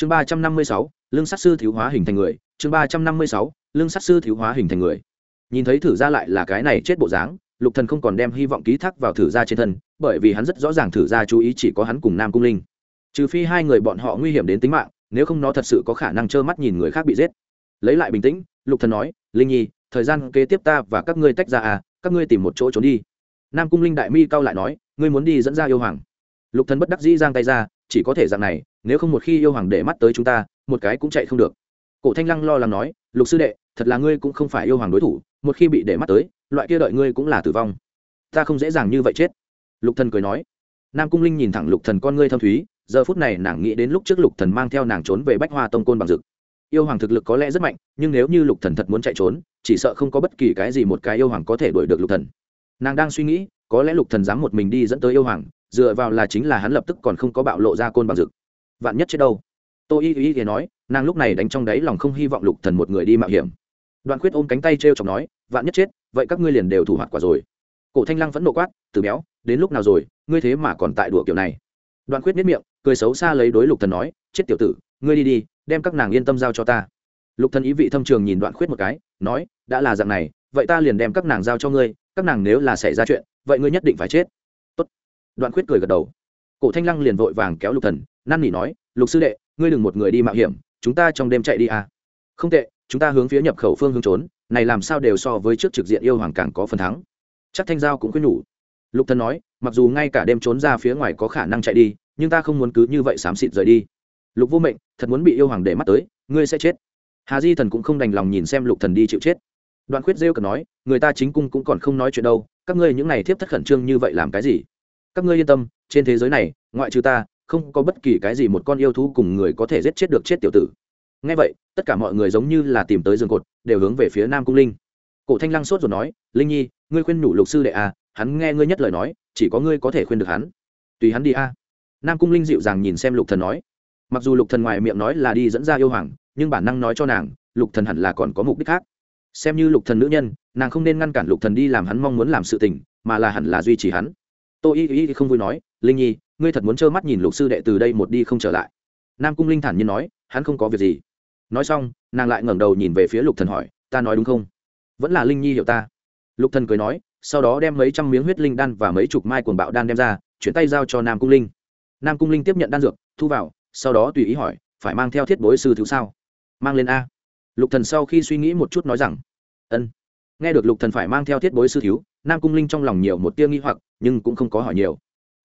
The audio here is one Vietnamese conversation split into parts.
chương ba trăm năm mươi sáu lương sát sư thiếu hóa hình thành người. Chương ba trăm năm mươi sáu lương sát sư thiếu hóa hình thành người. Nhìn thấy thử ra lại là cái này chết bộ dáng, lục thần không còn đem hy vọng ký thác vào thử ra trên thân, bởi vì hắn rất rõ ràng thử ra chú ý chỉ có hắn cùng nam cung linh. Trừ phi hai người bọn họ nguy hiểm đến tính mạng, nếu không nó thật sự có khả năng trơ mắt nhìn người khác bị giết. Lấy lại bình tĩnh, lục thần nói, linh nhi, thời gian kế tiếp ta và các ngươi tách ra à các ngươi tìm một chỗ trốn đi. Nam cung linh đại mi cao lại nói, ngươi muốn đi dẫn ra yêu hoàng. Lục thần bất đắc dĩ giang tay ra, chỉ có thể dạng này nếu không một khi yêu hoàng để mắt tới chúng ta, một cái cũng chạy không được. Cổ thanh lăng lo lắng nói, lục sư đệ, thật là ngươi cũng không phải yêu hoàng đối thủ, một khi bị để mắt tới, loại kia đợi ngươi cũng là tử vong. Ta không dễ dàng như vậy chết. Lục thần cười nói. Nam cung linh nhìn thẳng lục thần con ngươi thâm thúy, giờ phút này nàng nghĩ đến lúc trước lục thần mang theo nàng trốn về bách hoa tông côn bằng dực. Yêu hoàng thực lực có lẽ rất mạnh, nhưng nếu như lục thần thật muốn chạy trốn, chỉ sợ không có bất kỳ cái gì một cái yêu hoàng có thể đuổi được lục thần. Nàng đang suy nghĩ, có lẽ lục thần dám một mình đi dẫn tới yêu hoàng, dựa vào là chính là hắn lập tức còn không có bạo lộ ra côn bằng dực vạn nhất chết đâu. Tôi y y thì nói, nàng lúc này đánh trong đáy lòng không hy vọng lục thần một người đi mạo hiểm. Đoạn khuyết ôm cánh tay treo chọc nói, vạn nhất chết, vậy các ngươi liền đều thủ hoạt quả rồi. Cổ thanh lăng vẫn nộ quát, từ béo, đến lúc nào rồi, ngươi thế mà còn tại đùa kiểu này. Đoạn khuyết miết miệng, cười xấu xa lấy đối lục thần nói, chết tiểu tử, ngươi đi đi, đem các nàng yên tâm giao cho ta. Lục thần ý vị thâm trường nhìn đoạn khuyết một cái, nói, đã là dạng này, vậy ta liền đem các nàng giao cho ngươi, các nàng nếu là xảy ra chuyện, vậy ngươi nhất định phải chết. Tốt. đoạn khuyết cười gật đầu. Cổ thanh lăng liền vội vàng kéo lục thần năn nỉ nói, lục sư đệ, ngươi đừng một người đi mạo hiểm, chúng ta trong đêm chạy đi à. Không tệ, chúng ta hướng phía nhập khẩu phương hướng trốn, này làm sao đều so với trước trực diện yêu hoàng càng có phần thắng. Chắc thanh giao cũng khuyên nhủ. Lục thần nói, mặc dù ngay cả đêm trốn ra phía ngoài có khả năng chạy đi, nhưng ta không muốn cứ như vậy xám xịt rời đi. Lục vô mệnh, thật muốn bị yêu hoàng để mắt tới, ngươi sẽ chết. Hà di thần cũng không đành lòng nhìn xem lục thần đi chịu chết. Đoạn khuyết rêu cần nói, người ta chính cung cũng còn không nói chuyện đâu, các ngươi những này thiếp thất khẩn trương như vậy làm cái gì? Các ngươi yên tâm, trên thế giới này, ngoại trừ ta không có bất kỳ cái gì một con yêu thú cùng người có thể giết chết được chết tiểu tử. Ngay vậy, tất cả mọi người giống như là tìm tới giường cột, đều hướng về phía nam cung linh. Cổ thanh lăng sốt rồi nói, linh nhi, ngươi khuyên nhủ lục sư đệ à hắn nghe ngươi nhất lời nói, chỉ có ngươi có thể khuyên được hắn. Tùy hắn đi a. Nam cung linh dịu dàng nhìn xem lục thần nói. Mặc dù lục thần ngoài miệng nói là đi dẫn ra yêu hoàng, nhưng bản năng nói cho nàng, lục thần hẳn là còn có mục đích khác. Xem như lục thần nữ nhân, nàng không nên ngăn cản lục thần đi làm hắn mong muốn làm sự tình, mà là hẳn là duy trì hắn. Tô y y không vui nói, linh nhi ngươi thật muốn trơ mắt nhìn lục sư đệ từ đây một đi không trở lại. Nam cung linh thản nhiên nói, hắn không có việc gì. Nói xong, nàng lại ngẩng đầu nhìn về phía lục thần hỏi, ta nói đúng không? Vẫn là linh nhi hiểu ta. Lục thần cười nói, sau đó đem mấy trăm miếng huyết linh đan và mấy chục mai cuồng bạo đan đem ra, chuyển tay giao cho nam cung linh. Nam cung linh tiếp nhận đan dược, thu vào, sau đó tùy ý hỏi, phải mang theo thiết bối sư thiếu sao? Mang lên a. Lục thần sau khi suy nghĩ một chút nói rằng, ân. Nghe được lục thần phải mang theo thiết bối sư thiếu nam cung linh trong lòng nhiều một tia nghi hoặc, nhưng cũng không có hỏi nhiều.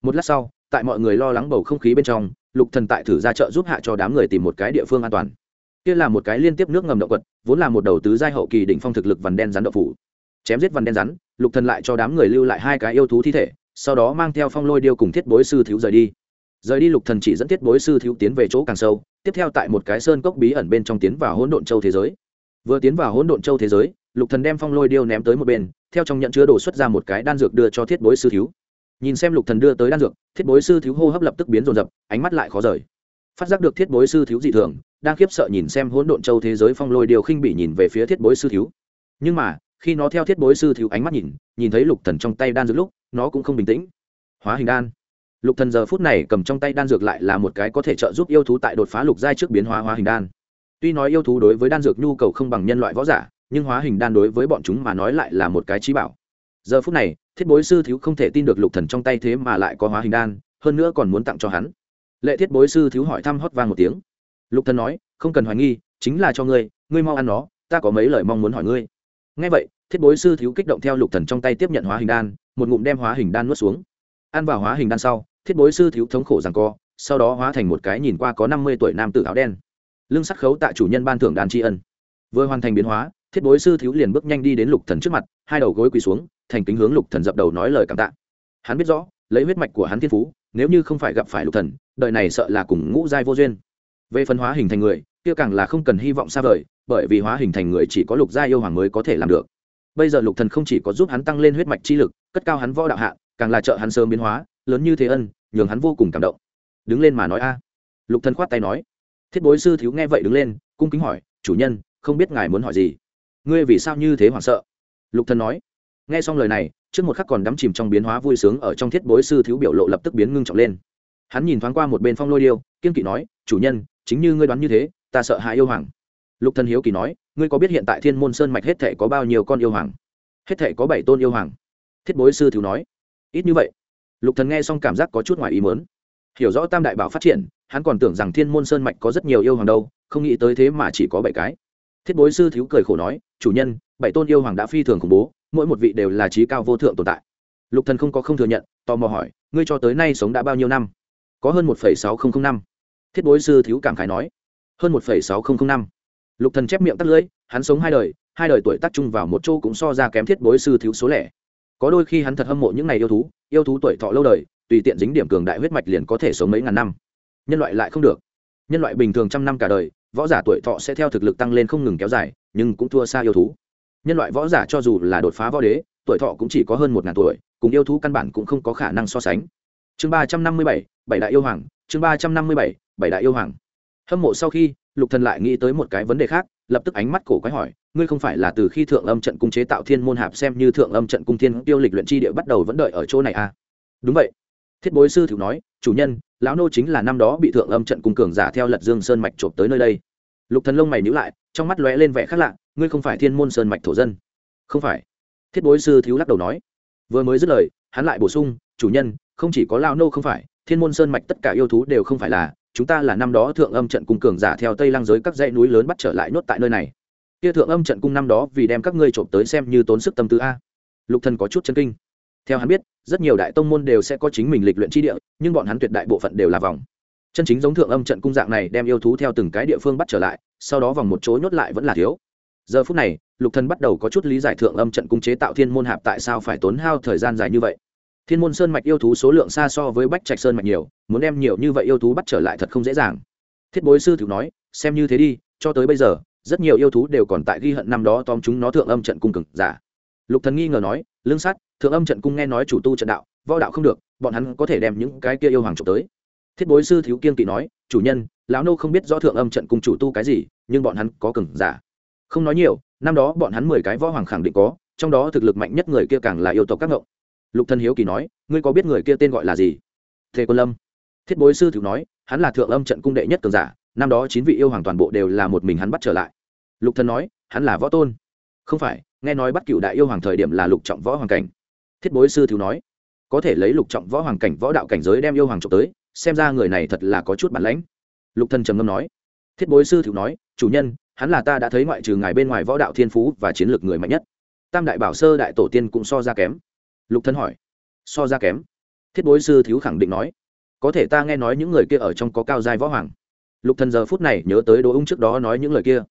Một lát sau tại mọi người lo lắng bầu không khí bên trong, lục thần tại thử ra chợ giúp hạ cho đám người tìm một cái địa phương an toàn. Kia là một cái liên tiếp nước ngầm động quật vốn là một đầu tứ giai hậu kỳ đỉnh phong thực lực vằn đen rắn đậu phủ. Chém giết vằn đen rắn, lục thần lại cho đám người lưu lại hai cái yêu thú thi thể, sau đó mang theo phong lôi điêu cùng thiết bối sư thiếu rời đi. Rời đi, lục thần chỉ dẫn thiết bối sư thiếu tiến về chỗ càng sâu, tiếp theo tại một cái sơn cốc bí ẩn bên trong tiến vào hỗn độn châu thế giới. Vừa tiến vào hỗn độn châu thế giới, lục thần đem phong lôi điêu ném tới một bên, theo trong nhận chứa đồ xuất ra một cái đan dược đưa cho thiết bối sư thiếu nhìn xem lục thần đưa tới đan dược, thiết bối sư thiếu hô hấp lập tức biến rồn rập ánh mắt lại khó rời. Phát giác được thiết bối sư thiếu dị thường, đang khiếp sợ nhìn xem hỗn độn châu thế giới phong lôi điều khinh bị nhìn về phía thiết bối sư thiếu. Nhưng mà, khi nó theo thiết bối sư thiếu ánh mắt nhìn nhìn thấy lục thần trong tay đan dược lúc, nó cũng không bình tĩnh. Hóa hình đan. Lục thần giờ phút này cầm trong tay đan dược lại là một cái có thể trợ giúp yêu thú tại đột phá lục giai trước biến hóa hóa hình đan. Tuy nói yêu thú đối với đan dược nhu cầu không bằng nhân loại võ giả, nhưng hóa hình đan đối với bọn chúng mà nói lại là một cái trí bảo giờ phút này, thiết bối sư thiếu không thể tin được lục thần trong tay thế mà lại có hóa hình đan, hơn nữa còn muốn tặng cho hắn. Lệ thiết bối sư thiếu hỏi thăm hót vang một tiếng. Lục thần nói, không cần hoài nghi, chính là cho ngươi ngươi mau ăn nó, ta có mấy lời mong muốn hỏi ngươi. Nghe vậy, thiết bối sư thiếu kích động theo lục thần trong tay tiếp nhận hóa hình đan, một ngụm đem hóa hình đan nuốt xuống. Ăn vào hóa hình đan sau, thiết bối sư thiếu thống khổ rằng co, sau đó hóa thành một cái nhìn qua có năm mươi tuổi nam tử áo đen. Lưng sắt khấu tại chủ nhân ban thưởng đàn tri ân. Vừa hoàn thành biến hóa thiết bối sư thiếu liền bước nhanh đi đến lục thần trước mặt, hai đầu gối quỳ xuống, thành kính hướng lục thần dập đầu nói lời cảm tạ. Hắn biết rõ, lấy huyết mạch của hắn thiên phú, nếu như không phải gặp phải lục thần, đời này sợ là cùng ngũ giai vô duyên. Về phân hóa hình thành người, kia càng là không cần hy vọng xa vời, bởi vì hóa hình thành người chỉ có lục gia yêu hoàng mới có thể làm được. Bây giờ lục thần không chỉ có giúp hắn tăng lên huyết mạch chi lực, cất cao hắn võ đạo hạ, càng là trợ hắn sớm biến hóa, lớn như thế ân, nhường hắn vô cùng cảm động. Đứng lên mà nói a. Lục thần khoát tay nói. Thiết bối sư thiếu nghe vậy đứng lên, cung kính hỏi, chủ nhân, không biết ngài muốn hỏi gì? Ngươi vì sao như thế hoảng sợ? Lục thần nói. Nghe xong lời này, trước một khắc còn đắm chìm trong biến hóa vui sướng ở trong thiết bối sư thiếu biểu lộ lập tức biến ngưng trọng lên. Hắn nhìn thoáng qua một bên phong lôi điêu, kiên kỵ nói, chủ nhân, chính như ngươi đoán như thế, ta sợ hãi yêu hoàng. Lục thần hiếu kỳ nói, ngươi có biết hiện tại thiên môn sơn mạch hết thể có bao nhiêu con yêu hoàng? Hết thể có bảy tôn yêu hoàng, thiết bối sư thiếu nói. Ít như vậy. Lục thần nghe xong cảm giác có chút ngoài ý mớn hiểu rõ tam đại bảo phát triển, hắn còn tưởng rằng thiên môn sơn mạch có rất nhiều yêu hoàng đâu, không nghĩ tới thế mà chỉ có bảy cái thiết bối sư thiếu cười khổ nói, chủ nhân, bảy tôn yêu hoàng đã phi thường khủng bố, mỗi một vị đều là trí cao vô thượng tồn tại. Lục thần không có không thừa nhận, tò mò hỏi, ngươi cho tới nay sống đã bao nhiêu năm? Có hơn một sáu nghìn năm. Thiết bối sư thiếu cảm khái nói, hơn một sáu nghìn năm. Lục thần chép miệng tắt lưỡi, hắn sống hai đời hai đời tuổi tác chung vào một chỗ cũng so ra kém thiết bối sư thiếu số lẻ. Có đôi khi hắn thật hâm mộ những ngày yêu thú yêu thú tuổi thọ lâu đời, tùy tiện dính điểm cường đại huyết mạch liền có thể sống mấy ngàn năm. Nhân loại lại không được. Nhân loại bình thường trăm năm cả đời võ giả tuổi thọ sẽ theo thực lực tăng lên không ngừng kéo dài, nhưng cũng thua xa yêu thú. Nhân loại võ giả cho dù là đột phá võ đế, tuổi thọ cũng chỉ có hơn một ngàn tuổi, cùng yêu thú căn bản cũng không có khả năng so sánh. Chương ba trăm năm mươi bảy bảy đại yêu hoàng, chương ba trăm năm mươi bảy bảy đại yêu hoàng. Hâm mộ sau khi, lục thần lại nghĩ tới một cái vấn đề khác, lập tức ánh mắt cổ quái hỏi, ngươi không phải là từ khi thượng âm trận cung chế tạo thiên môn hạp xem như thượng âm trận cung thiên tiêu lịch luyện chi địa bắt đầu vẫn đợi ở chỗ này à? Đúng vậy thiết bối sư thử nói, chủ nhân, lão nô chính là năm đó bị thượng âm trận cung cường giả theo lật dương sơn mạch trộm tới nơi đây. Lục thần lông mày nhíu lại, trong mắt lóe lên vẻ khác lạ, ngươi không phải thiên môn sơn mạch thổ dân? Không phải. Thiết bối sư thiếu lắc đầu nói. Vừa mới dứt lời, hắn lại bổ sung, chủ nhân, không chỉ có lão nô không phải, thiên môn sơn mạch tất cả yêu thú đều không phải là, chúng ta là năm đó thượng âm trận cung cường giả theo tây lang giới các dãy núi lớn bắt trở lại nuốt tại nơi này. Kia thượng âm trận cung năm đó vì đem các ngươi trộm tới xem như tốn sức tâm tư a. Lục thần có chút chân kinh theo hắn biết, rất nhiều đại tông môn đều sẽ có chính mình lịch luyện chi địa, nhưng bọn hắn tuyệt đại bộ phận đều là vòng. Chân chính giống thượng âm trận cung dạng này đem yêu thú theo từng cái địa phương bắt trở lại, sau đó vòng một chỗ nhốt lại vẫn là thiếu. Giờ phút này, lục thần bắt đầu có chút lý giải thượng âm trận cung chế tạo thiên môn hạp tại sao phải tốn hao thời gian dài như vậy. Thiên môn sơn mạch yêu thú số lượng xa so với bách trạch sơn mạch nhiều, muốn đem nhiều như vậy yêu thú bắt trở lại thật không dễ dàng. Thiết bối sư thử nói, xem như thế đi, cho tới bây giờ, rất nhiều yêu thú đều còn tại ghi hận năm đó tóm chúng nó thượng âm trận cung cực giả. Lục thần nghi ngờ nói lương sát, thượng âm trận cung nghe nói chủ tu trận đạo, võ đạo không được, bọn hắn có thể đem những cái kia yêu hoàng trộm tới. Thiết bối sư thiếu kiên kỵ nói, chủ nhân, lão nô không biết rõ thượng âm trận cung chủ tu cái gì, nhưng bọn hắn có cường giả. Không nói nhiều, năm đó bọn hắn mười cái võ hoàng khẳng định có, trong đó thực lực mạnh nhất người kia càng là yêu tộc các ngộng. Lục thân hiếu kỳ nói, ngươi có biết người kia tên gọi là gì? Thế quân lâm. Thiết bối sư thiếu nói, hắn là thượng âm trận cung đệ nhất cường giả, năm đó chín vị yêu hoàng toàn bộ đều là một mình hắn bắt trở lại. Lục thân nói, hắn là võ tôn. Không phải nghe nói bắt cựu đại yêu hoàng thời điểm là lục trọng võ hoàng cảnh. Thiết bối sư thiếu nói, có thể lấy lục trọng võ hoàng cảnh võ đạo cảnh giới đem yêu hoàng trộm tới, xem ra người này thật là có chút bản lãnh. Lục thân trầm ngâm nói, thiết bối sư thiếu nói, chủ nhân, hắn là ta đã thấy ngoại trừ ngài bên ngoài võ đạo thiên phú và chiến lược người mạnh nhất. Tam đại bảo sơ đại tổ tiên cũng so ra kém. Lục thân hỏi, so ra kém? Thiết bối sư thiếu khẳng định nói, có thể ta nghe nói những người kia ở trong có cao giai võ hoàng. Lục thần giờ phút này nhớ tới đỗ ung trước đó nói những lời kia.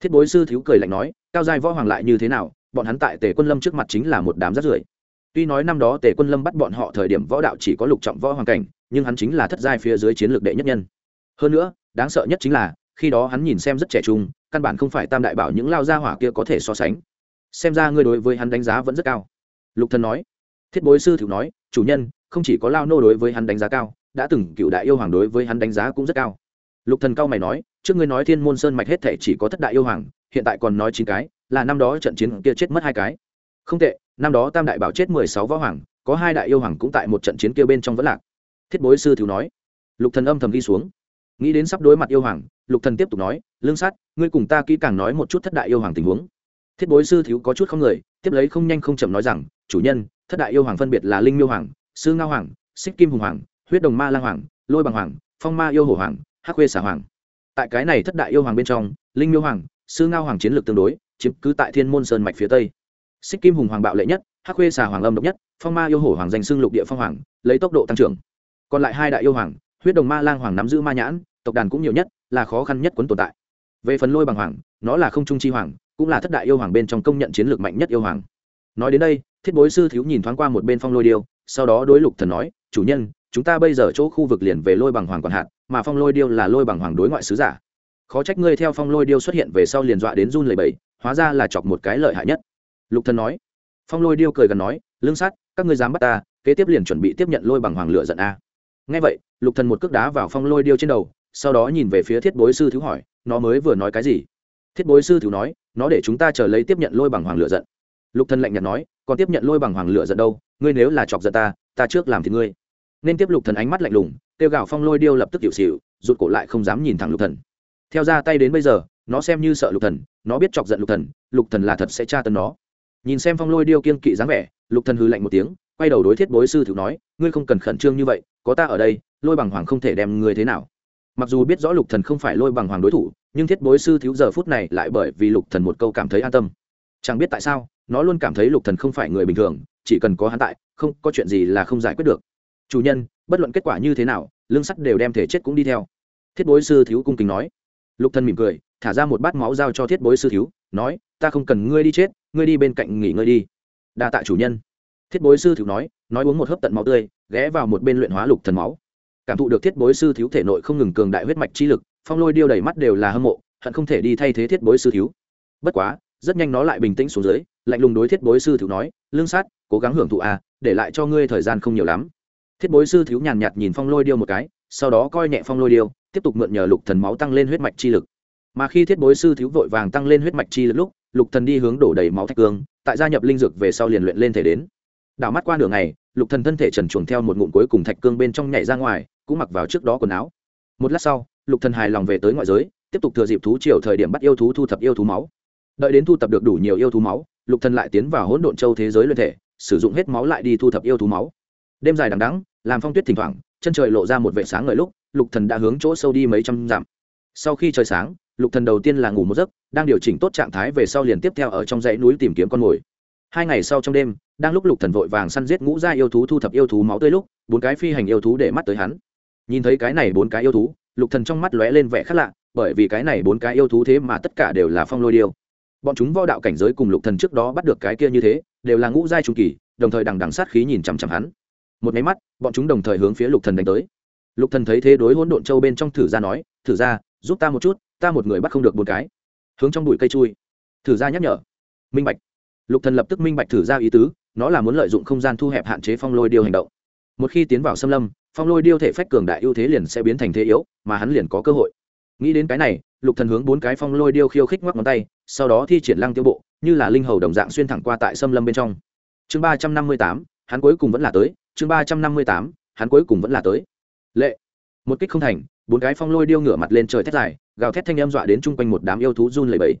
Thiết bối sư thiếu cười lạnh nói, cao giai võ hoàng lại như thế nào? Bọn hắn tại tề quân lâm trước mặt chính là một đám rác rưởi. Tuy nói năm đó tề quân lâm bắt bọn họ thời điểm võ đạo chỉ có lục trọng võ hoàng cảnh, nhưng hắn chính là thất giai phía dưới chiến lược đệ nhất nhân. Hơn nữa, đáng sợ nhất chính là, khi đó hắn nhìn xem rất trẻ trung, căn bản không phải tam đại bảo những lao gia hỏa kia có thể so sánh. Xem ra ngươi đối với hắn đánh giá vẫn rất cao. Lục thần nói. Thiết bối sư thử nói, chủ nhân, không chỉ có lao nô đối với hắn đánh giá cao, đã từng cựu đại yêu hoàng đối với hắn đánh giá cũng rất cao. Lục thần cao mày nói, trước ngươi nói thiên môn sơn mạch hết thể chỉ có thất đại yêu hoàng, hiện tại còn nói chín cái là năm đó trận chiến kia chết mất hai cái. Không tệ, năm đó tam đại bảo chết mười sáu võ hoàng, có hai đại yêu hoàng cũng tại một trận chiến kia bên trong vẫn lạc. Thiết bối sư thiếu nói. Lục thần âm thầm đi xuống. Nghĩ đến sắp đối mặt yêu hoàng, lục thần tiếp tục nói, lương sát, ngươi cùng ta kỹ càng nói một chút thất đại yêu hoàng tình huống. Thiết bối sư thiếu có chút không người, tiếp lấy không nhanh không chậm nói rằng, chủ nhân, thất đại yêu hoàng phân biệt là linh miêu hoàng, sư ngao hoàng, xích kim hùng hoàng, huyết đồng ma lang hoàng, lôi bằng hoàng, phong ma yêu hổ hoàng, hắc khuê xả hoàng. Tại cái này thất đại yêu hoàng bên trong, linh miêu hoàng, sư ngao hoàng chiến lược tương đối chiếm cứ tại thiên môn sơn mạch phía tây. Xích kim hùng hoàng bạo lệ nhất, hắc khuê xà hoàng âm độc nhất, phong ma yêu hổ hoàng danh xưng lục địa phong hoàng, lấy tốc độ tăng trưởng. Còn lại hai đại yêu hoàng, huyết đồng ma lang hoàng nắm giữ ma nhãn, tộc đàn cũng nhiều nhất, là khó khăn nhất quấn tồn tại. Về phần lôi bằng hoàng, nó là không trung chi hoàng, cũng là thất đại yêu hoàng bên trong công nhận chiến lược mạnh nhất yêu hoàng. Nói đến đây, thiết bối sư thiếu nhìn thoáng qua một bên phong lôi điêu, sau đó đối lục thần nói, chủ nhân, chúng ta bây giờ chỗ khu vực liền về lôi bằng hoàng còn hạn mà phong lôi điêu là lôi bằng hoàng đối ngoại sứ giả. Khó trách ngươi theo phong lôi điêu xuất hiện về sau liền dọa đến run lẩy bẩy hóa ra là chọc một cái lợi hại nhất. Lục thần nói. Phong lôi điêu cười gần nói, lương sát, các ngươi dám bắt ta, kế tiếp liền chuẩn bị tiếp nhận lôi bằng hoàng lửa giận a. Nghe vậy, lục thần một cước đá vào phong lôi điêu trên đầu, sau đó nhìn về phía thiết bối sư thiếu hỏi, nó mới vừa nói cái gì? Thiết bối sư thiếu nói, nó để chúng ta chờ lấy tiếp nhận lôi bằng hoàng lửa giận. Lục thần lạnh nhạt nói, còn tiếp nhận lôi bằng hoàng lửa giận đâu? Ngươi nếu là chọc giận ta ta trước làm thì ngươi. Nên tiếp lục thần ánh mắt lạnh lùng tiêu gạo phong lôi điêu lập tức tiểu xỉu, rụt cổ lại không dám nhìn thẳng lục thần. Theo ra tay đến bây giờ nó xem như sợ lục thần, nó biết chọc giận lục thần lục thần là thật sẽ tra tấn nó. Nhìn xem phong lôi điêu kiên kỵ dáng vẻ, lục thần hừ lạnh một tiếng, quay đầu đối thiết bối sư thiếu nói, ngươi không cần khẩn trương như vậy, có ta ở đây, lôi bằng hoàng không thể đem ngươi thế nào. Mặc dù biết rõ lục thần không phải lôi bằng hoàng đối thủ, nhưng thiết bối sư thiếu giờ phút này lại bởi vì lục thần một câu cảm thấy an tâm. Chẳng biết tại sao, nó luôn cảm thấy lục thần không phải người bình thường, chỉ cần có hắn tại, không, có chuyện gì là không giải quyết được. Chủ nhân, bất luận kết quả như thế nào, lương sắt đều đem thể chết cũng đi theo. Thiết bối sư thiếu cung kính nói. Lục thần mỉm cười thả ra một bát máu giao cho thiết bối sư thiếu, nói, ta không cần ngươi đi chết, ngươi đi bên cạnh nghỉ ngơi đi. Đa tạ chủ nhân. Thiết bối sư thiếu nói nói uống một hớp tận máu tươi, ghé vào một bên luyện hóa lục thần máu. Cảm thụ được thiết bối sư thiếu thể nội không ngừng cường đại huyết mạch chi lực, phong lôi điêu đầy mắt đều là hâm mộ, hận không thể đi thay thế thiết bối sư thiếu. Bất quá, rất nhanh nó lại bình tĩnh xuống dưới, lạnh lùng đối thiết bối sư thiếu nói, lương sát, cố gắng hưởng thụ à để lại cho ngươi thời gian không nhiều lắm. Thiết bối sư thiếu nhàn nhạt nhìn phong lôi điêu một cái, sau đó coi nhẹ phong lôi điêu, tiếp tục mượn nhờ lục thần máu tăng lên huyết mạch chi lực mà khi thiết bối sư thiếu vội vàng tăng lên huyết mạch chi lực lúc, lục thần đi hướng đổ đầy máu thạch cương, tại gia nhập linh dược về sau liền luyện lên thể đến. Đảo mắt qua đường này lục thần thân thể trần chuồng theo một ngụm cuối cùng thạch cương bên trong nhảy ra ngoài, cũng mặc vào trước đó quần áo. Một lát sau, lục thần hài lòng về tới ngoại giới, tiếp tục thừa dịp thú triều thời điểm bắt yêu thú thu thập yêu thú máu. Đợi đến thu thập được đủ nhiều yêu thú máu, lục thần lại tiến vào hỗn độn châu thế giới luyện thể, sử dụng hết máu lại đi thu thập yêu thú máu. Đêm dài đằng đẵng, làm phong tuyết thỉnh thoảng, chân trời lộ ra một vệ sáng ngời lúc, lục thần đã hướng chỗ sâu đi mấy trăm dặm. Sau khi trời sáng lục thần đầu tiên là ngủ một giấc, đang điều chỉnh tốt trạng thái về sau liền tiếp theo ở trong dãy núi tìm kiếm con mồi. Hai ngày sau trong đêm, đang lúc lục thần vội vàng săn giết ngũ gia yêu thú thu thập yêu thú máu tươi lúc, bốn cái phi hành yêu thú để mắt tới hắn. Nhìn thấy cái này bốn cái yêu thú, lục thần trong mắt lóe lên vẻ khác lạ, bởi vì cái này bốn cái yêu thú thế mà tất cả đều là phong lôi điêu. Bọn chúng võ đạo cảnh giới cùng lục thần trước đó bắt được cái kia như thế, đều là ngũ giai trung kỳ, đồng thời đằng đằng sát khí nhìn chằm chằm hắn. Một máy mắt, bọn chúng đồng thời hướng phía lục thần đánh tới. Lục thần thấy thế đối hỗn độn châu bên trong thử ra nói, thử ra giúp ta một chút ta một người bắt không được một cái. Hướng trong bụi cây chui. Thử ra nhắc nhở. Minh bạch. Lục thần lập tức minh bạch thử ra ý tứ, nó là muốn lợi dụng không gian thu hẹp hạn chế phong lôi điêu hành động. Một khi tiến vào xâm lâm, phong lôi điêu thể phách cường đại ưu thế liền sẽ biến thành thế yếu, mà hắn liền có cơ hội. Nghĩ đến cái này, lục thần hướng bốn cái phong lôi điêu khiêu khích ngoắc ngón tay, sau đó thi triển lăng tiêu bộ, như là linh hầu đồng dạng xuyên thẳng qua tại xâm lâm bên trong. Chương ba trăm năm mươi tám, hắn cuối cùng vẫn là tới. Chương ba trăm năm mươi tám, hắn cuối cùng vẫn là tới. Lệ. Một kích không thành, bốn cái phong lôi điêu ngửa mặt lên trời thét dài gào thét thanh em dọa đến chung quanh một đám yêu thú run lẩy bẩy.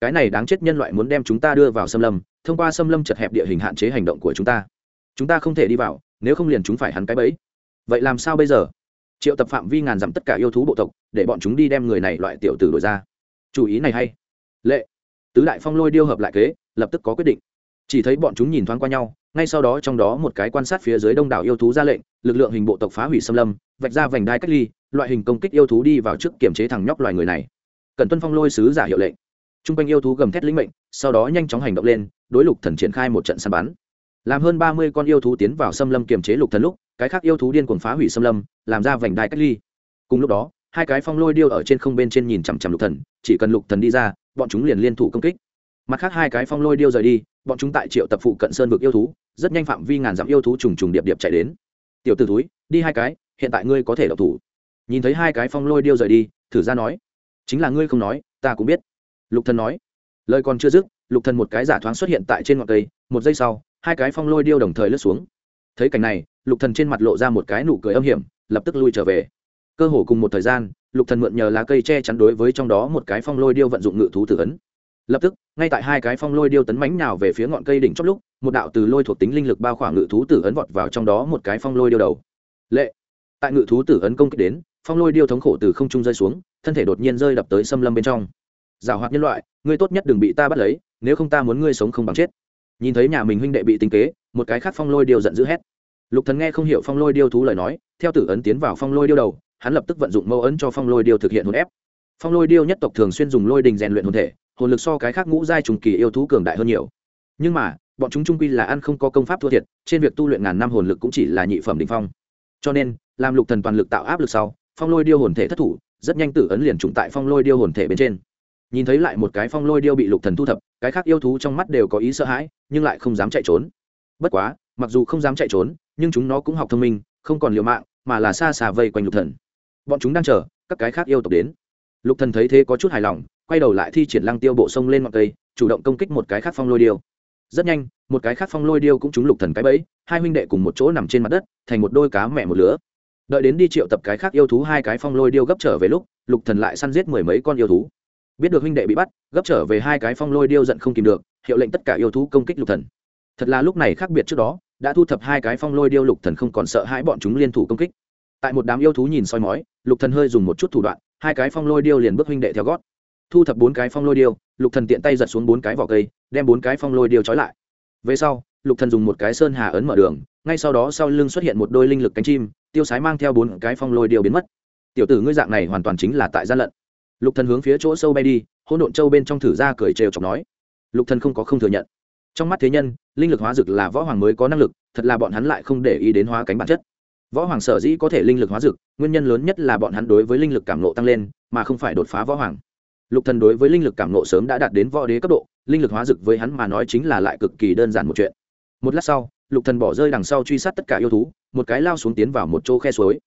Cái này đáng chết nhân loại muốn đem chúng ta đưa vào xâm lâm, thông qua xâm lâm chật hẹp địa hình hạn chế hành động của chúng ta. Chúng ta không thể đi vào, nếu không liền chúng phải hắn cái bẫy. Vậy làm sao bây giờ? Triệu tập phạm vi ngàn dặm tất cả yêu thú bộ tộc, để bọn chúng đi đem người này loại tiểu tử đổi ra. Chủ ý này hay. Lệ. Tứ đại phong lôi điêu hợp lại kế, lập tức có quyết định. Chỉ thấy bọn chúng nhìn thoáng qua nhau ngay sau đó trong đó một cái quan sát phía dưới đông đảo yêu thú ra lệnh, lực lượng hình bộ tộc phá hủy xâm lâm, vạch ra vành đai cách ly, loại hình công kích yêu thú đi vào trước kiểm chế thằng nhóc loài người này. Cần tuân phong lôi sứ giả hiệu lệnh. T r u n g quanh yêu thú gầm thét lĩnh mệnh, sau đó nhanh chóng hành động lên, đối lục thần triển khai một trận săn bắn. Làm hơn ba mươi con yêu thú tiến vào xâm lâm kiềm chế lục thần lúc, cái khác yêu thú điên cuồng phá hủy xâm lâm, làm ra vành đai cách ly. Cùng lúc đó, hai cái phong lôi điêu ở trên không bên trên nhìn chằm chằm lục thần, chỉ cần lục thần đi ra, bọn chúng liền liên thủ công kích mặt khác hai cái phong lôi điêu rời đi, bọn chúng tại triệu tập phụ cận sơn vực yêu thú, rất nhanh phạm vi ngàn dặm yêu thú trùng trùng điệp điệp chạy đến. Tiểu t ử túi đi hai cái, hiện tại ngươi có thể độc thủ. Nhìn thấy hai cái phong lôi điêu rời đi, thử ra nói. Chính là ngươi không nói, ta cũng biết. Lục thần nói. Lời còn chưa dứt, lục thần một cái giả thoáng xuất hiện tại trên ngọn cây, một giây sau, hai cái phong lôi điêu đồng thời lướt xuống. Thấy cảnh này, lục thần trên mặt lộ ra một cái nụ cười âm hiểm, lập tức lui trở về. Cơ hồ cùng một thời gian, lục thần mượn nhờ lá cây che chắn đối với trong đó một cái phong lôi điêu vận dụng ngự thú tử ấn lập tức, ngay tại hai cái phong lôi điêu tấn mánh nào về phía ngọn cây đỉnh chót lúc, một đạo từ lôi thuộc tính linh lực bao khoảng ngự thú tử ấn vọt vào trong đó một cái phong lôi điêu đầu. Lệ! Tại ngự thú tử ấn công kích đến, phong lôi điêu thống khổ từ không trung rơi xuống, thân thể đột nhiên rơi đập tới xâm lâm bên trong. Giảo hoạt nhân loại, ngươi tốt nhất đừng bị ta bắt lấy, nếu không ta muốn ngươi sống không bằng chết. Nhìn thấy nhà mình huynh đệ bị tính kế, một cái khác phong lôi điêu giận dữ hét. Lục thần nghe không hiểu phong lôi điêu thú lời nói, theo tử ấn tiến vào phong lôi điêu đầu, hắn lập tức vận dụng mâu ấn cho phong lôi điêu thực hiện hồn ép. Phong lôi điêu nhất tộc thường xuyên dùng lôi đình rèn luyện hồn thể hồn lực so cái khác ngũ giai trùng kỳ yêu thú cường đại hơn nhiều. Nhưng mà, bọn chúng trung quy là ăn không có công pháp thua thiệt, trên việc tu luyện ngàn năm hồn lực cũng chỉ là nhị phẩm đỉnh phong. Cho nên, làm lục thần toàn lực tạo áp lực sau, phong lôi điêu hồn thể thất thủ, rất nhanh tử ấn liền trùng tại phong lôi điêu hồn thể bên trên. Nhìn thấy lại một cái phong lôi điêu bị lục thần thu thập, cái khác yêu thú trong mắt đều có ý sợ hãi, nhưng lại không dám chạy trốn. Bất quá, mặc dù không dám chạy trốn, nhưng chúng nó cũng học thông minh, không còn liều mạng, mà là xa xà vây quanh lục thần. Bọn chúng đang chờ các cái khác yêu tộc đến. Lục thần thấy thế có chút hài lòng quay đầu lại thi triển lăng tiêu bộ sông lên ngọn cây, chủ động công kích một cái khác phong lôi điêu. Rất nhanh, một cái khác phong lôi điêu cũng trúng lục thần cái bẫy, hai huynh đệ cùng một chỗ nằm trên mặt đất, thành một đôi cá mẹ một lứa. Đợi đến đi triệu tập cái khác yêu thú hai cái phong lôi điêu gấp trở về lúc, lục thần lại săn giết mười mấy con yêu thú. Biết được huynh đệ bị bắt, gấp trở về hai cái phong lôi điêu giận không kìm được, hiệu lệnh tất cả yêu thú công kích lục thần. Thật là lúc này khác biệt trước đó, đã thu thập hai cái phong lôi điêu lục thần không còn sợ hãi bọn chúng liên thủ công kích. Tại một đám yêu thú nhìn soi mói, lục thần hơi dùng một chút thủ đoạn, hai cái phong lôi điêu liền bước huynh đệ theo gót thu thập bốn cái phong lôi điêu lục thần tiện tay giật xuống bốn cái vỏ cây đem bốn cái phong lôi điêu trói lại. Về sau lục thần dùng một cái sơn hà ấn mở đường ngay sau đó sau lưng xuất hiện một đôi linh lực cánh chim tiêu sái mang theo bốn cái phong lôi điêu biến mất. Tiểu tử ngươi dạng này hoàn toàn chính là tại gian lận. Lục thần hướng phía chỗ sâu bay đi hỗn độn châu bên trong thử ra cười trêu chọc nói. Lục thần không có không thừa nhận. Trong mắt thế nhân linh lực hóa dược là võ hoàng mới có năng lực thật là bọn hắn lại không để ý đến hóa cánh bản chất. Võ hoàng sở dĩ có thể linh lực hóa dược, nguyên nhân lớn nhất là bọn hắn đối với linh lực cảm nộ tăng lên mà không phải đột phá võ hoàng lục thần đối với linh lực cảm nộ sớm đã đạt đến võ đế cấp độ, linh lực hóa dực với hắn mà nói chính là lại cực kỳ đơn giản một chuyện. Một lát sau, lục thần bỏ rơi đằng sau truy sát tất cả yêu thú, một cái lao xuống tiến vào một chỗ khe suối.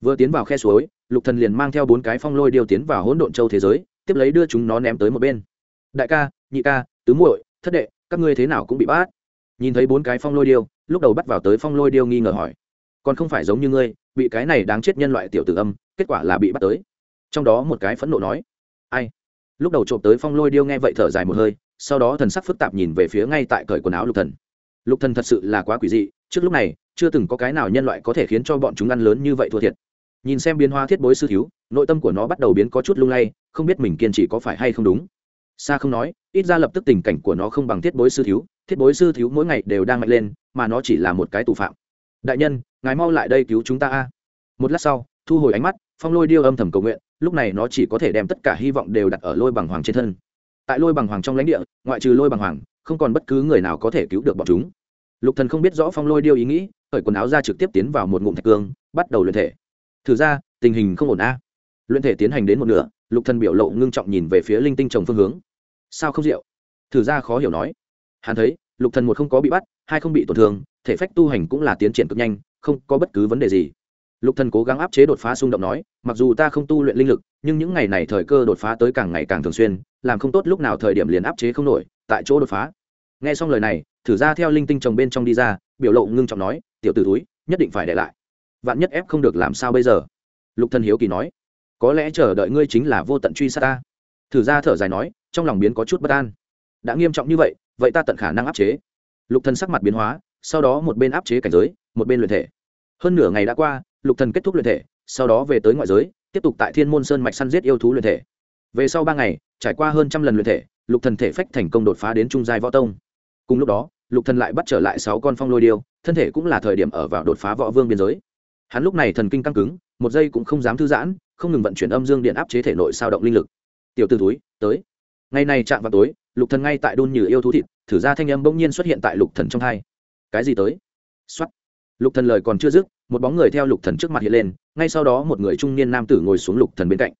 Vừa tiến vào khe suối, lục thần liền mang theo bốn cái phong lôi điều tiến vào hỗn độn châu thế giới, tiếp lấy đưa chúng nó ném tới một bên. Đại ca, nhị ca, tứ muội, thất đệ, các ngươi thế nào cũng bị bắt. Nhìn thấy bốn cái phong lôi điêu, lúc đầu bắt vào tới phong lôi điêu nghi ngờ hỏi. Còn không phải giống như ngươi, bị cái này đáng chết nhân loại tiểu tử âm, kết quả là bị bắt tới. Trong đó một cái phẫn nộ nói. Ai lúc đầu trộm tới phong lôi điêu nghe vậy thở dài một hơi, sau đó thần sắc phức tạp nhìn về phía ngay tại cởi quần áo lục thần. Lục thần thật sự là quá quỷ dị, trước lúc này, chưa từng có cái nào nhân loại có thể khiến cho bọn chúng ăn lớn như vậy thua thiệt. Nhìn xem biến hóa thiết bối sư thiếu, nội tâm của nó bắt đầu biến có chút lung lay, không biết mình kiên trì có phải hay không đúng. Xa không nói, ít ra lập tức tình cảnh của nó không bằng thiết bối sư thiếu, thiết bối sư thiếu mỗi ngày đều đang mạnh lên, mà nó chỉ là một cái tù phạm. Đại nhân, ngài mau lại đây cứu chúng ta a. Một lát sau, thu hồi ánh mắt, phong lôi điêu âm thầm cầu nguyện lúc này nó chỉ có thể đem tất cả hy vọng đều đặt ở lôi bằng hoàng trên thân. Tại lôi bằng hoàng trong lãnh địa, ngoại trừ lôi bằng hoàng, không còn bất cứ người nào có thể cứu được bọn chúng. Lục thần không biết rõ phong lôi điêu ý nghĩ cởi quần áo ra trực tiếp tiến vào một ngụm thạch cương, bắt đầu luyện thể. Thử ra, tình hình không ổn a. Luyện thể tiến hành đến một nửa, lục thần biểu lộ ngưng trọng nhìn về phía linh tinh trồng phương hướng. Sao không rượu? Thử ra khó hiểu nói. Hắn thấy, lục thần một không có bị bắt, hai không bị tổn thương, thể phách tu hành cũng là tiến triển cực nhanh, không có bất cứ vấn đề gì lục thần cố gắng áp chế đột phá xung động nói, mặc dù ta không tu luyện linh lực, nhưng những ngày này thời cơ đột phá tới càng ngày càng thường xuyên, làm không tốt lúc nào thời điểm liền áp chế không nổi, tại chỗ đột phá. Nghe xong lời này, thử ra theo linh tinh chồng bên trong đi ra, biểu lộ ngưng trọng nói, tiểu tử túi nhất định phải để lại. Vạn nhất ép không được làm sao bây giờ? Lục thần hiếu kỳ nói, có lẽ chờ đợi ngươi chính là vô tận truy sát ta. Thử ra thở dài nói, trong lòng biến có chút bất an. Đã nghiêm trọng như vậy vậy ta tận khả năng áp chế. Lục thần sắc mặt biến hóa, sau đó một bên áp chế cảnh giới, một bên luyện thể. Hơn nửa ngày đã qua lục thần kết thúc luyện thể, sau đó về tới ngoại giới, tiếp tục tại thiên môn sơn mạch săn giết yêu thú luyện thể. Về sau ba ngày, trải qua hơn trăm lần luyện thể, lục thần thể phách thành công đột phá đến trung giai võ tông. Cùng lúc đó, lục thần lại bắt trở lại sáu con phong lôi điêu, thân thể cũng là thời điểm ở vào đột phá võ vương biên giới. Hắn lúc này thần kinh căng cứng, một giây cũng không dám thư giãn, không ngừng vận chuyển âm dương điện áp chế thể nội sao động linh lực. Tiểu tư túi tới. Ngày này chạm vào tối, lục thần ngay tại đôn như yêu thú thịt, thử ra thanh âm bỗng nhiên xuất hiện tại lục thần trong hai. Cái gì tới? Xuất lục thần lời còn chưa dứt một bóng người theo lục thần trước mặt hiện lên, ngay sau đó một người trung niên nam tử ngồi xuống lục thần bên cạnh.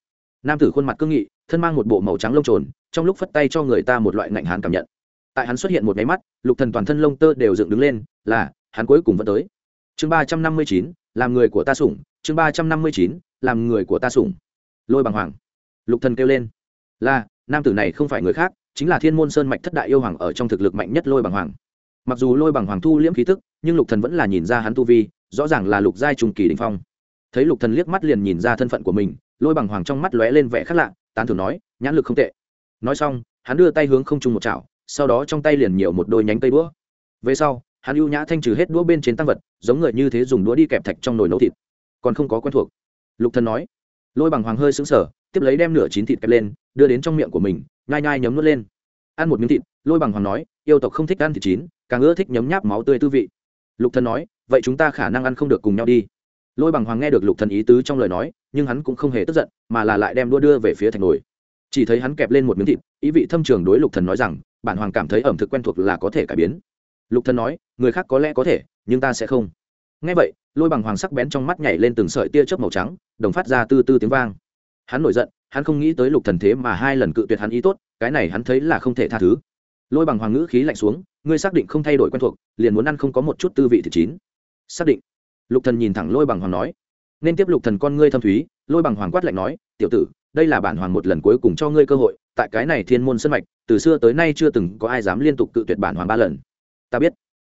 Nam tử khuôn mặt cương nghị, thân mang một bộ màu trắng lông trồn, trong lúc phất tay cho người ta một loại ngạnh hán cảm nhận. Tại hắn xuất hiện một máy mắt, lục thần toàn thân lông tơ đều dựng đứng lên, là, hắn cuối cùng vẫn tới. Chương ba trăm năm mươi chín, làm người của ta sủng, chương ba trăm năm mươi chín, làm người của ta sủng. Lôi bằng hoàng. Lục thần kêu lên. Là, nam tử này không phải người khác, chính là thiên môn sơn mạch thất đại yêu hoàng ở trong thực lực mạnh nhất lôi bằng hoàng. Mặc dù lôi bằng hoàng thu liễm khí tức, nhưng lục thần vẫn là nhìn ra hắn tu vi rõ ràng là lục giai trung kỳ đỉnh phong. Thấy lục thần liếc mắt liền nhìn ra thân phận của mình, lôi bằng hoàng trong mắt lóe lên vẻ khác lạ, tán thưởng nói, nhãn lực không tệ. Nói xong, hắn đưa tay hướng không trung một chảo, sau đó trong tay liền nhiều một đôi nhánh cây đũa. Về sau, hắn ưu nhã thanh trừ hết đũa bên trên tăng vật, giống người như thế dùng đũa đi kẹp thạch trong nồi nấu thịt. Còn không có quen thuộc. Lục thần nói. Lôi bằng hoàng hơi sững sờ, tiếp lấy đem nửa chín thịt kẹp lên, đưa đến trong miệng của mình, nhai nhai nhấm nuốt lên. Ăn một miếng thịt, lôi bằng hoàng nói, yêu tộc không thích ăn thịt chín, càng ưa thích nhấm nháp máu tươi tư vị. Lục thần nói vậy chúng ta khả năng ăn không được cùng nhau đi. Lôi bằng hoàng nghe được lục thần ý tứ trong lời nói, nhưng hắn cũng không hề tức giận, mà là lại đem đua đưa về phía thành nồi chỉ thấy hắn kẹp lên một miếng thịt, ý vị thâm trường đối lục thần nói rằng, bản hoàng cảm thấy ẩm thực quen thuộc là có thể cải biến. Lục thần nói, người khác có lẽ có thể, nhưng ta sẽ không. Nghe vậy, lôi bằng hoàng sắc bén trong mắt nhảy lên từng sợi tia chớp màu trắng, đồng phát ra tư tư tiếng vang. Hắn nổi giận, hắn không nghĩ tới lục thần thế mà hai lần cự tuyệt hắn ý tốt, cái này hắn thấy là không thể tha thứ. Lôi bằng hoàng ngữ khí lạnh xuống, ngươi xác định không thay đổi quen thuộc, liền muốn ăn không có một chút tư vị thịt chín xác định. Lục thần nhìn thẳng lôi bằng hoàng nói. Nên tiếp lục thần con ngươi thâm thúy, lôi bằng hoàng quát lạnh nói, tiểu tử, đây là bản hoàng một lần cuối cùng cho ngươi cơ hội, tại cái này thiên môn sân mạch, từ xưa tới nay chưa từng có ai dám liên tục cự tuyệt bản hoàng ba lần. Ta biết,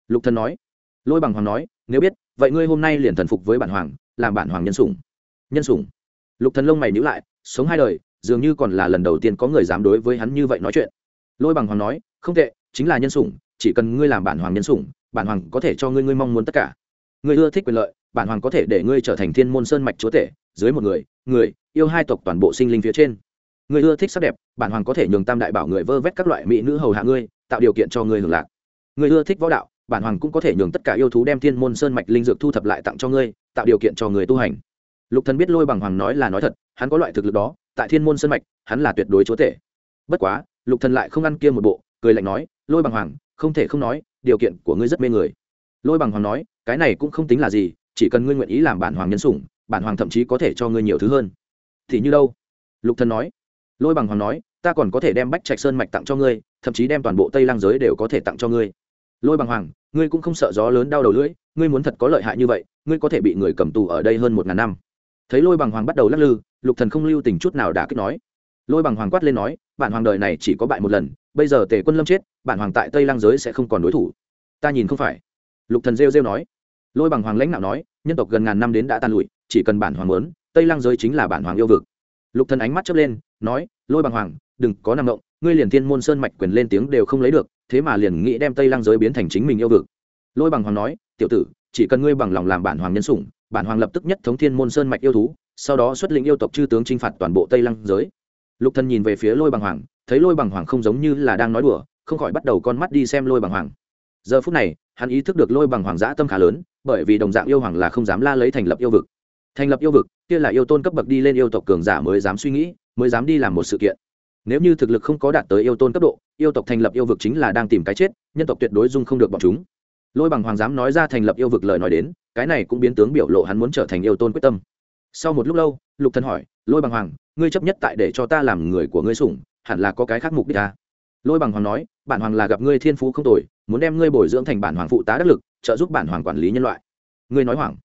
lục thần nói. Lôi bằng hoàng nói, nếu biết, vậy ngươi hôm nay liền thần phục với bản hoàng, làm bản hoàng nhân sủng. Nhân sủng? Lục thần lông mày nhíu lại, sống hai đời, dường như còn là lần đầu tiên có người dám đối với hắn như vậy nói chuyện. Lôi bằng hoàng nói, không tệ, chính là nhân sủng, chỉ cần ngươi làm bản hoàng nhân sủng, bản hoàng có thể cho ngươi ngươi mong muốn tất cả ngươi ưa thích quyền lợi, bản hoàng có thể để ngươi trở thành thiên môn sơn mạch chúa tể, dưới một người người, yêu hai tộc toàn bộ sinh linh phía trên. Ngươi ưa thích sắc đẹp, bản hoàng có thể nhường tam đại bảo người vơ vét các loại mỹ nữ hầu hạ ngươi, tạo điều kiện cho ngươi hưởng lạc. Ngươi ưa thích võ đạo, bản hoàng cũng có thể nhường tất cả yêu thú đem thiên môn sơn mạch linh dược thu thập lại tặng cho ngươi, tạo điều kiện cho người tu hành. Lục thần biết lôi bằng hoàng nói là nói thật, hắn có loại thực lực đó, tại thiên môn sơn mạch, hắn là tuyệt đối chúa tể. Bất quá, lục thần lại không ăn kia một bộ, cười lạnh nói, lôi bằng hoàng, không thể không nói, điều kiện của ngươi rất mê người. Lôi bằng hoàng nói cái này cũng không tính là gì, chỉ cần ngươi nguyện ý làm bản hoàng nhân sủng, bản hoàng thậm chí có thể cho ngươi nhiều thứ hơn. Thì như đâu? Lục thần nói. Lôi bằng hoàng nói, ta còn có thể đem bách trạch sơn mạch tặng cho ngươi, thậm chí đem toàn bộ tây lang giới đều có thể tặng cho ngươi. Lôi bằng hoàng, ngươi cũng không sợ gió lớn đau đầu lưỡi, ngươi muốn thật có lợi hại như vậy, ngươi có thể bị người cầm tù ở đây hơn một ngàn năm. Thấy lôi bằng hoàng bắt đầu lắc lư, lục thần không lưu tình chút nào đã kích nói. Lôi bằng hoàng quát lên nói, bản hoàng đời này chỉ có bại một lần, bây giờ tề quân lâm chết, bản hoàng tại tây lang giới sẽ không còn đối thủ. Ta nhìn không phải. Lục thần rêu rêu nói lôi bằng hoàng lãnh đạo nói, nhân tộc gần ngàn năm đến đã tan lụi, chỉ cần bản hoàng muốn, tây lang giới chính là bản hoàng yêu vực. Lục thần ánh mắt chớp lên, nói, lôi bằng hoàng, đừng có năng động, ngươi liền thiên môn sơn mạch quyền lên tiếng đều không lấy được, thế mà liền nghĩ đem tây lang giới biến thành chính mình yêu vực. Lôi bằng hoàng nói, tiểu tử, chỉ cần ngươi bằng lòng làm bản hoàng nhân sủng, bản hoàng lập tức nhất thống thiên môn sơn mạch yêu thú, sau đó xuất lĩnh yêu tộc chư tướng chinh phạt toàn bộ tây lăng giới. Lục thần nhìn về phía lôi bằng hoàng, thấy lôi bằng hoàng không giống như là đang nói đùa, không khỏi bắt đầu con mắt đi xem lôi bằng hoàng giờ phút này, hắn ý thức được lôi bằng hoàng giã tâm khá lớn, bởi vì đồng dạng yêu hoàng là không dám la lấy thành lập yêu vực. Thành lập yêu vực, kia là yêu tôn cấp bậc đi lên yêu tộc cường giả mới dám suy nghĩ, mới dám đi làm một sự kiện. Nếu như thực lực không có đạt tới yêu tôn cấp độ, yêu tộc thành lập yêu vực chính là đang tìm cái chết, nhân tộc tuyệt đối dung không được bọn chúng. Lôi bằng hoàng dám nói ra thành lập yêu vực lời nói đến, cái này cũng biến tướng biểu lộ hắn muốn trở thành yêu tôn quyết tâm. Sau một lúc lâu, lục thần hỏi, lôi bằng hoàng, ngươi chấp nhất tại để cho ta làm người của ngươi sủng, hẳn là có cái khác mục đích ta lôi bằng hoàng nói, bản hoàng là gặp ngươi thiên phú không tồi muốn đem ngươi bồi dưỡng thành bản hoàng phụ tá đắc lực, trợ giúp bản hoàng quản lý nhân loại. Ngươi nói hoàng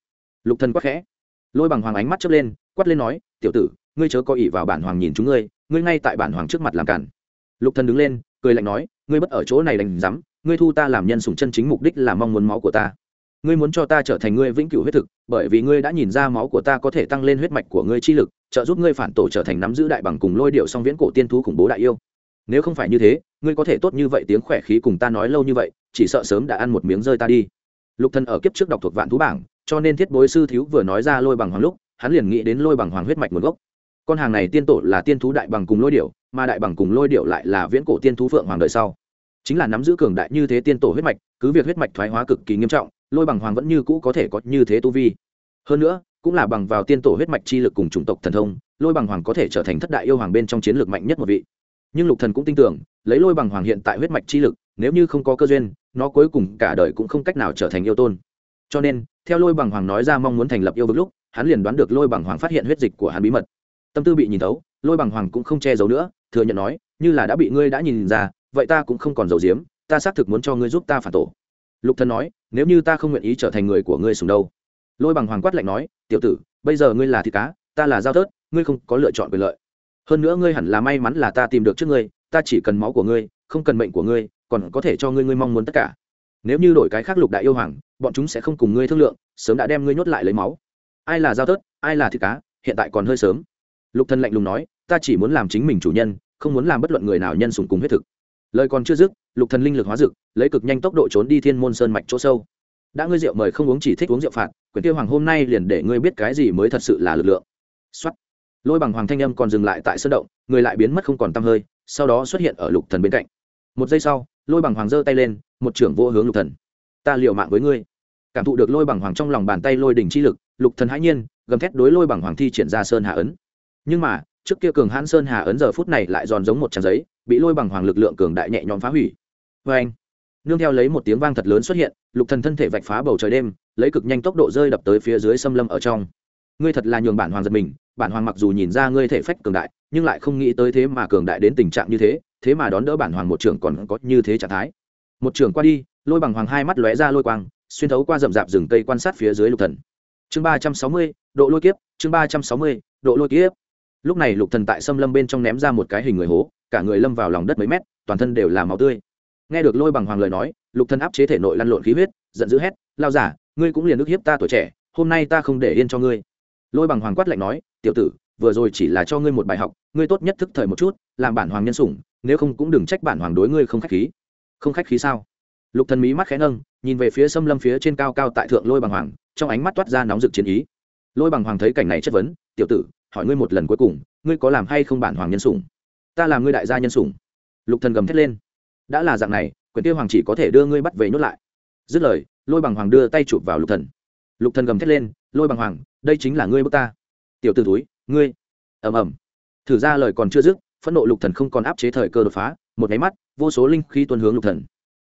lục thần quát khẽ. Lôi bằng hoàng ánh mắt chớp lên, quát lên nói, tiểu tử, ngươi chớ có ỷ vào bản hoàng nhìn chúng ngươi ngươi ngay tại bản hoàng trước mặt làm cản. Lục thần đứng lên, cười lạnh nói, ngươi bất ở chỗ này đành dám ngươi thu ta làm nhân sủng chân chính mục đích là mong muốn máu của ta. Ngươi muốn cho ta trở thành ngươi vĩnh cửu huyết thực, bởi vì ngươi đã nhìn ra máu của ta có thể tăng lên huyết mạch của ngươi chi lực, trợ giúp ngươi phản tổ trở thành nắm giữ đại bằng cùng lôi điệu song viễn cổ tiên thú khủng bố đại yêu nếu không phải như thế, ngươi có thể tốt như vậy tiếng khỏe khí cùng ta nói lâu như vậy, chỉ sợ sớm đã ăn một miếng rơi ta đi. Lục thần ở kiếp trước đọc thuộc vạn thú bảng, cho nên thiết bối sư thiếu vừa nói ra lôi bằng hoàng lúc, hắn liền nghĩ đến lôi bằng hoàng huyết mạch nguồn gốc. Con hàng này tiên tổ là tiên thú đại bằng cùng lôi điệu mà đại bằng cùng lôi điệu lại là viễn cổ tiên thú phượng hoàng đời sau. Chính là nắm giữ cường đại như thế tiên tổ huyết mạch, cứ việc huyết mạch thoái hóa cực kỳ nghiêm trọng, lôi bằng hoàng vẫn như cũ có thể có như thế tu vi. Hơn nữa, cũng là bằng vào tiên tổ huyết mạch chi lực cùng chủng tộc thần thông, lôi bằng hoàng có thể trở thành thất đại yêu hoàng bên trong chiến lược mạnh nhất một vị nhưng lục thần cũng tin tưởng, lấy lôi bằng hoàng hiện tại huyết mạch chi lực, nếu như không có cơ duyên, nó cuối cùng cả đời cũng không cách nào trở thành yêu tôn. Cho nên, theo lôi bằng hoàng nói ra mong muốn thành lập yêu vực lúc, hắn liền đoán được lôi bằng hoàng phát hiện huyết dịch của hắn bí mật. Tâm tư bị nhìn thấu, lôi bằng hoàng cũng không che giấu nữa, thừa nhận nói, như là đã bị ngươi đã nhìn ra, vậy ta cũng không còn giấu giếm, ta xác thực muốn cho ngươi giúp ta phản tổ. Lục thần nói, nếu như ta không nguyện ý trở thành người của ngươi sùng đâu. Lôi bằng hoàng quát lạnh nói, tiểu tử, bây giờ ngươi là thịt cá, ta là giao tớt ngươi không có lựa chọn quyền lợi hơn nữa ngươi hẳn là may mắn là ta tìm được trước ngươi, ta chỉ cần máu của ngươi, không cần mệnh của ngươi, còn có thể cho ngươi ngươi mong muốn tất cả. Nếu như đổi cái khác lục đại yêu hoàng, bọn chúng sẽ không cùng ngươi thương lượng, sớm đã đem ngươi nhốt lại lấy máu. Ai là giao tớt ai là thịt cá, hiện tại còn hơi sớm. Lục thần lạnh lùng nói, ta chỉ muốn làm chính mình chủ nhân, không muốn làm bất luận người nào nhân sủng cùng huyết thực. Lời còn chưa dứt, lục thần linh lực hóa dực, lấy cực nhanh tốc độ trốn đi thiên môn sơn mạch chỗ sâu. Đã ngươi rượu mời không uống chỉ thích uống rượu phạt quyền tiêu hoàng hôm nay liền để ngươi biết cái gì mới thật sự là lực lượng. Xuất lôi bằng hoàng thanh âm còn dừng lại tại sơn động, người lại biến mất không còn tăm hơi, sau đó xuất hiện ở lục thần bên cạnh. Một giây sau, lôi bằng hoàng giơ tay lên, một trưởng vô hướng lục thần. Ta liều mạng với ngươi. Cảm thụ được lôi bằng hoàng trong lòng bàn tay lôi đỉnh chi lực, lục thần hãi nhiên, gầm thét đối lôi bằng hoàng thi triển ra sơn hà ấn. Nhưng mà, trước kia cường hãn sơn hà ấn giờ phút này lại giòn giống một trang giấy, bị lôi bằng hoàng lực lượng cường đại nhẹ nhõm phá hủy. Vê anh, nương theo lấy một tiếng vang thật lớn xuất hiện, lục thần thân thể vạch phá bầu trời đêm, lấy cực nhanh tốc độ rơi đập tới phía dưới xâm lâm ở trong. Ngươi thật là nhường bản hoàng giật mình bản hoàng mặc dù nhìn ra ngươi thể phách cường đại, nhưng lại không nghĩ tới thế mà cường đại đến tình trạng như thế thế mà đón đỡ bản hoàng một trưởng còn có như thế trạng thái. Một trưởng qua đi, lôi bằng hoàng hai mắt lóe ra lôi quang, xuyên thấu qua rậm rạp rừng cây quan sát phía dưới lục thần. Chương ba trăm sáu mươi, độ lôi kiếp, chương ba trăm sáu mươi, độ lôi kiếp. Lúc này lục thần tại xâm lâm bên trong ném ra một cái hình người hố, cả người lâm vào lòng đất mấy mét, toàn thân đều là máu tươi. Nghe được lôi bằng hoàng lời nói, lục thần áp chế thể nội lăn lộn khí huyết, giận dữ hét lao giả, ngươi cũng liền ức hiếp ta tuổi trẻ, hôm nay ta không để yên cho ngươi. Lôi bằng hoàng quát lạnh nói tiểu tử, vừa rồi chỉ là cho ngươi một bài học, ngươi tốt nhất thức thời một chút, làm bản hoàng nhân sủng, nếu không cũng đừng trách bản hoàng đối ngươi không khách khí. Không khách khí sao? Lục thần mí mắt khẽ nâng, nhìn về phía xâm lâm phía trên cao cao tại thượng lôi bằng hoàng, trong ánh mắt toát ra nóng rực chiến ý. Lôi bằng hoàng thấy cảnh này chất vấn, tiểu tử, hỏi ngươi một lần cuối cùng, ngươi có làm hay không bản hoàng nhân sủng? Ta làm ngươi đại gia nhân sủng. Lục thần gầm thét lên. Đã là dạng này quyền tiêu hoàng chỉ có thể đưa ngươi bắt về nhốt lại. Dứt lời, lôi bằng hoàng đưa tay chụp vào lục thần. Lục thần gầm thét lên, lôi bằng hoàng, đây chính là ngươi bước ta tiểu tử túi, ngươi. Ầm ầm. Thử ra lời còn chưa dứt, phẫn nộ lục thần không còn áp chế thời cơ đột phá, một máy mắt, vô số linh khí tuôn hướng lục thần.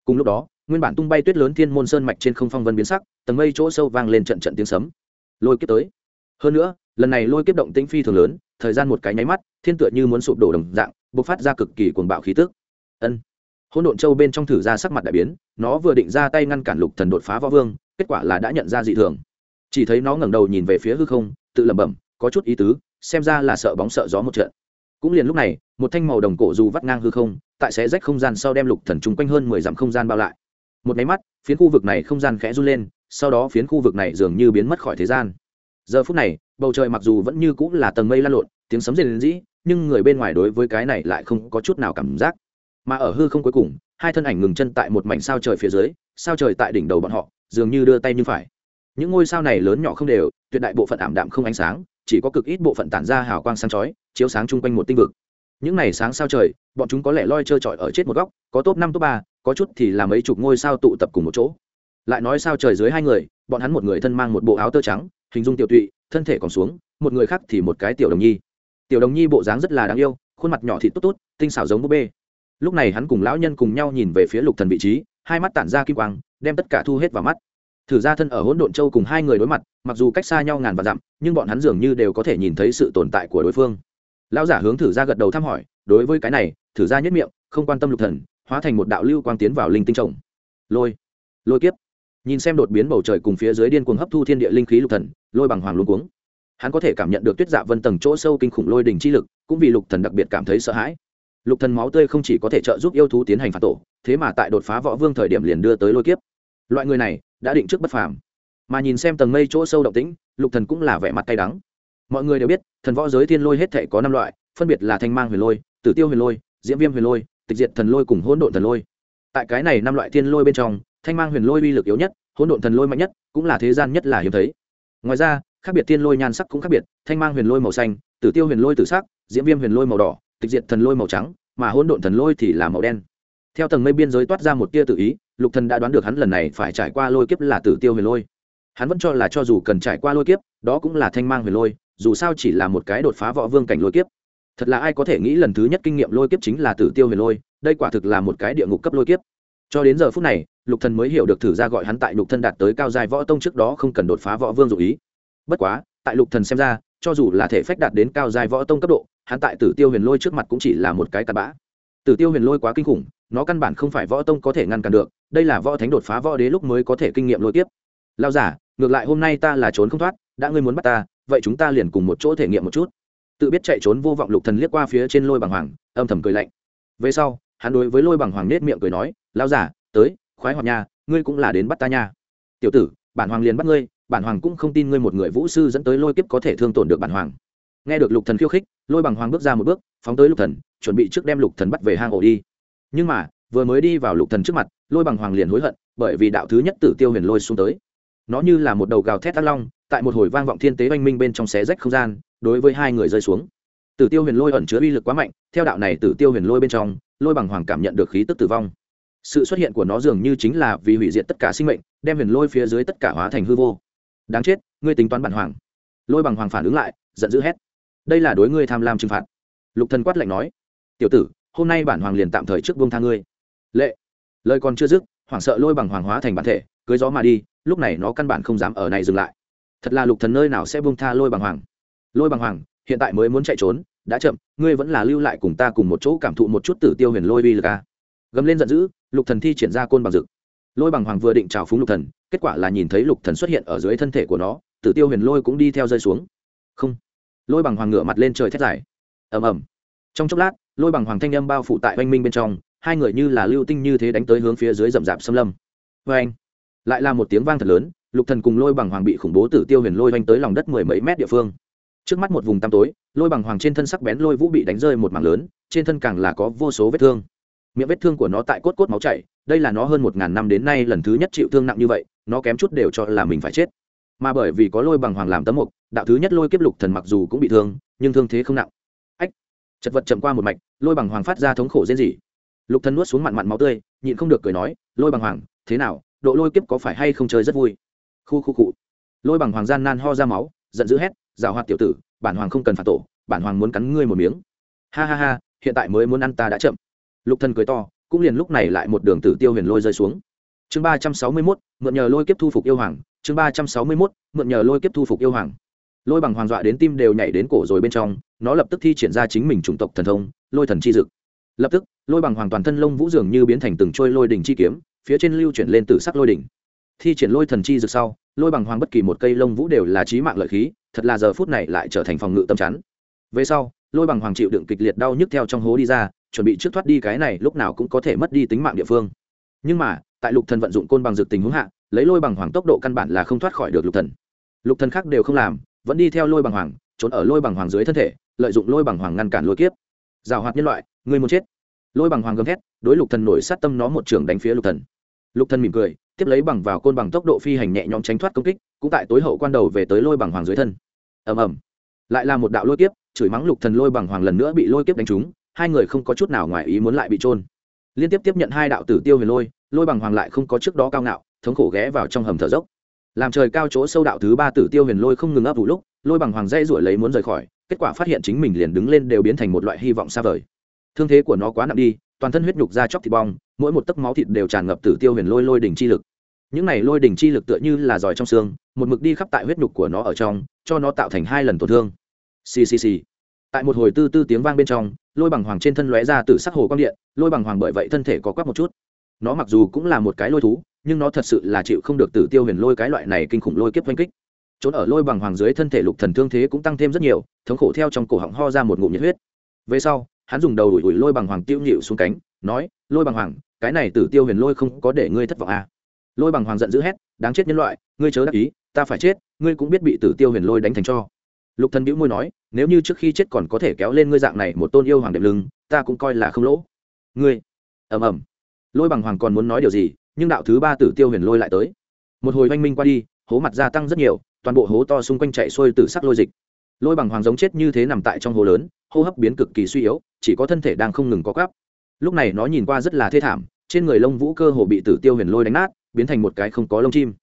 Cùng lúc đó, nguyên bản tung bay tuyết lớn thiên môn sơn mạch trên không phong vân biến sắc, tầng mây chỗ sâu vang lên trận trận tiếng sấm. Lôi kiếp tới. Hơn nữa, lần này lôi kiếp động tĩnh phi thường lớn, thời gian một cái nháy mắt, thiên tựa như muốn sụp đổ đồng dạng, bộc phát ra cực kỳ cuồng bạo khí tức. Ân. Hỗn độn châu bên trong thử ra sắc mặt đại biến, nó vừa định ra tay ngăn cản lục thần đột phá võ vương, kết quả là đã nhận ra dị thường. Chỉ thấy nó ngẩng đầu nhìn về phía hư không, tự lẩm bẩm có chút ý tứ, xem ra là sợ bóng sợ gió một trận. Cũng liền lúc này, một thanh màu đồng cổ dù vắt ngang hư không, tại xé rách không gian sau đem lục thần chung quanh hơn mười dặm không gian bao lại. Một máy mắt, phiến khu vực này không gian khẽ run lên, sau đó phiến khu vực này dường như biến mất khỏi thế gian. Giờ phút này, bầu trời mặc dù vẫn như cũng là tầng mây lan lộn, tiếng sấm rền rĩ, nhưng người bên ngoài đối với cái này lại không có chút nào cảm giác. Mà ở hư không cuối cùng, hai thân ảnh ngừng chân tại một mảnh sao trời phía dưới, sao trời tại đỉnh đầu bọn họ, dường như đưa tay như phải. Những ngôi sao này lớn nhỏ không đều, tuyệt đại bộ phận ảm đạm không ánh sáng chỉ có cực ít bộ phận tản ra hào quang sáng chói, chiếu sáng chung quanh một tinh vực. Những này sáng sao trời, bọn chúng có lẽ loi trơ trọi ở chết một góc, có top năm, top ba, có chút thì là mấy chục ngôi sao tụ tập cùng một chỗ. Lại nói sao trời dưới hai người, bọn hắn một người thân mang một bộ áo tơ trắng, hình dung tiểu tụy, thân thể còn xuống, một người khác thì một cái tiểu đồng nhi. Tiểu đồng nhi bộ dáng rất là đáng yêu, khuôn mặt nhỏ thịt tốt tốt, tinh xảo giống búp bê. Lúc này hắn cùng lão nhân cùng nhau nhìn về phía lục thần vị trí, hai mắt tản ra kim quang, đem tất cả thu hết vào mắt thử ra thân ở hỗn độn châu cùng hai người đối mặt, mặc dù cách xa nhau ngàn và dặm, nhưng bọn hắn dường như đều có thể nhìn thấy sự tồn tại của đối phương. Lão giả hướng thử ra gật đầu thăm hỏi, đối với cái này, thử ra nhất miệng, không quan tâm lục thần, hóa thành một đạo lưu quang tiến vào linh tinh trồng lôi lôi kiếp. Nhìn xem đột biến bầu trời cùng phía dưới điên cuồng hấp thu thiên địa linh khí lục thần, lôi bằng hoàng luống cuống. Hắn có thể cảm nhận được tuyết dạ vân tầng chỗ sâu kinh khủng lôi đỉnh chi lực, cũng vì lục thần đặc biệt cảm thấy sợ hãi. Lục thần máu tươi không chỉ có thể trợ giúp yêu thú tiến hành phản tổ, thế mà tại đột phá võ vương thời điểm liền đưa tới lôi kiếp. Loại người này đã định trước bất phàm. Mà nhìn xem tầng mây chỗ sâu động tĩnh, lục thần cũng là vẻ mặt cay đắng. Mọi người đều biết, thần võ giới thiên lôi hết thể có năm loại, phân biệt là thanh mang huyền lôi, tử tiêu huyền lôi, diễm viêm huyền lôi, tịch diệt thần lôi cùng hỗn độn thần lôi. Tại cái này năm loại thiên lôi bên trong, thanh mang huyền lôi uy lực yếu nhất, hỗn độn thần lôi mạnh nhất, cũng là thế gian nhất là hiếm thấy. Ngoài ra, khác biệt thiên lôi nhan sắc cũng khác biệt, thanh mang huyền lôi màu xanh, tử tiêu huyền lôi tử sắc, diễm viêm huyền lôi màu đỏ, tịch diệt thần lôi màu trắng, mà hỗn độn thần lôi thì là màu đen. Theo tầng mây biên giới toát ra một tia tự ý lục thần đã đoán được hắn lần này phải trải qua lôi kiếp là tử tiêu huyền lôi. Hắn vẫn cho là cho dù cần trải qua lôi kiếp, đó cũng là thanh mang huyền lôi, dù sao chỉ là một cái đột phá võ vương cảnh lôi kiếp. Thật là ai có thể nghĩ lần thứ nhất kinh nghiệm lôi kiếp chính là tử tiêu huyền lôi, đây quả thực là một cái địa ngục cấp lôi kiếp. Cho đến giờ phút này, lục thần mới hiểu được thử ra gọi hắn tại lục thân đạt tới cao dài võ tông trước đó không cần đột phá võ vương dụ ý. Bất quá, tại lục thần xem ra, cho dù là thể phách đạt đến cao dài võ tông cấp độ, hắn tại tử tiêu huyền lôi trước mặt cũng chỉ là một cái cặn bã. Tử tiêu huyền lôi quá kinh khủng, nó căn bản không phải võ tông có thể ngăn cản được đây là võ thánh đột phá võ đế lúc mới có thể kinh nghiệm lôi tiếp lao giả, ngược lại hôm nay ta là trốn không thoát, đã ngươi muốn bắt ta, vậy chúng ta liền cùng một chỗ thể nghiệm một chút. Tự biết chạy trốn vô vọng lục thần liếc qua phía trên lôi bằng hoàng, âm thầm cười lạnh. Về sau, hắn đối với lôi bằng hoàng nết miệng cười nói lao giả, tới, khoái hoạt nha, ngươi cũng là đến bắt ta nha. Tiểu tử, bản hoàng liền bắt ngươi, bản hoàng cũng không tin ngươi một người vũ sư dẫn tới lôi kiếp có thể thương tổn được bản hoàng. Nghe được lục thần khiêu khích, lôi bằng hoàng bước ra một bước, phóng tới lục thần, chuẩn bị trước đem lục thần bắt về hang ổ đi. Nhưng mà vừa mới đi vào lục thần trước mặt, lôi bằng hoàng liền hối hận, bởi vì đạo thứ nhất tử tiêu huyền lôi xuống tới. Nó như là một đầu gào thét tác long, tại một hồi vang vọng thiên tế oanh minh bên trong xé rách không gian, đối với hai người rơi xuống. Tử tiêu huyền lôi ẩn chứa uy lực quá mạnh, theo đạo này tử tiêu huyền lôi bên trong, lôi bằng hoàng cảm nhận được khí tức tử vong. Sự xuất hiện của nó dường như chính là vì hủy diệt tất cả sinh mệnh, đem huyền lôi phía dưới tất cả hóa thành hư vô. Đáng chết, ngươi tính toán bản hoàng. Lôi bằng hoàng phản ứng lại, giận dữ hét. Đây là đối ngươi tham lam trừng phạt. Lục thần quát lạnh nói, tiểu tử, hôm nay bản hoàng liền tạm thời trước buông tha ngươi lệ. Lời còn chưa dứt, hoảng sợ lôi bằng hoàng hóa thành bản thể, cưới gió mà đi, lúc này nó căn bản không dám ở này dừng lại. Thật là lục thần nơi nào sẽ buông tha lôi bằng hoàng. Lôi bằng hoàng, hiện tại mới muốn chạy trốn, đã chậm, ngươi vẫn là lưu lại cùng ta cùng một chỗ cảm thụ một chút tử tiêu huyền lôi vi lực a. Gầm lên giận dữ, lục thần thi triển ra côn bằng dực lôi bằng hoàng vừa định chào phúng lục thần, kết quả là nhìn thấy lục thần xuất hiện ở dưới thân thể của nó, tử tiêu huyền lôi cũng đi theo rơi xuống. Không. Lôi bằng hoàng ngửa mặt lên trời thét dài. Ầm ầm. Trong chốc lát, lôi bằng hoàng thanh âm bao phủ tại oanh minh bên trong hai người như là lưu tinh như thế đánh tới hướng phía dưới rậm rạp xâm lâm. Vê anh, lại là một tiếng vang thật lớn, lục thần cùng lôi bằng hoàng bị khủng bố tử tiêu huyền lôi vanh tới lòng đất mười mấy mét địa phương. Trước mắt một vùng tăm tối, lôi bằng hoàng trên thân sắc bén lôi vũ bị đánh rơi một mảng lớn, trên thân càng là có vô số vết thương. Miệng vết thương của nó tại cốt cốt máu chảy, đây là nó hơn một ngàn năm đến nay lần thứ nhất chịu thương nặng như vậy, nó kém chút đều cho là mình phải chết. Mà bởi vì có lôi bằng hoàng làm tấm mục, đạo thứ nhất lôi kiếp lục thần mặc dù cũng bị thương, nhưng thương thế không nặng. Ách, chật vật chậm qua một mạch, lôi bằng hoàng phát ra thống khổ rên rỉ lục thần nuốt xuống mặn mặn máu tươi, nhịn không được cười nói, lôi bằng hoàng, thế nào? Độ lôi kiếp có phải hay không chơi rất vui? Khu khu cụ lôi bằng hoàng gian nan ho ra máu, giận dữ hét rào hoạt tiểu tử, bản hoàng không cần phạt tổ, bản hoàng muốn cắn ngươi một miếng. Ha ha ha, hiện tại mới muốn ăn ta đã chậm. Lục thần cười to, cũng liền lúc này lại một đường tử tiêu huyền lôi rơi xuống. Chương ba trăm sáu mươi mốt, mượn nhờ lôi kiếp thu phục yêu hoàng. Chương ba trăm sáu mươi mốt, mượn nhờ lôi kiếp thu phục yêu hoàng. Lôi bằng hoàng dọa đến tim đều nhảy đến cổ rồi bên trong, nó lập tức thi triển ra chính mình chủng tộc thần thông, lôi thần chi dực lập tức, lôi bằng hoàng toàn thân lông vũ dường như biến thành từng trôi lôi đỉnh chi kiếm, phía trên lưu chuyển lên từ sắc lôi đỉnh. Thi triển lôi thần chi dực sau, lôi bằng hoàng bất kỳ một cây lông vũ đều là trí mạng lợi khí, thật là giờ phút này lại trở thành phòng ngự tâm chắn. Về sau, lôi bằng hoàng chịu đựng kịch liệt đau nhức theo trong hố đi ra, chuẩn bị trước thoát đi cái này lúc nào cũng có thể mất đi tính mạng địa phương. Nhưng mà, tại lục thần vận dụng côn bằng dược tình huống hạ, lấy lôi bằng hoàng tốc độ căn bản là không thoát khỏi được lục thần. Lục thần khác đều không làm, vẫn đi theo lôi bằng hoàng, trốn ở lôi bằng hoàng dưới thân thể, lợi dụng lôi bằng hoàng ngăn cản lôi kiếp. Giảo hoạt nhân loại Ngươi muốn chết. Lôi bằng hoàng gầm thét, đối lục thần nổi sát tâm nó một trường đánh phía lục thần. Lục thần mỉm cười, tiếp lấy bằng vào côn bằng tốc độ phi hành nhẹ nhõm tránh thoát công kích, cũng tại tối hậu quan đầu về tới lôi bằng hoàng dưới thân. Ầm ầm. Lại là một đạo lôi kiếp, chửi mắng lục thần lôi bằng hoàng lần nữa bị lôi kiếp đánh trúng, hai người không có chút nào ngoài ý muốn lại bị trôn liên tiếp tiếp nhận hai đạo tử tiêu huyền lôi lôi bằng hoàng lại không có trước đó cao ngạo, thống khổ ghé vào trong hầm thở dốc. Làm trời cao chỗ sâu đạo thứ ba tử tiêu huyền lôi không ngừng ấp vụ lúc, lôi bằng hoàng dây ruổi lấy muốn rời khỏi, kết quả phát hiện chính mình liền đứng lên đều biến thành một loại hy vọng xa vời thương thế của nó quá nặng đi, toàn thân huyết nhục da chóc thịt bong, mỗi một tấc máu thịt đều tràn ngập tử tiêu huyền lôi lôi đỉnh chi lực. Những này lôi đỉnh chi lực tựa như là giỏi trong xương, một mực đi khắp tại huyết nhục của nó ở trong, cho nó tạo thành hai lần tổn thương. Ccc tại một hồi tư tư tiếng vang bên trong, lôi bằng hoàng trên thân lóe ra từ sắc hồ quang điện, lôi bằng hoàng bởi vậy thân thể có quắc một chút. Nó mặc dù cũng là một cái lôi thú, nhưng nó thật sự là chịu không được tử tiêu huyền lôi cái loại này kinh khủng lôi kiếp oanh kích. Trốn ở lôi bằng hoàng dưới thân thể lục thần thương thế cũng tăng thêm rất nhiều, thống khổ theo trong cổ họng ho ra một ngụm nhiệt huyết. Về sau hắn dùng đầu đuổi đuổi lôi bằng hoàng tiêu nhịu xuống cánh, nói, lôi bằng hoàng, cái này tử tiêu huyền lôi không có để ngươi thất vọng à. lôi bằng hoàng giận dữ hét, đáng chết nhân loại, ngươi chớ đắc ý, ta phải chết, ngươi cũng biết bị tử tiêu huyền lôi đánh thành cho. Lục thần bĩu môi nói, nếu như trước khi chết còn có thể kéo lên ngươi dạng này một tôn yêu hoàng đệm lưng, ta cũng coi là không lỗ. Ngươi? Ầm ầm. Lôi bằng hoàng còn muốn nói điều gì, nhưng đạo thứ ba tử tiêu huyền lôi lại tới. Một hồi oanh minh qua đi, hố mặt gia tăng rất nhiều, toàn bộ hố to xung quanh chạy xuôi từ sắc lôi dịch lôi bằng hoàng giống chết như thế nằm tại trong hồ lớn, hô hấp biến cực kỳ suy yếu, chỉ có thân thể đang không ngừng có cắp lúc này nó nhìn qua rất là thê thảm, trên người lông vũ cơ hồ bị tử tiêu huyền lôi đánh nát, biến thành một cái không có lông chim.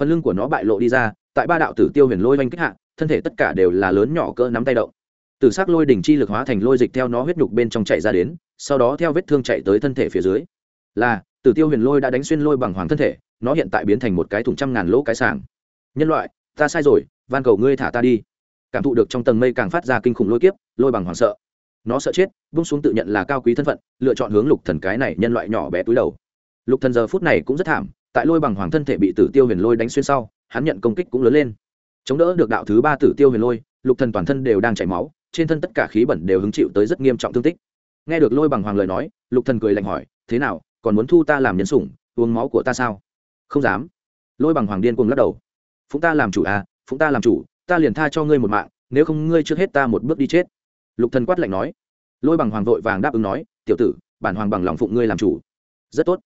Phần lưng của nó bại lộ đi ra, tại ba đạo tử tiêu huyền lôi oanh kích hạ, thân thể tất cả đều là lớn nhỏ cỡ nắm tay động. Tử s ắ c lôi đỉnh chi lực hóa thành lôi dịch theo nó huyết nhục bên trong chạy ra đến, sau đó theo vết thương chạy tới thân thể phía dưới. Là, tử tiêu huyền lôi đã đánh xuyên lôi bằng hoàng thân thể, nó hiện tại biến thành một cái thùng trăm ngàn lỗ cái sàng nhân loại, ta sai rồi, van cầu ngươi thả ta đi cảm thụ được trong tầng mây càng phát ra kinh khủng lôi kiếp, lôi bằng hoàng sợ. Nó sợ chết buông xuống tự nhận là cao quý thân phận, lựa chọn hướng lục thần cái này nhân loại nhỏ bé túi đầu. Lục thần giờ phút này cũng rất thảm, tại lôi bằng hoàng thân thể bị tử tiêu huyền lôi đánh xuyên sau, hắn nhận công kích cũng lớn lên. Chống đỡ được đạo thứ ba tử tiêu huyền lôi, lục thần toàn thân đều đang chảy máu, trên thân tất cả khí bẩn đều hứng chịu tới rất nghiêm trọng thương tích. Nghe được lôi bằng hoàng lời nói, lục thần cười lạnh hỏi, thế nào, còn muốn thu ta làm nhân sủng, uống máu của ta sao? Không dám. Lôi bằng hoàng điên cuồng lắc đầu. Phụng ta làm chủ à phụng ta làm chủ ta liền tha cho ngươi một mạng, nếu không ngươi trước hết ta một bước đi chết. Lục thần quát lạnh nói. Lôi bằng hoàng vội vàng đáp ứng nói, tiểu tử, bản hoàng bằng lòng phụng ngươi làm chủ. Rất tốt.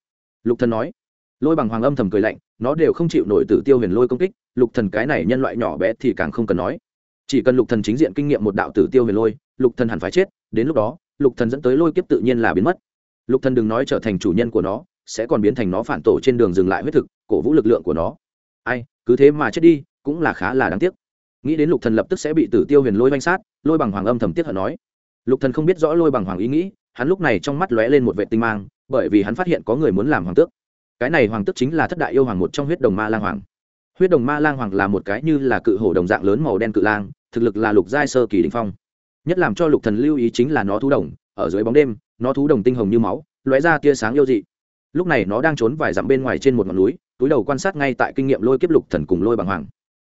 Lục thần nói. Lôi bằng hoàng âm thầm cười lạnh, nó đều không chịu nổi tử tiêu huyền lôi công kích, lục thần cái này nhân loại nhỏ bé thì càng không cần nói. Chỉ cần lục thần chính diện kinh nghiệm một đạo tử tiêu huyền lôi, lục thần hẳn phải chết, đến lúc đó, lục thần dẫn tới lôi kiếp tự nhiên là biến mất. Lục thần đừng nói trở thành chủ nhân của nó, sẽ còn biến thành nó phản tổ trên đường dừng lại huyết thực, cổ vũ lực lượng của nó. Ai, cứ thế mà chết đi, cũng là khá là đáng tiếc nghĩ đến lục thần lập tức sẽ bị tử tiêu huyền lôi vanh sát, lôi bằng hoàng âm thầm tiếc hận nói. Lục thần không biết rõ lôi bằng hoàng ý nghĩ, hắn lúc này trong mắt lóe lên một vệ tinh mang, bởi vì hắn phát hiện có người muốn làm hoàng tước. Cái này hoàng tước chính là thất đại yêu hoàng một trong huyết đồng ma lang hoàng. Huyết đồng ma lang hoàng là một cái như là cự hổ đồng dạng lớn màu đen cự lang, thực lực là lục giai sơ kỳ đình phong. Nhất làm cho lục thần lưu ý chính là nó thú đồng, ở dưới bóng đêm, nó thú đồng tinh hồng như máu, lóe ra tia sáng yêu dị. Lúc này nó đang trốn vài dặm bên ngoài trên một ngọn núi, túi đầu quan sát ngay tại kinh nghiệm lôi kiếp lục thần cùng lôi bằng hoàng.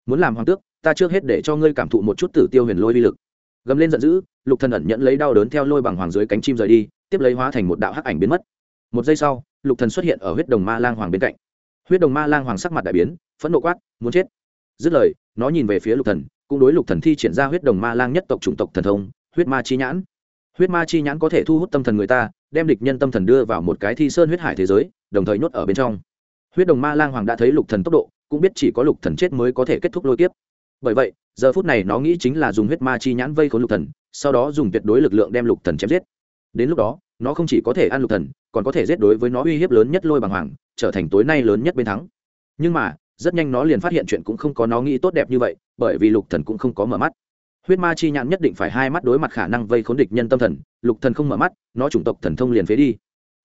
Muốn làm hoàng tước ta trước hết để cho ngươi cảm thụ một chút tử tiêu huyền lôi vi lực. Gầm lên giận dữ, lục thần ẩn nhận lấy đau đớn theo lôi bằng hoàng dưới cánh chim rời đi, tiếp lấy hóa thành một đạo hắc ảnh biến mất. Một giây sau, lục thần xuất hiện ở huyết đồng ma lang hoàng bên cạnh. Huyết đồng ma lang hoàng sắc mặt đại biến, phẫn nộ quát, muốn chết! Dứt lời, nó nhìn về phía lục thần, cũng đối lục thần thi triển ra huyết đồng ma lang nhất tộc chủng tộc thần thông, huyết ma chi nhãn. Huyết ma chi nhãn có thể thu hút tâm thần người ta, đem địch nhân tâm thần đưa vào một cái thi sơn huyết hải thế giới, đồng thời nhốt ở bên trong. Huyết đồng ma lang hoàng đã thấy lục thần tốc độ, cũng biết chỉ có lục thần chết mới có thể kết thúc lôi kiếp bởi vậy, giờ phút này nó nghĩ chính là dùng huyết ma chi nhãn vây khốn lục thần, sau đó dùng tuyệt đối lực lượng đem lục thần chém giết. Đến lúc đó, nó không chỉ có thể ăn lục thần, còn có thể giết đối với nó uy hiếp lớn nhất lôi bằng hoàng, trở thành tối nay lớn nhất bên thắng. Nhưng mà, rất nhanh nó liền phát hiện chuyện cũng không có nó nghĩ tốt đẹp như vậy, bởi vì lục thần cũng không có mở mắt. Huyết ma chi nhãn nhất định phải hai mắt đối mặt khả năng vây khốn địch nhân tâm thần, lục thần không mở mắt, nó chủng tộc thần thông liền phế đi.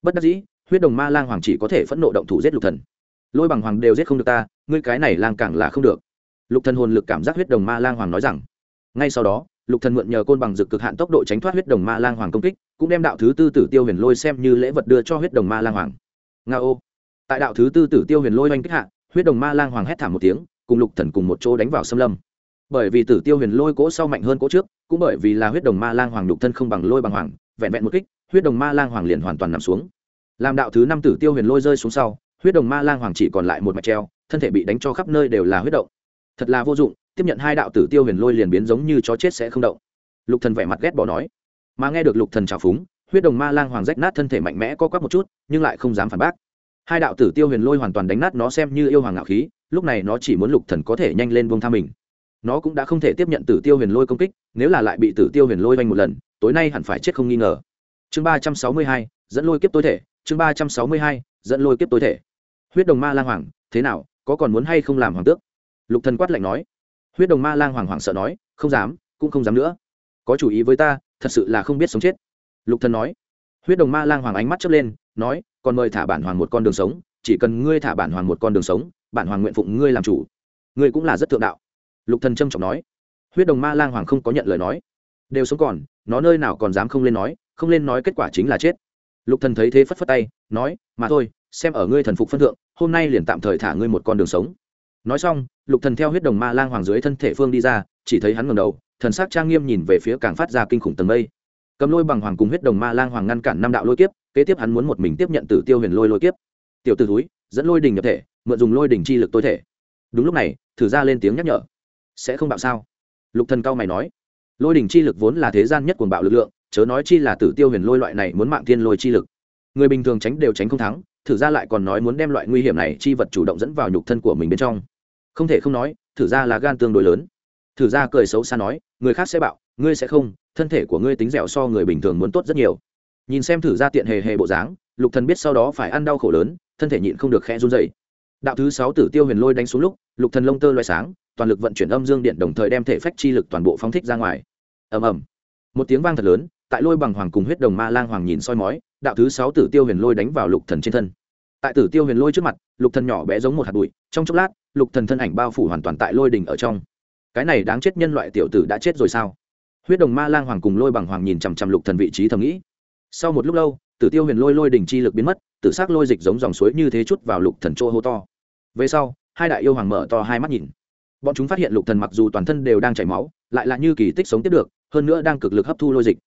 Bất đắc dĩ, huyết đồng ma lang hoàng chỉ có thể phẫn nộ động thủ giết lục thần. Lôi bằng hoàng đều giết không được ta, ngươi cái này lang càng là không được lục thần hồn lực cảm giác huyết đồng ma lang hoàng nói rằng, ngay sau đó, lục thần mượn nhờ côn bằng dực cực hạn tốc độ tránh thoát huyết đồng ma lang hoàng công kích, cũng đem đạo thứ tư tử tiêu huyền lôi xem như lễ vật đưa cho huyết đồng ma lang hoàng. Nga ô. Tại đạo thứ tư tử tiêu huyền lôi oanh kích hạ, huyết đồng ma lang hoàng hét thảm một tiếng, cùng lục thần cùng một chỗ đánh vào xâm lâm. Bởi vì tử tiêu huyền lôi cỗ sau mạnh hơn cỗ trước, cũng bởi vì là huyết đồng ma lang hoàng lục thân không bằng lôi bằng hoàng, vẹn vẹn một kích, huyết đồng ma lang hoàng liền hoàn toàn nằm xuống. Làm đạo thứ năm tử tiêu huyền lôi rơi xuống sau, huyết đồng ma lang hoàng chỉ còn lại một mạch treo, thân thể bị đánh cho khắp nơi đều là huyết động thật là vô dụng, tiếp nhận hai đạo tử tiêu huyền lôi liền biến giống như chó chết sẽ không động. Lục thần vẻ mặt ghét bỏ nói. Mà nghe được lục thần trào phúng, huyết đồng ma lang hoàng rách nát thân thể mạnh mẽ co quắp một chút, nhưng lại không dám phản bác. Hai đạo tử tiêu huyền lôi hoàn toàn đánh nát nó xem như yêu hoàng ngạo khí, lúc này nó chỉ muốn lục thần có thể nhanh lên buông tha mình. Nó cũng đã không thể tiếp nhận tử tiêu huyền lôi công kích, nếu là lại bị tử tiêu huyền lôi vanh một lần, tối nay hẳn phải chết không nghi ngờ. Chương ba trăm sáu mươi hai, dẫn lôi kiếp tối thể, chương ba trăm sáu mươi hai, dẫn lôi kiếp tối thể. Huyết đồng ma lang hoàng, thế nào, có còn muốn hay không làm hoàng tước? Lục thần quát lạnh nói. Huyết đồng ma lang hoàng hoàng sợ nói, không dám, cũng không dám nữa. Có chủ ý với ta, thật sự là không biết sống chết. Lục thần nói. Huyết đồng ma lang hoàng ánh mắt chớp lên, nói, còn mời thả bản hoàng một con đường sống, chỉ cần ngươi thả bản hoàng một con đường sống, bản hoàng nguyện phụng ngươi làm chủ. Ngươi cũng là rất thượng đạo. Lục thần trâm trọng nói. Huyết đồng ma lang hoàng không có nhận lời nói. Đều sống còn, nó nơi nào còn dám không lên nói, không lên nói kết quả chính là chết. Lục thần thấy thế phất phất tay, nói, mà thôi, xem ở ngươi thần phục phân thượng, hôm nay liền tạm thời thả ngươi một con đường sống nói xong, lục thần theo huyết đồng ma lang hoàng dưới thân thể phương đi ra, chỉ thấy hắn ngẩng đầu, thần sắc trang nghiêm nhìn về phía càng phát ra kinh khủng tầng mây. Cầm lôi bằng hoàng cùng huyết đồng ma lang hoàng ngăn cản năm đạo lôi kiếp, kế tiếp hắn muốn một mình tiếp nhận tử tiêu huyền lôi lôi kiếp. Tiểu tử túi dẫn lôi đình nhập thể, mượn dùng lôi đình chi lực tối thể. Đúng lúc này, thử ra lên tiếng nhắc nhở. Sẽ không bạo sao? Lục thần cao mày nói. Lôi đình chi lực vốn là thế gian nhất cuồng bạo lực lượng, chớ nói chi là tử tiêu huyền lôi loại này muốn mạng thiên lôi chi lực. Người bình thường tránh đều tránh không thắng, thử ra lại còn nói muốn đem loại nguy hiểm này chi vật chủ động dẫn vào nhục thân của mình bên trong không thể không nói, thử ra là gan tương đối lớn. Thử ra cười xấu xa nói, người khác sẽ bạo, ngươi sẽ không, thân thể của ngươi tính dẻo so người bình thường muốn tốt rất nhiều. Nhìn xem thử ra tiện hề hề bộ dáng, lục thần biết sau đó phải ăn đau khổ lớn, thân thể nhịn không được khẽ run dậy đạo thứ sáu tử tiêu huyền lôi đánh xuống lúc, lục thần lông tơ loay sáng, toàn lực vận chuyển âm dương điện đồng thời đem thể phách chi lực toàn bộ phóng thích ra ngoài. Ầm ầm. Một tiếng vang thật lớn, tại lôi bằng hoàng cùng huyết đồng ma lang hoàng nhìn soi mói, đạo thứ sáu tử tiêu huyền lôi đánh vào lục thần trên thân. Tại tử tiêu huyền lôi trước mặt, lục thần nhỏ bé giống một hạt bụi, trong chốc lát lục thần thân ảnh bao phủ hoàn toàn tại lôi đỉnh ở trong. Cái này đáng chết nhân loại tiểu tử đã chết rồi sao? Huyết đồng ma lang hoàng cùng lôi bằng hoàng nhìn chằm chằm lục thần vị trí thầm nghĩ. Sau một lúc lâu, tử tiêu huyền lôi lôi đỉnh chi lực biến mất, tử s ắ c lôi dịch giống dòng suối như thế chút vào lục thần chỗ hô to. Về sau, hai đại yêu hoàng mở to hai mắt nhìn. Bọn chúng phát hiện lục thần mặc dù toàn thân đều đang chảy máu, lại là như kỳ tích sống tiếp được, hơn nữa đang cực lực hấp thu lôi dịch.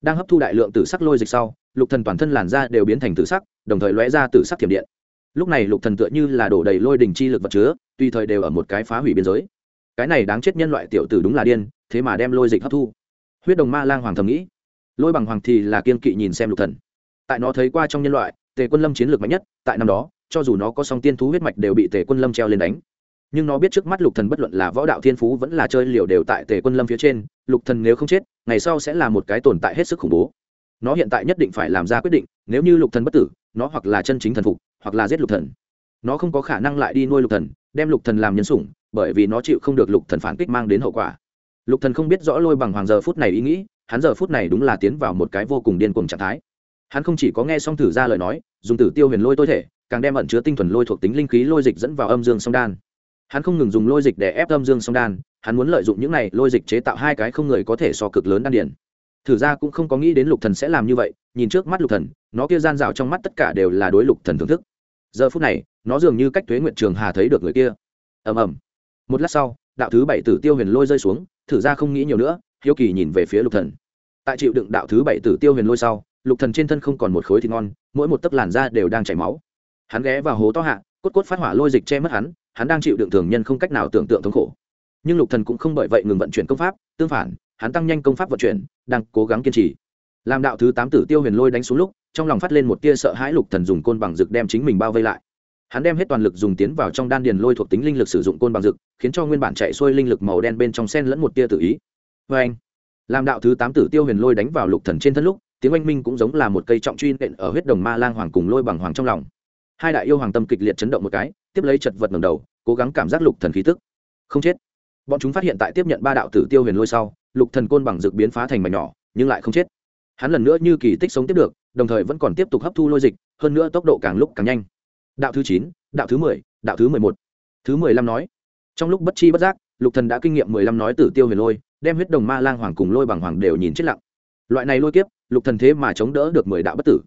Đang hấp thu đại lượng tử sắc lôi dịch sau, lục thần toàn thân làn da đều biến thành tử sắc, đồng thời lóe ra tử sắc thiểm điện lúc này lục thần tựa như là đổ đầy lôi đỉnh chi lực vật chứa, tùy thời đều ở một cái phá hủy biên giới. Cái này đáng chết nhân loại tiểu tử đúng là điên, thế mà đem lôi dịch hấp thu. Huyết đồng ma lang hoàng thầm nghĩ. Lôi bằng hoàng thì là kiên kỵ nhìn xem lục thần. Tại nó thấy qua trong nhân loại, tề quân lâm chiến lược mạnh nhất, tại năm đó, cho dù nó có song tiên thú huyết mạch đều bị tề quân lâm treo lên đánh. Nhưng nó biết trước mắt lục thần bất luận là võ đạo thiên phú vẫn là chơi liều đều tại tề quân lâm phía trên, lục thần nếu không chết, ngày sau sẽ là một cái tồn tại hết sức khủng bố. Nó hiện tại nhất định phải làm ra quyết định, nếu như lục thần bất tử, nó hoặc là chân chính thần phục hoặc là giết lục thần. Nó không có khả năng lại đi nuôi lục thần, đem lục thần làm nhân sủng, bởi vì nó chịu không được lục thần phản kích mang đến hậu quả. Lục thần không biết rõ lôi bằng hoàng giờ phút này ý nghĩ, hắn giờ phút này đúng là tiến vào một cái vô cùng điên cuồng trạng thái. Hắn không chỉ có nghe xong thử ra lời nói, dùng tử tiêu huyền lôi tôi thể, càng đem ẩn chứa tinh thuần lôi thuộc tính linh khí lôi dịch dẫn vào âm dương song đan. Hắn không ngừng dùng lôi dịch để ép âm dương song đan, hắn muốn lợi dụng những này lôi dịch chế tạo hai cái không người có thể so cực lớn đan điển thử ra cũng không có nghĩ đến lục thần sẽ làm như vậy, nhìn trước mắt lục thần nó kia gian rào trong mắt tất cả đều là đối lục thần thưởng thức. Giờ phút này, nó dường như cách thuế nguyện trường hà thấy được người kia. Ầm ầm. Một lát sau, đạo thứ bảy tử tiêu huyền lôi rơi xuống, thử ra không nghĩ nhiều nữa, hiếu kỳ nhìn về phía lục thần. Tại chịu đựng đạo thứ bảy tử tiêu huyền lôi sau, lục thần trên thân không còn một khối thịt ngon, mỗi một tấc làn da đều đang chảy máu. Hắn ghé vào hố to hạ, cốt cốt phát hỏa lôi dịch che mất hắn hắn đang chịu đựng thường nhân không cách nào tưởng tượng thống khổ. Nhưng lục thần cũng không bởi vậy ngừng vận chuyển công pháp, tương phản, hắn tăng nhanh công pháp vận chuyển, đang cố gắng kiên trì. Làm đạo thứ tám tử tiêu huyền lôi đánh xuống lúc trong lòng phát lên một tia sợ hãi lục thần dùng côn bằng dược đem chính mình bao vây lại. Hắn đem hết toàn lực dùng tiến vào trong đan điền lôi thuộc tính linh lực sử dụng côn bằng dược, khiến cho nguyên bản chạy xuôi linh lực màu đen bên trong sen lẫn một tia tự ý. Vê anh, làm đạo thứ tám tử tiêu huyền lôi đánh vào lục thần trên thân lúc, tiếng oanh minh cũng giống là một cây trọng truy nện ở huyết đồng ma lang hoàng cùng lôi bằng hoàng trong lòng. Hai đại yêu hoàng tâm kịch liệt chấn động một cái, tiếp lấy chật vật ngầm đầu, cố gắng cảm giác lục thần khí tức. Không chết. Bọn chúng phát hiện tại tiếp nhận ba đạo tử tiêu huyền lôi sau, lục thần côn bằng dược biến phá thành mảnh nhỏ, nhưng lại không chết hắn lần nữa như kỳ tích sống tiếp được, đồng thời vẫn còn tiếp tục hấp thu lôi dịch, hơn nữa tốc độ càng lúc càng nhanh. Đạo thứ chín, đạo thứ mười, đạo thứ mười một. Thứ mười lăm nói. Trong lúc bất chi bất giác, lục thần đã kinh nghiệm mười lăm nói tử tiêu huyền lôi, đem huyết đồng ma lang hoàng cùng lôi bằng hoàng đều nhìn chết lặng. Loại này lôi kiếp, lục thần thế mà chống đỡ được mười đạo bất tử.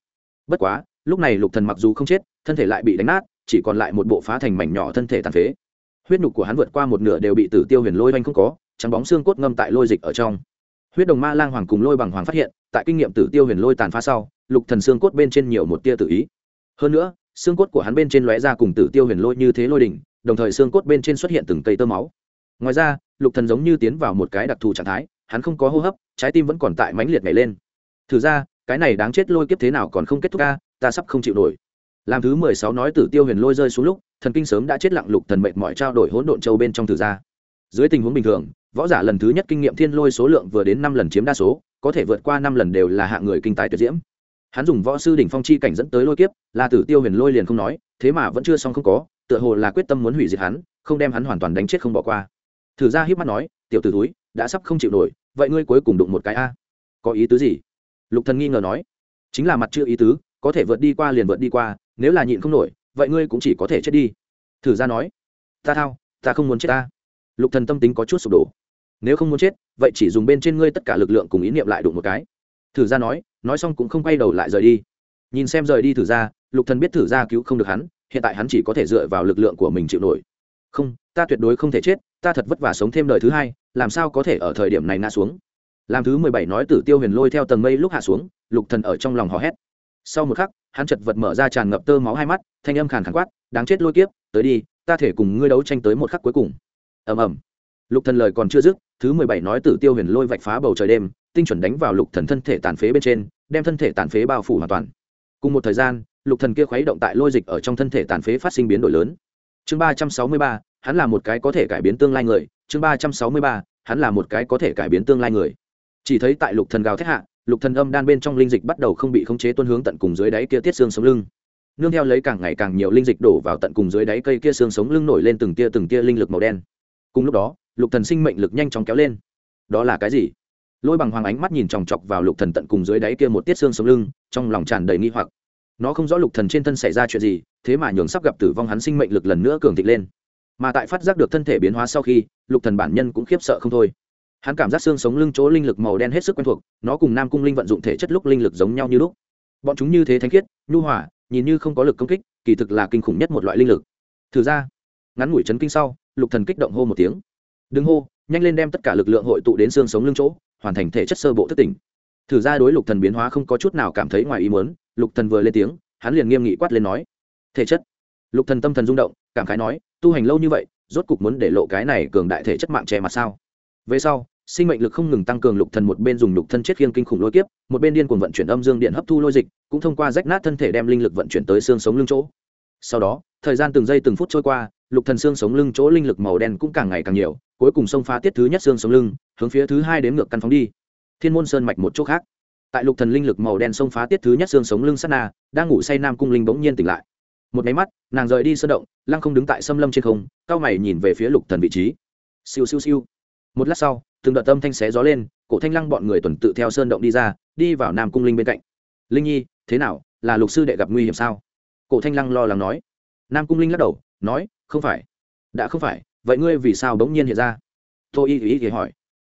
Bất quá, lúc này lục thần mặc dù không chết, thân thể lại bị đánh nát, chỉ còn lại một bộ phá thành mảnh nhỏ thân thể tàn phế. Huyết nhục của hắn vượt qua một nửa đều bị tử tiêu huyền lôi oanh không có, trắng bóng xương cốt ngâm tại lôi dịch ở trong. Huyết đồng ma lang hoàng cùng lôi bằng hoàng phát hiện tại kinh nghiệm tử tiêu huyền lôi tàn phá sau, lục thần xương cốt bên trên nhiều một tia tự ý. Hơn nữa, xương cốt của hắn bên trên lóe ra cùng tử tiêu huyền lôi như thế lôi đỉnh, đồng thời xương cốt bên trên xuất hiện từng cây tơ máu. Ngoài ra, lục thần giống như tiến vào một cái đặc thù trạng thái, hắn không có hô hấp, trái tim vẫn còn tại mãnh liệt nhảy lên. Thử ra, cái này đáng chết lôi kiếp thế nào còn không kết thúc ca ta sắp không chịu nổi. Làm thứ mười sáu nói tử tiêu huyền lôi rơi xuống lúc, thần kinh sớm đã chết lặng lục thần mệnh mọi trao đổi hỗn độn châu bên trong thử ra. Dưới tình huống bình thường, võ giả lần thứ nhất kinh nghiệm thiên lôi số lượng vừa đến năm lần chiếm đa số có thể vượt qua năm lần đều là hạng người kinh tài tuyệt diễm. Hắn dùng võ sư đỉnh phong chi cảnh dẫn tới lôi kiếp là tử tiêu huyền lôi liền không nói, thế mà vẫn chưa xong không có, tựa hồ là quyết tâm muốn hủy diệt hắn, không đem hắn hoàn toàn đánh chết không bỏ qua. Thử ra hiếp mắt nói, tiểu t ử túi đã sắp không chịu nổi, vậy ngươi cuối cùng đụng một cái a. Có ý tứ gì? Lục thần nghi ngờ nói. Chính là mặt chưa ý tứ, có thể vượt đi qua liền vượt đi qua, nếu là nhịn không nổi, vậy ngươi cũng chỉ có thể chết đi. Thử ra nói. Ta thao, ta không muốn chết ta. Lục thần tâm tính có chút sụp đổ. Nếu không muốn chết vậy chỉ dùng bên trên ngươi tất cả lực lượng cùng ý niệm lại đụng một cái. Thử ra nói nói xong cũng không quay đầu lại rời đi. Nhìn xem rời đi thử ra, lục thần biết thử ra cứu không được hắn, hiện tại hắn chỉ có thể dựa vào lực lượng của mình chịu nổi. Không, ta tuyệt đối không thể chết, ta thật vất vả sống thêm đời thứ hai, làm sao có thể ở thời điểm này ngã xuống? Làm thứ mười bảy nói tử tiêu huyền lôi theo tầng mây lúc hạ xuống, lục thần ở trong lòng hò hét. Sau một khắc, hắn chật vật mở ra tràn ngập tơ máu hai mắt, thanh âm khàn khàn quát, đáng chết lôi kiếp, tới đi, ta thể cùng ngươi đấu tranh tới một khắc cuối cùng. Ầm ầm. Lục thần lời còn chưa dứt thứ mười bảy nói tử tiêu huyền lôi vạch phá bầu trời đêm, tinh chuẩn đánh vào lục thần thân thể tàn phế bên trên, đem thân thể tàn phế bao phủ hoàn toàn. Cùng một thời gian, lục thần kia khuấy động tại lôi dịch ở trong thân thể tàn phế phát sinh biến đổi lớn. Chương ba trăm sáu mươi ba, hắn là một cái có thể cải biến tương lai người. Chương ba trăm sáu mươi ba, hắn là một cái có thể cải biến tương lai người. Chỉ thấy tại lục thần gào thét hạ, lục thần âm đan bên trong linh dịch bắt đầu không bị khống chế tuôn hướng tận cùng dưới đáy kia tiết xương sống lưng. Nương theo lấy càng ngày càng nhiều linh dịch đổ vào tận cùng dưới đáy cây kia xương sống lưng nổi lên từng tia từng tia linh lực màu đen. Cùng lúc đó lục thần sinh mệnh lực nhanh chóng kéo lên. Đó là cái gì? Lôi bằng hoàng ánh mắt nhìn chòng chọc vào lục thần tận cùng dưới đáy kia một tiết xương sống lưng, trong lòng tràn đầy nghi hoặc. Nó không rõ lục thần trên thân xảy ra chuyện gì, thế mà nhường sắp gặp tử vong hắn sinh mệnh lực lần nữa cường thịnh lên. Mà tại phát giác được thân thể biến hóa sau khi, lục thần bản nhân cũng khiếp sợ không thôi. Hắn cảm giác xương sống lưng chỗ linh lực màu đen hết sức quen thuộc, nó cùng nam cung linh vận dụng thể chất lúc linh lực giống nhau như lúc. Bọn chúng như thế thánh khiết, nhu hòa, nhìn như không có lực công kích, kỳ thực là kinh khủng nhất một loại linh lực. Thử ra, ngắn ngủi chấn kinh sau, lục thần kích động hô một tiếng đừng hô, nhanh lên đem tất cả lực lượng hội tụ đến xương sống lưng chỗ, hoàn thành thể chất sơ bộ thất tỉnh. Thử ra đối lục thần biến hóa không có chút nào cảm thấy ngoài ý muốn, lục thần vừa lên tiếng, hắn liền nghiêm nghị quát lên nói, thể chất. Lục thần tâm thần rung động, cảm khái nói, tu hành lâu như vậy, rốt cục muốn để lộ cái này cường đại thể chất mạng che mặt sao? Về sau, sinh mệnh lực không ngừng tăng cường lục thần một bên dùng lục thân chết khiêng kinh khủng lôi kiếp, một bên điên cuồng vận chuyển âm dương điện hấp thu lôi dịch, cũng thông qua rách nát thân thể đem linh lực vận chuyển tới xương sống lưng chỗ. Sau đó, thời gian từng giây từng phút trôi qua, lục thần xương sống lưng chỗ linh lực màu đen cũng càng ngày càng nhiều cuối cùng xông phá tiết thứ nhất xương sống lưng, hướng phía thứ hai đến ngược căn phóng đi. Thiên môn sơn mạch một chỗ khác. Tại lục thần linh lực màu đen xông phá tiết thứ nhất xương sống lưng sát na, đang ngủ say nam cung linh bỗng nhiên tỉnh lại. Một máy mắt, nàng rời đi sơn động, lăng không đứng tại xâm lâm trên không, cao mày nhìn về phía lục thần vị trí. Siêu siêu siêu. Một lát sau, từng đợt tâm thanh xé gió lên, cổ thanh lăng bọn người tuần tự theo sơn động đi ra, đi vào nam cung linh bên cạnh. Linh nhi, thế nào? Là lục sư đệ gặp nguy hiểm sao? Cổ thanh lăng lo lắng nói. Nam cung linh lắc đầu, nói, không phải. Đã không phải vậy ngươi vì sao bỗng nhiên hiện ra? Tôi y ý thì hỏi.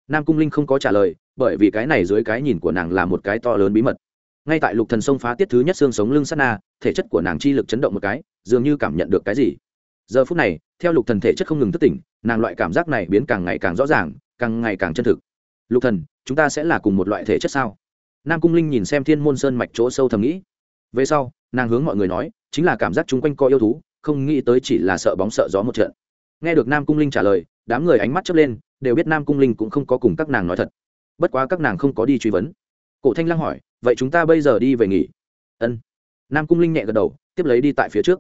Nam cung linh không có trả lời, bởi vì cái này dưới cái nhìn của nàng là một cái to lớn bí mật. Ngay tại lục thần sông phá tiết thứ nhất xương sống lưng sát na, thể chất của nàng chi lực chấn động một cái, dường như cảm nhận được cái gì. Giờ phút này, theo lục thần thể chất không ngừng thức tỉnh, nàng loại cảm giác này biến càng ngày càng rõ ràng, càng ngày càng chân thực. Lục thần, chúng ta sẽ là cùng một loại thể chất sao? Nam cung linh nhìn xem thiên môn sơn mạch chỗ sâu thầm nghĩ. Về sau, nàng hướng mọi người nói, chính là cảm giác chung quanh có yêu thú, không nghĩ tới chỉ là sợ bóng sợ gió một trận nghe được nam cung linh trả lời, đám người ánh mắt chớp lên, đều biết nam cung linh cũng không có cùng các nàng nói thật. Bất quá các nàng không có đi truy vấn. Cổ thanh lăng hỏi, vậy chúng ta bây giờ đi về nghỉ? Ân. Nam cung linh nhẹ gật đầu, tiếp lấy đi tại phía trước.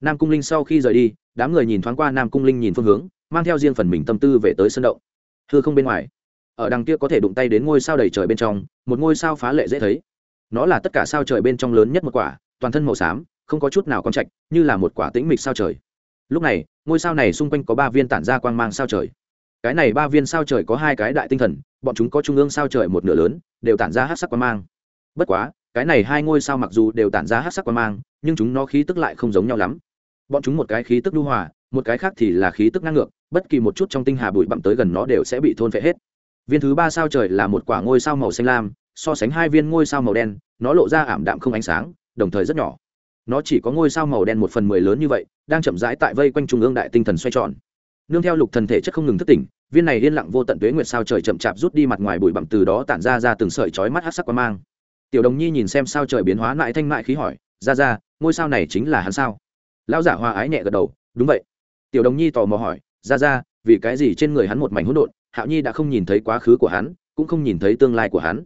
Nam cung linh sau khi rời đi, đám người nhìn thoáng qua nam cung linh nhìn phương hướng, mang theo riêng phần mình tâm tư về tới sân động. Hư không bên ngoài, ở đằng kia có thể đụng tay đến ngôi sao đầy trời bên trong, một ngôi sao phá lệ dễ thấy. Nó là tất cả sao trời bên trong lớn nhất một quả, toàn thân màu xám, không có chút nào con trạch, như là một quả tĩnh mịch sao trời. Lúc này ngôi sao này xung quanh có ba viên tản ra quang mang sao trời. Cái này ba viên sao trời có hai cái đại tinh thần, bọn chúng có trung ương sao trời một nửa lớn, đều tản ra hát sắc quang mang. Bất quá, cái này hai ngôi sao mặc dù đều tản ra hát sắc quang mang, nhưng chúng nó khí tức lại không giống nhau lắm. Bọn chúng một cái khí tức lưu hòa, một cái khác thì là khí tức ngang ngược, bất kỳ một chút trong tinh hà bụi bặm tới gần nó đều sẽ bị thôn phệ hết. Viên thứ ba sao trời là một quả ngôi sao màu xanh lam, so sánh hai viên ngôi sao màu đen, nó lộ ra ảm đạm không ánh sáng, đồng thời rất nhỏ nó chỉ có ngôi sao màu đen một phần mười lớn như vậy, đang chậm rãi tại vây quanh trung ương đại tinh thần xoay tròn. Nương theo lục thần thể chất không ngừng thất tỉnh, viên này yên lặng vô tận tuế nguyệt sao trời chậm chạp rút đi mặt ngoài bụi bặm từ đó tản ra ra từng sợi chói mắt hắc sắc quang mang. Tiểu đồng nhi nhìn xem sao trời biến hóa lại thanh mại khí hỏi, ra ra, ngôi sao này chính là hắn sao? Lão giả hoa ái nhẹ gật đầu, đúng vậy. Tiểu đồng nhi tò mò hỏi, ra ra, vì cái gì trên người hắn một mảnh hỗn độn, hạo nhi đã không nhìn thấy quá khứ của hắn, cũng không nhìn thấy tương lai của hắn?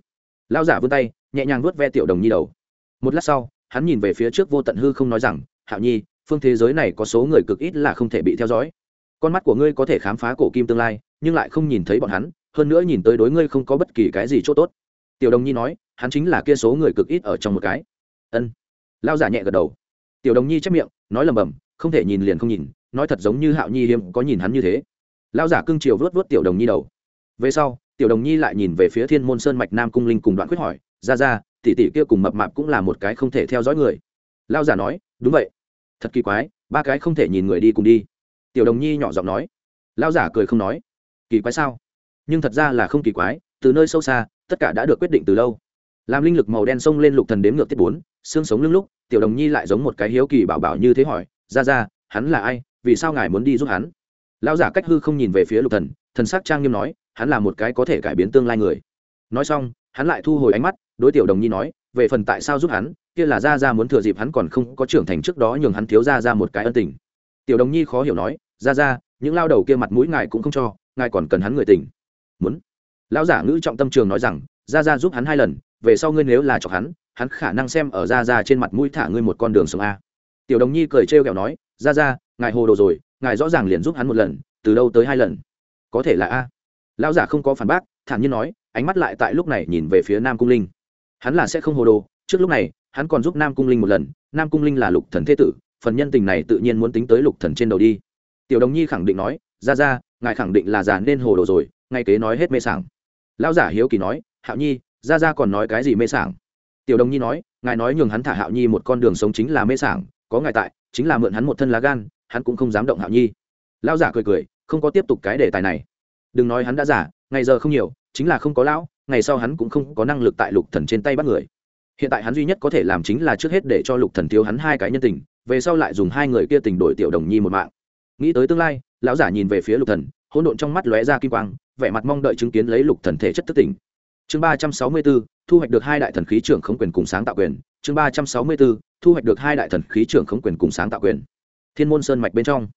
Lão giả vươn tay, nhẹ nhàng vuốt ve tiểu đồng nhi đầu. Một lát sau hắn nhìn về phía trước vô tận hư không nói rằng, hạo nhi, phương thế giới này có số người cực ít là không thể bị theo dõi. Con mắt của ngươi có thể khám phá cổ kim tương lai, nhưng lại không nhìn thấy bọn hắn, hơn nữa nhìn tới đối ngươi không có bất kỳ cái gì c h ỗ t ố t tiểu đồng nhi nói, hắn chính là kia số người cực ít ở trong một cái. Ân. Lao giả nhẹ gật đầu. Tiểu đồng nhi chép miệng, nói lầm bầm không thể nhìn liền không nhìn, nói thật giống như hạo nhi hiếm có nhìn hắn như thế. Lao giả cưng chiều vớt vớt tiểu đồng nhi đầu. Về sau, tiểu đồng nhi lại nhìn về phía thiên môn sơn mạch nam cung linh cùng đoạn quyết hỏi, ra ra tỷ tỷ kia cùng mập mạp cũng là một cái không thể theo dõi người. Lao giả nói, đúng vậy. Thật kỳ quái, ba cái không thể nhìn người đi cùng đi. Tiểu đồng nhi nhỏ giọng nói. Lao giả cười không nói. Kỳ quái sao? Nhưng thật ra là không kỳ quái, từ nơi sâu xa, tất cả đã được quyết định từ lâu. Làm linh lực màu đen xông lên lục thần đếm ngược tiết bốn, xương sống lưng lúc, tiểu đồng nhi lại giống một cái hiếu kỳ bảo bảo như thế hỏi, ra ra, hắn là ai? Vì sao ngài muốn đi giúp hắn? Lão giả cách hư không nhìn về phía lục thần thần sắc trang nghiêm nói, hắn là một cái có thể cải biến tương lai người. Nói xong, hắn lại thu hồi ánh mắt đối tiểu đồng nhi nói, về phần tại sao giúp hắn, kia là ra ra muốn thừa dịp hắn còn không có trưởng thành trước đó nhường hắn thiếu ra ra một cái ân tình. Tiểu đồng nhi khó hiểu nói ra ra những lao đầu kia mặt mũi ngài cũng không cho, ngài còn cần hắn người tình. Muốn. Lão giả ngữ trọng tâm trường nói rằng ra ra giúp hắn hai lần, về sau ngươi nếu là chọc hắn hắn khả năng xem ở ra ra trên mặt mũi thả ngươi một con đường sống a. Tiểu đồng nhi cười trêu ghẹo nói ra ra ngài hồ đồ rồi, ngài rõ ràng liền giúp hắn một lần, từ đâu tới hai lần? Có thể là a. Lão giả không có phản bác, thản nhiên nói, ánh mắt lại tại lúc này nhìn về phía nam cung linh hắn là sẽ không hồ đồ. Trước lúc này, hắn còn giúp nam cung linh một lần. Nam cung linh là lục thần thế tử, phần nhân tình này tự nhiên muốn tính tới lục thần trên đầu đi. Tiểu đồng nhi khẳng định nói, ra ra, ngài khẳng định là già nên hồ đồ rồi, ngay kế nói hết mê sảng. Lão giả hiếu kỳ nói, hạo nhi, ra ra còn nói cái gì mê sảng? Tiểu đồng nhi nói, ngài nói nhường hắn thả hạo nhi một con đường sống chính là mê sảng, có ngài tại, chính là mượn hắn một thân lá gan, hắn cũng không dám động hạo nhi. Lão giả cười cười, không có tiếp tục cái đề tài này. Đừng nói hắn đã giả ngày giờ không nhiều, chính là không có lão ngày sau hắn cũng không có năng lực tại lục thần trên tay bắt người. Hiện tại hắn duy nhất có thể làm chính là trước hết để cho lục thần thiếu hắn hai cái nhân tình về sau lại dùng hai người kia tình đổi tiểu đồng nhi một mạng. Nghĩ tới tương lai lão giả nhìn về phía lục thần hỗn độn trong mắt lóe ra kim quang vẻ mặt mong đợi chứng kiến lấy lục thần thể chất thức tỉnh. Chương ba trăm sáu mươi 364, thu hoạch được hai đại thần khí trưởng khống quyền cùng sáng tạo quyền. Chương ba trăm sáu mươi 364, thu hoạch được hai đại thần khí trưởng khống quyền cùng sáng tạo quyền. Thiên môn sơn mạch bên trong.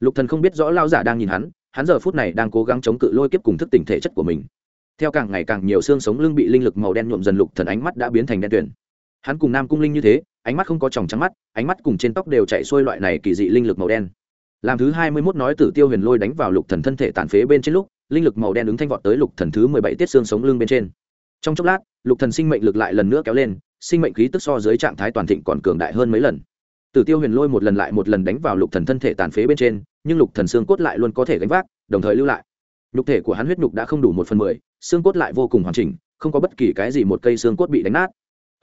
Lục thần không biết rõ lão giả đang nhìn hắn hắn giờ phút này đang cố gắng chống cự lôi kiếp cùng thức tỉnh thể chất của mình theo càng ngày càng nhiều xương sống lưng bị linh lực màu đen nhuộm dần lục thần ánh mắt đã biến thành đen tuyển hắn cùng nam cung linh như thế, ánh mắt không có tròng trắng mắt, ánh mắt cùng trên tóc đều chạy xuôi loại này kỳ dị linh lực màu đen. Làm thứ hai mươi mốt nói tử tiêu huyền lôi đánh vào lục thần thân thể tàn phế bên trên lúc, linh lực màu đen ứng thanh vọt tới lục thần thứ mười bảy tiết xương sống lưng bên trên. Trong chốc lát, lục thần sinh mệnh lực lại lần nữa kéo lên, sinh mệnh khí tức so dưới trạng thái toàn thịnh còn cường đại hơn mấy lần. Tử tiêu huyền lôi một lần lại một lần đánh vào lục thần thân thể tàn phế bên trên, nhưng lục thần xương cốt lại luôn có thể gánh vác, đồng thời lưu lại. Nhục thể của hắn huyết nhục đã không đủ một phần mười xương cốt lại vô cùng hoàn chỉnh, không có bất kỳ cái gì một cây xương cốt bị đánh nát.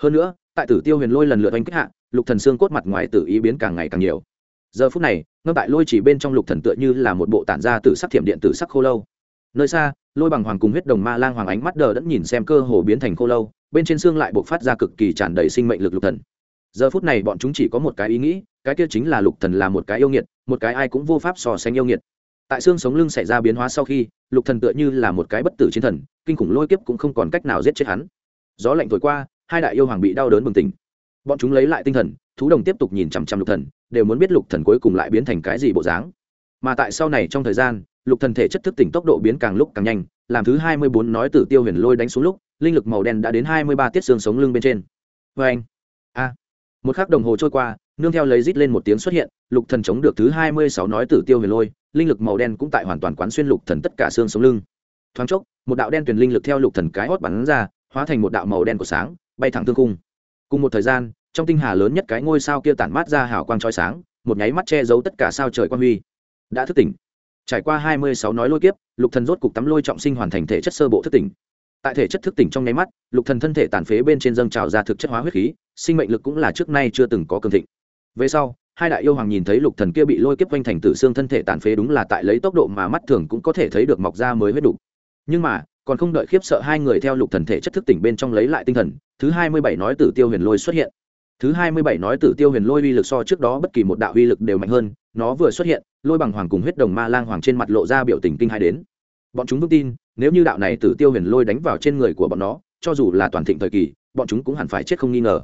Hơn nữa, tại tử tiêu huyền lôi lần lượt oanh kích hạ, lục thần xương cốt mặt ngoài tự ý biến càng ngày càng nhiều. Giờ phút này, ngâm tại lôi chỉ bên trong lục thần tựa như là một bộ tản ra từ sắc thiểm điện tử sắc khô lâu. Nơi xa, lôi bằng hoàng cùng huyết đồng ma lang hoàng ánh mắt đờ đẫn nhìn xem cơ hồ biến thành khô lâu, bên trên xương lại bộc phát ra cực kỳ tràn đầy sinh mệnh lực lục thần. Giờ phút này bọn chúng chỉ có một cái ý nghĩ, cái kia chính là lục thần là một cái yêu nghiệt, một cái ai cũng vô pháp so sánh yêu nghiệt tại xương sống lưng xảy ra biến hóa sau khi, lục thần tựa như là một cái bất tử chiến thần, kinh khủng lôi kiếp cũng không còn cách nào giết chết hắn. Gió lạnh thổi qua, hai đại yêu hoàng bị đau đớn bừng tỉnh. Bọn chúng lấy lại tinh thần, thú đồng tiếp tục nhìn chằm chằm lục thần, đều muốn biết lục thần cuối cùng lại biến thành cái gì bộ dáng. Mà tại sau này trong thời gian, lục thần thể chất thức tỉnh tốc độ biến càng lúc càng nhanh, làm thứ hai mươi bốn nói tử tiêu huyền lôi đánh xuống lúc, linh lực màu đen đã đến hai mươi ba tiết xương sống lưng bên trên. Vê anh a. Một khắc đồng hồ trôi qua nương theo lấy rít lên một tiếng xuất hiện, lục thần chống được thứ hai mươi sáu nói tử tiêu huyền lôi, linh lực màu đen cũng tại hoàn toàn quán xuyên lục thần tất cả xương sống lưng. Thoáng chốc, một đạo đen truyền linh lực theo lục thần cái hót bắn ra, hóa thành một đạo màu đen của sáng, bay thẳng tương cung cùng một thời gian, trong tinh hà lớn nhất cái ngôi sao kia tản mát ra hào quang chói sáng, một nháy mắt che giấu tất cả sao trời quan huy. Đã thức tỉnh. Trải qua hai mươi sáu nói lôi kiếp, lục thần rốt cục tắm lôi trọng sinh hoàn thành thể chất sơ bộ thức tỉnh. Tại thể chất thức tỉnh trong nháy mắt, lục thần thân thể tàn phế bên trên dâng trào ra thực chất hóa huyết khí, sinh mệnh lực cũng là trước nay chưa từng có cường thịnh về sau, hai đại yêu hoàng nhìn thấy lục thần kia bị lôi kiếp quanh thành tử xương thân thể tàn phế đúng là tại lấy tốc độ mà mắt thường cũng có thể thấy được mọc ra mới huyết đủ nhưng mà, còn không đợi khiếp sợ hai người theo lục thần thể chất thức tỉnh bên trong lấy lại tinh thần, thứ hai mươi bảy nói tử tiêu huyền lôi xuất hiện. Thứ hai mươi bảy nói tử tiêu huyền lôi uy lực so trước đó bất kỳ một đạo uy lực đều mạnh hơn, nó vừa xuất hiện, lôi bằng hoàng cùng huyết đồng ma lang hoàng trên mặt lộ ra biểu tình kinh hai đến. Bọn chúng vững tin, nếu như đạo này tử tiêu huyền lôi đánh vào trên người của bọn nó, cho dù là toàn thịnh thời kỳ, bọn chúng cũng hẳn phải chết không nghi ngờ.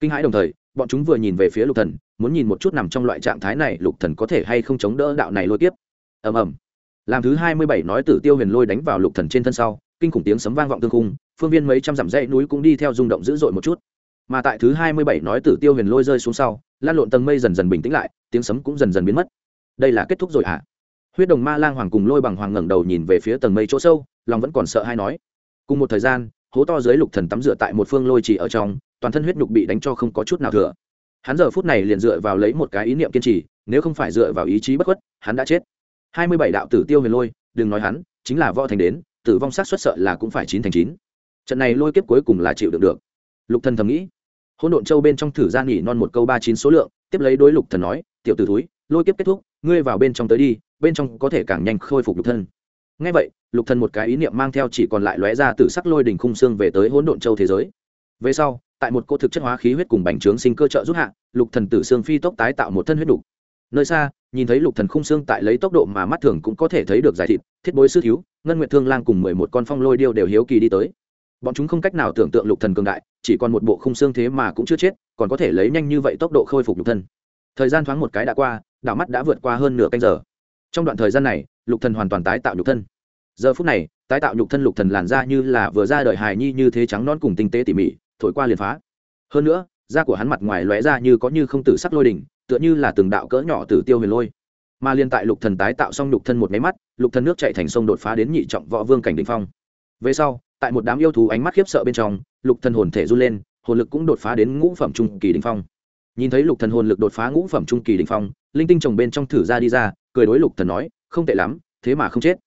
Kinh hãi đồng thời, bọn chúng vừa nhìn về phía lục thần muốn nhìn một chút nằm trong loại trạng thái này lục thần có thể hay không chống đỡ đạo này lôi tiếp ầm ầm. Làm thứ hai mươi bảy nói tử tiêu huyền lôi đánh vào lục thần trên thân sau, kinh khủng tiếng sấm vang vọng tương khung, phương viên mấy trăm dặm dãy núi cũng đi theo rung động dữ dội một chút. Mà tại thứ hai mươi bảy nói tử tiêu huyền lôi rơi xuống sau, lan lộn tầng mây dần dần bình tĩnh lại, tiếng sấm cũng dần dần biến mất. Đây là kết thúc rồi hả? À? huyết đồng ma lang hoàng cùng lôi bằng hoàng ngẩng đầu nhìn về phía tầng mây chỗ sâu, lòng vẫn còn sợ hay nói. Cùng một thời gian, hố to dưới lục thần tắm rửa tại một phương lôi chỉ ở trong, toàn thân huyết nhục bị đánh cho không có chút nào thừa hắn giờ phút này liền dựa vào lấy một cái ý niệm kiên trì nếu không phải dựa vào ý chí bất khuất hắn đã chết. Hai mươi bảy đạo tử tiêu huyền lôi đừng nói hắn chính là võ thành đến tử vong sát xuất sợ là cũng phải chín thành chín. Trận này lôi kiếp cuối cùng là chịu được được. Lục thần thầm nghĩ. Hỗn độn châu bên trong thử gian nghỉ non một câu ba chín số lượng tiếp lấy đối lục thần nói tiểu tử thúi, lôi kiếp kết thúc ngươi vào bên trong tới đi bên trong có thể càng nhanh khôi phục lục thân. Ngay vậy lục thần một cái ý niệm mang theo chỉ còn lại lóe ra từ sắc lôi đỉnh khung xương về tới hỗn độn châu thế giới. Về sau tại một cô thực chất hóa khí huyết cùng bành trướng sinh cơ trợ giúp hạ, lục thần tử xương phi tốc tái tạo một thân huyết đủ. Nơi xa, nhìn thấy lục thần khung xương tại lấy tốc độ mà mắt thường cũng có thể thấy được giải thịt, thiết bối sư thiếu, ngân nguyệt thương lang cùng mười một con phong lôi điêu đều hiếu kỳ đi tới. Bọn chúng không cách nào tưởng tượng lục thần cường đại, chỉ còn một bộ khung xương thế mà cũng chưa chết, còn có thể lấy nhanh như vậy tốc độ khôi phục lục thân. Thời gian thoáng một cái đã qua đảo mắt đã vượt qua hơn nửa canh giờ. Trong đoạn thời gian này, lục thần hoàn toàn tái tạo nhục thân. Giờ phút này, tái tạo nhục thân lục thần làn da như là vừa ra đời hài nhi như thế trắng non cùng tinh tế tỉ mỉ thổi qua liền phá. Hơn nữa, da của hắn mặt ngoài lóe ra như có như không tử sắc lôi đỉnh, tựa như là từng đạo cỡ nhỏ tử tiêu huyền lôi. Mà liên tại lục thần tái tạo xong lục thân một máy mắt, lục thần nước chạy thành sông đột phá đến nhị trọng võ vương cảnh đỉnh phong. Về sau, tại một đám yêu thú ánh mắt khiếp sợ bên trong, lục thần hồn thể run lên, hồn lực cũng đột phá đến ngũ phẩm trung kỳ đỉnh phong. Nhìn thấy lục thần hồn lực đột phá ngũ phẩm trung kỳ đỉnh phong, linh tinh trồng bên trong thử ra đi ra, cười đối lục thần nói, không tệ lắm, thế mà không chết.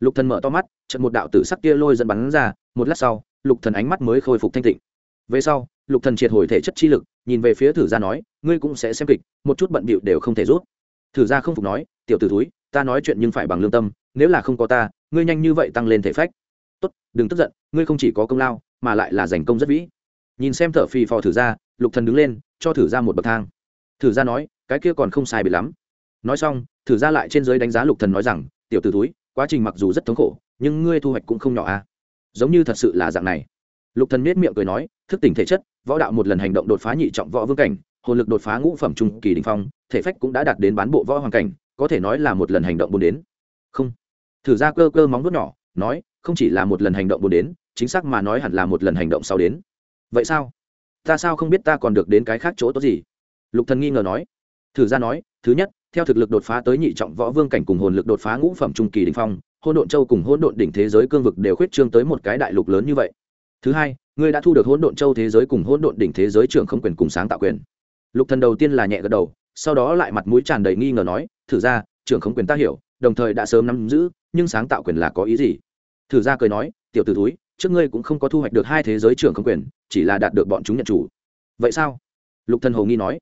Lục thần mở to mắt trận một đạo tử sắc kia lôi dẫn bắn ra, một lát sau, lục thần ánh mắt mới khôi phục thanh tịnh về sau, lục thần triệt hồi thể chất chi lực, nhìn về phía thử gia nói, ngươi cũng sẽ xem kịch, một chút bận bịu đều không thể rút. Thử gia không phục nói, tiểu tử túi ta nói chuyện nhưng phải bằng lương tâm, nếu là không có ta, ngươi nhanh như vậy tăng lên thể phách. Tốt, đừng tức giận, ngươi không chỉ có công lao, mà lại là giành công rất vĩ. Nhìn xem thở phì phò thử gia, lục thần đứng lên, cho thử gia một bậc thang. Thử gia nói, cái kia còn không sai biệt lắm. Nói xong, thử gia lại trên dưới đánh giá lục thần nói rằng, tiểu tử túi quá trình mặc dù rất thống khổ, nhưng ngươi thu hoạch cũng không nhỏ a à? giống như thật sự là dạng này lục thần nết miệng cười nói, thức tỉnh thể chất, võ đạo một lần hành động đột phá nhị trọng võ vương cảnh, hồn lực đột phá ngũ phẩm trung kỳ đỉnh phong, thể phách cũng đã đạt đến bán bộ võ hoàng cảnh, có thể nói là một lần hành động bốn đến. Không. Thử ra cơ cơ móng vuốt nhỏ, nói, không chỉ là một lần hành động bốn đến, chính xác mà nói hẳn là một lần hành động sau đến. Vậy sao? Ta sao không biết ta còn được đến cái khác chỗ tốt gì? Lục thần nghi ngờ nói. Thử ra nói, thứ nhất, theo thực lực đột phá tới nhị trọng võ vương cảnh cùng hồn lực đột phá ngũ phẩm trung kỳ đỉnh phong hôn độn châu cùng hôn độn đỉnh thế giới cương vực đều khuyết trương tới một cái đại lục lớn như vậy thứ hai, ngươi đã thu được hỗn độn châu thế giới cùng hỗn độn đỉnh thế giới trưởng không quyền cùng sáng tạo quyền. Lục thần đầu tiên là nhẹ gật đầu, sau đó lại mặt mũi tràn đầy nghi ngờ nói, thử ra, trưởng không quyền ta hiểu, đồng thời đã sớm nắm giữ, nhưng sáng tạo quyền là có ý gì? Thử ra cười nói, tiểu tử túi trước ngươi cũng không có thu hoạch được hai thế giới trưởng không quyền, chỉ là đạt được bọn chúng nhận chủ. Vậy sao? Lục thần hồ nghi nói,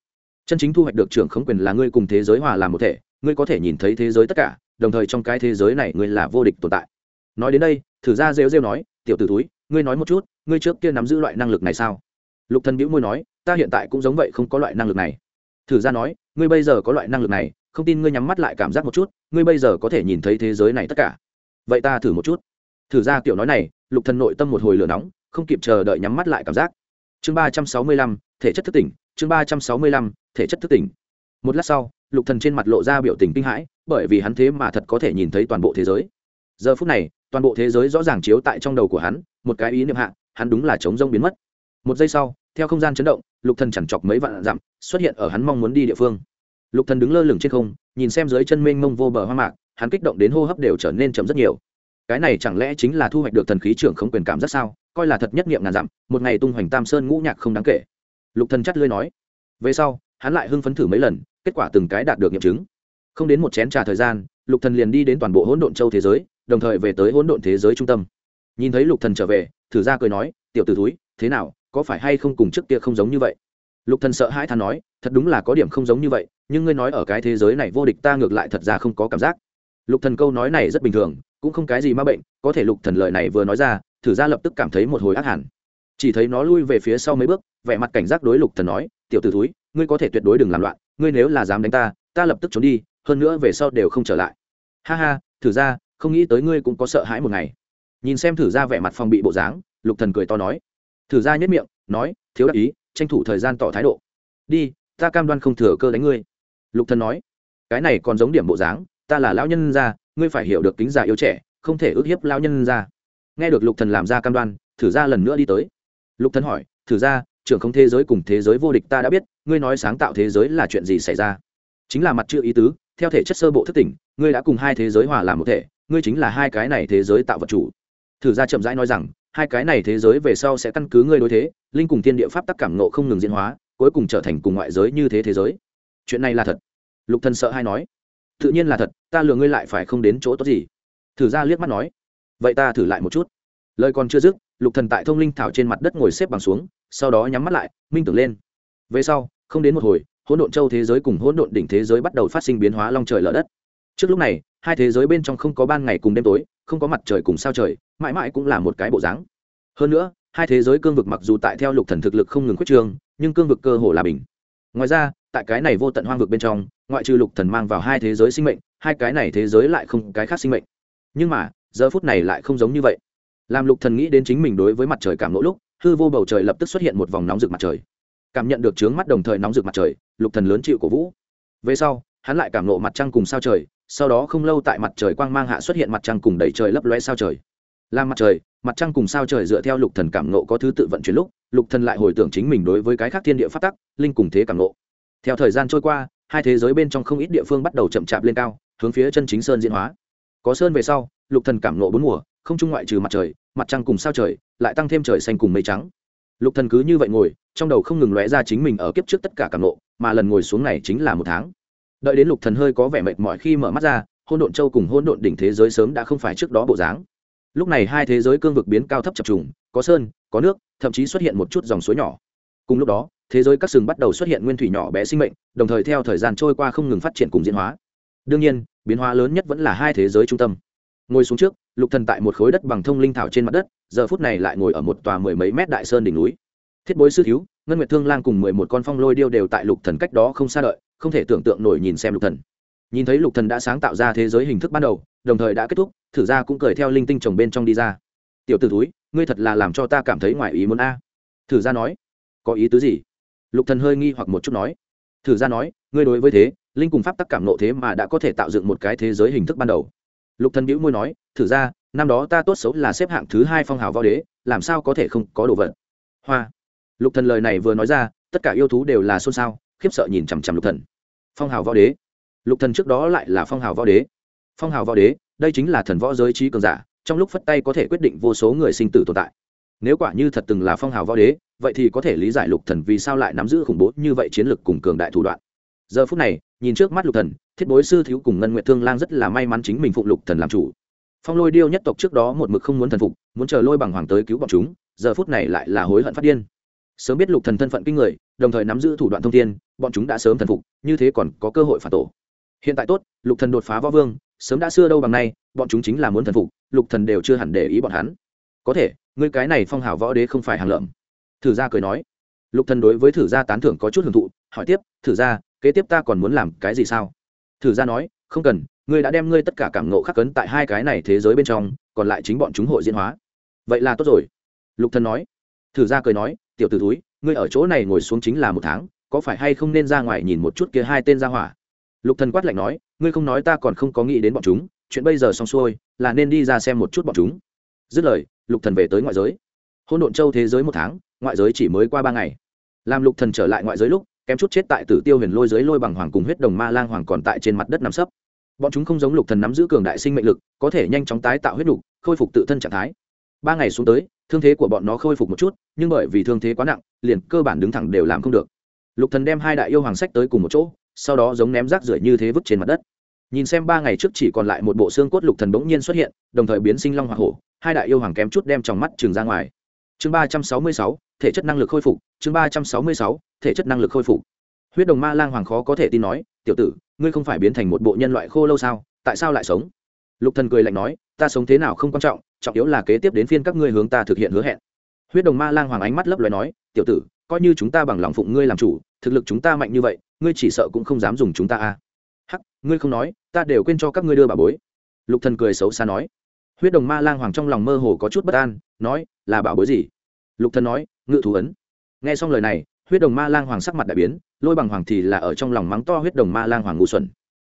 chân chính thu hoạch được trưởng không quyền là ngươi cùng thế giới hòa làm một thể, ngươi có thể nhìn thấy thế giới tất cả, đồng thời trong cái thế giới này ngươi là vô địch tồn tại. Nói đến đây, thử ra rêu rêu nói, tiểu tử túi ngươi nói một chút, ngươi trước kia nắm giữ loại năng lực này sao? Lục thần bĩu môi nói, ta hiện tại cũng giống vậy không có loại năng lực này. Thử ra nói, ngươi bây giờ có loại năng lực này, không tin ngươi nhắm mắt lại cảm giác một chút, ngươi bây giờ có thể nhìn thấy thế giới này tất cả. Vậy ta thử một chút. Thử ra kiểu nói này, lục thần nội tâm một hồi lửa nóng, không kịp chờ đợi nhắm mắt lại cảm giác. Chương ba trăm sáu mươi lăm, thể chất thức tỉnh, chương ba trăm sáu mươi lăm, thể chất thức tỉnh. Một lát sau, lục thần trên mặt lộ ra biểu tình kinh hãi, bởi vì hắn thế mà thật có thể nhìn thấy toàn bộ thế giới. Giờ phút này toàn bộ thế giới rõ ràng chiếu tại trong đầu của hắn, một cái ý niệm hạ, hắn đúng là chống rông biến mất. Một giây sau, theo không gian chấn động, lục thần chẳng chọc mấy vạn dặm, xuất hiện ở hắn mong muốn đi địa phương. Lục thần đứng lơ lửng trên không, nhìn xem dưới chân mênh mông vô bờ hoa mạc, hắn kích động đến hô hấp đều trở nên chậm rất nhiều. Cái này chẳng lẽ chính là thu hoạch được thần khí trưởng không quyền cảm rất sao? Coi là thật nhất niệm ngàn dặm, một ngày tung hoành tam sơn ngũ nhạc không đáng kể. Lục thần chắt lưỡi nói. Về sau, hắn lại hưng phấn thử mấy lần, kết quả từng cái đạt được nghiệm chứng. Không đến một chén trà thời gian, lục thần liền đi đến toàn bộ hỗn độn châu thế giới đồng thời về tới hỗn độn thế giới trung tâm. Nhìn thấy lục thần trở về, thử ra cười nói, tiểu tử túi thế nào, có phải hay không cùng trước kia không giống như vậy? Lục thần sợ hãi than nói, thật đúng là có điểm không giống như vậy, nhưng ngươi nói ở cái thế giới này vô địch ta ngược lại thật ra không có cảm giác. Lục thần câu nói này rất bình thường, cũng không cái gì ma bệnh, có thể lục thần lời này vừa nói ra, thử ra lập tức cảm thấy một hồi ác hẳn. Chỉ thấy nó lui về phía sau mấy bước, vẻ mặt cảnh giác đối lục thần nói, tiểu tử túi ngươi có thể tuyệt đối đừng làm loạn, ngươi nếu là dám đánh ta ta lập tức trốn đi, hơn nữa về sau đều không trở lại. Ha ha, thử ra không nghĩ tới ngươi cũng có sợ hãi một ngày. Nhìn xem thử ra vẻ mặt phòng bị bộ dáng, lục thần cười to nói. Thử ra nhất miệng, nói, thiếu đắc ý, tranh thủ thời gian tỏ thái độ. Đi, ta cam đoan không thừa cơ đánh ngươi. Lục thần nói. Cái này còn giống điểm bộ dáng, ta là lão nhân gia, ngươi phải hiểu được kính già yêu trẻ, không thể ức hiếp lão nhân gia. Nghe được lục thần làm ra cam đoan, thử ra lần nữa đi tới. Lục thần hỏi, thử ra, trưởng không thế giới cùng thế giới vô địch ta đã biết, ngươi nói sáng tạo thế giới là chuyện gì xảy ra? Chính là mặt chữ ý tứ, theo thể chất sơ bộ thức tỉnh, ngươi đã cùng hai thế giới hòa làm một thể ngươi chính là hai cái này thế giới tạo vật chủ. Thử ra chậm rãi nói rằng, hai cái này thế giới về sau sẽ căn cứ ngươi đối thế, linh cùng thiên địa pháp tắc cảm nộ không ngừng diễn hóa, cuối cùng trở thành cùng ngoại giới như thế thế giới. Chuyện này là thật. Lục thần sợ hay nói. Tự nhiên là thật, ta lừa ngươi lại phải không đến chỗ tốt gì. Thử ra liếc mắt nói. Vậy ta thử lại một chút. Lời còn chưa dứt, lục thần tại thông linh thảo trên mặt đất ngồi xếp bằng xuống, sau đó nhắm mắt lại, minh tưởng lên. Về sau, không đến một hồi, hỗn độn châu thế giới cùng hỗn độn đỉnh thế giới bắt đầu phát sinh biến hóa long trời lở đất. Trước lúc này hai thế giới bên trong không có ban ngày cùng đêm tối, không có mặt trời cùng sao trời, mãi mãi cũng là một cái bộ dáng. Hơn nữa, hai thế giới cương vực mặc dù tại theo lục thần thực lực không ngừng quyết trường nhưng cương vực cơ hồ là bình. Ngoài ra, tại cái này vô tận hoang vực bên trong, ngoại trừ lục thần mang vào hai thế giới sinh mệnh, hai cái này thế giới lại không cái khác sinh mệnh. Nhưng mà, giờ phút này lại không giống như vậy. Làm lục thần nghĩ đến chính mình đối với mặt trời cảm lỗ lúc, hư vô bầu trời lập tức xuất hiện một vòng nóng rực mặt trời. Cảm nhận được trướng mắt đồng thời nóng rực mặt trời, lục thần lớn chịu cổ vũ. Về sau, hắn lại cảm nộ mặt trăng cùng sao trời sau đó không lâu tại mặt trời quang mang hạ xuất hiện mặt trăng cùng đầy trời lấp lóe sao trời. Làm mặt trời, mặt trăng cùng sao trời dựa theo lục thần cảm nộ có thứ tự vận chuyển lúc, lục thần lại hồi tưởng chính mình đối với cái khác thiên địa phát tắc, linh cùng thế cảm nộ theo thời gian trôi qua, hai thế giới bên trong không ít địa phương bắt đầu chậm chạp lên cao, hướng phía chân chính sơn diễn hóa. Có sơn về sau, lục thần cảm nộ bốn mùa, không trung ngoại trừ mặt trời, mặt trăng cùng sao trời, lại tăng thêm trời xanh cùng mây trắng. Lục thần cứ như vậy ngồi, trong đầu không ngừng lóe ra chính mình ở kiếp trước tất cả cảm nộ mà lần ngồi xuống này chính là một tháng đợi đến lục thần hơi có vẻ mệt mỏi khi mở mắt ra, hôn độn châu cùng hôn độn đỉnh thế giới sớm đã không phải trước đó bộ dáng. Lúc này hai thế giới cương vực biến cao thấp chập trùng, có sơn, có nước, thậm chí xuất hiện một chút dòng suối nhỏ. Cùng lúc đó, thế giới các sừng bắt đầu xuất hiện nguyên thủy nhỏ bé sinh mệnh, đồng thời theo thời gian trôi qua không ngừng phát triển cùng diễn hóa. Đương nhiên, biến hóa lớn nhất vẫn là hai thế giới trung tâm. Ngồi xuống trước, lục thần tại một khối đất bằng thông linh thảo trên mặt đất, giờ phút này lại ngồi ở một tòa mười mấy mét đại sơn đỉnh núi. Thiết bối sư thiếu, ngân nguyệt thương lang cùng mười một con phong lôi điêu đều tại lục thần cách đó không xa đợi không thể tưởng tượng nổi nhìn xem lục thần. Nhìn thấy lục thần đã sáng tạo ra thế giới hình thức ban đầu, đồng thời đã kết thúc, thử ra cũng cười theo linh tinh chồng bên trong đi ra. Tiểu tử túi ngươi thật là làm cho ta cảm thấy ngoài ý muốn a. Thử ra nói. Có ý tứ gì? Lục thần hơi nghi hoặc một chút nói. Thử ra nói, ngươi đối với thế, linh cùng pháp tắc cảm nộ thế mà đã có thể tạo dựng một cái thế giới hình thức ban đầu. Lục thần bĩu môi nói. Thử ra, năm đó ta tốt xấu là xếp hạng thứ hai phong hào võ đế, làm sao có thể không có đồ vật? Hoa. Lục thần lời này vừa nói ra, tất cả yêu thú đều là xôn xao khiếp sợ nhìn chằm chằm lục thần. Phong hào võ đế. Lục thần trước đó lại là phong hào võ đế. Phong hào võ đế, đây chính là thần võ giới trí cường giả, trong lúc phất tay có thể quyết định vô số người sinh tử tồn tại. Nếu quả như thật từng là phong hào võ đế, vậy thì có thể lý giải lục thần vì sao lại nắm giữ khủng bố như vậy chiến lược cùng cường đại thủ đoạn. Giờ phút này, nhìn trước mắt lục thần, thiết bối sư thiếu cùng ngân nguyệt thương lang rất là may mắn chính mình phụng lục thần làm chủ. Phong lôi điêu nhất tộc trước đó một mực không muốn thần phục, muốn chờ lôi bằng hoàng tới cứu bọn chúng, giờ phút này lại là hối hận phát điên. Sớm biết lục thần thân phận kinh người, đồng thời nắm giữ thủ đoạn thông thiên bọn chúng đã sớm thần phục, như thế còn có cơ hội phản tổ. Hiện tại tốt, lục thần đột phá võ vương, sớm đã xưa đâu bằng nay, bọn chúng chính là muốn thần phục, lục thần đều chưa hẳn để ý bọn hắn. Có thể, ngươi cái này phong hào võ đế không phải hàng lợm. Thử gia cười nói. Lục thần đối với thử gia tán thưởng có chút hưởng thụ, hỏi tiếp, thử gia, kế tiếp ta còn muốn làm cái gì sao? Thử gia nói, không cần, ngươi đã đem ngươi tất cả cảm ngộ khắc cấn tại hai cái này thế giới bên trong, còn lại chính bọn chúng hội diễn hóa. Vậy là tốt rồi. Lục thần nói. Thử gia cười nói, tiểu tử túi ngươi ở chỗ này ngồi xuống chính là một tháng có phải hay không nên ra ngoài nhìn một chút kia hai tên ra hỏa? Lục thần quát lạnh nói, ngươi không nói ta còn không có nghĩ đến bọn chúng, chuyện bây giờ xong xuôi, là nên đi ra xem một chút bọn chúng. Dứt lời, lục thần về tới ngoại giới. Hôn độn châu thế giới một tháng, ngoại giới chỉ mới qua ba ngày. Làm lục thần trở lại ngoại giới lúc, kém chút chết tại tử tiêu huyền lôi dưới lôi bằng hoàng cùng huyết đồng ma lang hoàng còn tại trên mặt đất nằm sấp. Bọn chúng không giống lục thần nắm giữ cường đại sinh mệnh lực, có thể nhanh chóng tái tạo huyết đục khôi phục tự thân trạng thái. Ba ngày xuống tới, thương thế của bọn nó khôi phục một chút, nhưng bởi vì thương thế quá nặng, liền cơ bản đứng thẳng đều làm không được lục thần đem hai đại yêu hoàng sách tới cùng một chỗ, sau đó giống ném rác rưởi như thế vứt trên mặt đất. Nhìn xem ba ngày trước chỉ còn lại một bộ xương cốt lục thần bỗng nhiên xuất hiện, đồng thời biến sinh long hoa hổ, hai đại yêu hoàng kém chút đem trong mắt trường ra ngoài. Chương ba trăm sáu mươi sáu, thể chất năng lực khôi phục, chương ba trăm sáu mươi sáu, thể chất năng lực khôi phục. Huyết đồng ma lang hoàng khó có thể tin nói, tiểu tử, ngươi không phải biến thành một bộ nhân loại khô lâu sao, tại sao lại sống? Lục thần cười lạnh nói, ta sống thế nào không quan trọng trọng yếu là kế tiếp đến phiên các ngươi hướng ta thực hiện hứa hẹn. Huyết đồng ma lang hoàng ánh mắt lấp loé nói, tiểu tử coi như chúng ta bằng lòng phụng ngươi làm chủ, thực lực chúng ta mạnh như vậy, ngươi chỉ sợ cũng không dám dùng chúng ta a. À. hắc, ngươi không nói, ta đều quên cho các ngươi đưa bà bối. Lục thần cười xấu xa nói. Huyết đồng ma lang hoàng trong lòng mơ hồ có chút bất an, nói, là bảo bối gì? Lục thần nói, ngự thú ấn. Nghe xong lời này, huyết đồng ma lang hoàng sắc mặt đại biến, lôi bằng hoàng thì là ở trong lòng mắng to huyết đồng ma lang hoàng ngu xuẩn.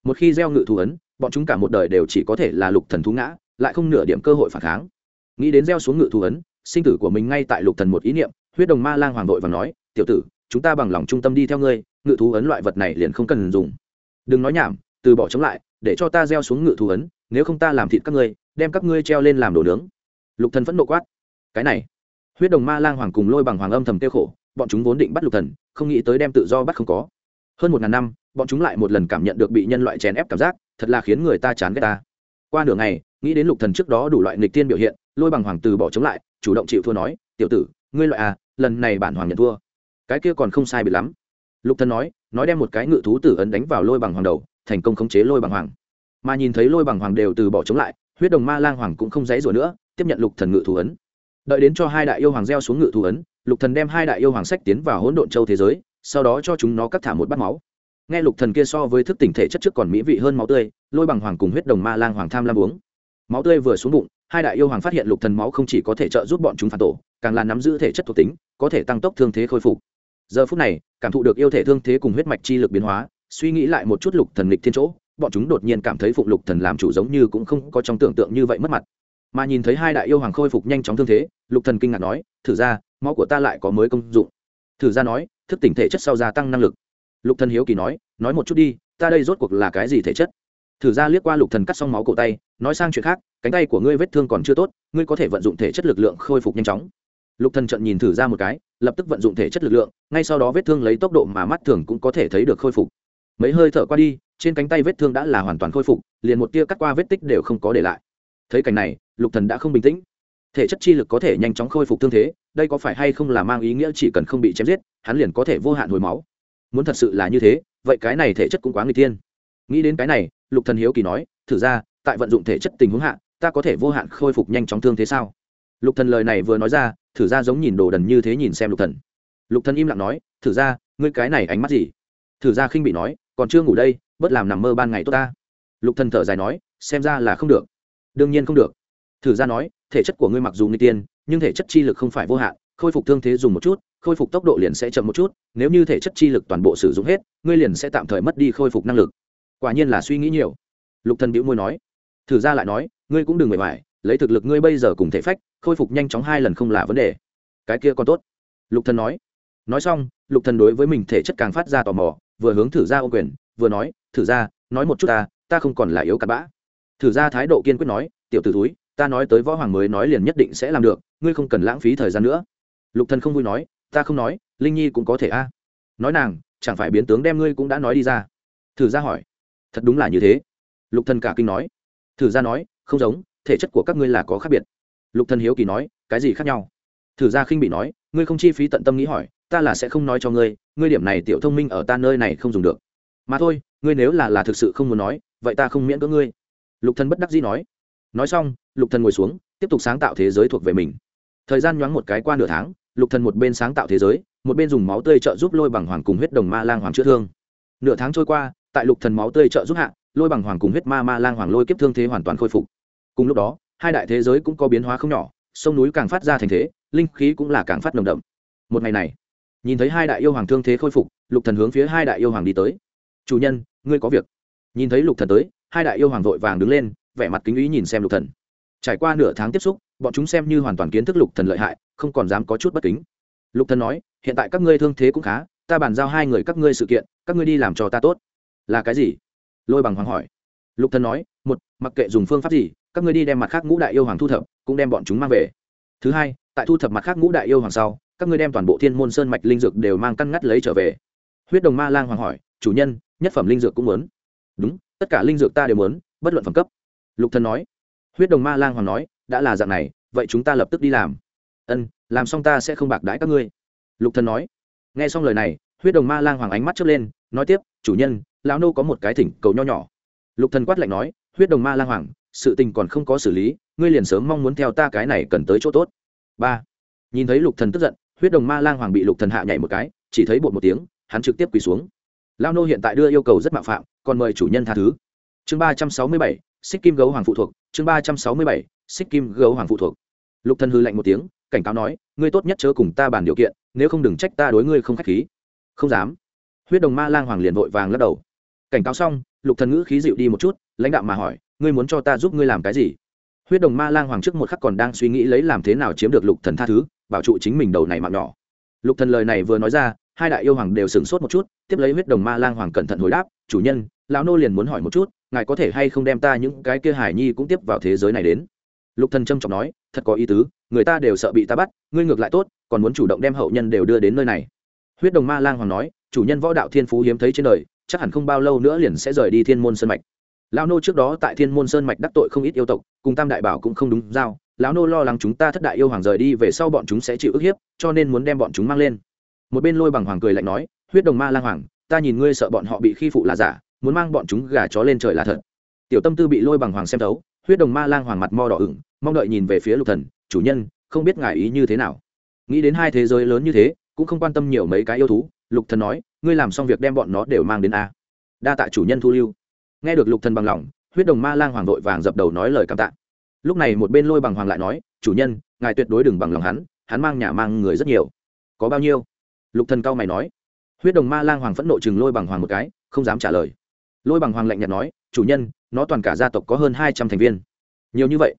Một khi gieo ngự thú ấn, bọn chúng cả một đời đều chỉ có thể là lục thần thú ngã, lại không nửa điểm cơ hội phản kháng. Nghĩ đến gieo xuống ngự thú ấn, sinh tử của mình ngay tại lục thần một ý niệm huyết đồng ma lang hoàng đội và nói, tiểu tử, chúng ta bằng lòng trung tâm đi theo ngươi, ngự thú ấn loại vật này liền không cần dùng. Đừng nói nhảm, từ bỏ chống lại, để cho ta gieo xuống ngự thú ấn, nếu không ta làm thịt các ngươi, đem các ngươi treo lên làm đồ nướng. Lục thần phẫn nộ quát, cái này. Huyết đồng ma lang hoàng cùng lôi bằng hoàng âm thầm tiêu khổ, bọn chúng vốn định bắt lục thần, không nghĩ tới đem tự do bắt không có. Hơn một ngàn năm, bọn chúng lại một lần cảm nhận được bị nhân loại chèn ép cảm giác, thật là khiến người ta chán ghét ta. Qua nửa ngày, nghĩ đến lục thần trước đó đủ loại nghịch tiên biểu hiện, lôi bằng hoàng từ bỏ chống lại, chủ động chịu thua nói, tiểu tử, ngươi loại à lần này bản hoàng nhận thua. Cái kia còn không sai biệt lắm. Lục thần nói nói đem một cái ngự thú tử ấn đánh vào lôi bằng hoàng đầu, thành công khống chế lôi bằng hoàng. Mà nhìn thấy lôi bằng hoàng đều từ bỏ chống lại, huyết đồng ma lang hoàng cũng không dãy rủa nữa, tiếp nhận lục thần ngự thú ấn. Đợi đến cho hai đại yêu hoàng gieo xuống ngự thú ấn, lục thần đem hai đại yêu hoàng sách tiến vào hỗn độn châu thế giới, sau đó cho chúng nó cắt thả một bát máu. Nghe lục thần kia so với thức tỉnh thể chất trước còn mỹ vị hơn máu tươi, lôi bằng hoàng cùng huyết đồng ma lang hoàng tham lam uống. Máu tươi vừa xuống bụng, hai đại yêu hoàng phát hiện lục thần máu không chỉ có thể trợ giúp bọn chúng phản tổ càng là nắm giữ thể chất thuộc tính, có thể tăng tốc thương thế khôi phục. Giờ phút này, cảm thụ được yêu thể thương thế cùng huyết mạch chi lực biến hóa, suy nghĩ lại một chút lục thần lịch thiên chỗ, bọn chúng đột nhiên cảm thấy phụng lục thần làm chủ giống như cũng không có trong tưởng tượng như vậy mất mặt. Mà nhìn thấy hai đại yêu hoàng khôi phục nhanh chóng thương thế, lục thần kinh ngạc nói, thử ra, máu của ta lại có mới công dụng. Thử ra nói, thức tỉnh thể chất sau gia tăng năng lực. Lục thần hiếu kỳ nói nói một chút đi, ta đây rốt cuộc là cái gì thể chất? Thử ra liếc qua lục thần cắt xong máu cổ tay, nói sang chuyện khác, cánh tay của ngươi vết thương còn chưa tốt, ngươi có thể vận dụng thể chất lực lượng khôi phục nhanh chóng lục thần trận nhìn thử ra một cái, lập tức vận dụng thể chất lực lượng, ngay sau đó vết thương lấy tốc độ mà mắt thường cũng có thể thấy được khôi phục. Mấy hơi thở qua đi, trên cánh tay vết thương đã là hoàn toàn khôi phục, liền một tia cắt qua vết tích đều không có để lại. Thấy cảnh này, lục thần đã không bình tĩnh. Thể chất chi lực có thể nhanh chóng khôi phục thương thế, đây có phải hay không là mang ý nghĩa chỉ cần không bị chém giết, hắn liền có thể vô hạn hồi máu? Muốn thật sự là như thế, vậy cái này thể chất cũng quá người tiên nghĩ đến cái này, lục thần hiếu kỳ nói, thử ra, tại vận dụng thể chất tình huống hạ, ta có thể vô hạn khôi phục nhanh chóng thương thế sao? Lục thần lời này vừa nói ra thử ra giống nhìn đồ đần như thế nhìn xem lục thần. Lục thần im lặng nói, thử ra, ngươi cái này ánh mắt gì? Thử ra khinh bị nói, còn chưa ngủ đây, bớt làm nằm mơ ban ngày tốt ta. Lục thần thở dài nói, xem ra là không được. Đương nhiên không được. Thử ra nói, thể chất của ngươi mặc dù nguy tiên, nhưng thể chất chi lực không phải vô hạn, khôi phục thương thế dùng một chút, khôi phục tốc độ liền sẽ chậm một chút, nếu như thể chất chi lực toàn bộ sử dụng hết, ngươi liền sẽ tạm thời mất đi khôi phục năng lực. Quả nhiên là suy nghĩ nhiều. Lục thần bĩu môi nói. Thử ra lại nói, ngươi cũng đừng mệt mỏi lấy thực lực ngươi bây giờ cùng thể phách, khôi phục nhanh chóng hai lần không là vấn đề. Cái kia còn tốt. Lục thần nói. Nói xong, lục thần đối với mình thể chất càng phát ra tò mò, vừa hướng thử ra ô quyền, vừa nói, thử ra, nói một chút ta ta không còn là yếu cặn bã. Thử ra thái độ kiên quyết nói, tiểu tử túi ta nói tới võ hoàng mới nói liền nhất định sẽ làm được, ngươi không cần lãng phí thời gian nữa. Lục thần không vui nói, ta không nói, linh nhi cũng có thể a. Nói nàng, chẳng phải biến tướng đem ngươi cũng đã nói đi ra. Thử ra hỏi, thật đúng là như thế? Lục thần cả kinh nói, thử ra nói, không giống thể chất của các ngươi là có khác biệt. Lục thần hiếu kỳ nói, cái gì khác nhau? Thử ra khinh bị nói, ngươi không chi phí tận tâm nghĩ hỏi, ta là sẽ không nói cho ngươi ngươi điểm này tiểu thông minh ở ta nơi này không dùng được. Mà thôi, ngươi nếu là là thực sự không muốn nói, vậy ta không miễn cưỡng ngươi. Lục thần bất đắc dĩ nói. Nói xong, lục thần ngồi xuống, tiếp tục sáng tạo thế giới thuộc về mình. Thời gian nhoáng một cái qua nửa tháng, lục thần một bên sáng tạo thế giới, một bên dùng máu tươi trợ giúp lôi bằng hoàng cùng huyết đồng ma lang hoàng chữa thương. Nửa tháng trôi qua, tại lục thần máu tươi trợ giúp hạ, lôi bằng hoàng cùng huyết ma ma lang hoàng lôi kiếp thương thế hoàn toàn khôi phục cùng lúc đó, hai đại thế giới cũng có biến hóa không nhỏ, sông núi càng phát ra thành thế, linh khí cũng là càng phát nồng đậm. Một ngày này, nhìn thấy hai đại yêu hoàng thương thế khôi phục, lục thần hướng phía hai đại yêu hoàng đi tới. Chủ nhân, ngươi có việc. Nhìn thấy lục thần tới, hai đại yêu hoàng vội vàng đứng lên, vẻ mặt kính ý nhìn xem lục thần. Trải qua nửa tháng tiếp xúc, bọn chúng xem như hoàn toàn kiến thức lục thần lợi hại, không còn dám có chút bất kính. Lục thần nói, hiện tại các ngươi thương thế cũng khá, ta bàn giao hai người các ngươi sự kiện, các ngươi đi làm cho ta tốt. Là cái gì? Lôi bằng hoàng hỏi. Lục thần nói, một, mặc kệ dùng phương pháp gì các ngươi đi đem mặt khác ngũ đại yêu hoàng thu thập, cũng đem bọn chúng mang về. Thứ hai, tại thu thập mặt khác ngũ đại yêu hoàng sau, các ngươi đem toàn bộ thiên môn sơn mạch linh dược đều mang căn ngắt lấy trở về. Huyết đồng ma lang hoàng hỏi, chủ nhân, nhất phẩm linh dược cũng muốn? Đúng, tất cả linh dược ta đều muốn, bất luận phẩm cấp. Lục thần nói. Huyết đồng ma lang hoàng nói, đã là dạng này, vậy chúng ta lập tức đi làm. Ân, làm xong ta sẽ không bạc đãi các ngươi. Lục thần nói. Nghe xong lời này, huyết đồng ma lang hoàng ánh mắt chớp lên, nói tiếp, chủ nhân, lão nô có một cái thỉnh cầu nho nhỏ. Lục thần quát lạnh nói, huyết đồng ma lang hoàng sự tình còn không có xử lý, ngươi liền sớm mong muốn theo ta cái này cần tới chỗ tốt. Ba. Nhìn thấy lục thần tức giận, huyết đồng ma lang hoàng bị lục thần hạ nhảy một cái, chỉ thấy bột một tiếng, hắn trực tiếp quỳ xuống. Lao nô hiện tại đưa yêu cầu rất mạo phạm, còn mời chủ nhân tha thứ. Chương ba trăm sáu mươi bảy, xích kim gấu hoàng phụ thuộc, chương ba trăm sáu mươi bảy, xích kim gấu hoàng phụ thuộc. Lục thần hư lạnh một tiếng, cảnh cáo nói, ngươi tốt nhất chớ cùng ta bàn điều kiện, nếu không đừng trách ta đối ngươi không khách khí. Không dám. Huyết đồng ma lang hoàng liền vội vàng lắc đầu. Cảnh cáo xong, lục thần ngữ khí dịu đi một chút, lãnh đạo mà hỏi ngươi muốn cho ta giúp ngươi làm cái gì? Huyết đồng ma lang hoàng trước một khắc còn đang suy nghĩ lấy làm thế nào chiếm được lục thần tha thứ, bảo trụ chính mình đầu này mạng nhỏ. Lục thần lời này vừa nói ra, hai đại yêu hoàng đều sửng sốt một chút, tiếp lấy huyết đồng ma lang hoàng cẩn thận hồi đáp, chủ nhân, lão nô liền muốn hỏi một chút, ngài có thể hay không đem ta những cái kia hải nhi cũng tiếp vào thế giới này đến? Lục thần trâm trọng nói, thật có ý tứ, người ta đều sợ bị ta bắt, ngươi ngược lại tốt, còn muốn chủ động đem hậu nhân đều đưa đến nơi này. Huyết đồng ma lang hoàng nói, chủ nhân võ đạo thiên phú hiếm thấy trên đời, chắc hẳn không bao lâu nữa liền sẽ rời đi thiên môn sơn mạch lão nô trước đó tại thiên môn sơn mạch đắc tội không ít yêu tộc, cùng tam đại bảo cũng không đúng giao. Lão nô lo lắng chúng ta thất đại yêu hoàng rời đi về sau bọn chúng sẽ chịu ức hiếp, cho nên muốn đem bọn chúng mang lên. Một bên lôi bằng hoàng cười lạnh nói, huyết đồng ma lang hoàng, ta nhìn ngươi sợ bọn họ bị khi phụ là giả, muốn mang bọn chúng gà chó lên trời là thật. Tiểu tâm tư bị lôi bằng hoàng xem thấu, huyết đồng ma lang hoàng mặt mo đỏ ửng, mong đợi nhìn về phía lục thần, chủ nhân, không biết ngài ý như thế nào? Nghĩ đến hai thế giới lớn như thế, cũng không quan tâm nhiều mấy cái yêu thú, lục thần nói, ngươi làm xong việc đem bọn nó đều mang đến a. Đa tạ chủ nhân thu lưu nghe được lục thần bằng lòng, huyết đồng ma lang hoàng vội vàng dập đầu nói lời cảm tạ. Lúc này một bên lôi bằng hoàng lại nói, chủ nhân, ngài tuyệt đối đừng bằng lòng hắn hắn mang nhà mang người rất nhiều. Có bao nhiêu? Lục thần cao mày nói. Huyết đồng ma lang hoàng phẫn nộ chừng lôi bằng hoàng một cái, không dám trả lời. Lôi bằng hoàng lạnh nhạt nói, chủ nhân, nó toàn cả gia tộc có hơn hai trăm thành viên. Nhiều như vậy?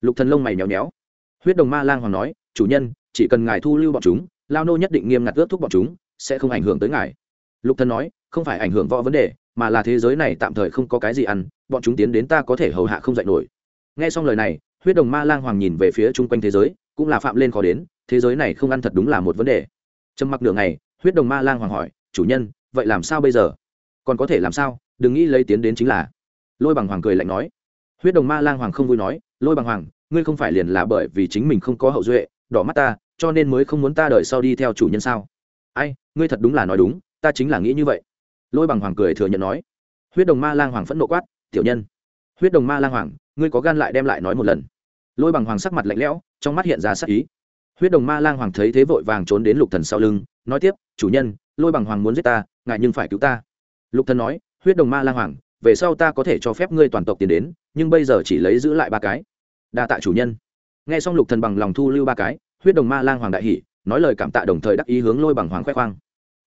Lục thần lông mày nhéo nhéo. Huyết đồng ma lang hoàng nói, chủ nhân, chỉ cần ngài thu lưu bọn chúng, lao nô nhất định nghiêm ngặt ướt thúc bọn chúng, sẽ không ảnh hưởng tới ngài. Lục thần nói, không phải ảnh hưởng võ vấn đề mà là thế giới này tạm thời không có cái gì ăn, bọn chúng tiến đến ta có thể hầu hạ không dạy nổi. Nghe xong lời này, huyết đồng ma lang hoàng nhìn về phía chung quanh thế giới, cũng là phạm lên khó đến, thế giới này không ăn thật đúng là một vấn đề. Trầm mặc nửa ngày, huyết đồng ma lang hoàng hỏi, chủ nhân, vậy làm sao bây giờ? Còn có thể làm sao? Đừng nghĩ lấy tiến đến chính là. Lôi bằng hoàng cười lạnh nói. Huyết đồng ma lang hoàng không vui nói, lôi bằng hoàng, ngươi không phải liền là bởi vì chính mình không có hậu duệ, đỏ mắt ta, cho nên mới không muốn ta đợi sau đi theo chủ nhân sao? Ai, ngươi thật đúng là nói đúng, ta chính là nghĩ như vậy lôi bằng hoàng cười thừa nhận nói. Huyết đồng ma lang hoàng phẫn nộ quát, tiểu nhân, huyết đồng ma lang hoàng, ngươi có gan lại đem lại nói một lần. Lôi bằng hoàng sắc mặt lạnh lẽo, trong mắt hiện ra sắc ý. Huyết đồng ma lang hoàng thấy thế vội vàng trốn đến lục thần sau lưng, nói tiếp, chủ nhân, lôi bằng hoàng muốn giết ta ngại nhưng phải cứu ta. Lục thần nói, huyết đồng ma lang hoàng, về sau ta có thể cho phép ngươi toàn tộc tiền đến, nhưng bây giờ chỉ lấy giữ lại ba cái. Đa tạ chủ nhân. Nghe xong lục thần bằng lòng thu lưu ba cái, huyết đồng ma lang hoàng đại hỉ, nói lời cảm tạ đồng thời đắc ý hướng lôi bằng hoàng khoe khoang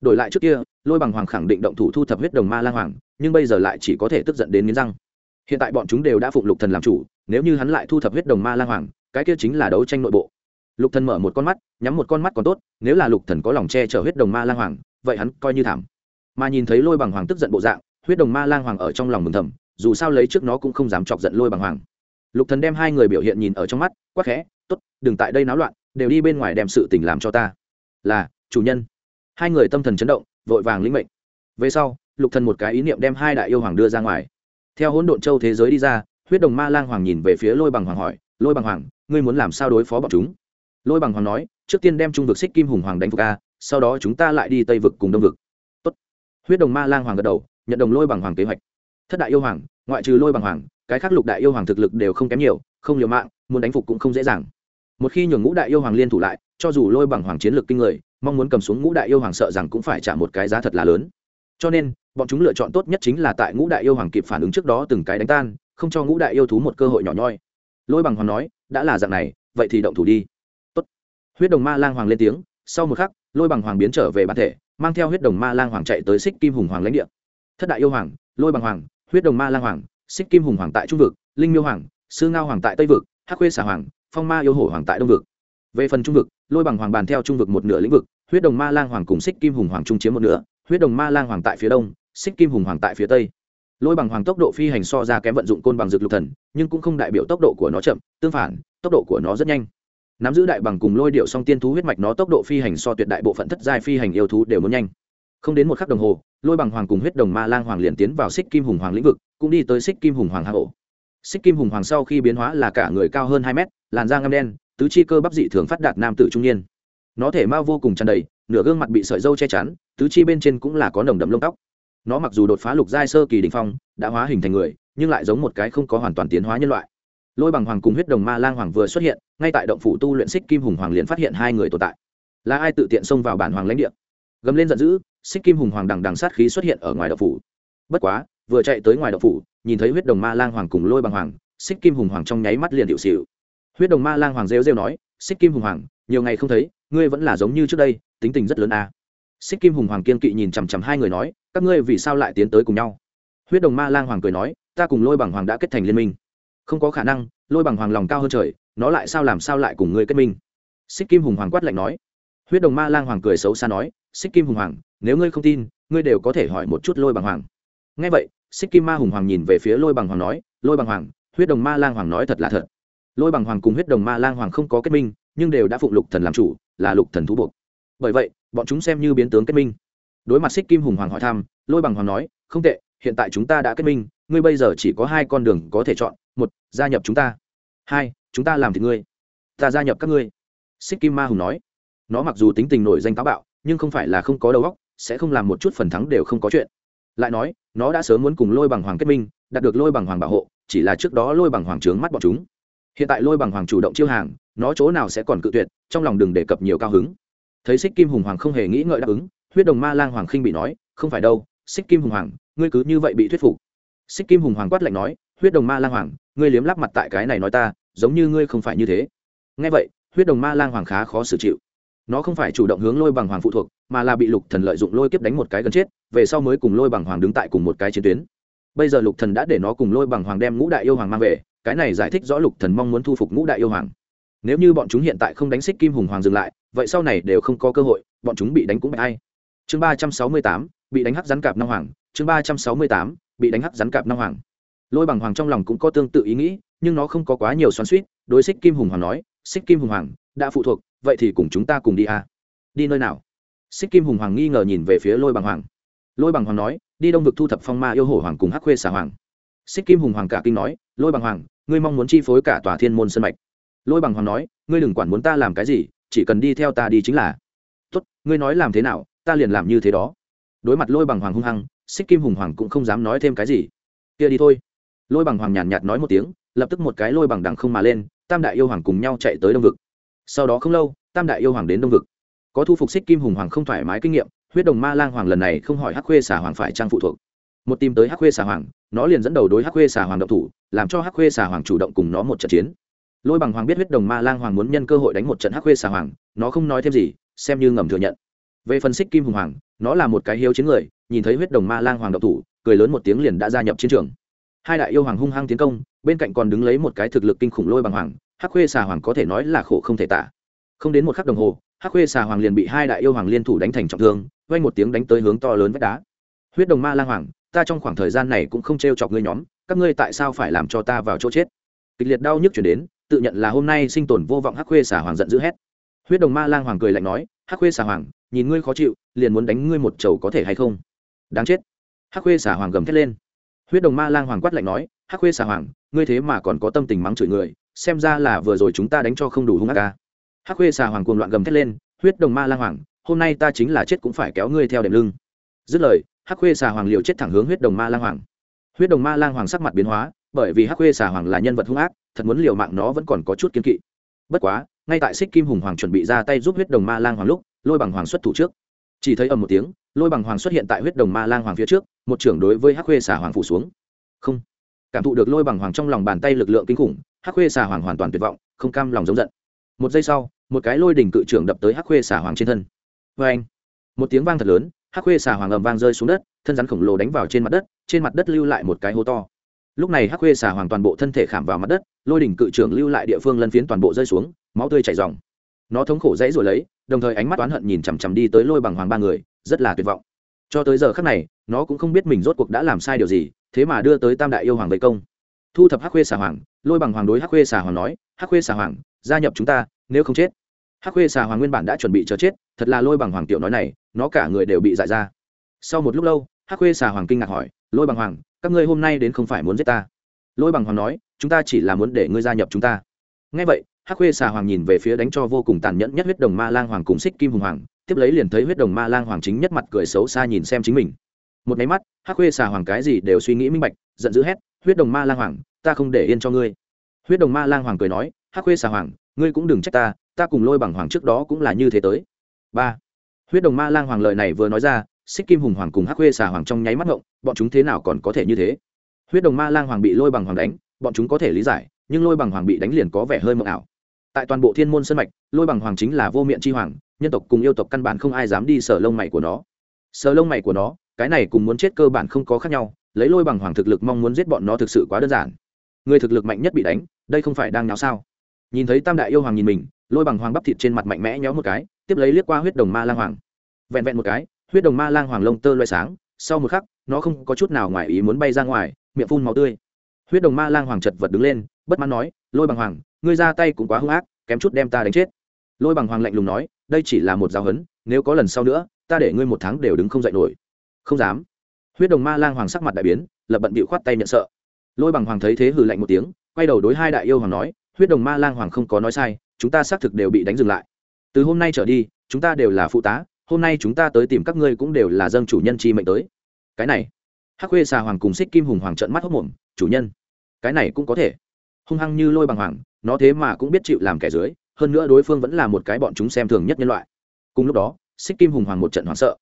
đổi lại trước kia, lôi bằng hoàng khẳng định động thủ thu thập huyết đồng ma lang hoàng, nhưng bây giờ lại chỉ có thể tức giận đến nghiến răng. Hiện tại bọn chúng đều đã phụng lục thần làm chủ, nếu như hắn lại thu thập huyết đồng ma lang hoàng, cái kia chính là đấu tranh nội bộ. Lục thần mở một con mắt, nhắm một con mắt còn tốt, nếu là lục thần có lòng che chở huyết đồng ma lang hoàng, vậy hắn coi như thảm. Mà nhìn thấy lôi bằng hoàng tức giận bộ dạng, huyết đồng ma lang hoàng ở trong lòng mừng thầm, dù sao lấy trước nó cũng không dám chọc giận lôi bằng hoàng. Lục thần đem hai người biểu hiện nhìn ở trong mắt, quắc khẽ, tốt, đừng tại đây náo loạn, đều đi bên ngoài đem sự tình làm cho ta. Là, chủ nhân hai người tâm thần chấn động, vội vàng lĩnh mệnh. Về sau, lục thần một cái ý niệm đem hai đại yêu hoàng đưa ra ngoài. Theo hỗn độn châu thế giới đi ra, huyết đồng ma lang hoàng nhìn về phía lôi bằng hoàng hỏi, lôi bằng hoàng, ngươi muốn làm sao đối phó bọn chúng? Lôi bằng hoàng nói, trước tiên đem trung vực xích kim hùng hoàng đánh phục a, sau đó chúng ta lại đi tây vực cùng đông vực. Tốt. huyết đồng ma lang hoàng gật đầu, nhận đồng lôi bằng hoàng kế hoạch. Thất đại yêu hoàng, ngoại trừ lôi bằng hoàng, cái khác lục đại yêu hoàng thực lực đều không kém nhiều, không liều mạng, muốn đánh phục cũng không dễ dàng. Một khi nhường ngũ đại yêu hoàng liên thủ lại, cho dù lôi bằng hoàng chiến lược kinh người mong muốn cầm xuống ngũ đại yêu hoàng sợ rằng cũng phải trả một cái giá thật là lớn. Cho nên, bọn chúng lựa chọn tốt nhất chính là tại ngũ đại yêu hoàng kịp phản ứng trước đó từng cái đánh tan, không cho ngũ đại yêu thú một cơ hội nhỏ nhoi. Lôi bằng hoàng nói, đã là dạng này, vậy thì động thủ đi. Tốt. huyết đồng ma lang hoàng lên tiếng, sau một khắc, lôi bằng hoàng biến trở về bản thể, mang theo huyết đồng ma lang hoàng chạy tới xích kim hùng hoàng lãnh địa. Thất đại yêu hoàng, lôi bằng hoàng, huyết đồng ma lang hoàng, xích kim hùng hoàng tại trung vực, linh miêu hoàng, sư ngao hoàng tại tây vực, hắc khuê xà hoàng, phong ma yêu hổ hoàng tại đông vực. Về phần trung vực, lôi bằng hoàng bàn theo trung vực một nửa lĩnh vực huyết đồng ma lang hoàng cùng xích kim hùng hoàng trung chiếm một nửa, huyết đồng ma lang hoàng tại phía đông, xích kim hùng hoàng tại phía tây. Lôi bằng hoàng tốc độ phi hành so ra kém vận dụng côn bằng dược lục thần, nhưng cũng không đại biểu tốc độ của nó chậm, tương phản, tốc độ của nó rất nhanh. Nắm giữ đại bằng cùng lôi điệu song tiên thú huyết mạch nó tốc độ phi hành so tuyệt đại bộ phận thất giai phi hành yêu thú đều muốn nhanh. Không đến một khắc đồng hồ, lôi bằng hoàng cùng huyết đồng ma lang hoàng liền tiến vào xích kim hùng hoàng lĩnh vực, cũng đi tới xích kim hùng hoàng hạ ổ. xích kim hùng hoàng sau khi biến hóa là cả người cao hơn hai mét, làn da ngâm đen, tứ chi cơ bắp dị thường phát đạt nam tử trung niên nó thể mao vô cùng tràn đầy, nửa gương mặt bị sợi dâu che chắn, tứ chi bên trên cũng là có nồng đậm lông tóc. Nó mặc dù đột phá lục giai sơ kỳ đình phong, đã hóa hình thành người, nhưng lại giống một cái không có hoàn toàn tiến hóa nhân loại. Lôi bằng hoàng cùng huyết đồng ma lang hoàng vừa xuất hiện, ngay tại động phủ tu luyện xích kim hùng hoàng liền phát hiện hai người tồn tại. Là ai tự tiện xông vào bản hoàng lãnh địa? Gầm lên giận dữ xích kim hùng hoàng đằng đằng sát khí xuất hiện ở ngoài động phủ. Bất quá, vừa chạy tới ngoài động phủ, nhìn thấy huyết đồng ma lang hoàng cùng lôi bằng hoàng xích kim hùng hoàng trong nháy mắt liền điệu xịu huyết đồng ma lang hoàng rêu rêu nói xích kim hùng hoàng, nhiều ngày không thấy, ngươi vẫn là giống như trước đây, tính tình rất lớn à. xích kim hùng hoàng kiên kỵ nhìn chằm chằm hai người nói, các ngươi vì sao lại tiến tới cùng nhau? Huyết đồng ma lang hoàng cười nói, ta cùng lôi bằng hoàng đã kết thành liên minh. Không có khả năng, lôi bằng hoàng lòng cao hơn trời, nó lại sao làm sao lại cùng ngươi kết minh? Xích kim hùng hoàng quát lạnh nói. Huyết đồng ma lang hoàng cười xấu xa nói, xích kim hùng hoàng, nếu ngươi không tin, ngươi đều có thể hỏi một chút lôi bằng hoàng. Ngay vậy, xích kim ma hùng hoàng nhìn về phía lôi bằng hoàng nói, lôi bằng hoàng, huyết đồng ma lang hoàng nói thật là thật lôi bằng hoàng cùng huyết đồng ma lang hoàng không có kết minh, nhưng đều đã phụng lục thần làm chủ, là lục thần thú buộc. Bởi vậy, bọn chúng xem như biến tướng kết minh. Đối mặt xích kim hùng hoàng hỏi thăm, lôi bằng hoàng nói, không tệ, hiện tại chúng ta đã kết minh, ngươi bây giờ chỉ có hai con đường có thể chọn, một, gia nhập chúng ta, hai, chúng ta làm thì ngươi, ta gia nhập các ngươi. Xích kim ma hùng nói, nó mặc dù tính tình nổi danh táo bạo, nhưng không phải là không có đầu óc, sẽ không làm một chút phần thắng đều không có chuyện. Lại nói, nó đã sớm muốn cùng lôi bằng hoàng kết minh, đạt được lôi bằng hoàng bảo hộ, chỉ là trước đó lôi bằng hoàng trướng mắt bọn chúng hiện tại lôi bằng hoàng chủ động chiêu hàng, nó chỗ nào sẽ còn cự tuyệt, trong lòng đừng đề cập nhiều cao hứng. Thấy xích kim hùng hoàng không hề nghĩ ngợi đáp ứng, huyết đồng ma lang hoàng khinh bị nói, không phải đâu, xích kim hùng hoàng, ngươi cứ như vậy bị thuyết phục. Xích kim hùng hoàng quát lạnh nói, huyết đồng ma lang hoàng, ngươi liếm lắp mặt tại cái này nói ta, giống như ngươi không phải như thế. Ngay vậy, huyết đồng ma lang hoàng khá khó xử chịu. Nó không phải chủ động hướng lôi bằng hoàng phụ thuộc, mà là bị lục thần lợi dụng lôi kiếp đánh một cái gần chết, về sau mới cùng lôi bằng hoàng đứng tại cùng một cái chiến tuyến. Bây giờ lục thần đã để nó cùng lôi bằng hoàng đem ngũ đại yêu hoàng mang về cái này giải thích rõ lục thần mong muốn thu phục ngũ đại yêu hoàng. Nếu như bọn chúng hiện tại không đánh xích kim hùng hoàng dừng lại, vậy sau này đều không có cơ hội, bọn chúng bị đánh cũng bị ai. Chương ba trăm sáu mươi tám, bị đánh hắc rắn cạp năm hoàng. Chương ba trăm sáu mươi tám, bị đánh hắc rắn cạp năm hoàng. Lôi bằng hoàng trong lòng cũng có tương tự ý nghĩ, nhưng nó không có quá nhiều xoắn suýt đối xích kim hùng hoàng nói, xích kim hùng hoàng, đã phụ thuộc, vậy thì cùng chúng ta cùng đi à. đi nơi nào? Xích kim hùng hoàng nghi ngờ nhìn về phía lôi bằng hoàng. Lôi bằng hoàng nói, đi đông vực thu thập phong ma yêu hổ hoàng cùng hắc khuê xà hoàng. Xích kim hùng hoàng cả kinh nói, lôi bằng hoàng ngươi mong muốn chi phối cả tòa thiên môn sân mạch. Lôi bằng hoàng nói, ngươi đừng quản muốn ta làm cái gì, chỉ cần đi theo ta đi chính là. Tốt, ngươi nói làm thế nào, ta liền làm như thế đó. Đối mặt lôi bằng hoàng hung hăng, xích kim hùng hoàng cũng không dám nói thêm cái gì. Kia đi thôi. Lôi bằng hoàng nhàn nhạt nói một tiếng, lập tức một cái lôi bằng đằng không mà lên, tam đại yêu hoàng cùng nhau chạy tới đông vực. Sau đó không lâu, tam đại yêu hoàng đến đông vực. Có thu phục xích kim hùng hoàng không thoải mái kinh nghiệm, huyết đồng ma lang hoàng lần này không hỏi hắc khuê xả hoàng phải trang phụ thuộc một tìm tới hắc khuê xà hoàng, nó liền dẫn đầu đối hắc khuê xà hoàng động thủ, làm cho hắc khuê xà hoàng chủ động cùng nó một trận chiến. Lôi bằng hoàng biết huyết đồng ma lang hoàng muốn nhân cơ hội đánh một trận hắc khuê xà hoàng, nó không nói thêm gì, xem như ngầm thừa nhận. Về phần xích kim hùng hoàng, nó là một cái hiếu chiến người, nhìn thấy huyết đồng ma lang hoàng động thủ, cười lớn một tiếng liền đã gia nhập chiến trường. Hai đại yêu hoàng hung hăng tiến công, bên cạnh còn đứng lấy một cái thực lực kinh khủng lôi bằng hoàng, hắc khuê xà hoàng có thể nói là khổ không thể tả. Không đến một khắc đồng hồ, hắc khuê xà hoàng liền bị hai đại yêu hoàng liên thủ đánh thành trọng thương vay một tiếng đánh tới hướng to lớn vách đá huyết đồng ma lang hoàng, ta trong khoảng thời gian này cũng không t r e o chọc ngươi nhóm, các ngươi tại sao phải làm cho ta vào chỗ chết? Kịch liệt đau nhức chuyển đến, tự nhận là hôm nay sinh tồn vô vọng hắc khuê xà hoàng giận dữ hét. Huyết đồng ma lang hoàng cười lạnh nói, hắc khuê xà hoàng, nhìn ngươi khó chịu, liền muốn đánh ngươi một chầu có thể hay không? Đáng chết. Hắc khuê xà hoàng gầm thét lên. Huyết đồng ma lang hoàng quát lạnh nói, hắc khuê xà hoàng, ngươi thế mà còn có tâm tình mắng chửi người, xem ra là vừa rồi chúng ta đánh cho không đủ hung ác ca hắc khuê xà hoàng cuồng loạn gầm thét lên, huyết đồng ma lang hoàng, hôm nay ta chính là chết cũng phải kéo ngươi theo đệm lưng. Dứt lời hắc khuê xà hoàng liều chết thẳng hướng huyết đồng ma lang hoàng. Huyết đồng ma lang hoàng sắc mặt biến hóa, bởi vì hắc khuê xà hoàng là nhân vật hung ác, thật muốn liều mạng nó vẫn còn có chút kiên kỵ. Bất quá, ngay tại xích kim hùng hoàng chuẩn bị ra tay giúp huyết đồng ma lang hoàng lúc, lôi bằng hoàng xuất thủ trước. Chỉ thấy ầm một tiếng, lôi bằng hoàng xuất hiện tại huyết đồng ma lang hoàng phía trước, một trưởng đối với hắc khuê xà hoàng phủ xuống. Không. Cảm thụ được lôi bằng hoàng trong lòng bàn tay lực lượng kinh khủng, hắc khuê xà hoàng hoàn toàn tuyệt vọng, không cam lòng giống giận. Một giây sau, một cái lôi đỉnh cự trưởng đập tới hắc khuê xà hoàng trên thân. Vê anh một tiếng vang thật lớn hắc khuê xà hoàng ầm vang rơi xuống đất, thân rắn khổng lồ đánh vào trên mặt đất, trên mặt đất lưu lại một cái hố to. Lúc này hắc khuê xà hoàng toàn bộ thân thể khảm vào mặt đất, lôi đỉnh cự trưởng lưu lại địa phương lân phiến toàn bộ rơi xuống, máu tươi chảy dòng nó thống khổ dãy rồi lấy, đồng thời ánh mắt oán hận nhìn chằm chằm đi tới lôi bằng hoàng ba người, rất là tuyệt vọng. Cho tới giờ khắc này, nó cũng không biết mình rốt cuộc đã làm sai điều gì, thế mà đưa tới tam đại yêu hoàng vây công. Thu thập hắc khuê xà hoàng, lôi bằng hoàng đối hắc khuê xà hoàng nói, hắc khuê xà hoàng, gia nhập chúng ta, nếu không chết. Hắc khuê xà hoàng nguyên bản đã chuẩn bị chờ chết thật là lôi bằng hoàng tiểu nói này, nó cả người đều bị dại ra. Sau một lúc lâu, hắc khuê xà hoàng kinh ngạc hỏi, lôi bằng hoàng, các ngươi hôm nay đến không phải muốn giết ta? Lôi bằng hoàng nói, chúng ta chỉ là muốn để ngươi gia nhập chúng ta. Ngay vậy, hắc khuê xà hoàng nhìn về phía đánh cho vô cùng tàn nhẫn nhất huyết đồng ma lang hoàng cùng xích kim hùng hoàng, tiếp lấy liền thấy huyết đồng ma lang hoàng chính nhất mặt cười xấu xa nhìn xem chính mình. Một máy mắt, hắc khuê xà hoàng cái gì đều suy nghĩ minh bạch, giận dữ hét, huyết đồng ma lang hoàng, ta không để yên cho ngươi. Huyết đồng ma lang hoàng cười nói, hắc khuê xà hoàng, ngươi cũng đừng trách ta ta cùng lôi bằng hoàng trước đó cũng là như thế tới ba. Huyết đồng ma lang hoàng lời này vừa nói ra, xích kim hùng hoàng cùng hắc khuê xà hoàng trong nháy mắt ngộng, bọn chúng thế nào còn có thể như thế? Huyết đồng ma lang hoàng bị lôi bằng hoàng đánh, bọn chúng có thể lý giải, nhưng lôi bằng hoàng bị đánh liền có vẻ hơi mộng ảo. Tại toàn bộ thiên môn sân mạch, lôi bằng hoàng chính là vô miệng chi hoàng, nhân tộc cùng yêu tộc căn bản không ai dám đi sở lông mày của nó. Sở lông mày của nó, cái này cùng muốn chết cơ bản không có khác nhau, lấy lôi bằng hoàng thực lực mong muốn giết bọn nó thực sự quá đơn giản. Người thực lực mạnh nhất bị đánh, đây không phải đang náo sao? Nhìn thấy tam đại yêu hoàng nhìn mình, lôi bằng hoàng bắp thịt trên mặt mạnh mẽ nhéo một cái tiếp lấy liếc qua huyết đồng ma lang hoàng. Vẹn vẹn một cái, huyết đồng ma lang hoàng lông tơ loay sáng, sau một khắc, nó không có chút nào ngoài ý muốn bay ra ngoài, miệng phun màu tươi. Huyết đồng ma lang hoàng chật vật đứng lên, bất mãn nói, lôi bằng hoàng, ngươi ra tay cũng quá hung ác, kém chút đem ta đánh chết. Lôi bằng hoàng lạnh lùng nói, đây chỉ là một giáo hấn nếu có lần sau nữa, ta để ngươi một tháng đều đứng không dậy nổi. Không dám. Huyết đồng ma lang hoàng sắc mặt đại biến, lập bận bịu khoát tay nhận sợ. Lôi bằng hoàng thấy thế hừ lạnh một tiếng, quay đầu đối hai đại yêu hoàng nói, huyết đồng ma lang hoàng không có nói sai, chúng ta xác thực đều bị đánh dừng lại từ hôm nay trở đi, chúng ta đều là phụ tá, hôm nay chúng ta tới tìm các ngươi cũng đều là dân chủ nhân chi mệnh tới. Cái này, hắc khuê xà hoàng cùng xích kim hùng hoàng trận mắt hốc mồm chủ nhân, cái này cũng có thể. Hung hăng như lôi bằng hoàng, nó thế mà cũng biết chịu làm kẻ dưới, hơn nữa đối phương vẫn là một cái bọn chúng xem thường nhất nhân loại. Cùng lúc đó, xích kim hùng hoàng một trận hoảng sợ.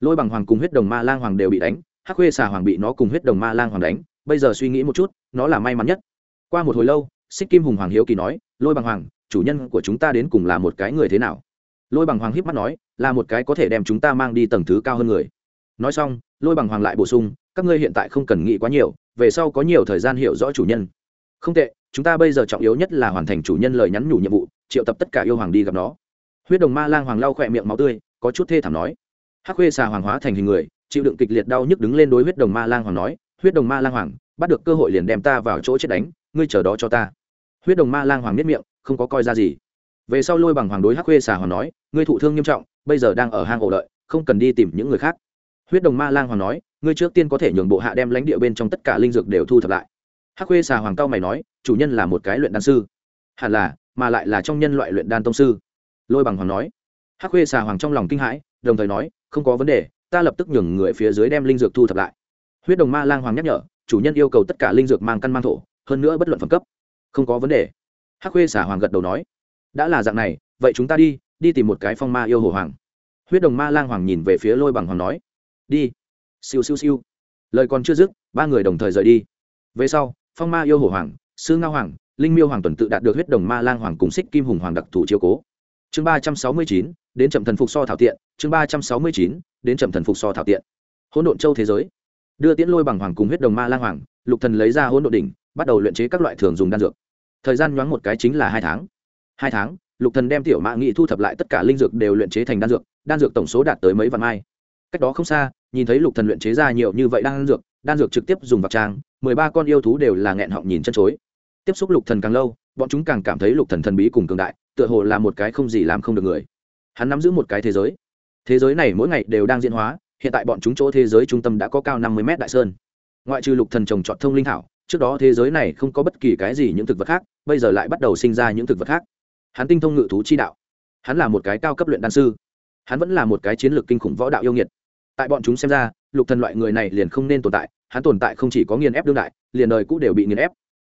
Lôi bằng hoàng cùng huyết đồng ma lang hoàng đều bị đánh, hắc khuê xà hoàng bị nó cùng huyết đồng ma lang hoàng đánh, bây giờ suy nghĩ một chút, nó là may mắn nhất. Qua một hồi lâu, xích kim hùng hoàng hiếu kỳ nói, lôi bằng hoàng chủ nhân của chúng ta đến cùng là một cái người thế nào? Lôi bằng hoàng híp mắt nói, là một cái có thể đem chúng ta mang đi tầng thứ cao hơn người. Nói xong, lôi bằng hoàng lại bổ sung, các ngươi hiện tại không cần nghĩ quá nhiều, về sau có nhiều thời gian hiểu rõ chủ nhân. Không tệ, chúng ta bây giờ trọng yếu nhất là hoàn thành chủ nhân lời nhắn nhủ nhiệm vụ, triệu tập tất cả yêu hoàng đi gặp nó. Huyết đồng ma lang hoàng lau khỏe miệng máu tươi, có chút thê thảm nói. Hắc khuê xà hoàng hóa thành hình người, chịu đựng kịch liệt đau nhức đứng lên đối huyết đồng ma lang hoàng nói, huyết đồng ma lang hoàng, bắt được cơ hội liền đem ta vào chỗ chết đánh, ngươi chờ đó cho ta. Huyết đồng ma lang hoàng biết miệng không có coi ra gì. Về sau lôi bằng hoàng đối hắc khuê xà hoàng nói, ngươi thụ thương nghiêm trọng, bây giờ đang ở hang ổ đợi, không cần đi tìm những người khác. Huyết đồng ma lang hoàng nói, ngươi trước tiên có thể nhường bộ hạ đem lãnh địa bên trong tất cả linh dược đều thu thập lại. Hắc khuê xà hoàng cao mày nói, chủ nhân là một cái luyện đan sư. Hẳn là, mà lại là trong nhân loại luyện đan tông sư. Lôi bằng hoàng nói. Hắc khuê xà hoàng trong lòng kinh hãi, đồng thời nói, không có vấn đề, ta lập tức nhường người phía dưới đem linh dược thu thập lại. Huyết đồng ma lang hoàng nhắc nhở, chủ nhân yêu cầu tất cả linh dược mang căn mang thổ, hơn nữa bất luận phẩm cấp. Không có vấn đề hắc khuê xả hoàng gật đầu nói, đã là dạng này, vậy chúng ta đi đi tìm một cái phong ma yêu hồ hoàng. Huyết đồng ma lang hoàng nhìn về phía lôi bằng hoàng nói, đi. Siêu siêu siêu. Lời còn chưa dứt, ba người đồng thời rời đi. Về sau, phong ma yêu hồ hoàng, sư ngao hoàng, linh miêu hoàng tuần tự đạt được huyết đồng ma lang hoàng cùng xích kim hùng hoàng đặc thù chiếu cố. Chương ba trăm sáu mươi chín, đến chậm thần phục so thảo tiện, chương ba trăm sáu mươi chín, đến chậm thần phục so thảo tiện. Hỗn độn châu thế giới. Đưa tiễn lôi bằng hoàng cùng huyết đồng ma lang hoàng, lục thần lấy ra hỗn độn đỉnh, bắt đầu luyện chế các loại thường dùng đan dược thời gian nhoáng một cái chính là hai tháng. Hai tháng, lục thần đem tiểu mã nghị thu thập lại tất cả linh dược đều luyện chế thành đan dược đan dược tổng số đạt tới mấy vạn mai. Cách đó không xa, nhìn thấy lục thần luyện chế ra nhiều như vậy đan dược đan dược trực tiếp dùng vạc trang, mười ba con yêu thú đều là nghẹn họng nhìn chân chối. Tiếp xúc lục thần càng lâu, bọn chúng càng cảm thấy lục thần thần bí cùng cường đại, tựa hồ là một cái không gì làm không được người. Hắn nắm giữ một cái thế giới. Thế giới này mỗi ngày đều đang diễn hóa, hiện tại bọn chúng chỗ thế giới trung tâm đã có cao năm mươi mét đại sơn. Ngoại trừ lục thần trồng trọt thông linh thảo, trước đó thế giới này không có bất kỳ cái gì những thực vật khác bây giờ lại bắt đầu sinh ra những thực vật khác. Hắn tinh thông ngự thú chi đạo. Hắn là một cái cao cấp luyện đan sư. Hắn vẫn là một cái chiến lược kinh khủng võ đạo yêu nghiệt. Tại bọn chúng xem ra, lục thần loại người này liền không nên tồn tại, hắn tồn tại không chỉ có nghiền ép đương đại, liền đời cũ đều bị nghiền ép.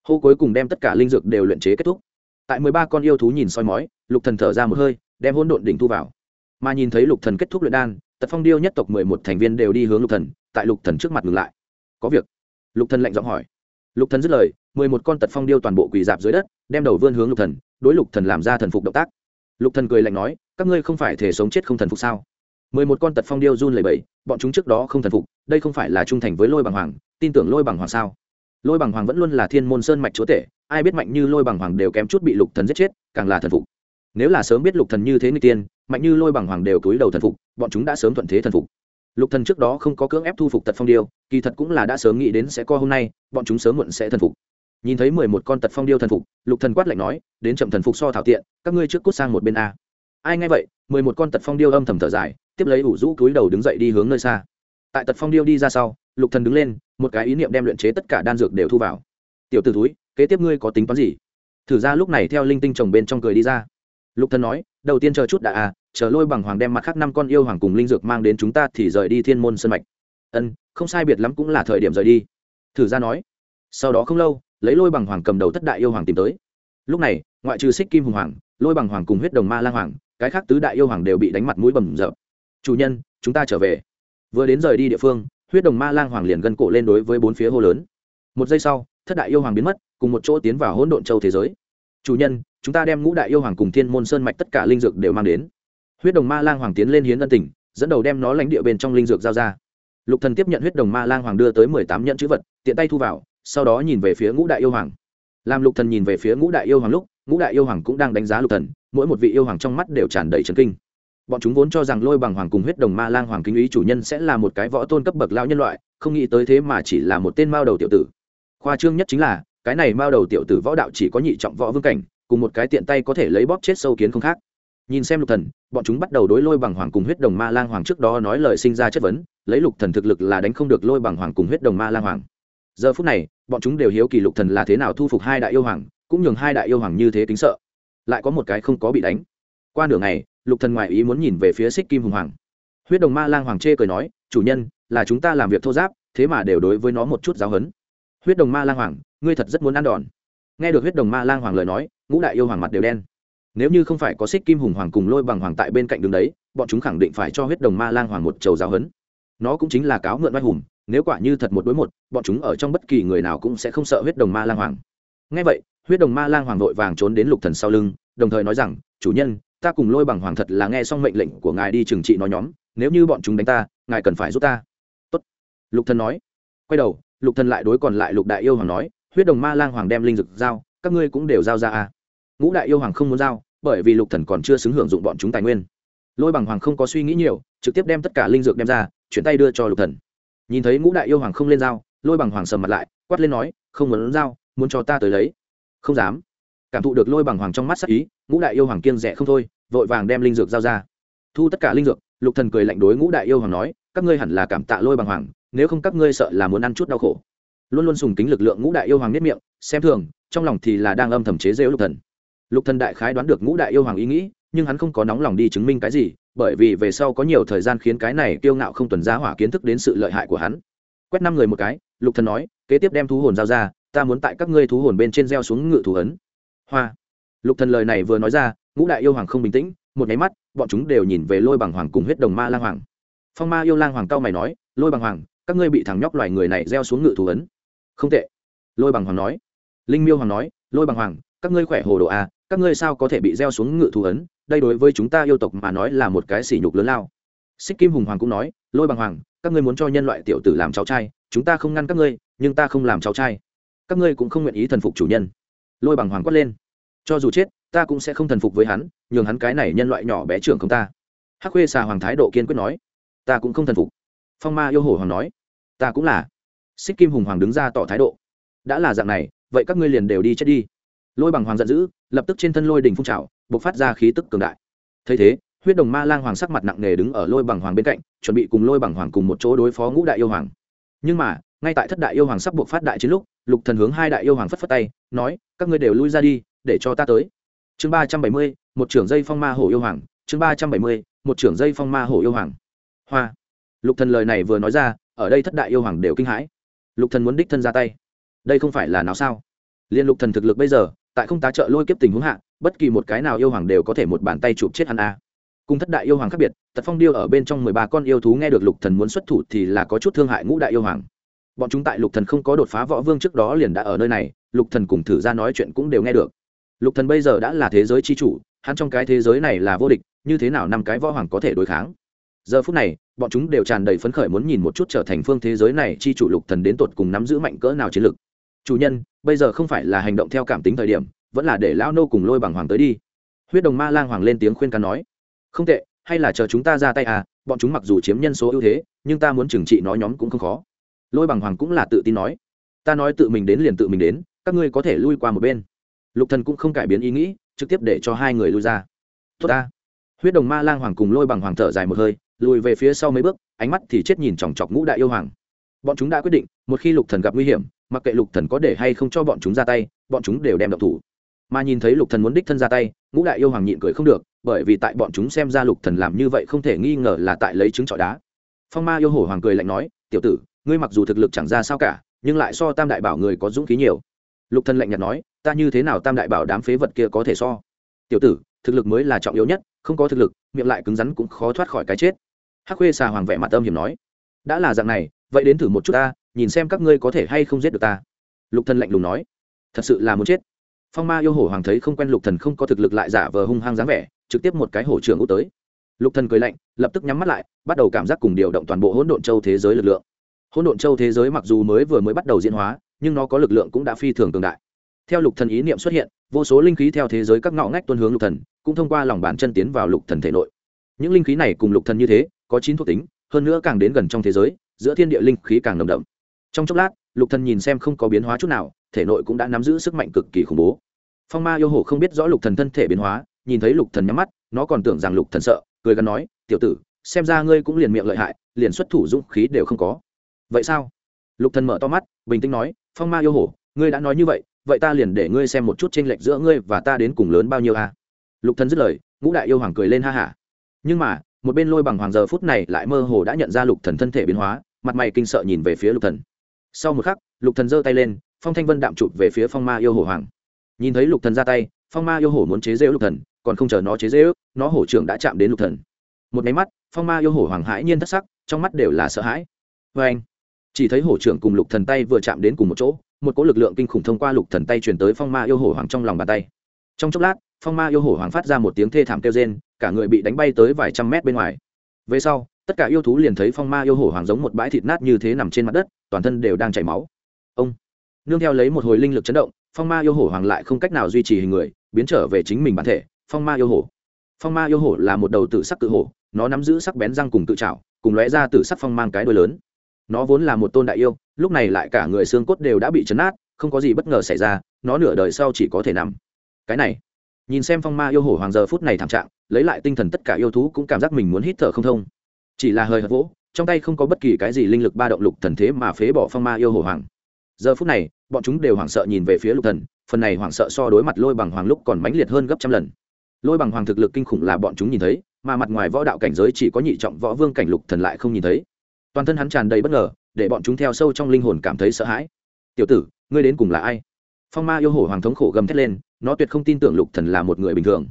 Hô cuối cùng đem tất cả linh dược đều luyện chế kết thúc. Tại mười ba con yêu thú nhìn soi mói, lục thần thở ra một hơi, đem hỗn độn đỉnh thu vào. Mà nhìn thấy lục thần kết thúc luyện đan, tật phong điêu nhất tộc mười một thành viên đều đi hướng lục thần, tại lục thần trước mặt ngừng lại. Có việc. Lục thần lạnh giọng hỏi lục thần dứt lời, mười một con tật phong điêu toàn bộ quỳ dạp dưới đất, đem đầu vươn hướng lục thần, đối lục thần làm ra thần phục động tác. Lục thần cười lạnh nói, các ngươi không phải thể sống chết không thần phục sao? Mười một con tật phong điêu run lẩy bẩy, bọn chúng trước đó không thần phục, đây không phải là trung thành với lôi bằng hoàng, tin tưởng lôi bằng hoàng sao? Lôi bằng hoàng vẫn luôn là thiên môn sơn mạch chúa tể, ai biết mạnh như lôi bằng hoàng đều kém chút bị lục thần giết chết, càng là thần phục. Nếu là sớm biết lục thần như thế người tiên, mạnh như lôi bằng hoàng đều cúi đầu thần phục, bọn chúng đã sớm thuận thế thần phục lục thần trước đó không có cưỡng ép thu phục tật phong điêu, kỳ thật cũng là đã sớm nghĩ đến sẽ co hôm nay, bọn chúng sớm muộn sẽ thần phục. Nhìn thấy mười một con tật phong điêu thần phục, lục thần quát lạnh nói, đến chậm thần phục so thảo tiện, các ngươi trước cút sang một bên a. Ai nghe vậy, mười một con tật phong điêu âm thầm thở dài, tiếp lấy ủ rũ cúi đầu đứng dậy đi hướng nơi xa. Tại tật phong điêu đi ra sau, lục thần đứng lên, một cái ý niệm đem luyện chế tất cả đan dược đều thu vào. Tiểu t ử túi kế tiếp ngươi có tính toán gì? Thử ra lúc này theo linh tinh trồng bên trong cười đi ra. Lục thần nói đầu tiên chờ chút đã à chờ lôi bằng hoàng đem mặt khác năm con yêu hoàng cùng linh dược mang đến chúng ta thì rời đi thiên môn sân mạch. Ân, không sai biệt lắm cũng là thời điểm rời đi. Thử ra nói. Sau đó không lâu, lấy lôi bằng hoàng cầm đầu thất đại yêu hoàng tìm tới. Lúc này, ngoại trừ xích kim hùng hoàng, lôi bằng hoàng cùng huyết đồng ma lang hoàng, cái khác tứ đại yêu hoàng đều bị đánh mặt mũi bầm rợp chủ nhân, chúng ta trở về. Vừa đến rời đi địa phương, huyết đồng ma lang hoàng liền gân cổ lên đối với bốn phía hô lớn. Một giây sau, thất đại yêu hoàng biến mất, cùng một chỗ tiến vào hỗn độn châu thế giới chủ nhân, chúng ta đem ngũ đại yêu hoàng cùng thiên môn sơn mạch tất cả linh dược đều mang đến. Huyết đồng ma lang hoàng tiến lên hiến ân tình, dẫn đầu đem nó lãnh địa bên trong linh dược giao ra. Lục thần tiếp nhận huyết đồng ma lang hoàng đưa tới mười tám nhận chữ vật, tiện tay thu vào, sau đó nhìn về phía ngũ đại yêu hoàng. Làm lục thần nhìn về phía ngũ đại yêu hoàng lúc, ngũ đại yêu hoàng cũng đang đánh giá lục thần, mỗi một vị yêu hoàng trong mắt đều tràn đầy trấn kinh. Bọn chúng vốn cho rằng lôi bằng hoàng cùng huyết đồng ma lang hoàng kinh ý chủ nhân sẽ là một cái võ tôn cấp bậc lão nhân loại, không nghĩ tới thế mà chỉ là một tên mao đầu tiểu tử. Khoa trương nhất chính là cái này mao đầu tiểu tử võ đạo chỉ có nhị trọng võ vương cảnh, cùng một cái tiện tay có thể lấy bóp chết sâu kiến không khác. Nhìn xem lục thần, bọn chúng bắt đầu đối lôi bằng hoàng cùng huyết đồng ma lang hoàng trước đó nói lời sinh ra chất vấn, lấy lục thần thực lực là đánh không được lôi bằng hoàng cùng huyết đồng ma lang hoàng. Giờ phút này, bọn chúng đều hiếu kỳ lục thần là thế nào thu phục hai đại yêu hoàng, cũng nhường hai đại yêu hoàng như thế kính sợ. Lại có một cái không có bị đánh. Qua nửa ngày, lục thần ngoại ý muốn nhìn về phía xích kim hùng hoàng. Huyết đồng ma lang hoàng chê cười nói, chủ nhân, là chúng ta làm việc thô giáp, thế mà đều đối với nó một chút giáo hấn huyết đồng ma lang hoàng ngươi thật rất muốn ăn đòn. Nghe được huyết đồng ma lang hoàng lời nói, ngũ đại yêu hoàng mặt đều đen. Nếu như không phải có xích kim hùng hoàng cùng lôi bằng hoàng tại bên cạnh đường đấy, bọn chúng khẳng định phải cho huyết đồng ma lang hoàng một trầu giáo hấn nó cũng chính là cáo mượn oai hùng, nếu quả như thật một đối một, bọn chúng ở trong bất kỳ người nào cũng sẽ không sợ huyết đồng ma lang hoàng. Ngay vậy, huyết đồng ma lang hoàng vội vàng trốn đến lục thần sau lưng, đồng thời nói rằng, chủ nhân, ta cùng lôi bằng hoàng thật là nghe xong mệnh lệnh của ngài đi trừng trị nó nhóm, nếu như bọn chúng đánh ta, ngài cần phải giúp ta. Tốt. lục thần nói. Quay đầu, lục thần lại đối còn lại lục đại yêu hoàng nói huyết đồng ma lang hoàng đem linh dực giao, các ngươi cũng đều giao ra à. Ngũ đại yêu hoàng không muốn giao, bởi vì lục thần còn chưa xứng hưởng dụng bọn chúng tài nguyên. Lôi bằng hoàng không có suy nghĩ nhiều, trực tiếp đem tất cả linh dược đem ra, chuyển tay đưa cho lục thần. Nhìn thấy ngũ đại yêu hoàng không lên giao, lôi bằng hoàng sầm mặt lại, quát lên nói, không muốn giao, muốn cho ta tới lấy. Không dám. Cảm thụ được lôi bằng hoàng trong mắt sắc ý, ngũ đại yêu hoàng kiên rẻ không thôi, vội vàng đem linh dược giao ra. Thu tất cả linh dược, lục thần cười lạnh đối ngũ đại yêu hoàng nói, các ngươi hẳn là cảm tạ lôi bằng hoàng, nếu không các ngươi sợ là muốn ăn chút đau khổ luôn luôn sùng kính lực lượng ngũ đại yêu hoàng nhất miệng, xem thường, trong lòng thì là đang âm thầm chế giễu lục thần. Lục thần đại khái đoán được ngũ đại yêu hoàng ý nghĩ, nhưng hắn không có nóng lòng đi chứng minh cái gì, bởi vì về sau có nhiều thời gian khiến cái này kiêu ngạo không tuần ra hỏa kiến thức đến sự lợi hại của hắn. Quét năm người một cái, lục thần nói, kế tiếp đem thú hồn giao ra, ta muốn tại các ngươi thú hồn bên trên gieo xuống ngự thú ấn. Hoa. Lục thần lời này vừa nói ra, ngũ đại yêu hoàng không bình tĩnh, một nháy mắt, bọn chúng đều nhìn về lôi bằng hoàng cùng huyết đồng ma lang hoàng. Phong ma yêu lang hoàng cao mày nói, lôi bằng hoàng, các ngươi bị thằng nhóc loài người này gieo xuống ngự thú ấn không tệ. Lôi bằng hoàng nói. Linh miêu hoàng nói lôi bằng hoàng các ngươi khỏe hồ đồ à, các ngươi sao có thể bị gieo xuống ngự thú ấn? Đây đối với chúng ta yêu tộc mà nói là một cái sỉ nhục lớn lao. Xích kim hùng hoàng cũng nói lôi bằng hoàng các ngươi muốn cho nhân loại tiểu tử làm cháu trai chúng ta không ngăn các ngươi nhưng ta không làm cháu trai. Các ngươi cũng không nguyện ý thần phục chủ nhân. Lôi bằng hoàng quát lên cho dù chết ta cũng sẽ không thần phục với hắn nhường hắn cái này nhân loại nhỏ bé trưởng không ta. Hắc khuê xà hoàng thái độ kiên quyết nói ta cũng không thần phục. Phong ma yêu hổ hoàng nói ta cũng là xích kim hùng hoàng đứng ra tỏ thái độ. Đã là dạng này, vậy các ngươi liền đều đi chết đi. Lôi bằng hoàng giận dữ, lập tức trên thân lôi đình phun trào b ộ c phát ra khí tức cường đại. Thấy thế, huyết đồng ma lang hoàng sắc mặt nặng nề đứng ở lôi bằng hoàng bên cạnh, chuẩn bị cùng lôi bằng hoàng cùng một chỗ đối phó ngũ đại yêu hoàng. Nhưng mà, ngay tại thất đại yêu hoàng sắp buộc phát đại chiến lúc, lục thần hướng hai đại yêu hoàng phất phất tay, nói, các ngươi đều lui ra đi, để cho ta tới. Chương ba trăm bảy mươi, một trưởng dây phong ma hổ yêu hoàng, chương ba trăm bảy mươi, một trưởng dây phong ma hổ yêu hoàng. Hoa. Lục thần lời này vừa nói ra, ở đây thất đại yêu hoàng đều kinh hãi lục thần muốn đích thân ra tay. Đây không phải là nào sao? Liên lục thần thực lực bây giờ, tại không tá trợ lôi kiếp tình huống hạ, bất kỳ một cái nào yêu hoàng đều có thể một bàn tay chụp chết hắn a. Cùng thất đại yêu hoàng khác biệt, tật phong điêu ở bên trong mười ba con yêu thú nghe được lục thần muốn xuất thủ thì là có chút thương hại ngũ đại yêu hoàng. Bọn chúng tại lục thần không có đột phá võ vương trước đó liền đã ở nơi này, lục thần cùng thử ra nói chuyện cũng đều nghe được. Lục thần bây giờ đã là thế giới chi chủ, hắn trong cái thế giới này là vô địch, như thế nào năm cái võ hoàng có thể đối kháng? Giờ phút này, bọn chúng đều tràn đầy phấn khởi muốn nhìn một chút trở thành phương thế giới này chi chủ lục thần đến tột cùng nắm giữ mạnh cỡ nào chiến lực. Chủ nhân, bây giờ không phải là hành động theo cảm tính thời điểm, vẫn là để lão nô cùng lôi bằng hoàng tới đi. Huyết đồng ma lang hoàng lên tiếng khuyên can nói, không tệ, hay là chờ chúng ta ra tay à bọn chúng mặc dù chiếm nhân số ưu thế, nhưng ta muốn trừng trị nói nhóm cũng không khó. Lôi bằng hoàng cũng là tự tin nói, ta nói tự mình đến liền tự mình đến, các ngươi có thể lui qua một bên. Lục thần cũng không cải biến ý nghĩ, trực tiếp để cho hai người lui ra. Tốt ta. Huyết đồng ma lang hoàng cùng lôi bằng hoàng thở dài một hơi lùi về phía sau mấy bước, ánh mắt thì chết nhìn chòng chọc ngũ đại yêu hoàng. Bọn chúng đã quyết định, một khi lục thần gặp nguy hiểm, mặc kệ lục thần có để hay không cho bọn chúng ra tay, bọn chúng đều đem động thủ. Mà nhìn thấy lục thần muốn đích thân ra tay, ngũ đại yêu hoàng nhịn cười không được, bởi vì tại bọn chúng xem ra lục thần làm như vậy không thể nghi ngờ là tại lấy trứng trọi đá. Phong ma yêu hổ hoàng cười lạnh nói, tiểu tử, ngươi mặc dù thực lực chẳng ra sao cả, nhưng lại so tam đại bảo người có dũng khí nhiều. Lục thần lạnh nhạt nói, ta như thế nào tam đại bảo đám phế vật kia có thể so? Tiểu tử, thực lực mới là trọng yếu nhất, không có thực lực, miệng lại cứng rắn cũng khó thoát khỏi cái chết hắc khuê xà hoàng vẻ mặt âm hiểm nói, đã là dạng này, vậy đến thử một chút ta, nhìn xem các ngươi có thể hay không giết được ta. Lục thần lạnh lùng nói, thật sự là muốn chết. Phong ma yêu hổ hoàng thấy không quen lục thần không có thực lực lại giả vờ hung hăng dáng vẻ, trực tiếp một cái hổ trưởng út tới. Lục thần cười lạnh, lập tức nhắm mắt lại, bắt đầu cảm giác cùng điều động toàn bộ hỗn độn châu thế giới lực lượng. Hỗn độn châu thế giới mặc dù mới vừa mới bắt đầu diễn hóa, nhưng nó có lực lượng cũng đã phi thường cường đại. Theo lục thần ý niệm xuất hiện, vô số linh khí theo thế giới các ngõ ngách tuân hướng lục thần, cũng thông qua lòng bàn chân tiến vào lục thần thể nội. Những linh khí này cùng lục thần như thế có chín thuộc tính, hơn nữa càng đến gần trong thế giới, giữa thiên địa linh khí càng nồng đậm. Trong chốc lát, lục thần nhìn xem không có biến hóa chút nào, thể nội cũng đã nắm giữ sức mạnh cực kỳ khủng bố. Phong ma yêu hổ không biết rõ lục thần thân thể biến hóa, nhìn thấy lục thần nhắm mắt, nó còn tưởng rằng lục thần sợ, cười gần nói, tiểu tử, xem ra ngươi cũng liền miệng lợi hại, liền xuất thủ dũng khí đều không có. Vậy sao? Lục thần mở to mắt, bình tĩnh nói, phong ma yêu hổ ngươi đã nói như vậy vậy ta liền để ngươi xem một chút chênh lệch giữa ngươi và ta đến cùng lớn bao nhiêu a à? lục thần dứt lời, ngũ đại yêu hoàng cười lên ha hả. Nhưng mà một bên lôi bằng hoàng giờ phút này lại mơ hồ đã nhận ra lục thần thân thể biến hóa, mặt mày kinh sợ nhìn về phía lục thần. Sau một khắc, lục thần giơ tay lên, phong thanh vân đạm chụp về phía phong ma yêu hổ hoàng. Nhìn thấy lục thần ra tay, phong ma yêu hổ muốn chế giễu lục thần, còn không chờ nó chế giễu, nó hổ trưởng đã chạm đến lục thần. Một máy mắt, phong ma yêu hổ hoàng hãi nhiên thất sắc, trong mắt đều là sợ hãi. Vê anh, chỉ thấy hổ trưởng cùng lục thần tay vừa chạm đến cùng một chỗ, một cỗ lực lượng kinh khủng thông qua lục thần tay truyền tới phong ma yêu hổ hoàng trong lòng bàn tay. Trong chốc lát, phong ma yêu hổ hoàng phát ra một tiếng thê thảm kêu rên cả người bị đánh bay tới vài trăm mét bên ngoài. Về sau, tất cả yêu thú liền thấy phong ma yêu hổ hoàng giống một bãi thịt nát như thế nằm trên mặt đất, toàn thân đều đang chảy máu. Ông, nương theo lấy một hồi linh lực chấn động, phong ma yêu hổ hoàng lại không cách nào duy trì hình người, biến trở về chính mình bản thể, phong ma yêu hổ. Phong ma yêu hổ là một đầu tự sắc cự hổ, nó nắm giữ sắc bén răng cùng tự trào cùng lóe ra tự sắc phong mang cái đuôi lớn. Nó vốn là một tôn đại yêu, lúc này lại cả người xương cốt đều đã bị chấn nát, không có gì bất ngờ xảy ra, nó nửa đời sau chỉ có thể nằm. Cái này, nhìn xem phong ma yêu hổ hoàng giờ phút này thảm trạng lấy lại tinh thần tất cả yêu thú cũng cảm giác mình muốn hít thở không thông. Chỉ là hơi hợt vỗ, trong tay không có bất kỳ cái gì linh lực ba động lục thần thế mà phế bỏ phong ma yêu hồ hoàng. Giờ phút này, bọn chúng đều hoảng sợ nhìn về phía lục thần, phần này hoảng sợ so đối mặt lôi bằng hoàng lúc còn mãnh liệt hơn gấp trăm lần. Lôi bằng hoàng thực lực kinh khủng là bọn chúng nhìn thấy, mà mặt ngoài võ đạo cảnh giới chỉ có nhị trọng võ vương cảnh lục thần lại không nhìn thấy. Toàn thân hắn tràn đầy bất ngờ, để bọn chúng theo sâu trong linh hồn cảm thấy sợ hãi. Tiểu tử, ngươi đến cùng là ai? Phong ma yêu hổ hoàng thống khổ gầm thét lên, nó tuyệt không tin tưởng lục thần là một người bình thường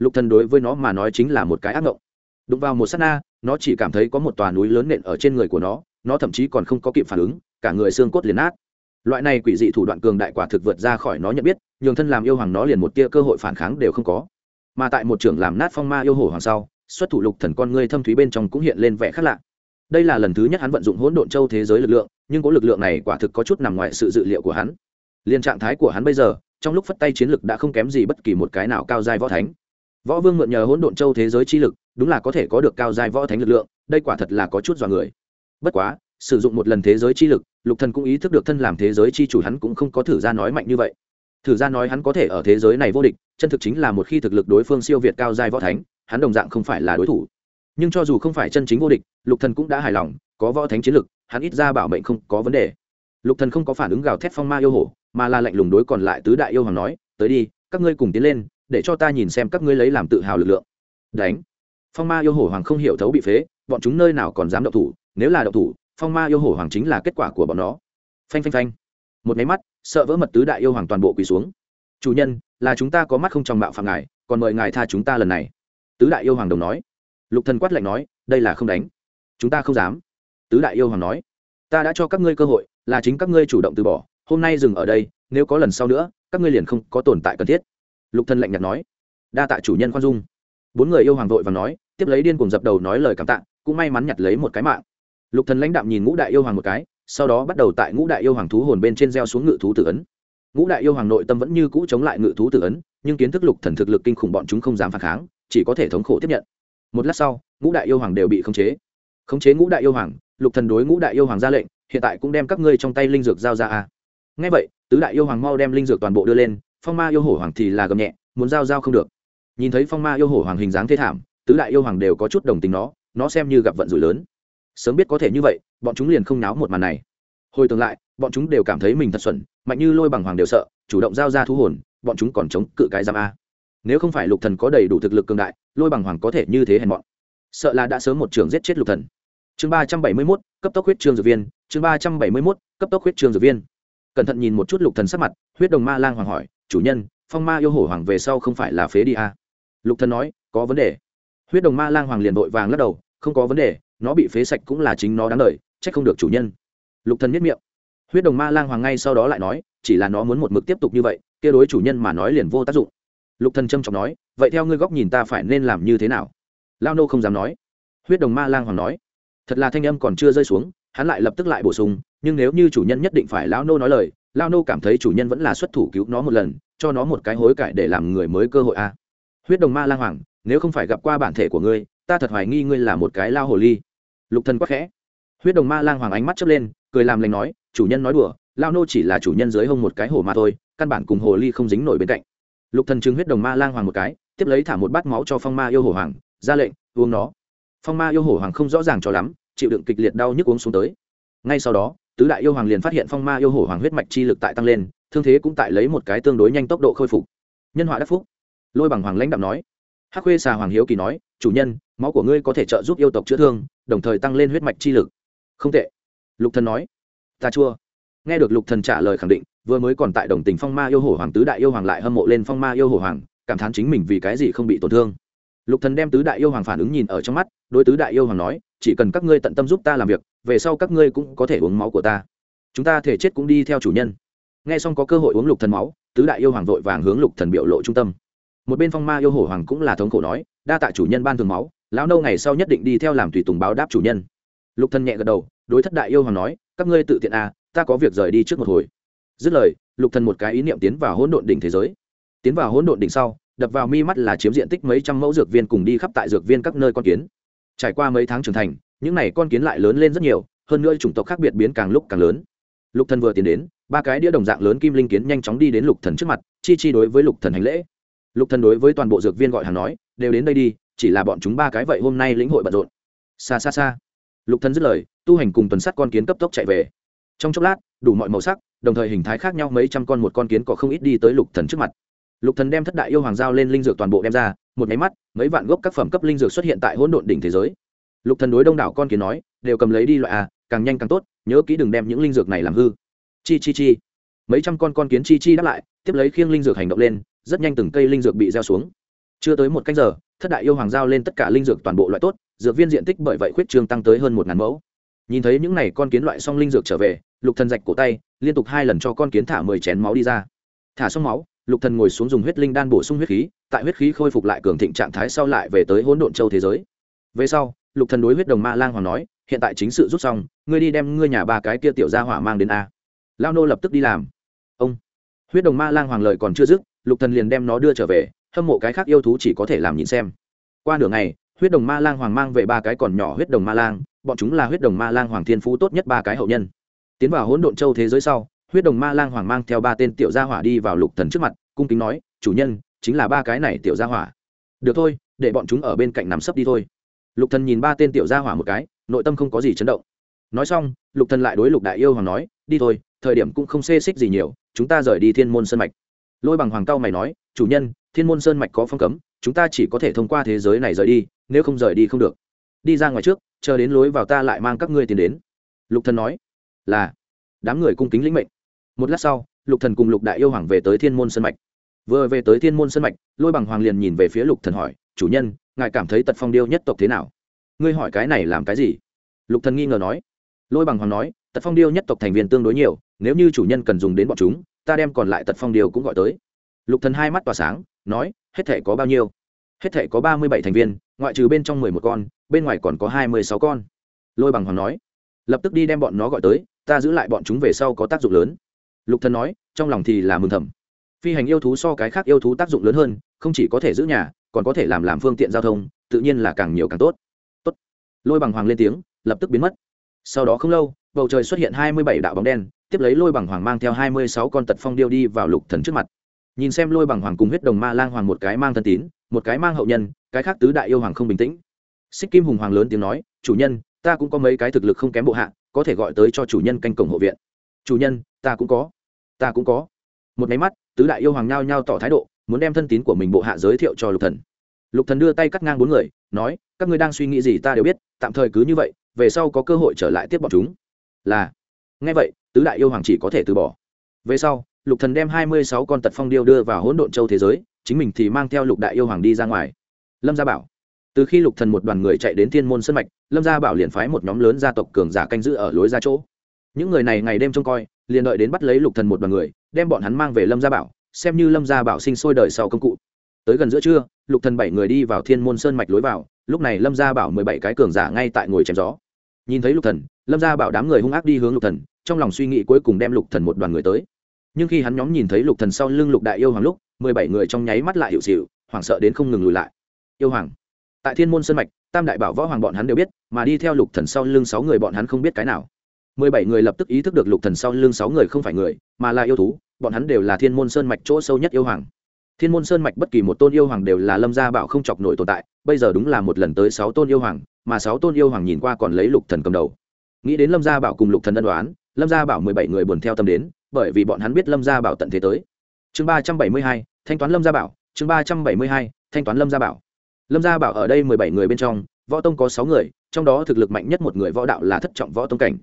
lục thần đối với nó mà nói chính là một cái ác ngộng. Đụng vào một sát na, nó chỉ cảm thấy có một tòa núi lớn nện ở trên người của nó nó thậm chí còn không có kịp phản ứng, cả người xương cốt liền nát. Loại này quỷ dị thủ đoạn cường đại quả thực vượt ra khỏi nó nhận biết, nhường thân làm yêu hoàng nó liền một tia cơ hội phản kháng đều không có. Mà tại một trưởng làm nát phong ma yêu hổ hoàng sau, xuất thủ lục thần con ngươi thâm thúy bên trong cũng hiện lên vẻ khác lạ. Đây là lần thứ nhất hắn vận dụng hỗn độn châu thế giới lực lượng, nhưng có lực lượng này quả thực có chút nằm ngoài sự dự liệu của hắn. Liên trạng thái của hắn bây giờ, trong lúc phất tay chiến lực đã không kém gì bất kỳ một cái nào cao giai võ thánh võ vương mượn nhờ hỗn độn châu thế giới chi lực, đúng là có thể có được cao giai võ thánh lực lượng, đây quả thật là có chút dọa người. Bất quá, sử dụng một lần thế giới chi lực, lục thần cũng ý thức được thân làm thế giới chi chủ hắn cũng không có thử ra nói mạnh như vậy. Thử ra nói hắn có thể ở thế giới này vô địch, chân thực chính là một khi thực lực đối phương siêu việt cao giai võ thánh, hắn đồng dạng không phải là đối thủ. Nhưng cho dù không phải chân chính vô địch, lục thần cũng đã hài lòng, có võ thánh chiến lực, hắn ít ra bảo mệnh không có vấn đề. Lục thần không có phản ứng gào thét phong ma yêu hổ, mà là lạnh lùng đối còn lại tứ đại yêu hoàng nói, tới đi, các ngươi cùng tiến lên để cho ta nhìn xem các ngươi lấy làm tự hào lực lượng. Đánh. Phong ma yêu hổ hoàng không hiểu thấu bị phế, bọn chúng nơi nào còn dám động thủ, nếu là động thủ, phong ma yêu hổ hoàng chính là kết quả của bọn nó. Phanh phanh phanh. Một máy mắt, sợ vỡ mật tứ đại yêu hoàng toàn bộ quỳ xuống. Chủ nhân, là chúng ta có mắt không trong mạo phạm ngài, còn mời ngài tha chúng ta lần này. Tứ đại yêu hoàng đồng nói. Lục thần quát lạnh nói, đây là không đánh. Chúng ta không dám. Tứ đại yêu hoàng nói, ta đã cho các ngươi cơ hội, là chính các ngươi chủ động từ bỏ, hôm nay dừng ở đây, nếu có lần sau nữa, các ngươi liền không có tồn tại cần thiết lục thần lạnh nhạt nói, đa tạ chủ nhân khoan dung. Bốn người yêu hoàng vội và nói, tiếp lấy điên cùng dập đầu nói lời cảm tạ, cũng may mắn nhặt lấy một cái mạng. Lục thần lãnh đạm nhìn ngũ đại yêu hoàng một cái, sau đó bắt đầu tại ngũ đại yêu hoàng thú hồn bên trên gieo xuống ngự thú tử ấn. Ngũ đại yêu hoàng nội tâm vẫn như cũ chống lại ngự thú tử ấn, nhưng kiến thức lục thần thực lực kinh khủng bọn chúng không dám phản kháng, chỉ có thể thống khổ tiếp nhận. Một lát sau, ngũ đại yêu hoàng đều bị khống chế. Khống chế ngũ đại yêu hoàng, lục thần đối ngũ đại yêu hoàng ra lệnh, hiện tại cũng đem các ngươi trong tay linh dược giao ra a. Ngay vậy, tứ đại yêu hoàng mau đem linh dược toàn bộ đưa lên phong ma yêu hổ hoàng thì là gầm nhẹ muốn giao giao không được. Nhìn thấy phong ma yêu hổ hoàng hình dáng thê thảm tứ đại yêu hoàng đều có chút đồng tình nó nó xem như gặp vận rủi lớn. Sớm biết có thể như vậy bọn chúng liền không náo một màn này. Hồi tương lại bọn chúng đều cảm thấy mình thật xuẩn mạnh như lôi bằng hoàng đều sợ chủ động giao ra thú hồn bọn chúng còn chống cự cái giam a. Nếu không phải lục thần có đầy đủ thực lực cường đại lôi bằng hoàng có thể như thế hèn bọn sợ là đã sớm một trường giết chết lục thần. Chương ba trăm bảy mươi 371, cấp tốc huyết trương dược viên. Chương ba trăm bảy mươi 371, cấp tốc huyết trương dược viên. Cẩn thận nhìn một chút lục thần sắc mặt huyết đồng ma lang hoàng hỏi chủ nhân phong ma yêu hổ hoàng về sau không phải là phế đi à? lục thần nói có vấn đề. Huyết đồng ma lang hoàng liền vội vàng lắc đầu không có vấn đề nó bị phế sạch cũng là chính nó đáng lợi, trách không được chủ nhân. Lục thần miết miệng. Huyết đồng ma lang hoàng ngay sau đó lại nói chỉ là nó muốn một mực tiếp tục như vậy kia đối chủ nhân mà nói liền vô tác dụng. Lục thần trâm trọng nói vậy theo ngươi góc nhìn ta phải nên làm như thế nào? Lao nô không dám nói. Huyết đồng ma lang hoàng nói thật là thanh âm còn chưa rơi xuống hắn lại lập tức lại bổ sung nhưng nếu như chủ nhân nhất định phải lão nô nói lời lao nô cảm thấy chủ nhân vẫn là xuất thủ cứu nó một lần, cho nó một cái hối cải để làm người mới cơ hội a huyết đồng ma lang hoàng, nếu không phải gặp qua bản thể của ngươi, ta thật hoài nghi ngươi là một cái lao hồ ly. Lục thần quắc khẽ. Huyết đồng ma lang hoàng ánh mắt chớp lên, cười làm lành nói, chủ nhân nói đùa, lao nô chỉ là chủ nhân dưới hông một cái hồ mà thôi, căn bản cùng hồ ly không dính nổi bên cạnh. Lục thần chứng huyết đồng ma lang hoàng một cái, tiếp lấy thả một bát máu cho phong ma yêu hổ hoàng, ra lệnh, uống nó. Phong ma yêu hổ hoàng không rõ ràng cho lắm, chịu đựng kịch liệt đau nhức uống xuống tới. Ngay sau đó tứ đại yêu hoàng liền phát hiện phong ma yêu hổ hoàng huyết mạch chi lực tại tăng lên, thương thế cũng tại lấy một cái tương đối nhanh tốc độ khôi phục. Nhân họa đắc phúc. Lôi bằng hoàng lãnh đạo nói. Hắc khuê xà hoàng hiếu kỳ nói, chủ nhân, máu của ngươi có thể trợ giúp yêu tộc chữa thương, đồng thời tăng lên huyết mạch chi lực. Không tệ. Lục thần nói. Ta chua. Nghe được lục thần trả lời khẳng định, vừa mới còn tại đồng tình phong ma yêu hổ hoàng tứ đại yêu hoàng lại hâm mộ lên phong ma yêu hổ hoàng, cảm thán chính mình vì cái gì không bị tổn thương. Lục thần đem tứ đại yêu hoàng phản ứng nhìn ở trong mắt, đối tứ đại yêu hoàng nói, chỉ cần các ngươi tận tâm giúp ta làm việc về sau các ngươi cũng có thể uống máu của ta. Chúng ta thể chết cũng đi theo chủ nhân. Nghe xong có cơ hội uống lục thần máu, tứ đại yêu hoàng vội vàng hướng lục thần biểu lộ trung tâm. Một bên phong ma yêu hổ hoàng cũng là thống khổ nói, đa tạ chủ nhân ban thường máu, lão nâu ngày sau nhất định đi theo làm tùy tùng báo đáp chủ nhân. Lục thần nhẹ gật đầu, đối thất đại yêu hoàng nói, các ngươi tự tiện à ta có việc rời đi trước một hồi. Dứt lời, lục thần một cái ý niệm tiến vào hỗn độn đỉnh thế giới. Tiến vào hỗn độn đỉnh sau, đập vào mi mắt là chiếm diện tích mấy trăm mẫu dược viên cùng đi khắp tại dược viên các nơi con kiến. Trải qua mấy tháng trưởng thành những này con kiến lại lớn lên rất nhiều, hơn nữa chủng tộc khác biệt biến càng lúc càng lớn. Lục thần vừa tiến đến, ba cái đĩa đồng dạng lớn kim linh kiến nhanh chóng đi đến lục thần trước mặt, chi chi đối với lục thần hành lễ. Lục thần đối với toàn bộ dược viên gọi hàng nói, đều đến đây đi, chỉ là bọn chúng ba cái vậy hôm nay lĩnh hội bận rộn. Xa xa xa. Lục thần dứt lời, tu hành cùng tuần sát con kiến cấp tốc chạy về. Trong chốc lát, đủ mọi màu sắc, đồng thời hình thái khác nhau mấy trăm con một con kiến có không ít đi tới lục thần trước mặt. Lục thần đem thất đại yêu hoàng giao lên linh dược toàn bộ đem ra, một máy mắt, mấy vạn gốc các phẩm cấp linh dược xuất hiện tại hỗn độn đỉnh thế giới lục thần đối đông đảo con kiến nói, đều cầm lấy đi loại à càng nhanh càng tốt, nhớ kỹ đừng đem những linh dược này làm hư. Chi chi chi. Mấy trăm con con kiến chi chi đáp lại, tiếp lấy khiêng linh dược hành động lên, rất nhanh từng cây linh dược bị gieo xuống. Chưa tới một canh giờ, thất đại yêu hoàng giao lên tất cả linh dược toàn bộ loại tốt, dược viên diện tích bởi vậy khuyết trương tăng tới hơn một ngàn mẫu. Nhìn thấy những n à y con kiến loại xong linh dược trở về, lục thần rạch cổ tay, liên tục hai lần cho con kiến thả mười chén máu đi ra. Thả xong máu, lục thần ngồi xuống dùng huyết linh đan bổ sung huyết khí, tại huyết khí khôi phục lại cường thịnh trạng thái sau lại về tới hỗn độn châu thế giới. Về sau lục thần đối huyết đồng ma lang hoàng nói, hiện tại chính sự rút xong, ngươi đi đem ngươi nhà ba cái kia tiểu gia hỏa mang đến a. Lao nô lập tức đi làm. Ông. Huyết đồng ma lang hoàng lời còn chưa dứt, lục thần liền đem nó đưa trở về, hâm mộ cái khác yêu thú chỉ có thể làm nhìn xem. Qua nửa ngày, huyết đồng ma lang hoàng mang về ba cái còn nhỏ huyết đồng ma lang, bọn chúng là huyết đồng ma lang hoàng thiên phú tốt nhất ba cái hậu nhân. Tiến vào hỗn độn châu thế giới sau, huyết đồng ma lang hoàng mang theo ba tên tiểu gia hỏa đi vào lục thần trước mặt, cung kính nói, chủ nhân, chính là ba cái này tiểu gia hỏa. Được thôi, để bọn chúng ở bên cạnh nằm sấp đi thôi lục thần nhìn ba tên tiểu gia hỏa một cái, nội tâm không có gì chấn động. Nói xong, lục thần lại đối lục đại yêu hoàng nói, đi thôi, thời điểm cũng không xê xích gì nhiều, chúng ta rời đi thiên môn sơn mạch. Lôi bằng hoàng cao mày nói, chủ nhân, thiên môn sơn mạch có phong cấm, chúng ta chỉ có thể thông qua thế giới này rời đi, nếu không rời đi không được. Đi ra ngoài trước, chờ đến lối vào ta lại mang các ngươi tiền đến. Lục thần nói, là. Đám người cung kính lĩnh mệnh. Một lát sau, lục thần cùng lục đại yêu hoàng về tới thiên môn sơn mạch. Vừa về tới thiên môn sơn mạch, lôi bằng hoàng liền nhìn về phía lục thần hỏi, chủ nhân ngài cảm thấy tật phong điêu nhất tộc thế nào? Ngươi hỏi cái này làm cái gì? Lục thần nghi ngờ nói. Lôi bằng hoàng nói, tật phong điêu nhất tộc thành viên tương đối nhiều, nếu như chủ nhân cần dùng đến bọn chúng, ta đem còn lại tật phong điêu cũng gọi tới. Lục thần hai mắt tỏa sáng, nói, hết thể có bao nhiêu? Hết thể có ba mươi bảy thành viên, ngoại trừ bên trong mười một con, bên ngoài còn có hai mươi sáu con. Lôi bằng hoàng nói, lập tức đi đem bọn nó gọi tới, ta giữ lại bọn chúng về sau có tác dụng lớn. Lục thần nói, trong lòng thì là mừng thầm. Phi hành yêu thú so cái khác yêu thú tác dụng lớn hơn, không chỉ có thể giữ nhà còn có thể làm làm phương tiện giao thông, tự nhiên là càng nhiều càng tốt. Tốt. Lôi bằng hoàng lên tiếng, lập tức biến mất. Sau đó không lâu, bầu trời xuất hiện hai mươi bảy đạo bóng đen, tiếp lấy lôi bằng hoàng mang theo hai mươi sáu con tật phong điêu đi vào lục thần trước mặt. Nhìn xem lôi bằng hoàng cùng huyết đồng ma lang hoàng một cái mang thân tín, một cái mang hậu nhân, cái khác tứ đại yêu hoàng không bình tĩnh. Xích kim hùng hoàng lớn tiếng nói, chủ nhân, ta cũng có mấy cái thực lực không kém bộ hạ, có thể gọi tới cho chủ nhân canh cổng hộ viện. Chủ nhân, ta cũng có. Ta cũng có. Một máy mắt, tứ đại yêu hoàng nhao nhao tỏ thái độ muốn đem thân tín của mình bộ hạ giới thiệu cho lục thần. Lục thần đưa tay cắt ngang bốn người, nói, các ngươi đang suy nghĩ gì ta đều biết, tạm thời cứ như vậy, về sau có cơ hội trở lại tiếp bọn chúng. Là. Nghe vậy, tứ đại yêu hoàng chỉ có thể từ bỏ. Về sau, lục thần đem hai mươi sáu con tật phong điêu đưa vào hỗn độn châu thế giới, chính mình thì mang theo lục đại yêu hoàng đi ra ngoài. Lâm gia bảo. Từ khi lục thần một đoàn người chạy đến thiên môn sân mạch, lâm gia bảo liền phái một nhóm lớn gia tộc cường giả canh giữ ở lối ra chỗ. Những người này ngày đêm trông coi, liền đợi đến bắt lấy lục thần một đoàn người, đem bọn hắn mang về lâm gia bảo xem như lâm gia bảo sinh sôi đời sau công cụ. Tới gần giữa trưa, lục thần bảy người đi vào thiên môn sơn mạch lối vào, lúc này lâm gia bảo mười bảy cái cường giả ngay tại ngồi chém gió. Nhìn thấy lục thần, lâm gia bảo đám người hung ác đi hướng lục thần, trong lòng suy nghĩ cuối cùng đem lục thần một đoàn người tới. Nhưng khi hắn nhóm nhìn thấy lục thần sau lưng lục đại yêu hoàng lúc, mười bảy người trong nháy mắt lại hiệu xịu hoảng sợ đến không ngừng lùi lại. Yêu hoàng, tại thiên môn sơn mạch, tam đại bảo võ hoàng bọn hắn đều biết, mà đi theo lục thần sau lưng sáu người bọn hắn không biết cái nào. Mười bảy người lập tức ý thức được lục thần sau lưng sáu người không phải người, mà là yêu thú bọn hắn đều là thiên môn sơn mạch chỗ sâu nhất yêu hoàng. Thiên môn sơn mạch bất kỳ một tôn yêu hoàng đều là lâm gia bảo không chọc nổi tồn tại, bây giờ đúng là một lần tới sáu tôn yêu hoàng, mà sáu tôn yêu hoàng nhìn qua còn lấy lục thần cầm đầu. Nghĩ đến lâm gia bảo cùng lục thần ân đoán lâm gia bảo mười bảy người buồn theo tâm đến, bởi vì bọn hắn biết lâm gia bảo tận thế tới. Chương ba trăm bảy mươi hai, thanh toán lâm gia bảo, chương ba trăm bảy mươi hai, thanh toán lâm gia bảo. Lâm gia bảo ở đây mười bảy người bên trong, võ tông có sáu người, trong đó thực lực mạnh nhất một người võ đạo là thất trọng võ tông cảnh.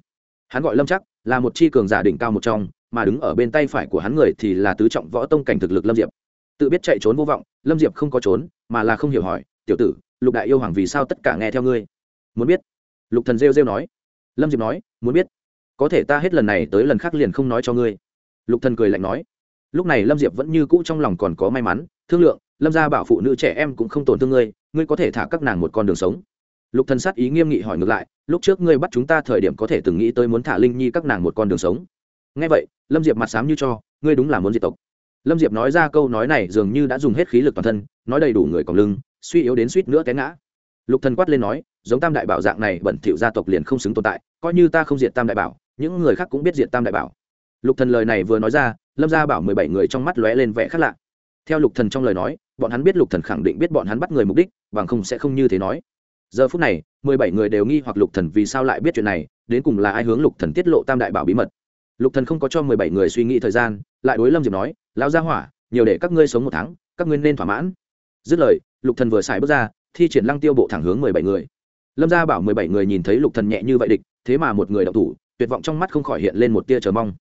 Hắn gọi lâm chắc là một chi cường giả đỉnh cao một trong mà đứng ở bên tay phải của hắn người thì là tứ trọng võ tông cảnh thực lực lâm diệp. Tự biết chạy trốn vô vọng, lâm diệp không có trốn, mà là không hiểu hỏi, tiểu tử, lục đại yêu hoàng vì sao tất cả nghe theo ngươi? Muốn biết. Lục thần rêu rêu nói. Lâm diệp nói, muốn biết. Có thể ta hết lần này tới lần khác liền không nói cho ngươi. Lục thần cười lạnh nói. Lúc này lâm diệp vẫn như cũ trong lòng còn có may mắn, thương lượng, lâm gia bảo phụ nữ trẻ em cũng không tổn thương ngươi ngươi có thể thả các nàng một con đường sống. Lục thần sát ý nghiêm nghị hỏi ngược lại, lúc trước ngươi bắt chúng ta thời điểm có thể từng nghĩ tới muốn thả linh nhi các nàng một con đường sống? Nghe vậy, lâm diệp mặt sám như cho, ngươi đúng là muốn diệt tộc. Lâm diệp nói ra câu nói này dường như đã dùng hết khí lực toàn thân, nói đầy đủ người còn lưng, suy yếu đến suýt nữa té ngã. Lục thần quát lên nói, giống tam đại bảo dạng này bẩn thỉu gia tộc liền không xứng tồn tại, coi như ta không diệt tam đại bảo, những người khác cũng biết diệt tam đại bảo. Lục thần lời này vừa nói ra, lâm gia bảo mười bảy người trong mắt lóe lên vẻ khác lạ. Theo lục thần trong lời nói, bọn hắn biết lục thần khẳng định biết bọn hắn bắt người mục đích, bằng không sẽ không như thế nói. Giờ phút này, mười bảy người đều nghi hoặc lục thần vì sao lại biết chuyện này, đến cùng là ai hướng lục thần tiết lộ tam đại bảo bí mật lục thần không có cho mười bảy người suy nghĩ thời gian, lại đối lâm diệp nói, lão gia hỏa, nhiều để các ngươi sống một tháng, các ngươi nên thỏa mãn. Dứt lời, lục thần vừa xài bước ra, thi triển lăng tiêu bộ thẳng hướng mười bảy người. Lâm gia bảo mười bảy người nhìn thấy lục thần nhẹ như vậy địch, thế mà một người động thủ, tuyệt vọng trong mắt không khỏi hiện lên một tia chờ mong.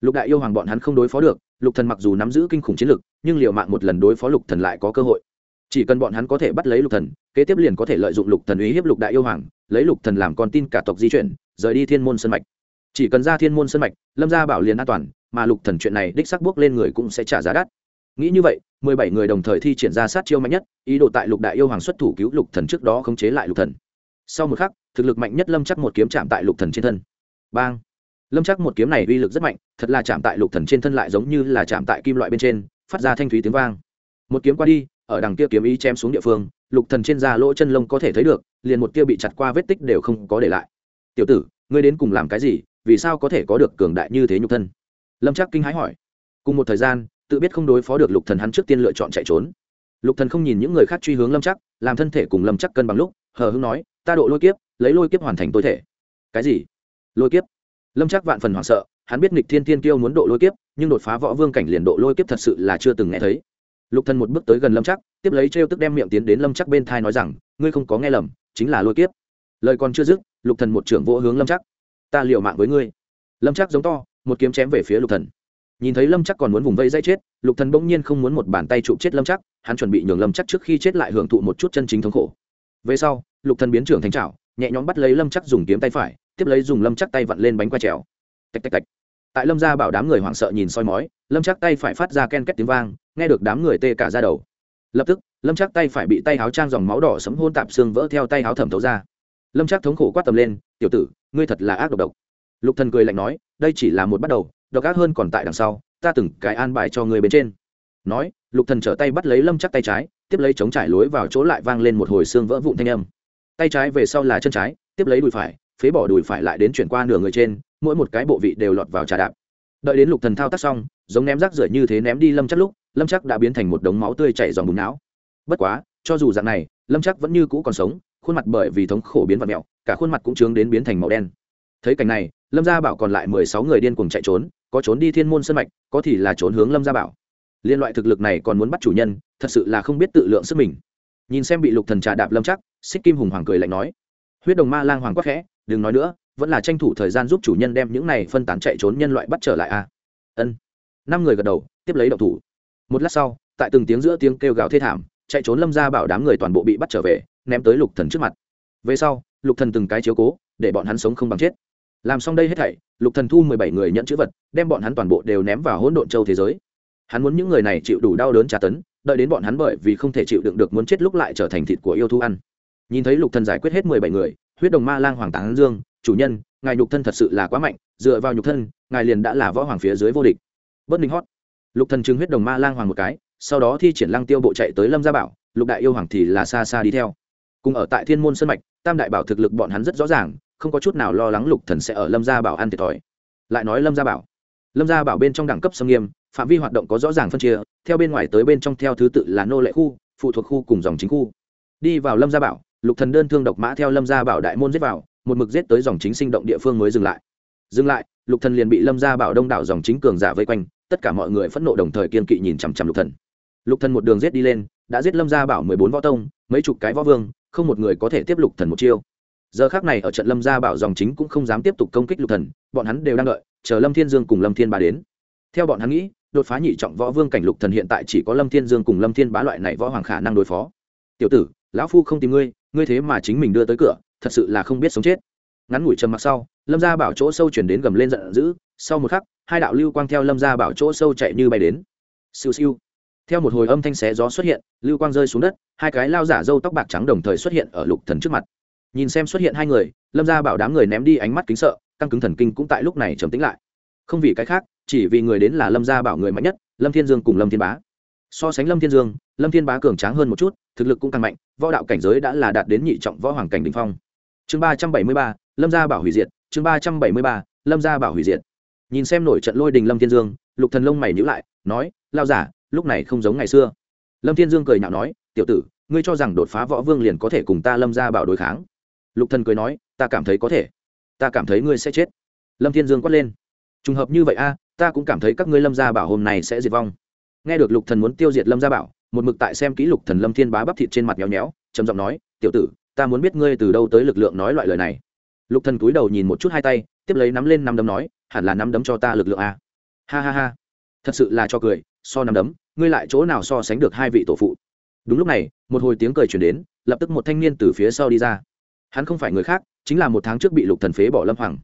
Lục đại yêu hoàng bọn hắn không đối phó được, lục thần mặc dù nắm giữ kinh khủng chiến lực, nhưng liều mạng một lần đối phó lục thần lại có cơ hội. Chỉ cần bọn hắn có thể bắt lấy lục thần, kế tiếp liền có thể lợi dụng lục thần uy hiếp lục đại yêu hoàng, lấy lục thần làm con tin cả tộc di chuyển, rời đi thiên môn sân mạch chỉ cần ra thiên môn sân mạch, lâm gia bảo liền an toàn, mà lục thần chuyện này đích xác bước lên người cũng sẽ trả giá đắt. Nghĩ như vậy, mười bảy người đồng thời thi triển ra sát chiêu mạnh nhất, ý đồ tại lục đại yêu hoàng xuất thủ cứu lục thần trước đó khống chế lại lục thần. Sau một khắc, thực lực mạnh nhất lâm chắc một kiếm chạm tại lục thần trên thân. Bang! Lâm chắc một kiếm này uy lực rất mạnh, thật là chạm tại lục thần trên thân lại giống như là chạm tại kim loại bên trên, phát ra thanh thúy tiếng vang. Một kiếm qua đi, ở đằng kia kiếm ý chém xuống địa phương, lục thần trên da lỗ chân lông có thể thấy được, liền một kia bị chặt qua vết tích đều không có để lại. Tiểu tử, ngươi đến cùng làm cái gì? Vì sao có thể có được cường đại như thế nhục thân? Lâm chắc kinh hãi hỏi. Cùng một thời gian, tự biết không đối phó được lục thần hắn trước tiên lựa chọn chạy trốn. Lục thần không nhìn những người khác truy hướng lâm chắc làm thân thể cùng lâm chắc cân bằng lúc, hờ hững nói, ta độ lôi kiếp, lấy lôi kiếp hoàn thành tối thể. Cái gì? Lôi kiếp. Lâm chắc vạn phần hoảng sợ, hắn biết nghịch thiên tiên kiêu muốn độ lôi kiếp, nhưng đột phá võ vương cảnh liền độ lôi kiếp thật sự là chưa từng nghe thấy. Lục thần một bước tới gần lâm chắc tiếp lấy trêu tức đem miệng tiến đến lâm chắc bên thai nói rằng, ngươi không có nghe lầm, chính là lôi kiếp. Lời còn chưa dứt, lục thần một trưởng vỗ hướng lâm chắc ta liều mạng với ngươi. Lâm chắc giống to một kiếm chém về phía lục thần. Nhìn thấy lâm chắc còn muốn vùng vây dây chết lục thần bỗng nhiên không muốn một bàn tay chụp chết lâm chắc hắn chuẩn bị nhường lâm chắc trước khi chết lại hưởng thụ một chút chân chính thống khổ. Về sau lục thần biến trưởng thành trảo, nhẹ nhõm bắt lấy lâm chắc dùng kiếm tay phải tiếp lấy dùng lâm chắc tay vặn lên bánh quay trèo. Tạch tạch tạch. Tại lâm gia bảo đám người hoảng sợ nhìn soi mói lâm chắc tay phải phát ra ken két tiếng vang nghe được đám người tê cả ra đầu. Lập tức lâm chắc tay phải bị tay áo trang dòng máu đỏ sấm hôn tạp xương vỡ theo tay áo thẩm thấu ra lâm Trác thống khổ quát tầm lên, tiểu tử, ngươi thật là ác độc độc. Lục thần cười lạnh nói, đây chỉ là một bắt đầu, độc ác hơn còn tại đằng sau, ta từng cái an bài cho người bên trên. Nói, lục thần trở tay bắt lấy lâm chắc tay trái, tiếp lấy chống trải lối vào chỗ lại vang lên một hồi xương vỡ vụn thanh âm. Tay trái về sau là chân trái, tiếp lấy đùi phải, phế bỏ đùi phải lại đến chuyển qua nửa người trên, mỗi một cái bộ vị đều lọt vào trà đạp. Đợi đến lục thần thao tác xong, giống ném rác rưởi như thế ném đi lâm chắc lúc, lâm chắc đã biến thành một đống máu tươi chảy dòng bùn não. Bất quá, cho dù dạng này, lâm chắc vẫn như cũ còn sống khuôn mặt bởi vì thống khổ biến vật mẹo, cả khuôn mặt cũng trướng đến biến thành màu đen. Thấy cảnh này, lâm gia bảo còn lại mười sáu người điên cuồng chạy trốn, có trốn đi thiên môn sân mạch, có thì là trốn hướng lâm gia bảo. Liên loại thực lực này còn muốn bắt chủ nhân, thật sự là không biết tự lượng sức mình. Nhìn xem bị lục thần trà đạp lâm chắc xích kim hùng hoàng cười lạnh nói, huyết đồng ma lang hoàng quắc khẽ, đừng nói nữa, vẫn là tranh thủ thời gian giúp chủ nhân đem những này phân tán chạy trốn nhân loại bắt trở lại a ân. Năm người gật đầu, tiếp lấy động thủ. Một lát sau, tại từng tiếng giữa tiếng kêu gào thê thảm chạy trốn lâm ra bảo đám người toàn bộ bị bắt trở về, ném tới lục thần trước mặt. Về sau, lục thần từng cái chiếu cố, để bọn hắn sống không bằng chết. Làm xong đây hết thảy, lục thần thu mười bảy người nhận chữ vật, đem bọn hắn toàn bộ đều ném vào hỗn độn châu thế giới. Hắn muốn những người này chịu đủ đau đớn tra tấn, đợi đến bọn hắn bởi vì không thể chịu đựng được muốn chết lúc lại trở thành thịt của yêu thú ăn. Nhìn thấy lục thần giải quyết hết mười bảy người, huyết đồng ma lang hoàng tán dương, chủ nhân, ngài nhục thân thật sự là quá mạnh, dựa vào nhục thân, ngài liền đã là võ hoàng phía dưới vô địch. Bất ninh hót. Lục thần chứng huyết đồng ma lang hoàng một cái sau đó thi triển lăng tiêu bộ chạy tới lâm gia bảo lục đại yêu hoàng thì là xa xa đi theo cùng ở tại thiên môn sân mạch tam đại bảo thực lực bọn hắn rất rõ ràng không có chút nào lo lắng lục thần sẽ ở lâm gia bảo ăn thiệt thòi lại nói lâm gia bảo lâm gia bảo bên trong đẳng cấp sông nghiêm phạm vi hoạt động có rõ ràng phân chia theo bên ngoài tới bên trong theo thứ tự là nô lệ khu phụ thuộc khu cùng dòng chính khu đi vào lâm gia bảo lục thần đơn thương độc mã theo lâm gia bảo đại môn giết vào một mực giết tới dòng chính sinh động địa phương mới dừng lại dừng lại lục thần liền bị lâm gia bảo đông đảo dòng chính cường giả vây quanh tất cả mọi người phẫn nộ đồng thời kiên kỵ nhìn chằm chằm lục thần lục thần một đường giết đi lên, đã giết lâm gia bảo mười bốn võ tông, mấy chục cái võ vương, không một người có thể tiếp lục thần một chiêu. Giờ khắc này ở trận lâm gia bảo dòng chính cũng không dám tiếp tục công kích lục thần, bọn hắn đều đang đợi, chờ lâm thiên dương cùng lâm thiên bá đến. Theo bọn hắn nghĩ, đột phá nhị trọng võ vương cảnh lục thần hiện tại chỉ có lâm thiên dương cùng lâm thiên bá loại này võ hoàng khả năng đối phó. Tiểu tử, lão phu không tìm ngươi ngươi thế mà chính mình đưa tới cửa, thật sự là không biết sống chết. Ngắn ngủi trầm mặc sau, lâm gia bảo chỗ sâu chuyển đến gầm lên giận dữ, sau một khắc, hai đạo lưu quang theo lâm gia bảo chỗ sâu chạy như bay đến. Siêu siêu theo một hồi âm thanh xé gió xuất hiện, lưu quang rơi xuống đất, hai cái lao giả râu tóc bạc trắng đồng thời xuất hiện ở lục thần trước mặt. Nhìn xem xuất hiện hai người, lâm gia bảo đám người ném đi ánh mắt kính sợ, căng cứng thần kinh cũng tại lúc này trầm tĩnh lại. Không vì cái khác, chỉ vì người đến là lâm gia bảo người mạnh nhất, lâm thiên dương cùng lâm thiên bá. So sánh lâm thiên dương, lâm thiên bá cường tráng hơn một chút, thực lực cũng càng mạnh, võ đạo cảnh giới đã là đạt đến nhị trọng võ hoàng cảnh đình phong. Chương ba trăm bảy mươi ba, lâm gia bảo hủy diệt, chương ba trăm bảy mươi ba, lâm gia bảo hủy diệt. Nhìn xem nổi trận lôi đình lâm thiên dương, lục thần lông mày nhíu lại, nói lao giả lúc này không giống ngày xưa. Lâm thiên dương cười nhạo nói, tiểu tử, ngươi cho rằng đột phá võ vương liền có thể cùng ta lâm gia bảo đối kháng? Lục thần cười nói, ta cảm thấy có thể. Ta cảm thấy ngươi sẽ chết. Lâm thiên dương quát lên, trùng hợp như vậy a, ta cũng cảm thấy các ngươi lâm gia bảo hôm nay sẽ diệt vong. Nghe được lục thần muốn tiêu diệt lâm gia bảo, một mực tại xem kỹ lục thần lâm thiên bá bắp thịt trên mặt nhéo nhéo, trầm giọng nói, tiểu tử, ta muốn biết ngươi từ đâu tới lực lượng nói loại lời này. Lục thần cúi đầu nhìn một chút hai tay, tiếp lấy nắm lên năm đấm nói, hẳn là năm đấm cho ta lực lượng a. Ha ha ha. Thật sự là cho cười so năm đấm, ngươi lại chỗ nào so sánh được hai vị tổ phụ? Đúng lúc này, một hồi tiếng cười truyền đến, lập tức một thanh niên từ phía sau đi ra. Hắn không phải người khác, chính là một tháng trước bị lục thần phế bỏ lâm hoàng.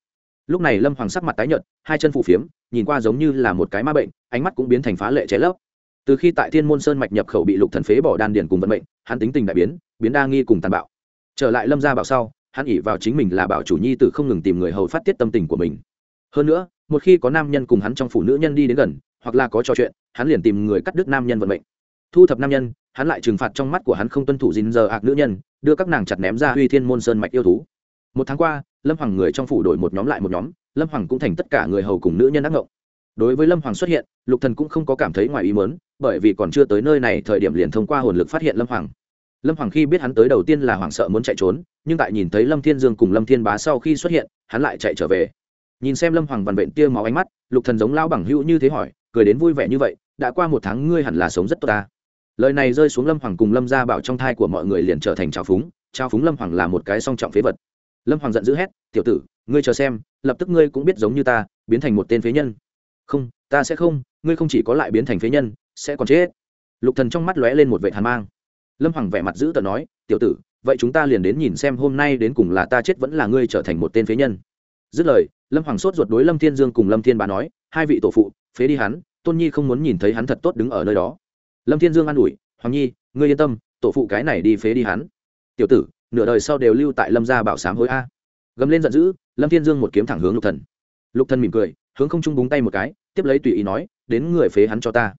Lúc này lâm hoàng sắc mặt tái nhợt, hai chân phụ phiếm, nhìn qua giống như là một cái ma bệnh, ánh mắt cũng biến thành phá lệ cháy lấp. Từ khi tại thiên môn sơn mạch nhập khẩu bị lục thần phế bỏ đan điền cùng vận mệnh, hắn tính tình đại biến biến đa nghi cùng tàn bạo. Trở lại lâm gia bảo sau, hắn ỉ vào chính mình là bảo chủ nhi tử không ngừng tìm người hầu phát tiết tâm tình của mình. Hơn nữa, một khi có nam nhân cùng hắn trong phụ nữ nhân đi đến gần hoặc là có trò chuyện, hắn liền tìm người cắt đứt nam nhân vận mệnh. Thu thập nam nhân, hắn lại trừng phạt trong mắt của hắn không tuân thủ dính giờ ạc nữ nhân, đưa các nàng chặt ném ra uy thiên môn sơn mạch yêu thú. Một tháng qua, lâm hoàng người trong phủ đổi một nhóm lại một nhóm, lâm hoàng cũng thành tất cả người hầu cùng nữ nhân ác ngộng. Đối với lâm hoàng xuất hiện, lục thần cũng không có cảm thấy ngoài ý mớn bởi vì còn chưa tới nơi này thời điểm liền thông qua hồn lực phát hiện lâm hoàng. Lâm hoàng khi biết hắn tới đầu tiên là hoảng sợ muốn chạy trốn, nhưng tại nhìn thấy lâm thiên dương cùng lâm thiên bá sau khi xuất hiện, hắn lại chạy trở về. Nhìn xem lâm hoàng vằn vện tia máu ánh mắt, lục thần giống lao bằng hữu như thế hỏi cười đến vui vẻ như vậy, đã qua một tháng ngươi hẳn là sống rất tốt ta. Lời này rơi xuống lâm hoàng cùng lâm gia bảo trong thai của mọi người liền trở thành trào phúng trao phúng lâm hoàng là một cái song trọng phế vật. Lâm hoàng giận dữ hét, tiểu tử, ngươi chờ xem, lập tức ngươi cũng biết giống như ta, biến thành một tên phế nhân. Không, ta sẽ không, ngươi không chỉ có lại biến thành phế nhân, sẽ còn chết. Lục thần trong mắt lóe lên một vệ hàn mang. Lâm hoàng vẻ mặt giữ tợn nói, tiểu tử, vậy chúng ta liền đến nhìn xem hôm nay đến cùng là ta chết vẫn là ngươi trở thành một tên phế nhân dứt lời, lâm hoàng sốt ruột đối lâm thiên dương cùng lâm thiên bá nói, hai vị tổ phụ, phế đi hắn, tôn nhi không muốn nhìn thấy hắn thật tốt đứng ở nơi đó. Lâm thiên dương an ủi, hoàng nhi, ngươi yên tâm, tổ phụ cái này đi phế đi hắn. Tiểu tử, nửa đời sau đều lưu tại lâm gia bảo sám hối a. Gầm lên giận dữ, lâm thiên dương một kiếm thẳng hướng lục thần. Lục thần mỉm cười, hướng không trung búng tay một cái, tiếp lấy tùy ý nói, đến người phế hắn cho ta.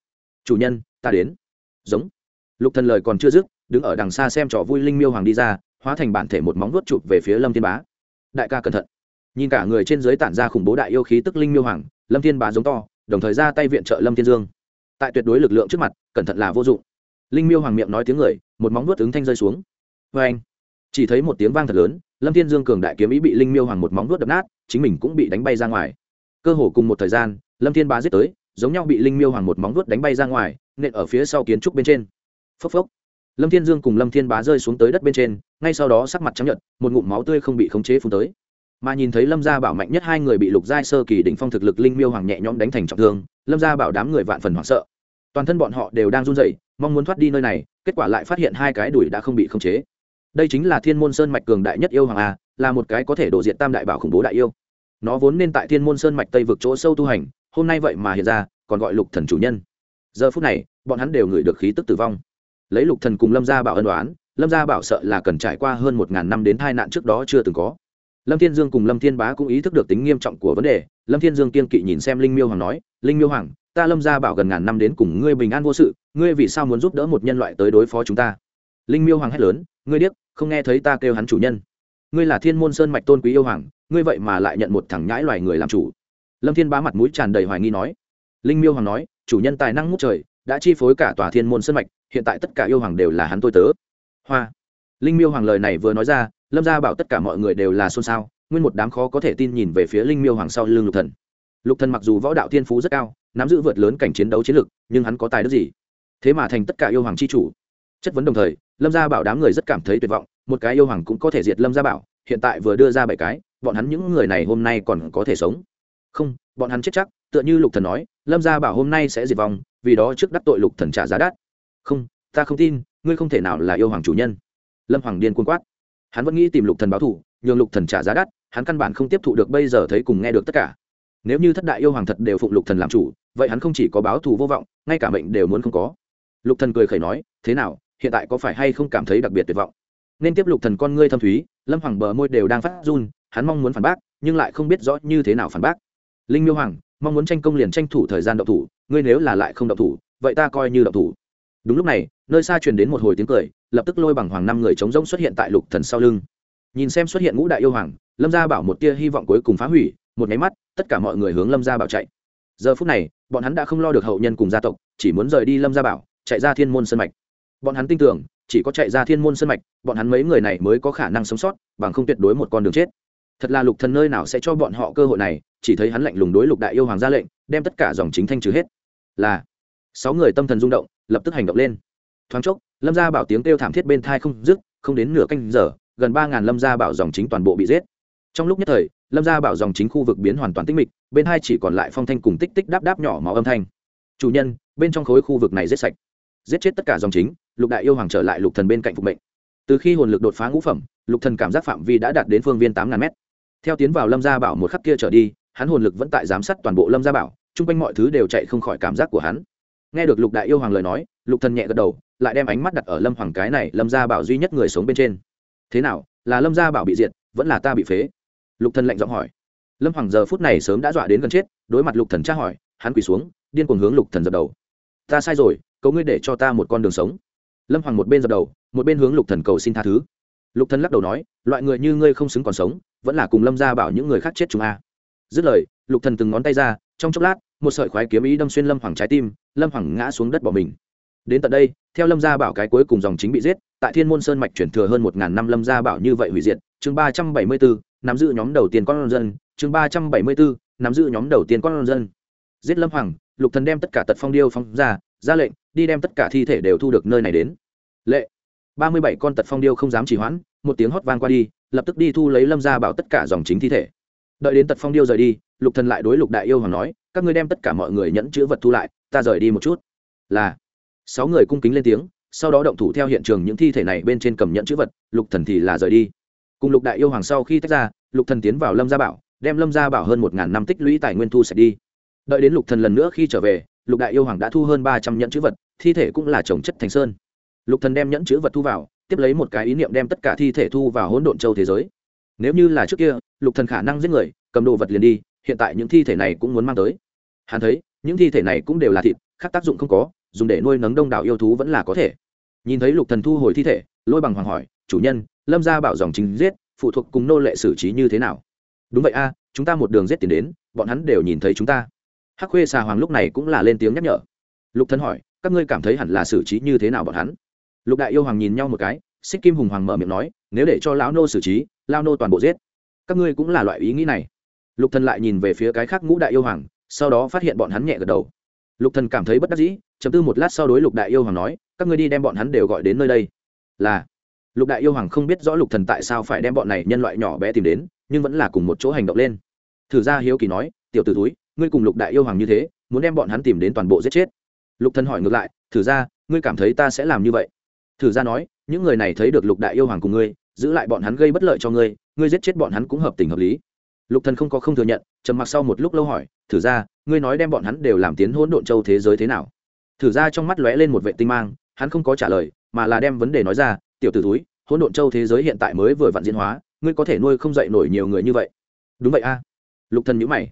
Chủ nhân, ta đến. Giống. Lục thần lời còn chưa dứt, đứng ở đằng xa xem trò vui linh miêu hoàng đi ra, hóa thành bản thể một móng vuốt chụp về phía lâm thiên bá. Đại ca cẩn thận nhìn cả người trên dưới tản ra khủng bố đại yêu khí tức linh miêu hoàng, lâm thiên bá giống to, đồng thời ra tay viện trợ lâm thiên dương. Tại tuyệt đối lực lượng trước mặt, cẩn thận là vô dụng. Linh miêu hoàng miệng nói tiếng người, một móng vuốt ứng thanh rơi xuống. Vê anh, chỉ thấy một tiếng vang thật lớn, lâm thiên dương cường đại kiếm ý bị linh miêu hoàng một móng vuốt đập nát, chính mình cũng bị đánh bay ra ngoài. Cơ hồ cùng một thời gian, lâm thiên bá giết tới, giống nhau bị linh miêu hoàng một móng vuốt đánh bay ra ngoài, nện ở phía sau kiến trúc bên trên. Phốc phốc. Lâm thiên dương cùng lâm thiên bá rơi xuống tới đất bên trên, ngay sau đó sắc mặt trắng nhợt, một ngụm máu tươi không bị khống chế phun tới mà nhìn thấy lâm gia bảo mạnh nhất hai người bị lục giai sơ kỳ đỉnh phong thực lực linh miêu hoàng nhẹ nhõm đánh thành trọng thương, lâm gia bảo đám người vạn phần hoảng sợ. Toàn thân bọn họ đều đang run rẩy, mong muốn thoát đi nơi này, kết quả lại phát hiện hai cái đùi đã không bị khống chế. Đây chính là thiên môn sơn mạch cường đại nhất yêu hoàng a, là một cái có thể đổ diện tam đại bảo khủng bố đại yêu. Nó vốn nên tại thiên môn sơn mạch tây vực chỗ sâu tu hành, hôm nay vậy mà hiện ra, còn gọi lục thần chủ nhân. Giờ phút này, bọn hắn đều ngửi được khí tức tử vong. Lấy lục thần cùng lâm gia bảo ân đoán lâm gia bảo sợ là cần trải qua hơn một ngàn năm đến hai nạn trước đó chưa từng có lâm thiên dương cùng lâm thiên bá cũng ý thức được tính nghiêm trọng của vấn đề. Lâm thiên dương kiên kỵ nhìn xem linh miêu hoàng nói, linh miêu hoàng, ta lâm gia bảo gần ngàn năm đến cùng ngươi bình an vô sự, ngươi vì sao muốn giúp đỡ một nhân loại tới đối phó chúng ta? Linh miêu hoàng hét lớn, ngươi điếc, không nghe thấy ta kêu hắn chủ nhân. Ngươi là thiên môn sơn mạch tôn quý yêu hoàng, ngươi vậy mà lại nhận một thằng nhãi loài người làm chủ. Lâm thiên bá mặt mũi tràn đầy hoài nghi nói. Linh miêu hoàng nói, chủ nhân tài năng ngút trời, đã chi phối cả tòa thiên môn sơn mạch, hiện tại tất cả yêu hoàng đều là hắn tôi tớ. Hoa. Linh miêu hoàng lời này vừa nói ra lâm gia bảo tất cả mọi người đều là xôn xao, nguyên một đám khó có thể tin nhìn về phía linh miêu hoàng sau lưng lục thần. Lục thần mặc dù võ đạo thiên phú rất cao, nắm giữ vượt lớn cảnh chiến đấu chiến lược nhưng hắn có tài đức gì? Thế mà thành tất cả yêu hoàng chi chủ. Chất vấn đồng thời, lâm gia bảo đám người rất cảm thấy tuyệt vọng, một cái yêu hoàng cũng có thể diệt lâm gia bảo, hiện tại vừa đưa ra bảy cái, bọn hắn những người này hôm nay còn có thể sống? Không, bọn hắn chết chắc, tựa như lục thần nói, lâm gia bảo hôm nay sẽ diệt vong, vì đó trước đắc tội lục thần trả giá đắt. Không, ta không tin, ngươi không thể nào là yêu hoàng chủ nhân. Lâm hoàng điên cuồng quát hắn vẫn nghĩ tìm lục thần báo thù, nhường lục thần trả giá đắt, hắn căn bản không tiếp thụ được bây giờ thấy cùng nghe được tất cả. Nếu như thất đại yêu hoàng thật đều phụng lục thần làm chủ, vậy hắn không chỉ có báo thù vô vọng, ngay cả mệnh đều muốn không có. Lục thần cười khẩy nói, thế nào, hiện tại có phải hay không cảm thấy đặc biệt tuyệt vọng? Nên tiếp lục thần con ngươi thâm thúy, lâm hoàng bờ môi đều đang phát run, hắn mong muốn phản bác, nhưng lại không biết rõ như thế nào phản bác. Linh miêu hoàng, mong muốn tranh công liền tranh thủ thời gian động thủ, ngươi nếu là lại không động thủ, vậy ta coi như động thủ. Đúng lúc này, nơi xa truyền đến một hồi tiếng cười lập tức lôi bằng hoàng năm người chống rỗng xuất hiện tại lục thần sau lưng. Nhìn xem xuất hiện ngũ đại yêu hoàng, lâm gia bảo một tia hy vọng cuối cùng phá hủy, một máy mắt, tất cả mọi người hướng lâm gia bảo chạy. Giờ phút này, bọn hắn đã không lo được hậu nhân cùng gia tộc, chỉ muốn rời đi lâm gia bảo, chạy ra thiên môn sân mạch. Bọn hắn tin tưởng, chỉ có chạy ra thiên môn sân mạch, bọn hắn mấy người này mới có khả năng sống sót, bằng không tuyệt đối một con đường chết. Thật là lục thần nơi nào sẽ cho bọn họ cơ hội này, chỉ thấy hắn lạnh lùng đối lục đại yêu hoàng ra lệnh, đem tất cả dòng chính thanh trừ hết. Là, sáu người tâm thần rung động, lập tức hành động lên. Thoáng chốc lâm gia bảo tiếng kêu thảm thiết bên thai không dứt, không đến nửa canh giờ, gần ba ngàn lâm gia bảo dòng chính toàn bộ bị giết. Trong lúc nhất thời, lâm gia bảo dòng chính khu vực biến hoàn toàn tĩnh mịch, bên hai chỉ còn lại phong thanh cùng tích tích đáp đáp nhỏ máu âm thanh. Chủ nhân, bên trong khối khu vực này giết sạch. Giết chết tất cả dòng chính, lục đại yêu hoàng trở lại lục thần bên cạnh phục mệnh. Từ khi hồn lực đột phá ngũ phẩm, lục thần cảm giác phạm vi đã đạt đến phương viên tám ngàn mét. Theo tiến vào lâm gia bảo một khắc kia trở đi, hắn hồn lực vẫn tại giám sát toàn bộ lâm gia bảo, chung quanh mọi thứ đều chạy không khỏi cảm giác của hắn nghe được lục đại yêu hoàng lời nói, lục thần nhẹ gật đầu, lại đem ánh mắt đặt ở lâm hoàng cái này lâm gia bảo duy nhất người sống bên trên. Thế nào, là lâm gia bảo bị diệt, vẫn là ta bị phế? Lục thần lạnh giọng hỏi. Lâm hoàng giờ phút này sớm đã dọa đến gần chết, đối mặt lục thần tra hỏi, hắn quỳ xuống, điên cuồng hướng lục thần dập đầu. Ta sai rồi cầu ngươi để cho ta một con đường sống. Lâm hoàng một bên dập đầu, một bên hướng lục thần cầu xin tha thứ. Lục thần lắc đầu nói, loại người như ngươi không xứng còn sống, vẫn là cùng lâm gia bảo những người khác chết chúng a. Dứt lời, lục thần từng ngón tay ra trong chốc lát, một sợi khoái kiếm ý đâm xuyên lâm hoàng trái tim, lâm hoàng ngã xuống đất bỏ mình. Đến tận đây, theo lâm gia bảo cái cuối cùng dòng chính bị giết, tại thiên môn sơn mạch chuyển thừa hơn một ngàn năm lâm gia bảo như vậy hủy diệt, chương ba trăm bảy mươi bốn nắm giữ nhóm đầu tiên con dân, chương ba trăm bảy mươi bốn nắm giữ nhóm đầu tiên con dân. Giết lâm hoàng, lục thần đem tất cả tật phong điêu phong ra ra lệnh, đi đem tất cả thi thể đều thu được nơi này đến. Lệ. Ba mươi bảy con tật phong điêu không dám chỉ hoãn, một tiếng hót vang qua đi, lập tức đi thu lấy lâm gia bảo tất cả dòng chính thi thể đợi đến tật phong điêu rời đi, lục thần lại đối lục đại yêu hoàng nói, các ngươi đem tất cả mọi người nhẫn chữ vật thu lại, ta rời đi một chút. Là, sáu người cung kính lên tiếng, sau đó động thủ theo hiện trường những thi thể này bên trên cầm nhẫn chữ vật, lục thần thì là rời đi. Cùng lục đại yêu hoàng sau khi tách ra, lục thần tiến vào lâm gia bảo, đem lâm gia bảo hơn một ngàn năm tích lũy tài nguyên thu sạch đi. Đợi đến lục thần lần nữa khi trở về, lục đại yêu hoàng đã thu hơn ba trăm nhẫn chữ vật, thi thể cũng là trồng chất thành sơn. Lục thần đem nhẫn chữ vật thu vào, tiếp lấy một cái ý niệm đem tất cả thi thể thu vào hỗn độn châu thế giới nếu như là trước kia, lục thần khả năng giết người, cầm đồ vật liền đi, hiện tại những thi thể này cũng muốn mang tới. Hắn thấy, những thi thể này cũng đều là thịt, khác tác dụng không có, dùng để nuôi nấng đông đảo yêu thú vẫn là có thể. Nhìn thấy lục thần thu hồi thi thể, lôi bằng hoàng hỏi, chủ nhân, lâm gia bảo dòng chính giết, phụ thuộc cùng nô lệ xử trí như thế nào? Đúng vậy a, chúng ta một đường giết tiền đến, bọn hắn đều nhìn thấy chúng ta. Hắc khuê xà hoàng lúc này cũng là lên tiếng nhắc nhở. Lục thần hỏi, các ngươi cảm thấy hẳn là xử trí như thế nào bọn hắn? Lục đại yêu hoàng nhìn nhau một cái, xích kim hùng hoàng mở miệng nói, nếu để cho lão nô xử trí lao nô toàn bộ giết. Các ngươi cũng là loại ý nghĩ này. Lục thần lại nhìn về phía cái khác ngũ đại yêu hoàng, sau đó phát hiện bọn hắn nhẹ gật đầu. Lục thần cảm thấy bất đắc dĩ, chấm tư một lát sau đối lục đại yêu hoàng nói, các ngươi đi đem bọn hắn đều gọi đến nơi đây. Là. Lục đại yêu hoàng không biết rõ lục thần tại sao phải đem bọn này nhân loại nhỏ bé tìm đến, nhưng vẫn là cùng một chỗ hành động lên. Thử ra hiếu kỳ nói, tiểu tử túi, ngươi cùng lục đại yêu hoàng như thế, muốn đem bọn hắn tìm đến toàn bộ giết chết. Lục thần hỏi ngược lại, thử ra, ngươi cảm thấy ta sẽ làm như vậy? Thử ra nói, những người này thấy được lục đại yêu hoàng cùng ngươi giữ lại bọn hắn gây bất lợi cho ngươi ngươi giết chết bọn hắn cũng hợp tình hợp lý. Lục thần không có không thừa nhận, trầm mặc sau một lúc lâu hỏi, thử ra, ngươi nói đem bọn hắn đều làm tiến hỗn độn châu thế giới thế nào? Thử ra trong mắt lóe lên một vệ tinh mang, hắn không có trả lời, mà là đem vấn đề nói ra, tiểu tử túi hỗn độn châu thế giới hiện tại mới vừa vặn diễn hóa, ngươi có thể nuôi không dậy nổi nhiều người như vậy. Đúng vậy a. Lục thần nhíu mày.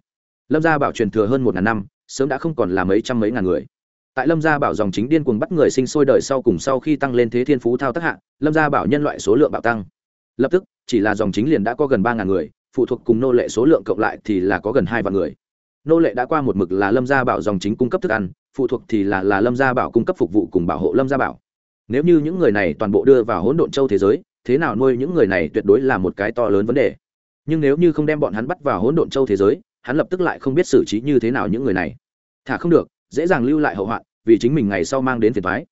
Lâm gia bảo truyền thừa hơn một ngàn năm, sớm đã không còn là mấy trăm mấy ngàn người. Tại lâm gia bảo dòng chính điên cuồng bắt người sinh sôi đời sau cùng sau khi tăng lên thế thiên phú thao tác hạ, lâm gia bảo nhân loại số lượng bạo tăng lập tức, chỉ là dòng chính liền đã có gần ba ngàn người, phụ thuộc cùng nô lệ số lượng cộng lại thì là có gần hai vạn người. Nô lệ đã qua một mực là lâm gia bảo dòng chính cung cấp thức ăn, phụ thuộc thì là là lâm gia bảo cung cấp phục vụ cùng bảo hộ lâm gia bảo. Nếu như những người này toàn bộ đưa vào hỗn độn châu thế giới, thế nào nuôi những người này tuyệt đối là một cái to lớn vấn đề. Nhưng nếu như không đem bọn hắn bắt vào hỗn độn châu thế giới, hắn lập tức lại không biết xử trí như thế nào những người này. Thả không được, dễ dàng lưu lại hậu hoạn, vì chính mình ngày sau mang đến phiền thoái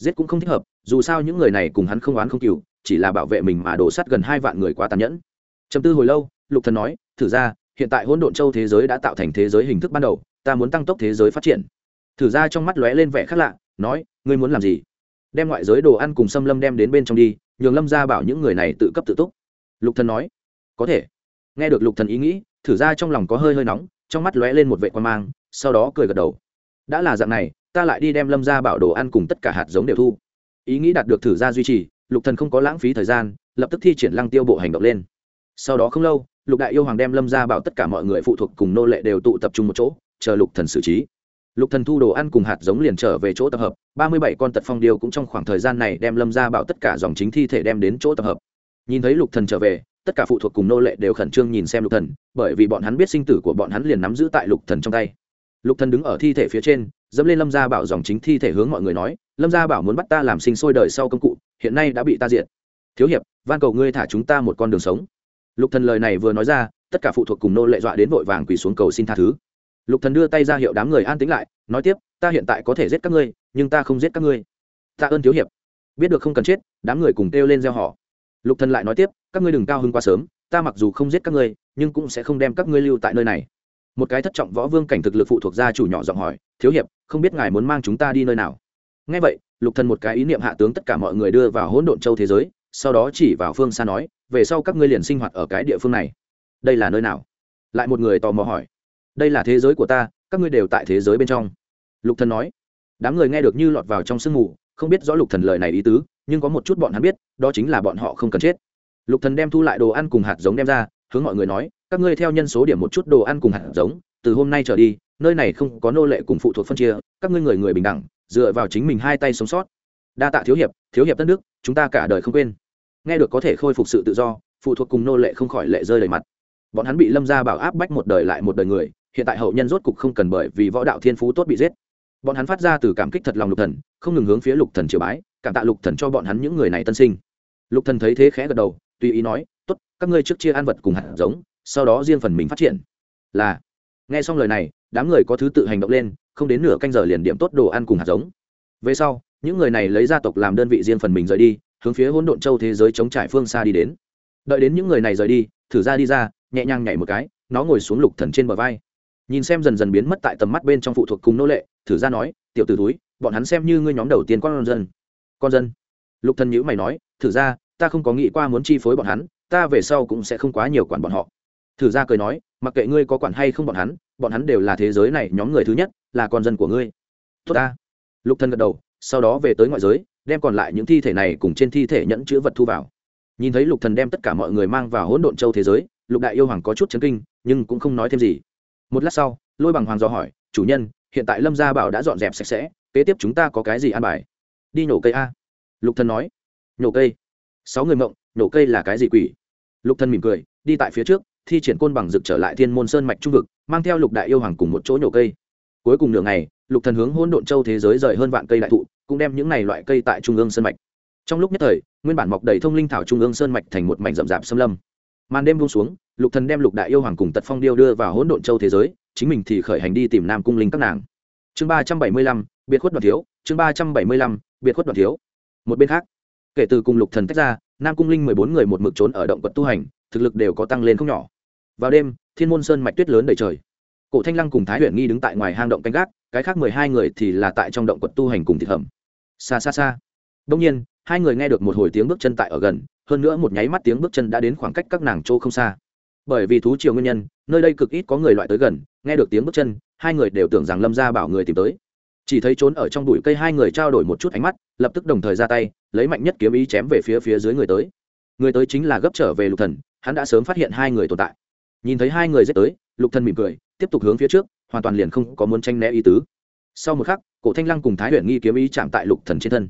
giết cũng không thích hợp, dù sao những người này cùng hắn không oán không cừu chỉ là bảo vệ mình mà đổ sát gần hai vạn người quá tàn nhẫn. Chấm tư hồi lâu, lục thần nói, thử ra, hiện tại hỗn độn châu thế giới đã tạo thành thế giới hình thức ban đầu, ta muốn tăng tốc thế giới phát triển. Thử ra trong mắt lóe lên vẻ khác lạ, nói, ngươi muốn làm gì? Đem ngoại giới đồ ăn cùng xâm lâm đem đến bên trong đi, nhường lâm ra bảo những người này tự cấp tự túc. Lục thần nói, có thể. Nghe được lục thần ý nghĩ, thử ra trong lòng có hơi hơi nóng, trong mắt lóe lên một vệ quan mang, sau đó cười gật đầu. Đã là dạng này, ta lại đi đem lâm ra bảo đồ ăn cùng tất cả hạt giống đều thu. Ý nghĩ đạt được thử ra duy trì lục thần không có lãng phí thời gian, lập tức thi triển lăng tiêu bộ hành động lên. Sau đó không lâu, lục đại yêu hoàng đem lâm ra bảo tất cả mọi người phụ thuộc cùng nô lệ đều tụ tập trung một chỗ, chờ lục thần xử trí. Lục thần thu đồ ăn cùng hạt giống liền trở về chỗ tập hợp, ba mươi bảy con tật phong điêu cũng trong khoảng thời gian này đem lâm ra bảo tất cả dòng chính thi thể đem đến chỗ tập hợp. Nhìn thấy lục thần trở về, tất cả phụ thuộc cùng nô lệ đều khẩn trương nhìn xem lục thần, bởi vì bọn hắn biết sinh tử của bọn hắn liền nắm giữ tại lục thần trong tay. Lục thần đứng ở thi thể phía trên, dẫm lên lâm gia bảo dòng chính thi thể hướng mọi người nói, lâm gia bảo muốn bắt ta làm sinh sôi đời sau công cụ hiện nay đã bị ta diệt. Thiếu hiệp, van cầu ngươi thả chúng ta một con đường sống. Lục thần lời này vừa nói ra, tất cả phụ thuộc cùng nô lệ dọa đến vội vàng quỳ xuống cầu xin tha thứ. Lục thần đưa tay ra hiệu đám người an tĩnh lại, nói tiếp, ta hiện tại có thể giết các ngươi, nhưng ta không giết các ngươi. Ta ơn thiếu hiệp. Biết được không cần chết, đám người cùng kêu lên gieo họ lục thần lại nói tiếp, các ngươi đừng cao hứng quá sớm, ta mặc dù không giết các ngươi, nhưng cũng sẽ không đem các ngươi lưu tại nơi này. Một cái thất trọng võ vương cảnh thực lực phụ thuộc gia chủ nhỏ giọng hỏi, thiếu hiệp, không biết ngài muốn mang chúng ta đi nơi nào? Ngay vậy, lục thần một cái ý niệm hạ tướng tất cả mọi người đưa vào hỗn độn châu thế giới, sau đó chỉ vào phương xa nói, về sau các ngươi liền sinh hoạt ở cái địa phương này. Đây là nơi nào? Lại một người tò mò hỏi. Đây là thế giới của ta, các ngươi đều tại thế giới bên trong. Lục thần nói. Đám người nghe được như lọt vào trong sương mù, không biết rõ lục thần lời này ý tứ, nhưng có một chút bọn hắn biết, đó chính là bọn họ không cần chết. Lục thần đem thu lại đồ ăn cùng hạt giống đem ra, hướng mọi người nói, các ngươi theo nhân số điểm một chút đồ ăn cùng hạt giống, từ hôm nay trở đi, nơi này không có nô lệ cùng phụ thuộc phân chia, các ngươi người người bình đẳng dựa vào chính mình hai tay sống sót. Đa tạ thiếu hiệp thiếu hiệp đất nước, chúng ta cả đời không quên. Nghe được có thể khôi phục sự tự do, phụ thuộc cùng nô lệ không khỏi lệ rơi đầy mặt. Bọn hắn bị lâm gia bảo áp bách một đời lại một đời người, hiện tại hậu nhân rốt cục không cần bởi vì võ đạo thiên phú tốt bị giết. Bọn hắn phát ra từ cảm kích thật lòng lục thần, không ngừng hướng phía lục thần triều bái, cảm tạ lục thần cho bọn hắn những người này tân sinh. Lục thần thấy thế khẽ gật đầu, tùy ý nói, tốt, các ngươi trước chia ăn vật cùng hạt giống, sau đó riêng phần mình phát triển. Là, nghe xong lời này, đám người có thứ tự hành động lên không đến nửa canh giờ liền điểm tốt đồ ăn cùng hạt giống. Về sau, những người này lấy gia tộc làm đơn vị riêng phần mình rời đi, hướng phía hỗn độn châu thế giới chống trải phương xa đi đến. Đợi đến những người này rời đi, thử ra đi ra, nhẹ nhàng nhảy một cái, nó ngồi xuống lục thần trên bờ vai. Nhìn xem dần dần biến mất tại tầm mắt bên trong phụ thuộc cùng nô lệ, thử ra nói, tiểu t ử túi bọn hắn xem như ngươi nhóm đầu tiên con dân. Con dân? Lục thần nhữ mày nói, thử ra, ta không có nghĩ qua muốn chi phối bọn hắn, ta về sau cũng sẽ không quá nhiều quản bọn họ. Thử ra cười nói, mặc kệ ngươi có quản hay không bọn hắn bọn hắn đều là thế giới này nhóm người thứ nhất, là con dân của ngươi. Tốt ta. Lục thần gật đầu, sau đó về tới ngoại giới, đem còn lại những thi thể này cùng trên thi thể nhẫn chữ vật thu vào. Nhìn thấy lục thần đem tất cả mọi người mang vào hỗn độn châu thế giới, lục đại yêu hoàng có chút chấn kinh, nhưng cũng không nói thêm gì. Một lát sau, lôi bằng hoàng do hỏi, chủ nhân, hiện tại lâm gia bảo đã dọn dẹp sạch sẽ, kế tiếp chúng ta có cái gì ăn bài? Đi nhổ cây a. Lục thần nói. Nhổ cây? Sáu người mộng, nhổ cây là cái gì quỷ? Lục thần mỉm cười, đi tại phía trước, thi triển côn bằng rực trở lại thiên môn sơn mạch trung vực mang theo lục đại yêu hoàng cùng một chỗ nhổ cây. Cuối cùng nửa ngày, lục thần hướng hỗn độn châu thế giới rời hơn vạn cây đại thụ, cũng đem những này loại cây tại trung ương sơn mạch. Trong lúc nhất thời, nguyên bản mọc đầy thông linh thảo trung ương sơn mạch thành một mảnh rậm rạp xâm lâm. Màn đêm buông xuống, lục thần đem lục đại yêu hoàng cùng tật phong điêu đưa vào hỗn độn châu thế giới, chính mình thì khởi hành đi tìm nam cung linh các nàng. Chương ba trăm bảy mươi lăm, biệt khuất đoạn thiếu, chương ba trăm bảy mươi lăm, biệt khuất đoạn thiếu. Một bên khác, kể từ cùng lục thần tách ra, nam cung linh mười bốn người một mực trốn ở động quật tu hành, thực lực đều có tăng lên không nhỏ. Vào đêm thiên môn sơn mạch tuyết lớn đầy trời. Cổ thanh lăng cùng thái Huyền nghi đứng tại ngoài hang động canh gác, cái khác mười hai người thì là tại trong động quật tu hành cùng thịt hầm xa xa xa. Đông nhiên, hai người nghe được một hồi tiếng bước chân tại ở gần, hơn nữa một nháy mắt tiếng bước chân đã đến khoảng cách các nàng châu không xa. Bởi vì thú triều nguyên nhân, nơi đây cực ít có người loại tới gần, nghe được tiếng bước chân, hai người đều tưởng rằng lâm gia bảo người tìm tới. Chỉ thấy trốn ở trong bụi cây hai người trao đổi một chút ánh mắt, lập tức đồng thời ra tay, lấy mạnh nhất kiếm ý chém về phía phía dưới người tới. Người tới chính là gấp trở về lục thần, hắn đã sớm phát hiện hai người tồn tại nhìn thấy hai người dết tới, lục thần mỉm cười, tiếp tục hướng phía trước, hoàn toàn liền không có muốn tranh né ý tứ. Sau một khắc, cổ thanh lăng cùng thái huyền nghi kiếm ý chạm tại lục thần trên thân.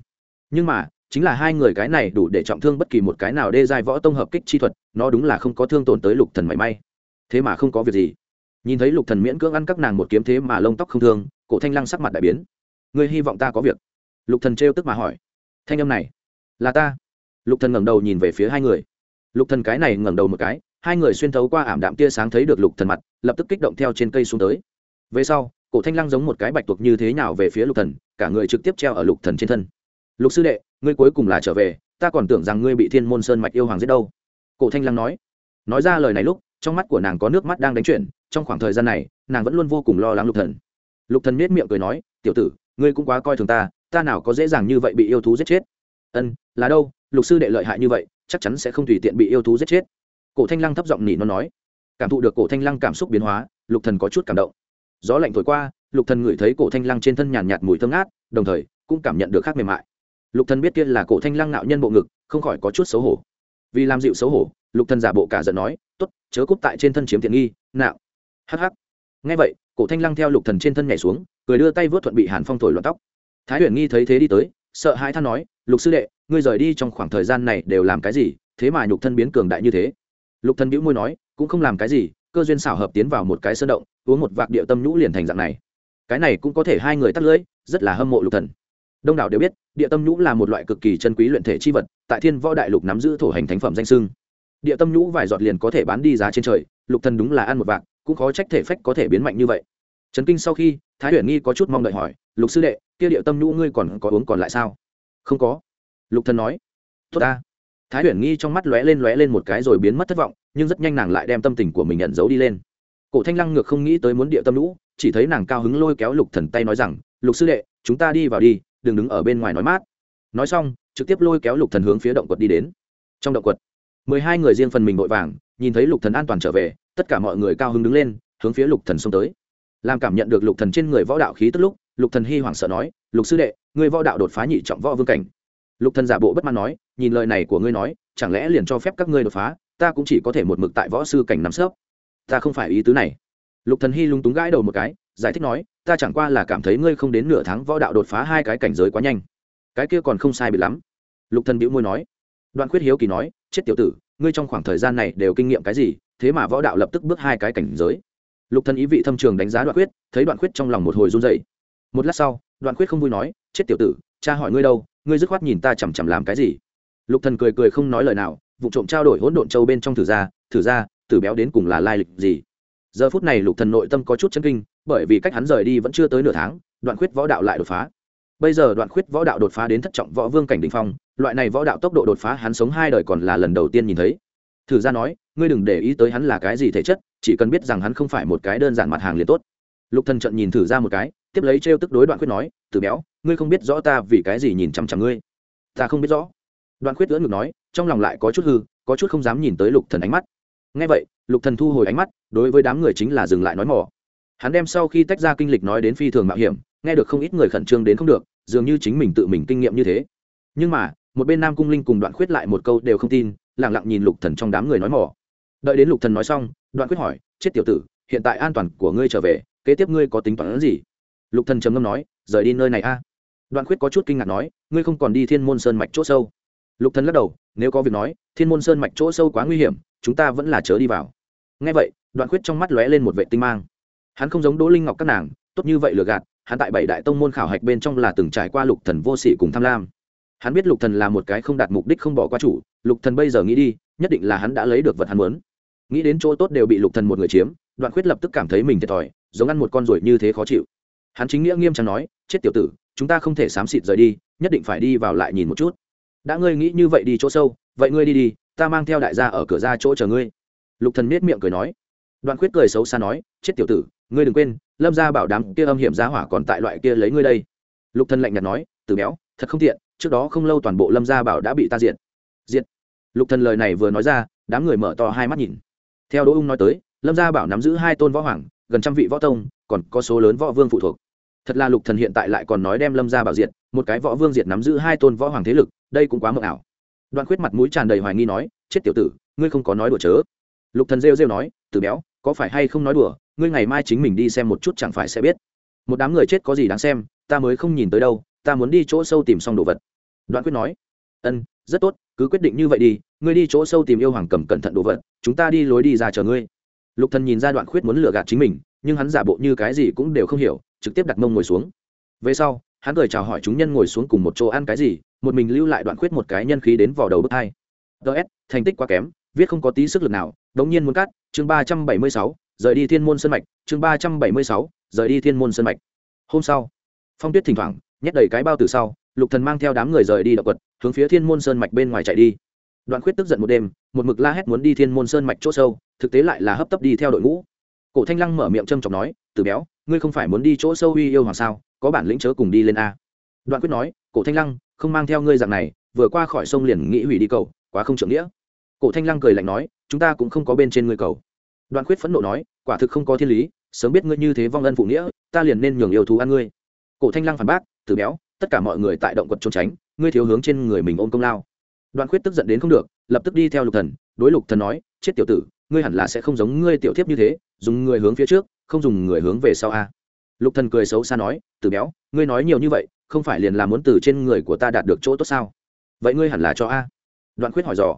Nhưng mà, chính là hai người cái này đủ để trọng thương bất kỳ một cái nào đê giai võ tông hợp kích chi thuật, nó đúng là không có thương tổn tới lục thần mảy may. Thế mà không có việc gì. Nhìn thấy lục thần miễn cưỡng ăn các nàng một kiếm thế mà lông tóc không thương, cổ thanh lăng sắc mặt đại biến. Ngươi hy vọng ta có việc? Lục thần trêu tức mà hỏi. Thanh âm này là ta. Lục thần ngẩng đầu nhìn về phía hai người. Lục thần cái này ngẩng đầu một cái hai người xuyên thấu qua ảm đạm tia sáng thấy được lục thần mặt, lập tức kích động theo trên cây xuống tới. Về sau, cổ thanh lăng giống một cái bạch tuộc như thế nào về phía lục thần, cả người trực tiếp treo ở lục thần trên thân. Lục sư đệ, ngươi cuối cùng là trở về, ta còn tưởng rằng ngươi bị thiên môn sơn mạch yêu hoàng giết đâu. Cổ thanh lăng nói. Nói ra lời này lúc, trong mắt của nàng có nước mắt đang đánh chuyển, trong khoảng thời gian này, nàng vẫn luôn vô cùng lo lắng lục thần. Lục thần nết miệng cười nói, tiểu tử, ngươi cũng quá coi thường ta ta nào có dễ dàng như vậy bị yêu thú giết chết? Ân, là đâu, lục sư đệ lợi hại như vậy, chắc chắn sẽ không tùy tiện bị yêu thú giết chết cổ thanh lăng thấp giọng nỉ nó nói, cảm thụ được cổ thanh lăng cảm xúc biến hóa, lục thần có chút cảm động. Gió lạnh thổi qua, lục thần ngửi thấy cổ thanh lăng trên thân nhàn nhạt mùi thơm ngát, đồng thời cũng cảm nhận được khác mềm mại. Lục thần biết kia là cổ thanh lăng nạo nhân bộ ngực, không khỏi có chút xấu hổ. Vì làm dịu xấu hổ, lục thần giả bộ cả giận nói, tốt, chớ cúp tại trên thân chiếm tiện nghi, nạo. Hắc hắc. Nghe vậy, cổ thanh lăng theo lục thần trên thân nhảy xuống, cười đưa tay vớt thuận bị hàn phong thổi loạn tóc. Thái huyền nghi thấy thế đi tới, sợ hãi than nói, lục sư đệ, ngươi rời đi trong khoảng thời gian này đều làm cái gì? Thế mà nhục thân biến cường đại như thế lục thần bĩu môi nói, cũng không làm cái gì, cơ duyên xảo hợp tiến vào một cái sơn động, uống một vạc địa tâm nhũ liền thành dạng này. Cái này cũng có thể hai người tắt lưỡi, rất là hâm mộ lục thần. Đông đảo đều biết địa tâm nhũ là một loại cực kỳ chân quý luyện thể chi vật, tại thiên võ đại lục nắm giữ thổ hành thánh phẩm danh sưng địa tâm nhũ vài giọt liền có thể bán đi giá trên trời, lục thần đúng là ăn một vạc, cũng khó trách thể phách có thể biến mạnh như vậy. Trấn kinh sau khi, thái huyền nghi có chút mong đợi hỏi, lục sư đệ, kia địa tâm nhũ ngươi còn có uống còn lại sao? Không có. Lục thần nói, tốt ta thái huyền nghi trong mắt lóe lên lóe lên một cái rồi biến mất thất vọng nhưng rất nhanh nàng lại đem tâm tình của mình nhận giấu đi lên. Cổ thanh lăng ngược không nghĩ tới muốn địa tâm lũ, chỉ thấy nàng cao hứng lôi kéo lục thần tay nói rằng lục sư đệ chúng ta đi vào đi đừng đứng ở bên ngoài nói mát. Nói xong trực tiếp lôi kéo lục thần hướng phía động quật đi đến. Trong động quật mười hai người riêng phần mình vội vàng nhìn thấy lục thần an toàn trở về tất cả mọi người cao hứng đứng lên hướng phía lục thần xông tới. Làm cảm nhận được lục thần trên người võ đạo khí tức lúc lục thần hy hoảng sợ nói lục sư đệ ngươi võ đạo đột phá nhị trọng võ vương cảnh lục thần giả bộ bất mãn nói, nhìn lời này của ngươi nói, chẳng lẽ liền cho phép các ngươi đột phá? Ta cũng chỉ có thể một mực tại võ sư cảnh nắm sớp ta không phải ý tứ này. Lục thần hy lung túng gãi đầu một cái, giải thích nói, ta chẳng qua là cảm thấy ngươi không đến nửa tháng võ đạo đột phá hai cái cảnh giới quá nhanh. Cái kia còn không sai bị lắm. Lục thần bĩu môi nói. Đoạn khuyết hiếu kỳ nói, chết tiểu tử, ngươi trong khoảng thời gian này đều kinh nghiệm cái gì, thế mà võ đạo lập tức bước hai cái cảnh giới. Lục thần ý vị thâm trường đánh giá đoạn khuyết, thấy đoạn khuyết trong lòng một hồi run rẩy. Một lát sau, đoạn khuyết không vui nói, chết tiểu tử cha hỏi ngươi đâu, ngươi dứt khoát nhìn ta chằm chằm làm cái gì? Lục thần cười cười không nói lời nào, vụ trộm trao đổi hỗn độn châu bên trong thử ra thử ra, tử béo đến cùng là lai lịch gì? Giờ phút này lục thần nội tâm có chút chấn kinh, bởi vì cách hắn rời đi vẫn chưa tới nửa tháng, đoạn khuyết võ đạo lại đột phá. Bây giờ đoạn khuyết võ đạo đột phá đến thất trọng võ vương cảnh đỉnh phong, loại này võ đạo tốc độ đột phá hắn sống hai đời còn là lần đầu tiên nhìn thấy. Thử ra nói, ngươi đừng để ý tới hắn là cái gì thể chất, chỉ cần biết rằng hắn không phải một cái đơn giản mặt hàng liền tốt. Lục thần trận nhìn thử ra một cái tiếp lấy trêu tức đối đoạn khuyết nói từ béo, ngươi không biết rõ ta vì cái gì nhìn chằm chằm ngươi. Ta không biết rõ. Đoạn khuyết lưỡng ngực nói, trong lòng lại có chút hư, có chút không dám nhìn tới lục thần ánh mắt. Nghe vậy, lục thần thu hồi ánh mắt, đối với đám người chính là dừng lại nói mỏ. Hắn đem sau khi tách ra kinh lịch nói đến phi thường mạo hiểm, nghe được không ít người khẩn trương đến không được, dường như chính mình tự mình kinh nghiệm như thế. Nhưng mà, một bên nam cung linh cùng đoạn khuyết lại một câu đều không tin lẳng lặng nhìn lục thần trong đám người nói mỏ. Đợi đến lục thần nói xong, đoạn khuyết hỏi, chết tiểu tử, hiện tại an toàn của ngươi trở về, kế tiếp ngươi có tính toán gì? Lục thần trầm ngâm nói, rời đi nơi này a. Đoạn khuyết có chút kinh ngạc nói, ngươi không còn đi thiên môn sơn mạch chỗ sâu? Lục thần lắc đầu, nếu có việc nói, thiên môn sơn mạch chỗ sâu quá nguy hiểm, chúng ta vẫn là chớ đi vào. Nghe vậy, đoạn khuyết trong mắt lóe lên một vệ tinh mang. Hắn không giống đỗ linh ngọc các nàng, tốt như vậy lừa gạt, hắn tại bảy đại tông môn khảo hạch bên trong là từng trải qua lục thần vô sỉ cùng tham lam. Hắn biết lục thần là một cái không đạt mục đích không bỏ qua chủ, lục thần bây giờ nghĩ đi, nhất định là hắn đã lấy được vật hắn muốn. Nghĩ đến chỗ tốt đều bị lục thần một người chiếm, đoạn khuyết lập tức cảm thấy mình thiệt thòi, giống ăn một con ruồi như thế khó chịu hắn chính nghĩa nghiêm trang nói, chết tiểu tử, chúng ta không thể xám xịt rời đi, nhất định phải đi vào lại nhìn một chút. Đã ngươi nghĩ như vậy đi chỗ sâu, vậy ngươi đi đi, ta mang theo đại gia ở cửa ra chỗ chờ ngươi. Lục thần nết miệng cười nói. Đoạn khuyết cười xấu xa nói, chết tiểu tử, ngươi đừng quên, lâm gia bảo đám kia âm hiểm giá hỏa còn tại loại kia lấy ngươi đây. Lục thần lạnh nhạt nói từ béo, thật không tiện, trước đó không lâu toàn bộ lâm gia bảo đã bị ta diệt. Diệt. Lục thần lời này vừa nói ra, đám người mở to hai mắt nhìn. Theo đỗ ung nói tới, lâm gia bảo nắm giữ hai tôn võ hoàng, gần trăm vị võ tông còn có số lớn võ vương phụ thuộc. Thật là lục thần hiện tại lại còn nói đem lâm gia bảo diệt, một cái võ vương diệt nắm giữ hai tôn võ hoàng thế lực, đây cũng quá mộng ảo. Đoạn khuyết mặt mũi tràn đầy hoài nghi nói, chết tiểu tử, ngươi không có nói đùa chớ. Lục thần rêu rêu nói, tử béo, có phải hay không nói đùa, ngươi ngày mai chính mình đi xem một chút chẳng phải sẽ biết. Một đám người chết có gì đáng xem, ta mới không nhìn tới đâu, ta muốn đi chỗ sâu tìm xong đồ vật. Đoạn quyết nói, ân, rất tốt, cứ quyết định như vậy đi, ngươi đi chỗ sâu tìm yêu hoàng cầm cẩn thận đồ vật, chúng ta đi lối đi ra chờ ngươi. Lục thần nhìn ra đoạn khuyết muốn lừa gạt chính mình nhưng hắn giả bộ như cái gì cũng đều không hiểu, trực tiếp đặt mông ngồi xuống. Về sau, hắn cười chào hỏi chúng nhân ngồi xuống cùng một chỗ ăn cái gì, một mình lưu lại đoạn khuyết một cái nhân khí đến vào đầu bước hai. Ts thành tích quá kém, viết không có tí sức lực nào, đống nhiên muốn cắt, chương ba trăm bảy mươi sáu, rời đi thiên môn sân mạch, chương ba trăm bảy mươi sáu, rời đi thiên môn sân mạch. Hôm sau, phong tuyết thỉnh thoảng, nhét đầy cái bao từ sau, lục thần mang theo đám người rời đi động quật, hướng phía thiên môn sơn mạch bên ngoài chạy đi. Đoạn khuyết tức giận một đêm, một mực la hét muốn đi thiên môn sơn mạch chỗ sâu, thực tế lại là hấp tấp đi theo đội ngũ cổ thanh lăng mở miệng châm trọng nói, từ béo, ngươi không phải muốn đi chỗ sâu uy yêu hoàng sao? Có bản lĩnh chớ cùng đi lên a. Đoạn quyết nói, cổ thanh lăng, không mang theo ngươi dạng này, vừa qua khỏi sông liền nghĩ hủy đi cầu, quá không trưởng nghĩa. Cổ thanh lăng cười lạnh nói, chúng ta cũng không có bên trên ngươi cầu. Đoạn quyết phẫn nộ nói, quả thực không có thiên lý, sớm biết ngươi như thế vong ân phụ nghĩa, ta liền nên nhường yêu thú ăn ngươi. Cổ thanh lăng phản bác, từ béo, tất cả mọi người tại động quật trốn tránh, ngươi thiếu hướng trên người mình ôm công lao. Đoạn Quyết tức giận đến không được, lập tức đi theo lục thần, đối lục thần nói, chết tiểu tử ngươi hẳn là sẽ không giống ngươi tiểu thiếp như thế, dùng người hướng phía trước, không dùng người hướng về sau a. Lục thần cười xấu xa nói, từ béo, ngươi nói nhiều như vậy, không phải liền là muốn từ trên người của ta đạt được chỗ tốt sao? Vậy ngươi hẳn là cho a. Đoạn khuyết hỏi dò,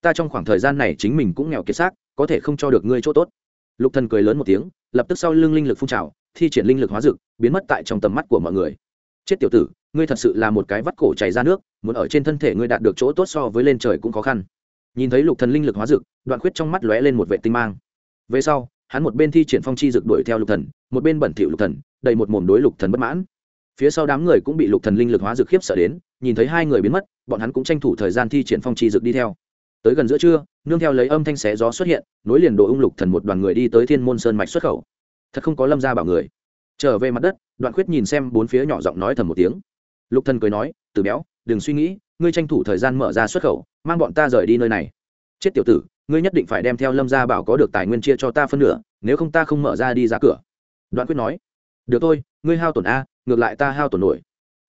ta trong khoảng thời gian này chính mình cũng nghèo kiệt xác, có thể không cho được ngươi chỗ tốt. Lục thần cười lớn một tiếng, lập tức sau lưng linh lực phun trào, thi triển linh lực hóa dực biến mất tại trong tầm mắt của mọi người. Chết tiểu tử, ngươi thật sự là một cái vắt cổ chảy ra nước, muốn ở trên thân thể ngươi đạt được chỗ tốt so với lên trời cũng khó khăn nhìn thấy lục thần linh lực hóa dực, đoạn khuyết trong mắt lóe lên một vệ tinh mang. Về sau, hắn một bên thi triển phong chi dực đuổi theo lục thần, một bên bẩn thỉu lục thần, đầy một mồm đối lục thần bất mãn. Phía sau đám người cũng bị lục thần linh lực hóa dực khiếp sợ đến, nhìn thấy hai người biến mất, bọn hắn cũng tranh thủ thời gian thi triển phong chi dực đi theo. Tới gần giữa trưa, nương theo lấy âm thanh xé gió xuất hiện, nối liền độ ung lục thần một đoàn người đi tới thiên môn sơn mạch xuất khẩu. Thật không có lâm gia bảo người. Trở về mặt đất, đoạn khuyết nhìn xem bốn phía nhỏ giọng nói thầm một tiếng. Lục thần cười nói từ béo, đừng suy nghĩ ngươi tranh thủ thời gian mở ra xuất khẩu, mang bọn ta rời đi nơi này. Chết tiểu tử, ngươi nhất định phải đem theo lâm gia bảo có được tài nguyên chia cho ta phân nửa, nếu không ta không mở ra đi ra cửa. Đoạn quyết nói. Được thôi, ngươi hao tổn a, ngược lại ta hao tổn nổi.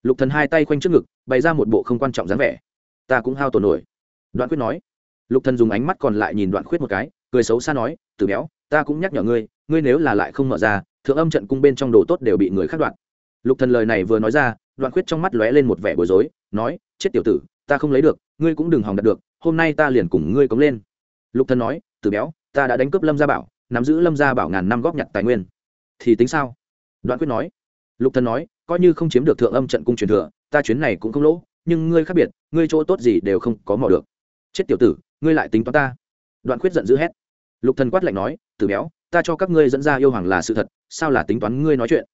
Lục thần hai tay quanh trước ngực, bày ra một bộ không quan trọng dáng vẻ. Ta cũng hao tổn nổi. Đoạn quyết nói. Lục thần dùng ánh mắt còn lại nhìn đoạn khuyết một cái, cười xấu xa nói từ béo, ta cũng nhắc nhở ngươi ngươi nếu là lại không mở ra, thượng âm trận cung bên trong đồ tốt đều bị người khác đoạn lục thần lời này vừa nói ra đoạn khuyết trong mắt lóe lên một vẻ bối rối, nói, chết tiểu tử, ta không lấy được, ngươi cũng đừng hòng đạt được, hôm nay ta liền cùng ngươi cống lên. Lục thần nói, từ béo, ta đã đánh cướp lâm gia bảo, nắm giữ lâm gia bảo ngàn năm góp nhặt tài nguyên. Thì tính sao? Đoạn quyết nói. Lục thần nói, coi như không chiếm được thượng âm trận cung truyền thừa, ta chuyến này cũng không lỗ, nhưng ngươi khác biệt, ngươi chỗ tốt gì đều không có mò được. Chết tiểu tử, ngươi lại tính toán ta. Đoạn quyết giận dữ hét. Lục thần quát lạnh nói, từ béo, ta cho các ngươi dẫn ra yêu hoàng là sự thật, sao là tính toán ngươi nói chuyện?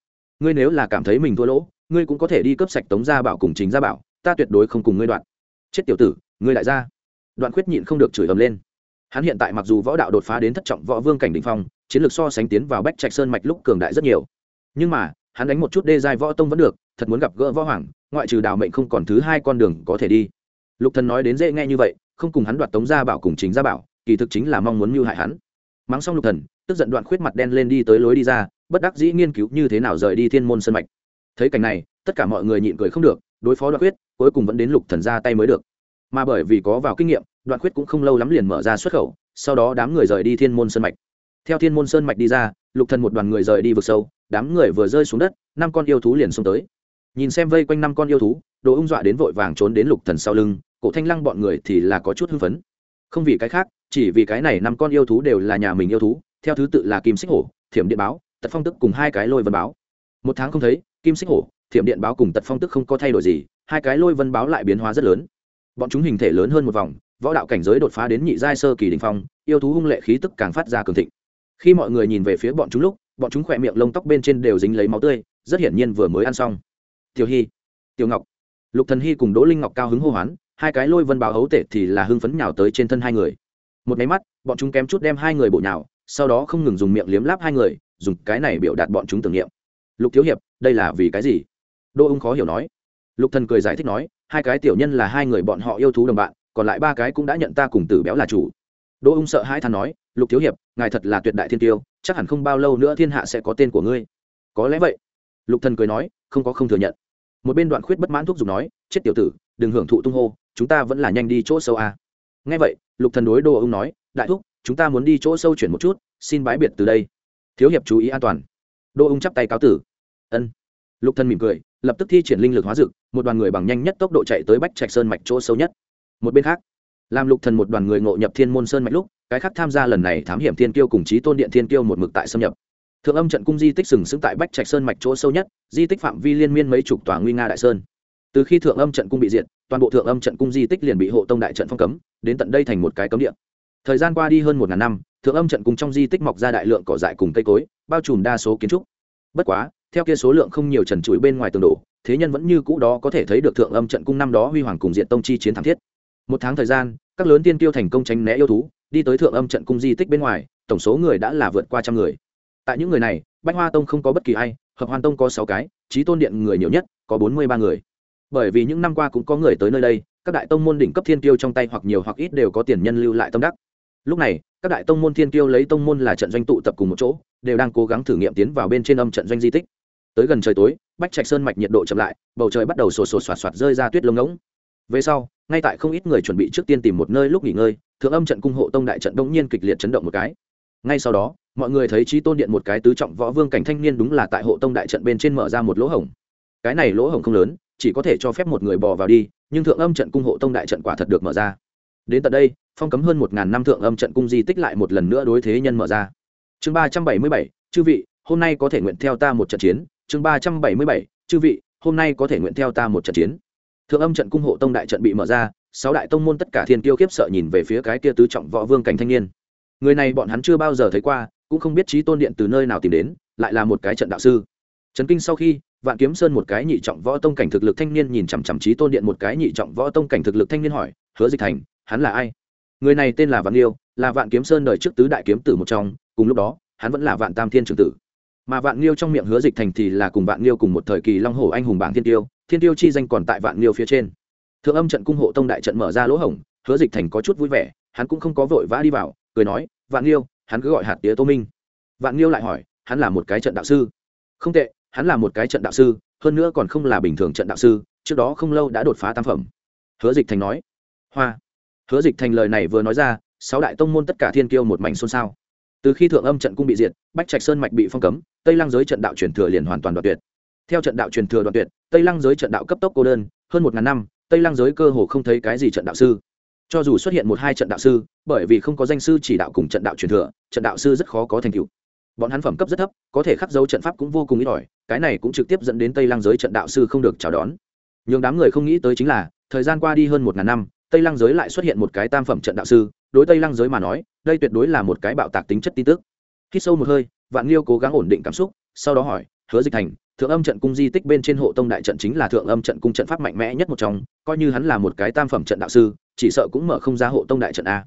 Ngươi nếu là cảm thấy mình thua lỗ, ngươi cũng có thể đi cấp sạch tống gia bảo cùng chính gia bảo, ta tuyệt đối không cùng ngươi đoạn. Chết tiểu tử, ngươi lại ra. Đoạn quyết nhịn không được chửi ầm lên. Hắn hiện tại mặc dù võ đạo đột phá đến thất trọng võ vương cảnh đ ỉ n h phong, chiến lược so sánh tiến vào bách trạch sơn mạch lúc cường đại rất nhiều. Nhưng mà, hắn đánh một chút đê giai võ tông vẫn được, thật muốn gặp gỡ võ hoàng, ngoại trừ đào mệnh không còn thứ hai con đường có thể đi. Lục thần nói đến dễ nghe như vậy, không cùng hắn đoạt tống gia bảo cùng chính gia bảo, kỳ thực chính là mong muốn mưu hại hắn. Mắng xong lục thần, tức giận đoạn khuyết mặt đen lên đi tới lối đi ra bất đắc dĩ nghiên cứu như thế nào rời đi thiên môn sân mạch. Thấy cảnh này, tất cả mọi người nhịn cười không được, đối phó đoạn khuyết, cuối cùng vẫn đến lục thần ra tay mới được. Mà bởi vì có vào kinh nghiệm, đoạn khuyết cũng không lâu lắm liền mở ra xuất khẩu, sau đó đám người rời đi thiên môn sơn mạch. Theo thiên môn sơn mạch đi ra, lục thần một đoàn người rời đi vực sâu, đám người vừa rơi xuống đất, năm con yêu thú liền xông tới. Nhìn xem vây quanh năm con yêu thú, đồ ung dọa đến vội vàng trốn đến lục thần sau lưng, cổ thanh lăng bọn người thì là có chút hưng phấn. Không vì cái khác, chỉ vì cái này năm con yêu thú đều là nhà mình yêu thú, theo thứ tự là kim xích hổ, thiểm điện báo tật phong tức cùng hai cái lôi vân báo. Một tháng không thấy, kim xích hổ, thiểm điện báo cùng tật phong tức không có thay đổi gì, hai cái lôi vân báo lại biến hóa rất lớn. Bọn chúng hình thể lớn hơn một vòng, võ đạo cảnh giới đột phá đến nhị giai sơ kỳ đình phong, yêu thú hung lệ khí tức càng phát ra cường thịnh. Khi mọi người nhìn về phía bọn chúng lúc, bọn chúng khỏe miệng lông tóc bên trên đều dính lấy máu tươi, rất hiển nhiên vừa mới ăn xong. Tiểu hy, tiểu ngọc, lục thần hy cùng đỗ linh ngọc cao hứng hô hoán, hai cái lôi vân báo hấu tệ thì là hưng phấn nhào tới trên thân hai người. Một máy mắt, bọn chúng kém chút đem hai người bộ nhào, sau đó không ngừng dùng miệng liếm láp hai người dùng cái này biểu đạt bọn chúng tưởng niệm. Lục thiếu hiệp, đây là vì cái gì? Đô ung khó hiểu nói. Lục thần cười giải thích nói, hai cái tiểu nhân là hai người bọn họ yêu thú đồng bạn, còn lại ba cái cũng đã nhận ta cùng tử béo là chủ. Đô ung sợ hãi than nói, lục thiếu hiệp, ngài thật là tuyệt đại thiên tiêu, chắc hẳn không bao lâu nữa thiên hạ sẽ có tên của ngươi. Có lẽ vậy. Lục thần cười nói, không có không thừa nhận. Một bên đoạn khuyết bất mãn thúc giục nói, chết tiểu tử, đừng hưởng thụ tung hô, chúng ta vẫn là nhanh đi chỗ sâu a. Nghe vậy, lục thần đối Đô ung nói, đại thúc, chúng ta muốn đi chỗ sâu chuyển một chút, xin bái biệt từ đây thiếu hiệp chú ý an toàn. Đô ung chắp tay cáo tử. Ân. Lục thân mỉm cười, lập tức thi triển linh lực hóa dực một đoàn người bằng nhanh nhất tốc độ chạy tới bách trạch sơn mạch chỗ sâu nhất. Một bên khác, làm lục thần một đoàn người ngộ nhập thiên môn sơn mạch lúc, cái khác tham gia lần này thám hiểm thiên kiêu cùng chí tôn điện thiên kiêu một mực tại xâm nhập. Thượng âm trận cung di tích sừng sững tại bách trạch sơn mạch chỗ sâu nhất, di tích phạm vi liên miên mấy chục tòa nguy nga đại sơn. Từ khi thượng âm trận cung bị diệt, toàn bộ thượng âm trận cung di tích liền bị hộ tông đại trận phong cấm, đến tận đây thành một cái cấm địa thời gian qua đi hơn một ngàn năm, thượng âm trận cung trong di tích mọc ra đại lượng cỏ dại cùng cây cối, bao trùm đa số kiến trúc. Bất quá, theo kia số lượng không nhiều trần trụi bên ngoài tường đổ, thế nhân vẫn như cũ đó có thể thấy được thượng âm trận cung năm đó huy hoàng cùng diện tông chi chiến thắng thiết. Một tháng thời gian, các lớn tiên tiêu thành công tránh né yêu thú, đi tới thượng âm trận cung di tích bên ngoài, tổng số người đã là vượt qua trăm người. Tại những người này, bách hoa tông không có bất kỳ ai, hợp hoàn tông có sáu cái trí tôn điện người nhiều nhất, có bốn mươi ba người. Bởi vì những năm qua cũng có người tới nơi đây, các đại tông môn đỉnh cấp thiên tiêu trong tay hoặc nhiều hoặc ít đều có tiền nhân lưu lại tâm đắc lúc này, các đại tông môn thiên tiêu lấy tông môn là trận doanh tụ tập cùng một chỗ, đều đang cố gắng thử nghiệm tiến vào bên trên âm trận doanh di tích. Tới gần trời tối, bách trạch sơn mạch nhiệt độ chậm lại, bầu trời bắt đầu sổ sổ soạt soạt rơi ra tuyết lông ngỗng. Về sau, ngay tại không ít người chuẩn bị trước tiên tìm một nơi lúc nghỉ ngơi, thượng âm trận cung hộ tông đại trận đông nhiên kịch liệt chấn động một cái. Ngay sau đó, mọi người thấy trí tôn điện một cái tứ trọng võ vương cảnh thanh niên đúng là tại hộ tông đại trận bên trên mở ra một lỗ hổng. Cái này lỗ hổng không lớn, chỉ có thể cho phép một người bò vào đi, nhưng thượng âm trận cung hộ tông đại trận quả thật được mở ra đến tận đây, phong cấm hơn một ngàn năm thượng âm trận cung di tích lại một lần nữa đối thế nhân mở ra. Chương ba trăm bảy mươi bảy, chư vị, hôm nay có thể nguyện theo ta một trận chiến. Chương ba trăm bảy mươi bảy, chư vị, hôm nay có thể nguyện theo ta một trận chiến. Thượng âm trận cung hộ tông đại trận bị mở ra, sáu đại tông môn tất cả thiên tiêu khiếp sợ nhìn về phía cái kia tứ trọng võ vương cảnh thanh niên. Người này bọn hắn chưa bao giờ thấy qua, cũng không biết trí tôn điện từ nơi nào tìm đến, lại là một cái trận đạo sư. Trấn kinh sau khi, vạn kiếm sơn một cái nhị trọng võ tông cảnh thực lực thanh niên nhìn chằm chằm trí tôn điện một cái nhị trọng võ tông cảnh thực lực thanh niên hỏi, hứa dịch thành hắn là ai? Người này tên là vạn liêu là vạn kiếm sơn đời trước tứ đại kiếm tử một trong, cùng lúc đó, hắn vẫn là vạn tam thiên trường tử. Mà vạn liêu trong miệng hứa dịch thành thì là cùng vạn liêu cùng một thời kỳ long hổ anh hùng bảng thiên tiêu thiên tiêu chi danh còn tại vạn liêu phía trên. Thượng âm trận cung hộ tông đại trận mở ra lỗ hổng, hứa dịch thành có chút vui vẻ, hắn cũng không có vội vã đi vào, cười nói, vạn liêu hắn cứ gọi hạt tía tô minh. Vạn liêu lại hỏi, hắn là một cái trận đạo sư? Không tệ, hắn là một cái trận đạo sư, hơn nữa còn không là bình thường trận đạo sư, trước đó không lâu đã đột phá tam phẩm. Hứa dịch thành nói. Hoa hứa dịch thành lời này vừa nói ra, sáu đại tông môn tất cả thiên kiêu một mảnh xôn xao. Từ khi thượng âm trận cung bị diệt, bách trạch sơn mạch bị phong cấm, tây lăng giới trận đạo truyền thừa liền hoàn toàn đoạt tuyệt. Theo trận đạo truyền thừa đoạt tuyệt, tây lăng giới trận đạo cấp tốc cô đơn, hơn một ngàn năm, tây lăng giới cơ hồ không thấy cái gì trận đạo sư. Cho dù xuất hiện một hai trận đạo sư, bởi vì không có danh sư chỉ đạo cùng trận đạo truyền thừa, trận đạo sư rất khó có thành tựu. Bọn hắn phẩm cấp rất thấp, có thể khắc dấu trận pháp cũng vô cùng ít ỏi, cái này cũng trực tiếp dẫn đến tây lăng giới trận đạo sư không được chào đón. Nhưng đám người không nghĩ tới chính là, thời gian qua đi hơn một ngàn năm tây lăng giới lại xuất hiện một cái tam phẩm trận đạo sư, đối tây lăng giới mà nói, đây tuyệt đối là một cái bạo tạc tính chất tin tức. Khi sâu một hơi, vạn liêu cố gắng ổn định cảm xúc, sau đó hỏi, hứa dịch thành, thượng âm trận cung di tích bên trên hộ tông đại trận chính là thượng âm trận cung trận pháp mạnh mẽ nhất một trong, coi như hắn là một cái tam phẩm trận đạo sư, chỉ sợ cũng mở không ra hộ tông đại trận a.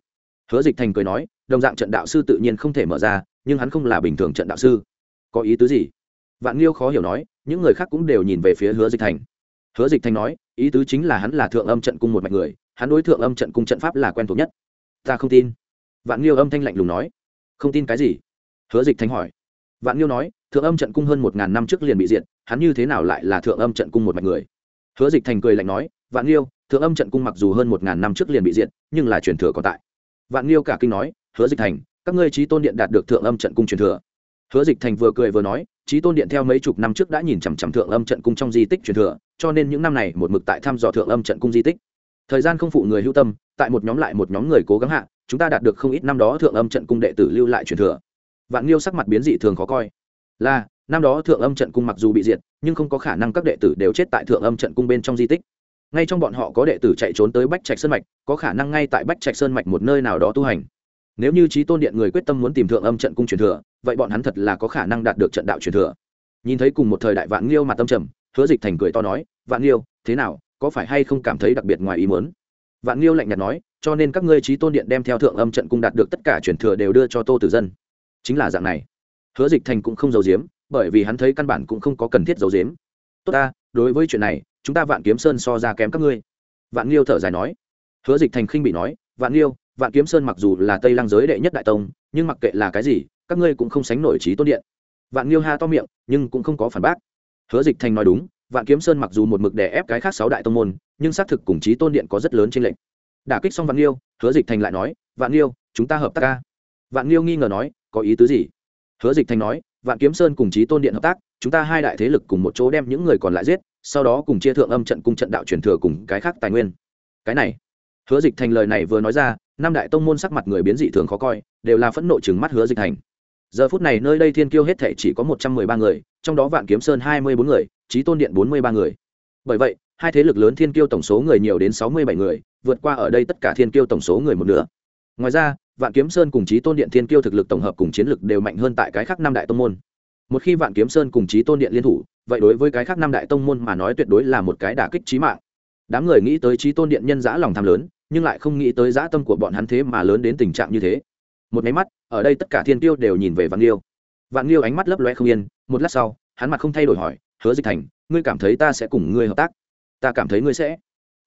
Hứa dịch thành cười nói, đồng dạng trận đạo sư tự nhiên không thể mở ra, nhưng hắn không là bình thường trận đạo sư. Có ý tứ gì? Vạn liêu khó hiểu nói, những người khác cũng đều nhìn về phía hứa dịch thành. Hứa dịch thành nói, ý tứ chính là hắn là thượng âm trận cung một mạch người hắn đối thượng âm trận cung trận pháp là quen thuộc nhất. Ta không tin. Vạn liêu âm thanh lạnh lùng nói. Không tin cái gì? Hứa dịch Thanh hỏi. Vạn liêu nói, thượng âm trận cung hơn một ngàn năm trước liền bị diện hắn như thế nào lại là thượng âm trận cung một mạch người? Hứa dịch thành cười lạnh nói, vạn liêu thượng âm trận cung mặc dù hơn một ngàn năm trước liền bị diệt, nhưng là truyền thừa còn tại. Vạn liêu cả kinh nói, hứa dịch thành, các ngươi trí tôn điện đạt được thượng âm trận cung truyền thừa. Hứa dịch thành vừa cười vừa nói trí tôn điện theo mấy chục năm trước đã nhìn chằm chằm thượng âm trận cung trong di tích truyền thừa, cho nên những năm này một mực tại thăm dò thượng âm trận cung di tích thời gian không phụ người hưu tâm, tại một nhóm lại một nhóm người cố gắng hạ, chúng ta đạt được không ít năm đó thượng âm trận cung đệ tử lưu lại truyền thừa. Vạn liêu sắc mặt biến dị thường khó coi. Là, năm đó thượng âm trận cung mặc dù bị diệt, nhưng không có khả năng các đệ tử đều chết tại thượng âm trận cung bên trong di tích. Ngay trong bọn họ có đệ tử chạy trốn tới bách trạch sơn mạch, có khả năng ngay tại bách trạch sơn mạch một nơi nào đó tu hành. Nếu như trí tôn điện người quyết tâm muốn tìm thượng âm trận cung truyền thừa, vậy bọn hắn thật là có khả năng đạt được trận đạo truyền thừa. Nhìn thấy cùng một thời đại vạn liêu mặt tâm trầm, hứa dịch thành cười to nói, vạn liêu thế nào? Có phải hay không cảm thấy đặc biệt ngoài ý muốn? Vạn liêu lạnh nhạt nói, cho nên các ngươi trí tôn điện đem theo thượng âm trận cung đạt được tất cả truyền thừa đều đưa cho tô tử dân. Chính là dạng này. Hứa dịch thành cũng không giấu giếm, bởi vì hắn thấy căn bản cũng không có cần thiết giấu giếm. Tốt ta, đối với chuyện này, chúng ta vạn kiếm sơn so ra kém các ngươi. Vạn liêu thở dài nói. Hứa dịch thành khinh bị nói, vạn liêu vạn kiếm sơn mặc dù là tây lăng giới đệ nhất đại tông, nhưng mặc kệ là cái gì, các ngươi cũng không sánh nổi trí tôn điện. Vạn liêu ha to miệng, nhưng cũng không có phản bác. Hứa dịch thành nói đúng vạn kiếm sơn mặc dù một mực đè ép cái khác sáu đại tông môn, nhưng xác thực cùng chí tôn điện có rất lớn trên lệnh đả kích xong vạn liêu hứa dịch thành lại nói, vạn liêu chúng ta hợp tác ca vạn liêu nghi ngờ nói, có ý tứ gì? Hứa dịch thành nói, vạn kiếm sơn cùng chí tôn điện hợp tác, chúng ta hai đại thế lực cùng một chỗ đem những người còn lại giết, sau đó cùng chia thượng âm trận cung trận đạo truyền thừa cùng cái khác tài nguyên. Cái này, hứa dịch thành lời này vừa nói ra, năm đại tông môn sắc mặt người biến dị thường khó coi, đều là phẫn nộ chừng mắt hứa dịch thành. Giờ phút này nơi đây thiên kiêu hết thể chỉ có một trăm mười ba người, trong đó vạn kiếm sơn hai mươi bốn người trí tôn điện bốn mươi ba người. Bởi vậy, hai thế lực lớn thiên kiêu tổng số người nhiều đến sáu mươi bảy người, vượt qua ở đây tất cả thiên kiêu tổng số người một nửa. Ngoài ra, vạn kiếm sơn cùng trí tôn điện thiên kiêu thực lực tổng hợp cùng chiến lực đều mạnh hơn tại cái khác năm đại tông môn. Một khi vạn kiếm sơn cùng trí tôn điện liên thủ, vậy đối với cái khác năm đại tông môn mà nói tuyệt đối là một cái đả kích trí mạng. Đám người nghĩ tới trí tôn điện nhân giã lòng tham lớn, nhưng lại không nghĩ tới dã tâm của bọn hắn thế mà lớn đến tình trạng như thế. Một máy mắt, ở đây tất cả thiên tiêu đều nhìn về vạn liêu vạn liêu ánh mắt lấp loe không yên, một lát sau, hắn mặt không thay đổi hỏi hứa dịch thành, ngươi cảm thấy ta sẽ cùng ngươi hợp tác? Ta cảm thấy ngươi sẽ.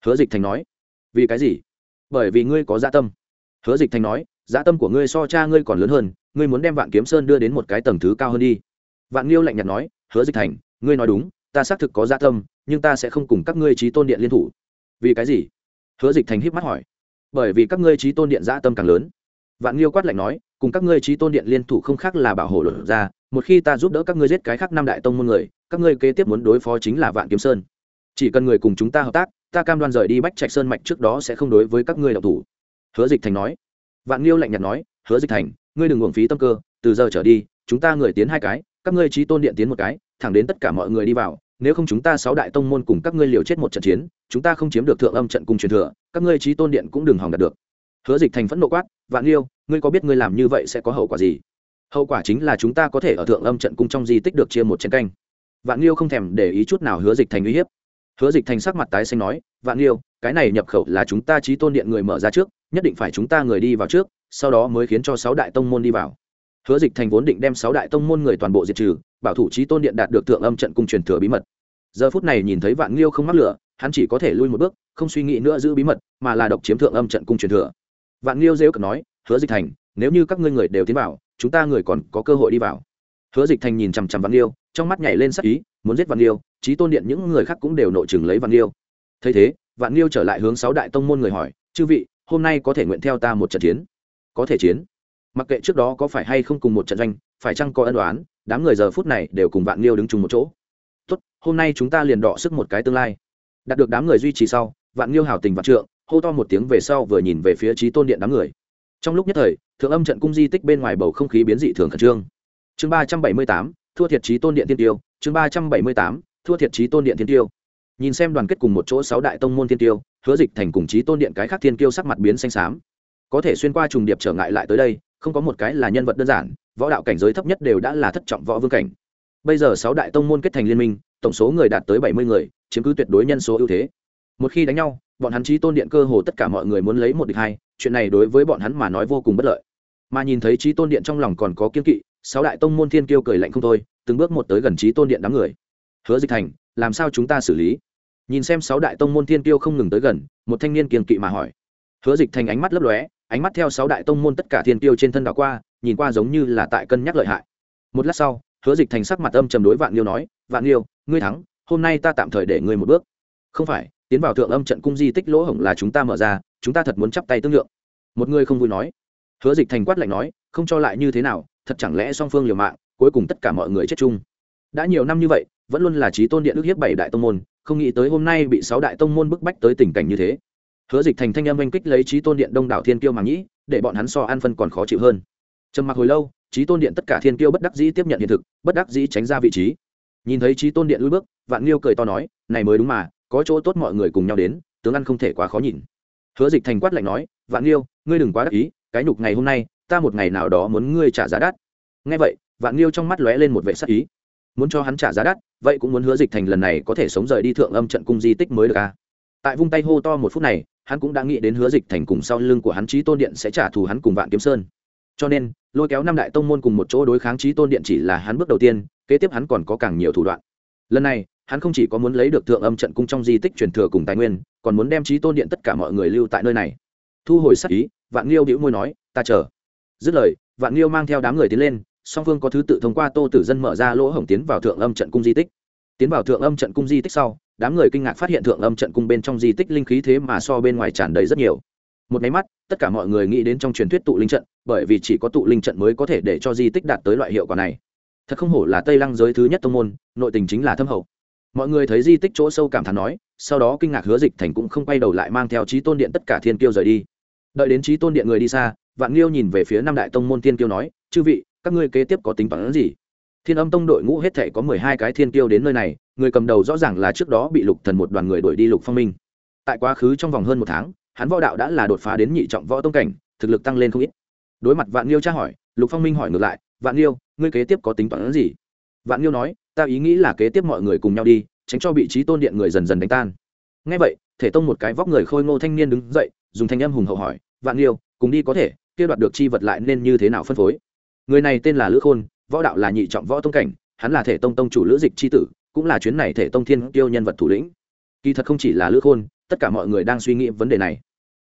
Hứa dịch thành nói. Vì cái gì? Bởi vì ngươi có dạ tâm. Hứa dịch thành nói dạ tâm của ngươi so cha ngươi còn lớn hơn, ngươi muốn đem vạn kiếm sơn đưa đến một cái tầng thứ cao hơn đi. Vạn liêu lạnh nhạt nói, hứa dịch thành, ngươi nói đúng, ta xác thực có dạ tâm, nhưng ta sẽ không cùng các ngươi trí tôn điện liên thủ. Vì cái gì? Hứa dịch thành híp mắt hỏi. Bởi vì các ngươi trí tôn điện dạ tâm càng lớn. Vạn liêu quát lạnh nói, cùng các ngươi trí tôn điện liên thủ không khác là bảo hộ luật ra, một khi ta giúp đỡ các ngươi giết cái khác năm đại tông môn người các ngươi kế tiếp muốn đối phó chính là vạn kiếm sơn. Chỉ cần người cùng chúng ta hợp tác, ta cam đoan rời đi bách trạch sơn mạch trước đó sẽ không đối với các ngươi đọc thủ. Hứa dịch thành nói. Vạn liêu lạnh nhạt nói, hứa dịch thành, ngươi đừng uổng phí tâm cơ, từ giờ trở đi, chúng ta người tiến hai cái, các ngươi trí tôn điện tiến một cái, thẳng đến tất cả mọi người đi vào, nếu không chúng ta sáu đại tông môn cùng các ngươi liều chết một trận chiến, chúng ta không chiếm được thượng âm trận cùng truyền thừa, các ngươi trí tôn điện cũng đừng hòng đạt được. Hứa dịch thành phẫn nộ quát, vạn liêu ngươi có biết ngươi làm như vậy sẽ có hậu quả gì? Hậu quả chính là chúng ta có thể ở thượng âm trận cung trong di tích được chia một trận canh vạn liêu không thèm để ý chút nào hứa dịch thành uy hiếp. Hứa dịch thành sắc mặt tái xanh nói, vạn liêu cái này nhập khẩu là chúng ta trí tôn điện người mở ra trước, nhất định phải chúng ta người đi vào trước, sau đó mới khiến cho sáu đại tông môn đi vào. Hứa dịch thành vốn định đem sáu đại tông môn người toàn bộ diệt trừ, bảo thủ trí tôn điện đạt được thượng âm trận cung truyền thừa bí mật. Giờ phút này nhìn thấy vạn liêu không mắc lửa, hắn chỉ có thể lui một bước, không suy nghĩ nữa giữ bí mật, mà là độc chiếm thượng âm trận cung truyền thừa. Vạn liêu rêu cực nói, hứa dịch thành, nếu như các ngươi người đều tiến vào, chúng ta người còn có cơ hội đi vào. Hứa dịch thành nhìn chằm chằm vạn liêu trong mắt nhảy lên sắc ý, muốn giết vạn liêu trí tôn điện những người khác cũng đều nội chừng lấy vạn liêu thấy thế, vạn liêu trở lại hướng sáu đại tông môn người hỏi, chư vị, hôm nay có thể nguyện theo ta một trận chiến? Có thể chiến. Mặc kệ trước đó có phải hay không cùng một trận doanh, phải chăng có ân đoán đám người giờ phút này đều cùng vạn liêu đứng chung một chỗ. Tốt, hôm nay chúng ta liền đọ sức một cái tương lai. Đạt được đám người duy trì sau, vạn liêu hào tình vạn trượng, hô to một tiếng về sau vừa nhìn về phía trí tôn điện đám người. Trong lúc nhất thời, thượng âm trận cung di tích bên ngoài bầu không khí biến dị thường khẩn trương. Chương ba trăm bảy mươi tám thua thiệt trí tôn điện tiên tiêu, chương ba trăm bảy mươi tám, thua thiệt trí tôn điện tiên tiêu. Nhìn xem đoàn kết cùng một chỗ sáu đại tông môn tiên tiêu, hứa dịch thành cùng trí tôn điện cái khác thiên tiêu sắc mặt biến xanh xám. Có thể xuyên qua trùng điệp trở ngại lại tới đây, không có một cái là nhân vật đơn giản, võ đạo cảnh giới thấp nhất đều đã là thất trọng võ vương cảnh. Bây giờ sáu đại tông môn kết thành liên minh, tổng số người đạt tới bảy mươi người, chiếm cứ tuyệt đối nhân số ưu thế. Một khi đánh nhau, bọn hắn trí tôn điện cơ hồ tất cả mọi người muốn lấy một địch hai, chuyện này đối với bọn hắn mà nói vô cùng bất lợi. Mà nhìn thấy trí tôn điện trong lòng còn có kiên kỵ sáu đại tông môn thiên kiêu cười lạnh không thôi, từng bước một tới gần trí tôn điện đám người. Hứa dịch thành, làm sao chúng ta xử lý? Nhìn xem sáu đại tông môn thiên kiêu không ngừng tới gần, một thanh niên kiềng kỵ mà hỏi. Hứa dịch thành ánh mắt lấp lóe, ánh mắt theo sáu đại tông môn tất cả thiên kiêu trên thân đảo qua, nhìn qua giống như là tại cân nhắc lợi hại. Một lát sau, hứa dịch thành sắc mặt âm trầm đối vạn liêu nói, vạn liêu ngươi thắng, hôm nay ta tạm thời để ngươi một bước. Không phải, tiến vào thượng âm trận cung di tích lỗ hổng là chúng ta mở ra, chúng ta thật muốn chắp tay tương lượng. Một người không vui nói. Hứa dịch thành quát lạnh nói, không cho lại như thế nào thật chẳng lẽ song phương liều mạng, cuối cùng tất cả mọi người chết chung? Đã nhiều năm như vậy, vẫn luôn là trí tôn điện ước hiếp bảy đại tông môn, không nghĩ tới hôm nay bị sáu đại tông môn bức bách tới tình cảnh như thế. Hứa dịch thành thanh âm oanh kích lấy trí tôn điện đông đảo thiên kiêu mà nghĩ, để bọn hắn so an phân còn khó chịu hơn. Trầm mặc hồi lâu, trí tôn điện tất cả thiên kiêu bất đắc dĩ tiếp nhận hiện thực, bất đắc dĩ tránh ra vị trí. Nhìn thấy trí tôn điện lui bước, vạn liêu cười to nói, này mới đúng mà, có chỗ tốt mọi người cùng nhau đến, tướng ăn không thể quá khó nhìn. Hứa dịch thành quát lạnh nói, vạn liêu ngươi đừng quá đắc ý, cái nhục ngày hôm nay ta một ngày nào đó muốn ngươi trả giá đắt. Ngay vậy, vạn liêu trong mắt lóe lên một vệ sắc ý. Muốn cho hắn trả giá đắt, vậy cũng muốn hứa dịch thành lần này có thể sống rời đi thượng âm trận cung di tích mới được à? Tại vung tay hô to một phút này, hắn cũng đã nghĩ đến hứa dịch thành cùng sau lưng của hắn trí tôn điện sẽ trả thù hắn cùng vạn kiếm sơn. Cho nên, lôi kéo năm đại tông môn cùng một chỗ đối kháng trí tôn điện chỉ là hắn bước đầu tiên, kế tiếp hắn còn có càng nhiều thủ đoạn. Lần này, hắn không chỉ có muốn lấy được thượng âm trận cung trong di tích truyền thừa cùng tài nguyên, còn muốn đem trí tôn điện tất cả mọi người lưu tại nơi này. Thu hồi sắc ý, vạn liêu đĩu môi nói, ta chờ dứt lời, vạn liêu mang theo đám người tiến lên, song phương có thứ tự thông qua tô tử dân mở ra lỗ hổng tiến vào thượng âm trận cung di tích. Tiến vào thượng âm trận cung di tích sau, đám người kinh ngạc phát hiện thượng âm trận cung bên trong di tích linh khí thế mà so bên ngoài tràn đầy rất nhiều. Một máy mắt, tất cả mọi người nghĩ đến trong truyền thuyết tụ linh trận, bởi vì chỉ có tụ linh trận mới có thể để cho di tích đạt tới loại hiệu quả này. Thật không hổ là tây lăng giới thứ nhất tông môn, nội tình chính là thâm hậu. Mọi người thấy di tích chỗ sâu cảm thán nói, sau đó kinh ngạc hứa dịch thành cũng không quay đầu lại mang theo trí tôn điện tất cả thiên kiêu rời đi. Đợi đến trí tôn điện người đi xa vạn liêu nhìn về phía năm đại tông môn thiên kiêu nói, chư vị, các ngươi kế tiếp có tính toán gì? Thiên âm tông đội ngũ hết thể có mười hai cái thiên kiêu đến nơi này, người cầm đầu rõ ràng là trước đó bị lục thần một đoàn người đuổi đi lục phong minh. Tại quá khứ trong vòng hơn một tháng, hắn võ đạo đã là đột phá đến nhị trọng võ tông cảnh, thực lực tăng lên không ít. Đối mặt vạn liêu tra hỏi, lục phong minh hỏi ngược lại, vạn liêu ngươi kế tiếp có tính toán gì? Vạn liêu nói, ta ý nghĩ là kế tiếp mọi người cùng nhau đi, tránh cho vị trí tôn điện người dần dần đánh tan. Ngay vậy, thể tông một cái vóc người khôi ngô thanh niên đứng dậy, dùng thanh âm hùng hậu hỏi, vạn liêu cùng đi có thể kia đoạt được chi vật lại nên như thế nào phân phối? Người này tên là lữ khôn, võ đạo là nhị trọng võ tông cảnh, hắn là thể tông tông chủ lữ dịch c h i tử, cũng là chuyến này thể tông thiên tiêu nhân vật thủ lĩnh. Kỳ thật không chỉ là lữ khôn, tất cả mọi người đang suy nghĩ vấn đề này.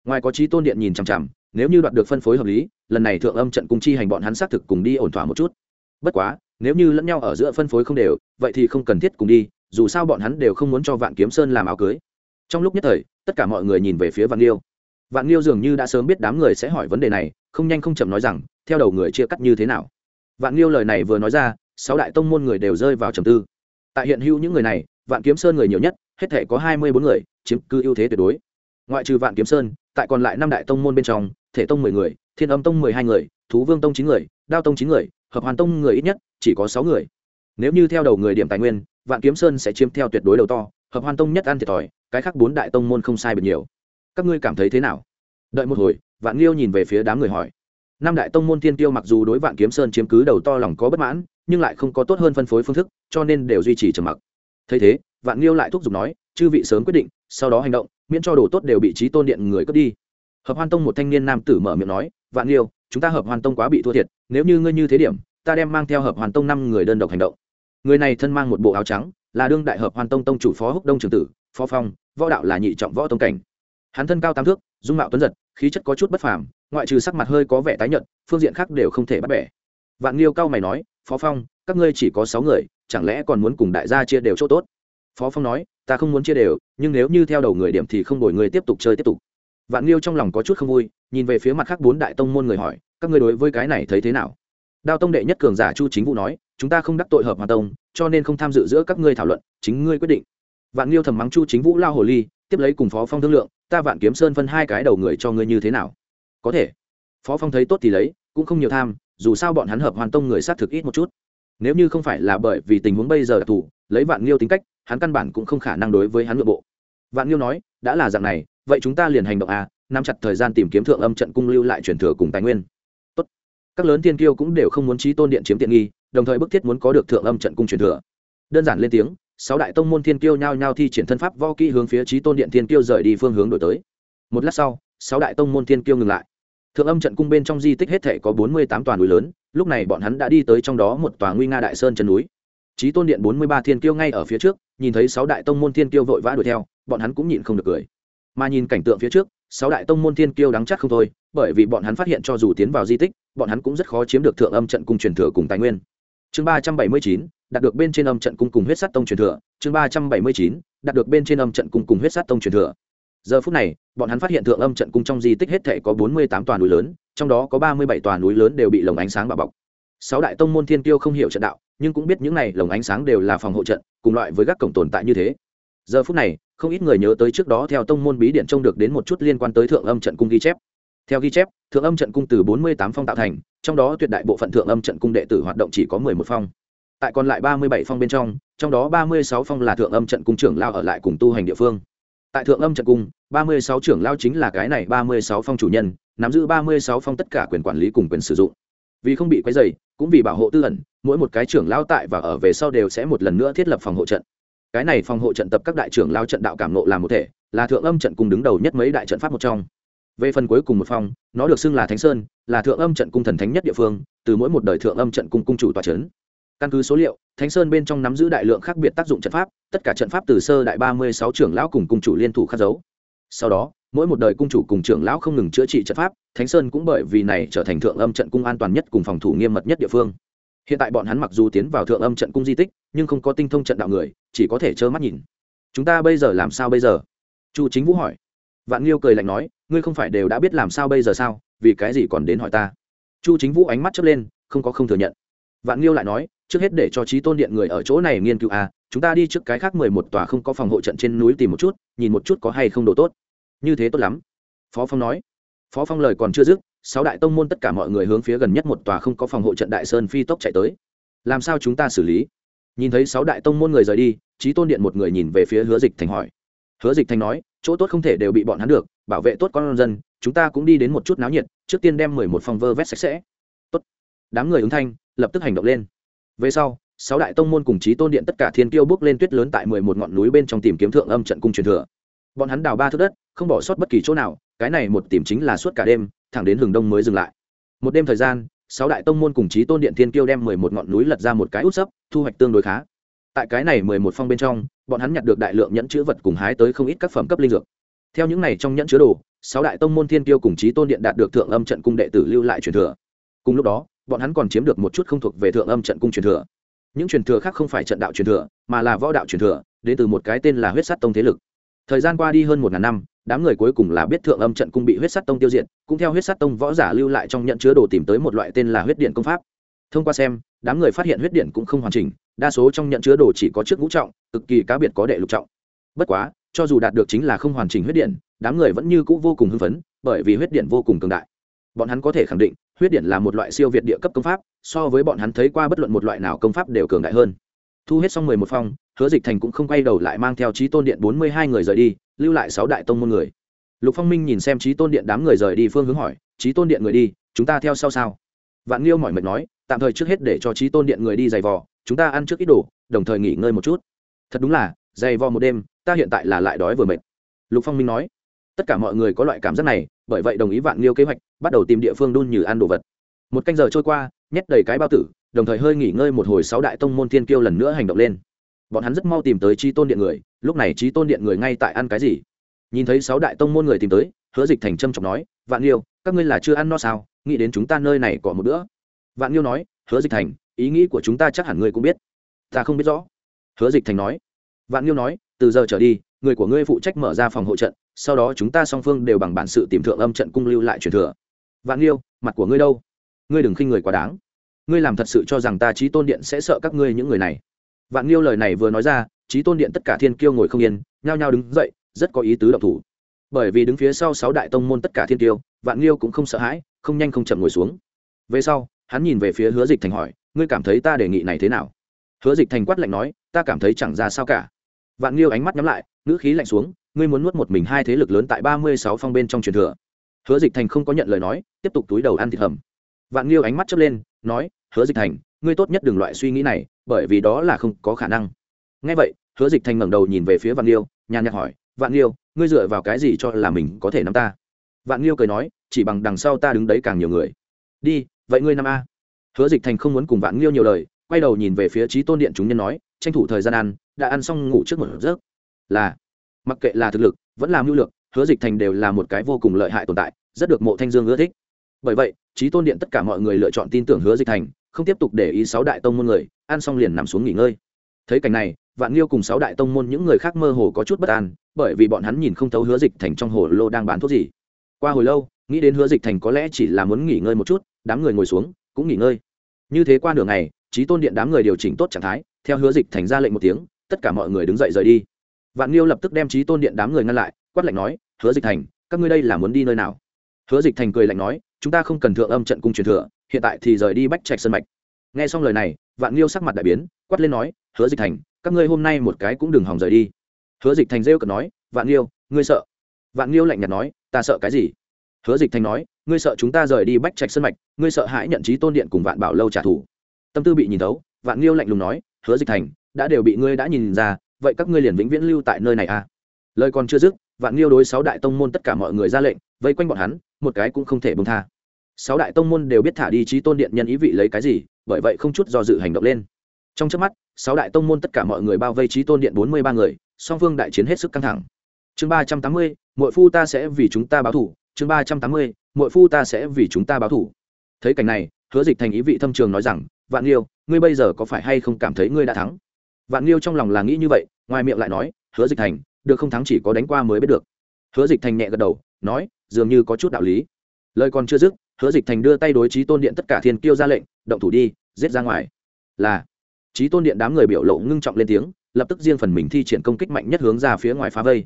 Ngoài có trí tôn điện nhìn chằm chằm, nếu như đoạt được phân phối hợp lý, lần này thượng âm trận cung chi hành bọn hắn xác thực cùng đi ổn thỏa một chút. Bất quá, nếu như lẫn nhau ở giữa phân phối không đều, vậy thì không cần thiết cùng đi, dù sao bọn hắn đều không muốn cho vạn kiếm sơn làm áo cưới. Trong lúc nhất thời, tất cả mọi người nhìn về phía vạn liêu vạn liêu dường như đã sớm biết đám người sẽ hỏi vấn đề này không nhanh không chậm nói rằng, theo đầu người chia cắt như thế nào. Vạn liêu lời này vừa nói ra, sáu đại tông môn người đều rơi vào trầm tư. Tại hiện hữu những người này, vạn kiếm sơn người nhiều nhất, hết thể có hai mươi bốn người, chiếm cứ ưu thế tuyệt đối. Ngoại trừ vạn kiếm sơn, tại còn lại năm đại tông môn bên trong, thể tông mười người, thiên âm tông mười hai người, thú vương tông chín người, đao tông chín người, hợp hoàn tông người ít nhất chỉ có sáu người. Nếu như theo đầu người điểm tài nguyên, vạn kiếm sơn sẽ chiếm theo tuyệt đối đầu to, hợp hoàn tông nhất ăn thiệt thòi, cái khác bốn đại tông môn không sai biệt nhiều. Các ngươi cảm thấy thế nào? Đợi một hồi vạn liêu nhìn về phía đám người hỏi. Năm đại tông môn thiên tiêu mặc dù đối vạn kiếm sơn chiếm cứ đầu to lòng có bất mãn, nhưng lại không có tốt hơn phân phối phương thức, cho nên đều duy trì trầm mặc. Thấy thế, vạn liêu lại thúc giục nói, chư vị sớm quyết định, sau đó hành động, miễn cho đồ tốt đều bị trí tôn điện người cướp đi. Hợp hoan tông một thanh niên nam tử mở miệng nói, vạn liêu chúng ta hợp hoàn tông quá bị thua thiệt, nếu như ngươi như thế điểm, ta đem mang theo hợp hoàn tông năm người đơn độc hành động. Người này thân mang một bộ áo trắng, là đương đại hợp hoàn tông tông chủ phó húc đông trường tử, phó phong, võ đạo là nhị trọng võ tông cảnh. Hắn thân cao tám thước dung mạo tuấn giật, khí chất có chút bất phàm, ngoại trừ sắc mặt hơi có vẻ tái nhợt, phương diện khác đều không thể bắt bẻ. Vạn liêu cao mày nói, phó phong, các ngươi chỉ có sáu người, chẳng lẽ còn muốn cùng đại gia chia đều chỗ tốt? Phó phong nói, ta không muốn chia đều, nhưng nếu như theo đầu người điểm thì không đổi người tiếp tục chơi tiếp tục. Vạn liêu trong lòng có chút không vui, nhìn về phía mặt khác bốn đại tông môn người hỏi, các ngươi đối với cái này thấy thế nào? Đao tông đệ nhất cường giả chu chính vũ nói, chúng ta không đắc tội hợp hòa tông, cho nên không tham dự giữa các ngươi thảo luận, chính ngươi quyết định. Vạn liêu thầm mắng chu chính vũ lao hồ ly tiếp lấy cùng phó phong thương lượng, ta vạn kiếm sơn phân hai cái đầu người cho ngươi như thế nào? Có thể. Phó phong thấy tốt thì lấy, cũng không nhiều tham, dù sao bọn hắn hợp hoàn tông người xác thực ít một chút. Nếu như không phải là bởi vì tình huống bây giờ đặc thù, lấy vạn liêu tính cách, hắn căn bản cũng không khả năng đối với hắn nội bộ. Vạn liêu nói, đã là dạng này, vậy chúng ta liền hành động à nắm chặt thời gian tìm kiếm thượng âm trận cung lưu lại truyền thừa cùng tài nguyên. Tốt. các lớn thiên kiêu cũng đều không muốn trí tôn điện chiếm tiện nghi, đồng thời bức thiết muốn có được thượng âm trận cung truyền thừa. Đơn giản lên tiếng sáu đại tông môn thiên kiêu nhao nhao thi triển thân pháp võ kỹ hướng phía trí tôn điện thiên kiêu rời đi phương hướng đổi tới. Một lát sau, sáu đại tông môn thiên kiêu ngừng lại. Thượng âm trận cung bên trong di tích hết thể có bốn mươi tám toàn núi lớn, lúc này bọn hắn đã đi tới trong đó một tòa nguy nga đại sơn chân núi. Trí tôn điện bốn mươi ba thiên kiêu ngay ở phía trước, nhìn thấy sáu đại tông môn thiên kiêu vội vã đuổi theo, bọn hắn cũng nhịn không được cười. Mà nhìn cảnh tượng phía trước, sáu đại tông môn thiên kiêu đáng chắc không thôi, bởi vì bọn hắn phát hiện cho dù tiến vào di tích, bọn hắn cũng rất khó chiếm được thượng âm trận cung truyền thừa cùng tài nguyên. Chương ba trăm bảy mươi chín đạt được bên trên âm trận cung cùng huyết sát tông truyền thừa, chương ba trăm bảy mươi chín, đạt được bên trên âm trận cung cùng huyết sát tông truyền thừa. Giờ phút này, bọn hắn phát hiện thượng âm trận cung trong di tích hết thể có bốn mươi tám tòa núi lớn, trong đó có ba mươi bảy tòa núi lớn đều bị lồng ánh sáng bao bọc. Sáu đại tông môn thiên tiêu không hiểu trận đạo, nhưng cũng biết những này lồng ánh sáng đều là phòng hộ trận, cùng loại với các cổng tồn tại như thế. Giờ phút này, không ít người nhớ tới trước đó theo tông môn bí điện trông được đến một chút liên quan tới thượng âm trận cung ghi chép. Theo ghi chép, thượng âm trận cung từ bốn mươi tám phong tạo thành, trong đó tuyệt đại bộ phận thượng âm trận cung đệ tử hoạt động chỉ có mười một phong tại còn lại ba mươi bảy phong bên trong trong đó ba mươi sáu phong là thượng âm trận cung trưởng lao ở lại cùng tu hành địa phương. Tại thượng âm trận cung, ba mươi sáu trưởng lao chính là cái này ba mươi sáu phong chủ nhân, nắm giữ ba mươi sáu phong tất cả quyền quản lý cùng quyền sử dụng. Vì không bị quấy dày cũng vì bảo hộ tư ẩn, mỗi một cái trưởng lao tại và ở về sau đều sẽ một lần nữa thiết lập phòng hộ trận. Cái này phòng hộ trận tập các đại trưởng lao trận đạo cảm nộ làm một thể, là thượng âm trận cung đứng đầu nhất mấy đại trận pháp một trong. Về phần cuối cùng một phong, nó được xưng là thánh sơn, là thượng âm trận cung thần thánh nhất địa phương, từ mỗi một đời thượng âm trận cung cung chủ tòa c căn cứ số liệu, thánh sơn bên trong nắm giữ đại lượng khác biệt tác dụng trận pháp, tất cả trận pháp từ sơ đại ba mươi sáu trưởng lão cùng cung chủ liên thủ khắc dấu. Sau đó, mỗi một đời cung chủ cùng trưởng lão không ngừng chữa trị trận pháp, thánh sơn cũng bởi vì này trở thành thượng âm trận cung an toàn nhất cùng phòng thủ nghiêm mật nhất địa phương. Hiện tại bọn hắn mặc dù tiến vào thượng âm trận cung di tích, nhưng không có tinh thông trận đạo người, chỉ có thể trơ mắt nhìn. Chúng ta bây giờ làm sao bây giờ? Chu chính vũ hỏi. Vạn liêu cười lạnh nói, ngươi không phải đều đã biết làm sao bây giờ sao? Vì cái gì còn đến hỏi ta? Chu chính vũ ánh mắt chớp lên, không có không thừa nhận. Vạn liêu lại nói trước hết để cho trí tôn điện người ở chỗ này nghiên cứu. À chúng ta đi trước cái khác mười một tòa không có phòng hộ trận trên núi tìm một chút, nhìn một chút có hay không đồ tốt. Như thế tốt lắm. Phó phong nói. Phó phong lời còn chưa dứt, sáu đại tông môn tất cả mọi người hướng phía gần nhất một tòa không có phòng hộ trận đại sơn phi tốc chạy tới. Làm sao chúng ta xử lý? Nhìn thấy sáu đại tông môn người rời đi trí tôn điện một người nhìn về phía hứa dịch thành hỏi. Hứa dịch thành nói, chỗ tốt không thể đều bị bọn hắn được, bảo vệ tốt con dân, chúng ta cũng đi đến một chút náo nhiệt, trước tiên đem mười một phòng vơ vét sạch sẽ. Tốt. Đám người ứng thanh, lập tức hành động lên về sau, sáu đại tông môn cùng trí tôn điện tất cả thiên Kiêu bước lên tuyết lớn tại mười một ngọn núi bên trong tìm kiếm thượng âm trận cung truyền thừa. Bọn hắn đào ba thước đất, không bỏ sót bất kỳ chỗ nào, cái này một tìm chính là suốt cả đêm, thẳng đến hừng đông mới dừng lại. Một đêm thời gian, sáu đại tông môn cùng chí tôn điện thiên kiêu đem mười một ngọn núi lật ra một cái út sấp, thu hoạch tương đối khá. Tại cái này mười một phong bên trong, bọn hắn nhặt được đại lượng nhẫn chữ vật cùng hái tới không ít các phẩm cấp linh dược. Theo những này trong nhẫn chứa đồ, sáu đại tông môn thiên kiêu cùng chí tôn điện đạt được thượng âm trận cung đệ tử lưu lại truyền thừa. Cùng lúc đó bọn hắn còn chiếm được một chút không thuộc về thượng âm trận cung truyền thừa. Những truyền thừa khác không phải trận đạo truyền thừa, mà là võ đạo truyền thừa, đến từ một cái tên là huyết sát tông thế lực. Thời gian qua đi hơn một ngàn năm, đám người cuối cùng là biết thượng âm trận cung bị huyết sắt tông tiêu diệt, cũng theo huyết sắt tông võ giả lưu lại trong nhận chứa đồ tìm tới một loại tên là huyết điện công pháp. Thông qua xem, đám người phát hiện huyết điện cũng không hoàn chỉnh, đa số trong nhận chứa đồ chỉ có trước ngũ trọng, cực kỳ cá biệt có đệ lục trọng. Bất quá, cho dù đạt được chính là không hoàn chỉnh huyết điện, đám người vẫn như c ũ vô cùng hưng phấn, bởi vì huyết điện vô cùng cường đại bọn hắn có thể khẳng định, huyết điện là một loại siêu việt địa cấp công pháp, so với bọn hắn thấy qua bất luận một loại nào công pháp đều cường đại hơn. Thu hết xong mười một phong, hứa dịch thành cũng không quay đầu lại mang theo trí tôn điện bốn mươi hai người rời đi, lưu lại sáu đại tông môn người. Lục phong minh nhìn xem trí tôn điện đám người rời đi phương hướng hỏi trí tôn điện người đi, chúng ta theo sau sao? Vạn liêu mỏi mệt nói, tạm thời trước hết để cho trí tôn điện người đi giày vò, chúng ta ăn trước ít đồ, đồng thời nghỉ ngơi một chút. Thật đúng là, giày vò một đêm, ta hiện tại là lại đói vừa mệt. Lục phong minh nói, tất cả mọi người có loại cảm giác này bởi vậy đồng ý vạn liêu kế hoạch, bắt đầu tìm địa phương đun như ăn đồ vật. Một canh giờ trôi qua, nhét đầy cái bao tử, đồng thời hơi nghỉ ngơi một hồi sáu đại tông môn thiên kiêu lần nữa hành động lên. Bọn hắn rất mau tìm tới trí tôn điện người, lúc này trí tôn điện người ngay tại ăn cái gì? Nhìn thấy sáu đại tông môn người tìm tới, hứa dịch thành trâm trọng nói, vạn liêu các ngươi là chưa ăn no sao? Nghĩ đến chúng ta nơi này có một bữa. Vạn liêu nói, hứa dịch thành, ý nghĩ của chúng ta chắc hẳn ngươi cũng biết. Ta không biết rõ. Hứa dịch thành nói. Vạn liêu nói, từ giờ trở đi người của ngươi phụ trách mở ra phòng hộ trận, sau đó chúng ta song phương đều bằng bản sự tìm thượng âm trận cung lưu lại truyền thừa. Vạn liêu mặt của ngươi đâu? Ngươi đừng khinh người quá đáng. Ngươi làm thật sự cho rằng ta trí tôn điện sẽ sợ các ngươi những người này. Vạn liêu lời này vừa nói ra trí tôn điện tất cả thiên kiêu ngồi không yên, nhao nhao đứng dậy, rất có ý tứ động thủ. Bởi vì đứng phía sau sáu đại tông môn tất cả thiên kiêu, vạn liêu cũng không sợ hãi, không nhanh không chậm ngồi xuống. Về sau, hắn nhìn về phía hứa dịch thành hỏi, ngươi cảm thấy ta đề nghị này thế nào? Hứa dịch thành quát lạnh nói, ta cảm thấy chẳng ra sao cả vạn liêu ánh mắt nhắm lại, ngữ khí lạnh xuống, ngươi muốn nuốt một mình hai thế lực lớn tại ba mươi sáu phong bên trong truyền thừa? Hứa dịch thành không có nhận lời nói, tiếp tục túi đầu ăn thịt hầm. Vạn liêu ánh mắt chớp lên, nói, hứa dịch thành, ngươi tốt nhất đừng loại suy nghĩ này, bởi vì đó là không có khả năng. Ngay vậy, hứa dịch thành ngẩng đầu nhìn về phía vạn liêu nhàn nhạt hỏi, vạn liêu ngươi dựa vào cái gì cho là mình có thể nắm ta? Vạn liêu cười nói, chỉ bằng đằng sau ta đứng đấy càng nhiều người. Đi, vậy ngươi năm a. Hứa dịch thành không muốn cùng vạn liêu nhiều lời, quay đầu nhìn về phía trí tôn điện chúng nhân nói, tranh thủ thời gian ăn đã ăn xong ngủ trước một giấc. Là, mặc kệ là thực lực, vẫn là mưu lược, hứa dịch thành đều là một cái vô cùng lợi hại tồn tại, rất được mộ thanh dương ưa thích. Bởi vậy, trí tôn điện tất cả mọi người lựa chọn tin tưởng hứa dịch thành, không tiếp tục để ý sáu đại tông môn người, ăn xong liền nằm xuống nghỉ ngơi. Thấy cảnh này, vạn liêu cùng sáu đại tông môn những người khác mơ hồ có chút bất an, bởi vì bọn hắn nhìn không thấu hứa dịch thành trong hồ lô đang bán thuốc gì. Qua hồi lâu, nghĩ đến hứa dịch thành có lẽ chỉ là muốn nghỉ ngơi một chút, đám người ngồi xuống, cũng nghỉ ngơi. Như thế qua nửa ngày, trí tôn điện đám người điều chỉnh tốt trạng thái, theo hứa dịch thành ra lệnh một tiếng tất cả mọi người đứng dậy rời đi. Vạn liêu lập tức đem trí tôn điện đám người ngăn lại, quát lạnh nói, hứa dịch thành, các ngươi đây là muốn đi nơi nào? Hứa dịch thành cười lạnh nói, chúng ta không cần thượng âm trận cung truyền thừa, hiện tại thì rời đi bách trạch sân mạch. Nghe xong lời này, vạn liêu sắc mặt đại biến, quát lên nói, hứa dịch thành, các ngươi hôm nay một cái cũng đừng hòng rời đi. Hứa dịch thành rêu cợt nói, vạn liêu ngươi sợ? Vạn liêu lạnh nhạt nói, ta sợ cái gì? Hứa dịch thành nói, ngươi sợ chúng ta rời đi bách trạch sân mạch, ngươi sợ hãi nhận trí tôn điện cùng vạn bảo lâu trả thù. Tâm tư bị nhìn thấu, vạn liêu lạnh lùng nói, hứa dịch thành đã đều bị ngươi đã nhìn ra, vậy các ngươi liền vĩnh viễn lưu tại nơi này à? Lời còn chưa dứt, vạn liêu đối sáu đại tông môn tất cả mọi người ra lệnh, vây quanh bọn hắn, một cái cũng không thể bông tha. Sáu đại tông môn đều biết thả đi trí tôn điện nhân ý vị lấy cái gì, bởi vậy không chút do dự hành động lên. Trong trước mắt, sáu đại tông môn tất cả mọi người bao vây trí tôn điện bốn mươi ba người, song phương đại chiến hết sức căng thẳng. Chương ba trăm tám mươi mỗi phu ta sẽ vì chúng ta báo thủ. Chương ba trăm tám mươi mỗi phu ta sẽ vì chúng ta báo thủ. Thấy cảnh này, hứa dịch thành ý vị thâm trường nói rằng, vạn liêu ngươi bây giờ có phải hay không cảm thấy ngươi đã thắng? Vạn liêu trong lòng là nghĩ như vậy, ngoài miệng lại nói, hứa dịch thành, được không thắng chỉ có đánh qua mới biết được. Hứa dịch thành nhẹ gật đầu, nói, dường như có chút đạo lý. Lời còn chưa dứt, hứa dịch thành đưa tay đối trí tôn điện tất cả thiên kiêu ra lệnh, động thủ đi, giết ra ngoài. Là trí tôn điện đám người biểu lộ ngưng trọng lên tiếng, lập tức riêng phần mình thi triển công kích mạnh nhất hướng ra phía ngoài phá vây.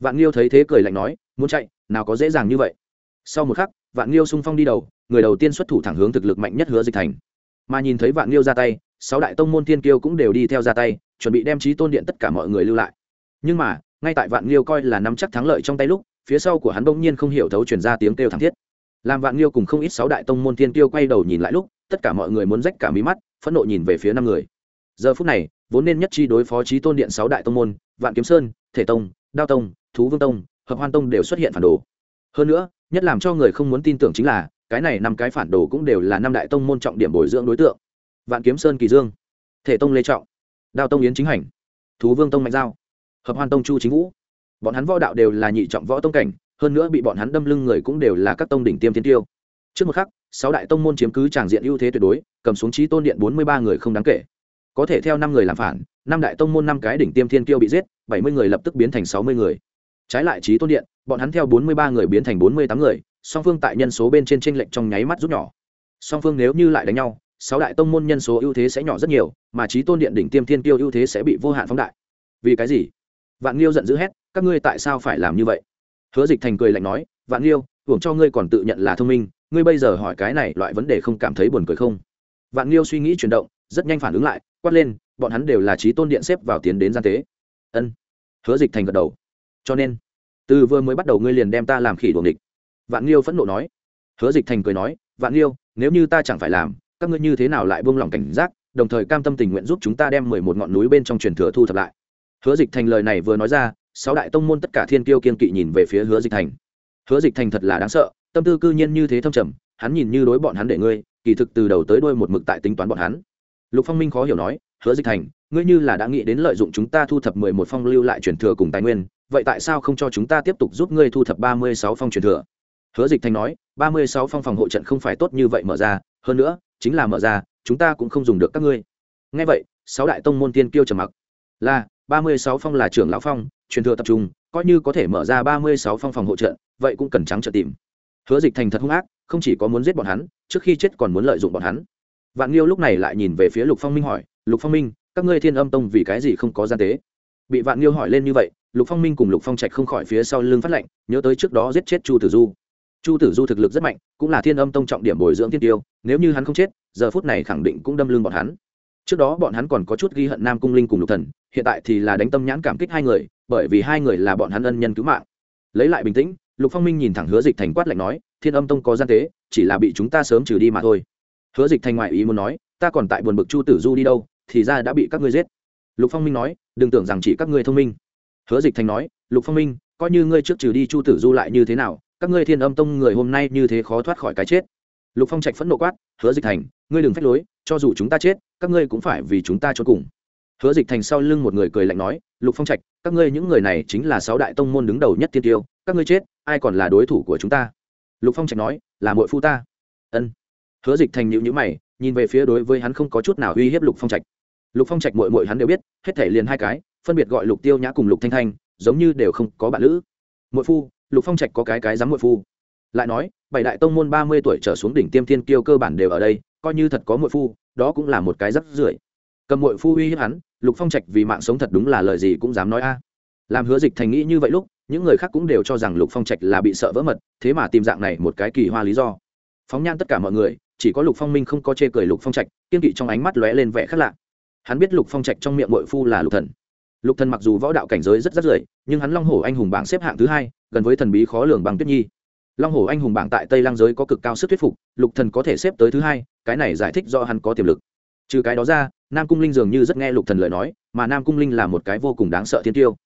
Vạn liêu thấy thế cười lạnh nói, muốn chạy, nào có dễ dàng như vậy. Sau một khắc, vạn liêu sung phong đi đầu, người đầu tiên xuất thủ thẳng hướng thực lực mạnh nhất hứa dịch thành. Mà nhìn thấy vạn liêu ra tay sáu đại tông môn thiên kiêu cũng đều đi theo ra tay, chuẩn bị đem trí tôn điện tất cả mọi người lưu lại. Nhưng mà, ngay tại vạn liêu coi là nắm chắc thắng lợi trong tay lúc, phía sau của hắn bỗng nhiên không hiểu thấu truyền ra tiếng kêu thảm thiết. Làm vạn liêu cùng không ít sáu đại tông môn thiên kiêu quay đầu nhìn lại lúc, tất cả mọi người muốn rách cả mí mắt, phẫn nộ nhìn về phía năm người. Giờ phút này, vốn nên nhất chi đối phó trí tôn điện sáu đại tông môn, vạn kiếm sơn, thể tông, đao tông, thú vương tông, hợp hoan tông đều xuất hiện phản đồ. Hơn nữa, nhất làm cho người không muốn tin tưởng chính là, cái này năm cái phản đồ cũng đều là năm đại tông môn trọng điểm bồi dưỡng đối tượng vạn kiếm sơn kỳ dương, thể tông lê trọng, đao tông yến chính hành, thú vương tông mạnh giao, hợp hoan tông chu chính vũ. Bọn hắn võ đạo đều là nhị trọng võ tông cảnh, hơn nữa bị bọn hắn đâm lưng người cũng đều là các tông đỉnh tiêm thiên tiêu. Trước một khắc, sáu đại tông môn chiếm cứ tràng diện ưu thế tuyệt đối, cầm xuống trí tôn điện bốn mươi ba người không đáng kể. Có thể theo năm người làm phản, năm đại tông môn năm cái đỉnh tiêm thiên tiêu bị giết, bảy mươi người lập tức biến thành sáu mươi người. Trái lại trí tôn điện, bọn hắn theo bốn mươi ba người biến thành bốn mươi tám người, song phương tại nhân số bên trên tranh lệch trong nháy mắt rút nhỏ. Song phương nếu như lại đánh nhau sáu đại tông môn nhân số ưu thế sẽ nhỏ rất nhiều, mà trí tôn điện đỉnh tiêm thiên tiêu ưu thế sẽ bị vô hạn phóng đại. Vì cái gì? Vạn liêu giận dữ hét, các ngươi tại sao phải làm như vậy? Hứa dịch thành cười lạnh nói, vạn liêu hưởng cho ngươi còn tự nhận là thông minh, ngươi bây giờ hỏi cái này loại vấn đề không cảm thấy buồn cười không? Vạn liêu suy nghĩ chuyển động, rất nhanh phản ứng lại, quát lên, bọn hắn đều là trí tôn điện xếp vào tiến đến gian tế. Ân. Hứa dịch thành gật đầu. Cho nên, từ vừa mới bắt đầu ngươi liền đem ta làm khỉ đuồng địch vạn liêu phẫn nộ nói. Hứa dịch thành cười nói, vạn liêu nếu như ta chẳng phải làm các ngươi như thế nào lại buông lỏng cảnh giác, đồng thời cam tâm tình nguyện giúp chúng ta đem mười một ngọn núi bên trong truyền thừa thu thập lại. Hứa dịch thành lời này vừa nói ra, sáu đại tông môn tất cả thiên kiêu kiên kỵ nhìn về phía hứa dịch thành. Hứa dịch thành thật là đáng sợ, tâm tư cư nhiên như thế thâm trầm, hắn nhìn như đối bọn hắn để ngươi, kỳ thực từ đầu tới đuôi một mực tại tính toán bọn hắn. Lục phong minh khó hiểu nói, hứa dịch thành, ngươi như là đã nghĩ đến lợi dụng chúng ta thu thập mười một phong lưu lại truyền thừa cùng tài nguyên, vậy tại sao không cho chúng ta tiếp tục giúp ngươi thu thập ba mươi sáu phong truyền thừa? Hứa dịch thành nói, ba mươi sáu phong phòng hộ trận không phải tốt như vậy mở ra, hơn nữa chính là mở ra chúng ta cũng không dùng được các ngươi. Ngay vậy sáu đại tông môn tiên kiêu trầm mặc. Là ba mươi sáu phong là trưởng lão phong truyền thừa tập trung coi như có thể mở ra ba mươi sáu phong phòng hỗ trợ, vậy cũng cần trắng trợ tìm. Hứa dịch thành thật hung ác không chỉ có muốn giết bọn hắn trước khi chết còn muốn lợi dụng bọn hắn. Vạn liêu lúc này lại nhìn về phía lục phong minh hỏi lục phong minh các ngươi thiên âm tông vì cái gì không có gian tế? Bị vạn liêu hỏi lên như vậy lục phong minh cùng lục phong trạch không khỏi phía sau lưng phát lệnh nhớ tới trước đó giết chết chu tử du chu tử du thực lực rất mạnh, cũng là thiên âm tông trọng điểm bồi dưỡng thiên tiêu, nếu như hắn không chết, giờ phút này khẳng định cũng đâm lưng bọn hắn. Trước đó bọn hắn còn có chút ghi hận nam cung linh cùng lục thần, hiện tại thì là đánh tâm nhãn cảm kích hai người, bởi vì hai người là bọn hắn ân nhân cứu mạng. Lấy lại bình tĩnh, lục phong minh nhìn thẳng hứa dịch thành quát lạnh nói, thiên âm tông có gian tế, chỉ là bị chúng ta sớm trừ đi mà thôi. Hứa dịch thành ngoại ý muốn nói, ta còn tại buồn bực chu tử du đi đâu, thì ra đã bị các ngươi giết. Lục phong minh nói, đừng tưởng rằng chỉ các ngươi thông minh. Hứa dịch thành nói, lục phong minh, coi như ngươi trước trừ đi chu tử du lại như thế nào các ngươi thiên âm tông người hôm nay như thế khó thoát khỏi cái chết. Lục phong trạch phẫn nộ quát, hứa dịch thành, ngươi đừng phách lối, cho dù chúng ta chết, các ngươi cũng phải vì chúng ta cho cùng. Hứa dịch thành sau lưng một người cười lạnh nói, lục phong trạch, các ngươi những người này chính là sáu đại tông môn đứng đầu nhất thiên tiêu, các ngươi chết, ai còn là đối thủ của chúng ta? Lục phong trạch nói, là mội phu ta. Ân. Hứa dịch thành nhịu nhữ mày, nhìn về phía đối với hắn không có chút nào uy hiếp lục phong trạch. Lục phong trạch mội mội hắn đều biết, hết thể liền hai cái, phân biệt gọi lục tiêu nhã cùng lục thanh thanh, giống như đều không có bạn lữ. Muội phu lục phong trạch có cái cái dám muội phu. Lại nói, bảy đại tông môn ba mươi tuổi trở xuống đỉnh tiêm thiên kiêu cơ bản đều ở đây, coi như thật có muội phu, đó cũng là một cái rất rưởi. Cầm muội phu uy hiếp hắn, lục phong trạch vì mạng sống thật đúng là lời gì cũng dám nói a. Làm hứa dịch thành nghĩ như vậy lúc, những người khác cũng đều cho rằng lục phong trạch là bị sợ vỡ mật, thế mà tìm dạng này một cái kỳ hoa lý do. Phóng nhan tất cả mọi người, chỉ có lục phong minh không có chê cười lục phong trạch, kiên kỵ trong ánh mắt lóe lên vẻ khác lạ. Hắn biết lục phong trạch trong miệng mội phu là lục thần. Lục thần mặc dù võ đạo cảnh giới rất rất rưỡi nhưng hắn long hổ anh hùng bảng xếp hạng thứ hai gần với thần bí khó lường bằng tuyết nhi. Long hổ anh hùng bảng tại tây lang giới có cực cao sức thuyết phục, lục thần có thể xếp tới thứ hai, cái này giải thích do hắn có tiềm lực. Trừ cái đó ra, nam cung linh dường như rất nghe lục thần lời nói, mà nam cung linh là một cái vô cùng đáng sợ thiên tiêu.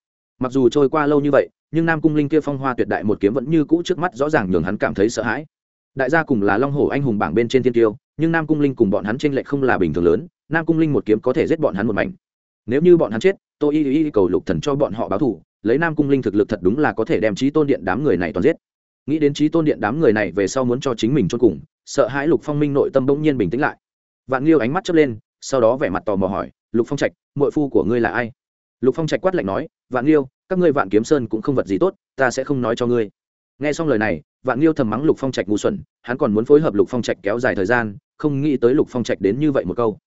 Mặc dù trôi qua lâu như vậy, nhưng nam cung linh kia phong hoa tuyệt đại một kiếm vẫn như cũ trước mắt rõ ràng nhường hắn cảm thấy sợ hãi. Đại gia cùng là long hổ anh hùng bảng bên trên thiên tiêu, nhưng nam cung linh cùng bọn hắn tranh lệch không là bình thường lớn, nam cung linh một kiếm có thể giết bọn hắn một mảnh. Nếu như bọn hắn chết, tôi y y cầu lục thần cho bọn họ báo thù lấy nam cung linh thực lực thật đúng là có thể đem trí tôn điện đám người này toàn giết. Nghĩ đến trí tôn điện đám người này về sau muốn cho chính mình cho cùng, sợ hãi lục phong minh nội tâm bỗng nhiên bình tĩnh lại. Vạn liêu ánh mắt chớp lên, sau đó vẻ mặt tò mò hỏi, lục phong trạch mội phu của ngươi là ai? Lục phong trạch quát lạnh nói, vạn liêu các ngươi vạn kiếm sơn cũng không vật gì tốt, ta sẽ không nói cho ngươi. Nghe xong lời này, vạn liêu thầm mắng lục phong trạch ngu xuẩn, hắn còn muốn phối hợp lục phong trạch kéo dài thời gian, không nghĩ tới lục phong trạch đến như vậy một câu.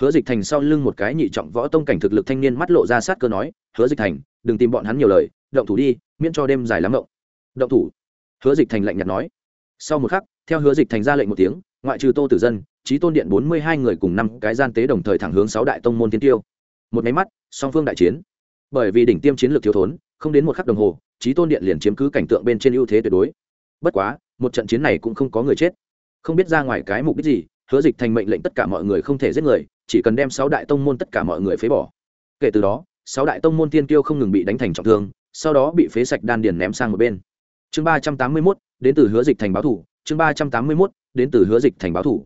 Hứa dịch thành sau lưng một cái nhị trọng võ tông cảnh thực lực thanh niên mắt lộ ra sát cơ nói, hứa dịch thành đừng tìm bọn hắn nhiều lời, động thủ đi, miễn cho đêm dài lắm động động thủ? Hứa dịch thành lạnh nhạt nói. Sau một khắc, theo hứa dịch thành ra lệnh một tiếng, ngoại trừ tô tử dân trí tôn điện bốn mươi hai người cùng năm cái gian tế đồng thời thẳng hướng sáu đại tông môn tiên tiêu. Một máy mắt, song phương đại chiến. Bởi vì đỉnh tiêm chiến lược thiếu thốn, không đến một khắc đồng hồ trí tôn điện liền chiếm cứ cảnh tượng bên trên ưu thế tuyệt đối. Bất quá, một trận chiến này cũng không có người chết. Không biết ra ngoài cái mục đích gì, hứa dịch thành mệnh lệnh tất cả mọi người không thể giết người, chỉ cần đem sáu đại tông môn tất cả mọi người phế bỏ. Kể từ đó sáu đại tông môn tiên kiêu không ngừng bị đánh thành trọng thương, sau đó bị phế sạch đan điền ném sang một bên. Chương ba trăm tám mươi mốt, đến từ hứa dịch thành báo thủ. Chương ba trăm tám mươi mốt, đến từ hứa dịch thành báo thủ.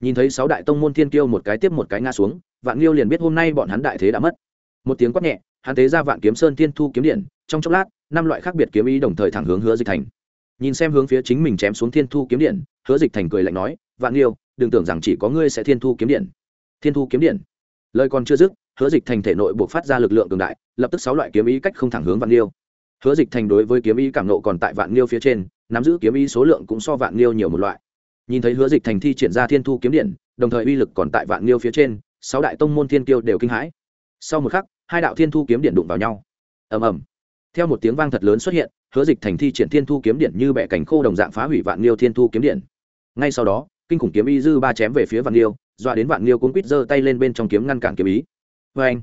Nhìn thấy sáu đại tông môn tiên kiêu một cái tiếp một cái ngã xuống, vạn liêu liền biết hôm nay bọn hắn đại thế đã mất. Một tiếng quát nhẹ, hắn tế ra vạn kiếm sơn thiên thu kiếm điện, trong chốc lát, năm loại khác biệt kiếm ý đồng thời thẳng hướng hứa dịch thành. Nhìn xem hướng phía chính mình chém xuống thiên thu kiếm điện, hứa dịch thành cười lạnh nói, vạn liêu đừng tưởng rằng chỉ có ngươi sẽ thiên thu kiếm điện. Thiên thu kiếm điện? Lời còn chưa dứt, hứa dịch thành thể nội buộc phát ra lực lượng cường đại, lập tức sáu loại kiếm ý cách không thẳng hướng vạn liêu hứa dịch thành đối với kiếm ý cảm nộ còn tại vạn liêu phía trên, nắm giữ kiếm ý số lượng cũng so vạn liêu nhiều một loại. Nhìn thấy hứa dịch thành thi triển ra thiên thu kiếm điện, đồng thời uy lực còn tại vạn liêu phía trên, sáu đại tông môn thiên kiêu đều kinh hãi. Sau một khắc, hai đạo thiên thu kiếm điện đụng vào nhau. Ầm ầm. Theo một tiếng vang thật lớn xuất hiện, hứa dịch thành thi triển thiên thu kiếm điện như bẻ cảnh khô đồng dạng phá hủy vạn liêu thiên thu kiếm điện. Ngay sau đó, kinh khủng kiếm y dư ba chém về phía vạn liêu dọa đến vạn liêu cuốn quýt giơ tay lên bên trong kiếm ngăn cản kiếm ý. Vê anh,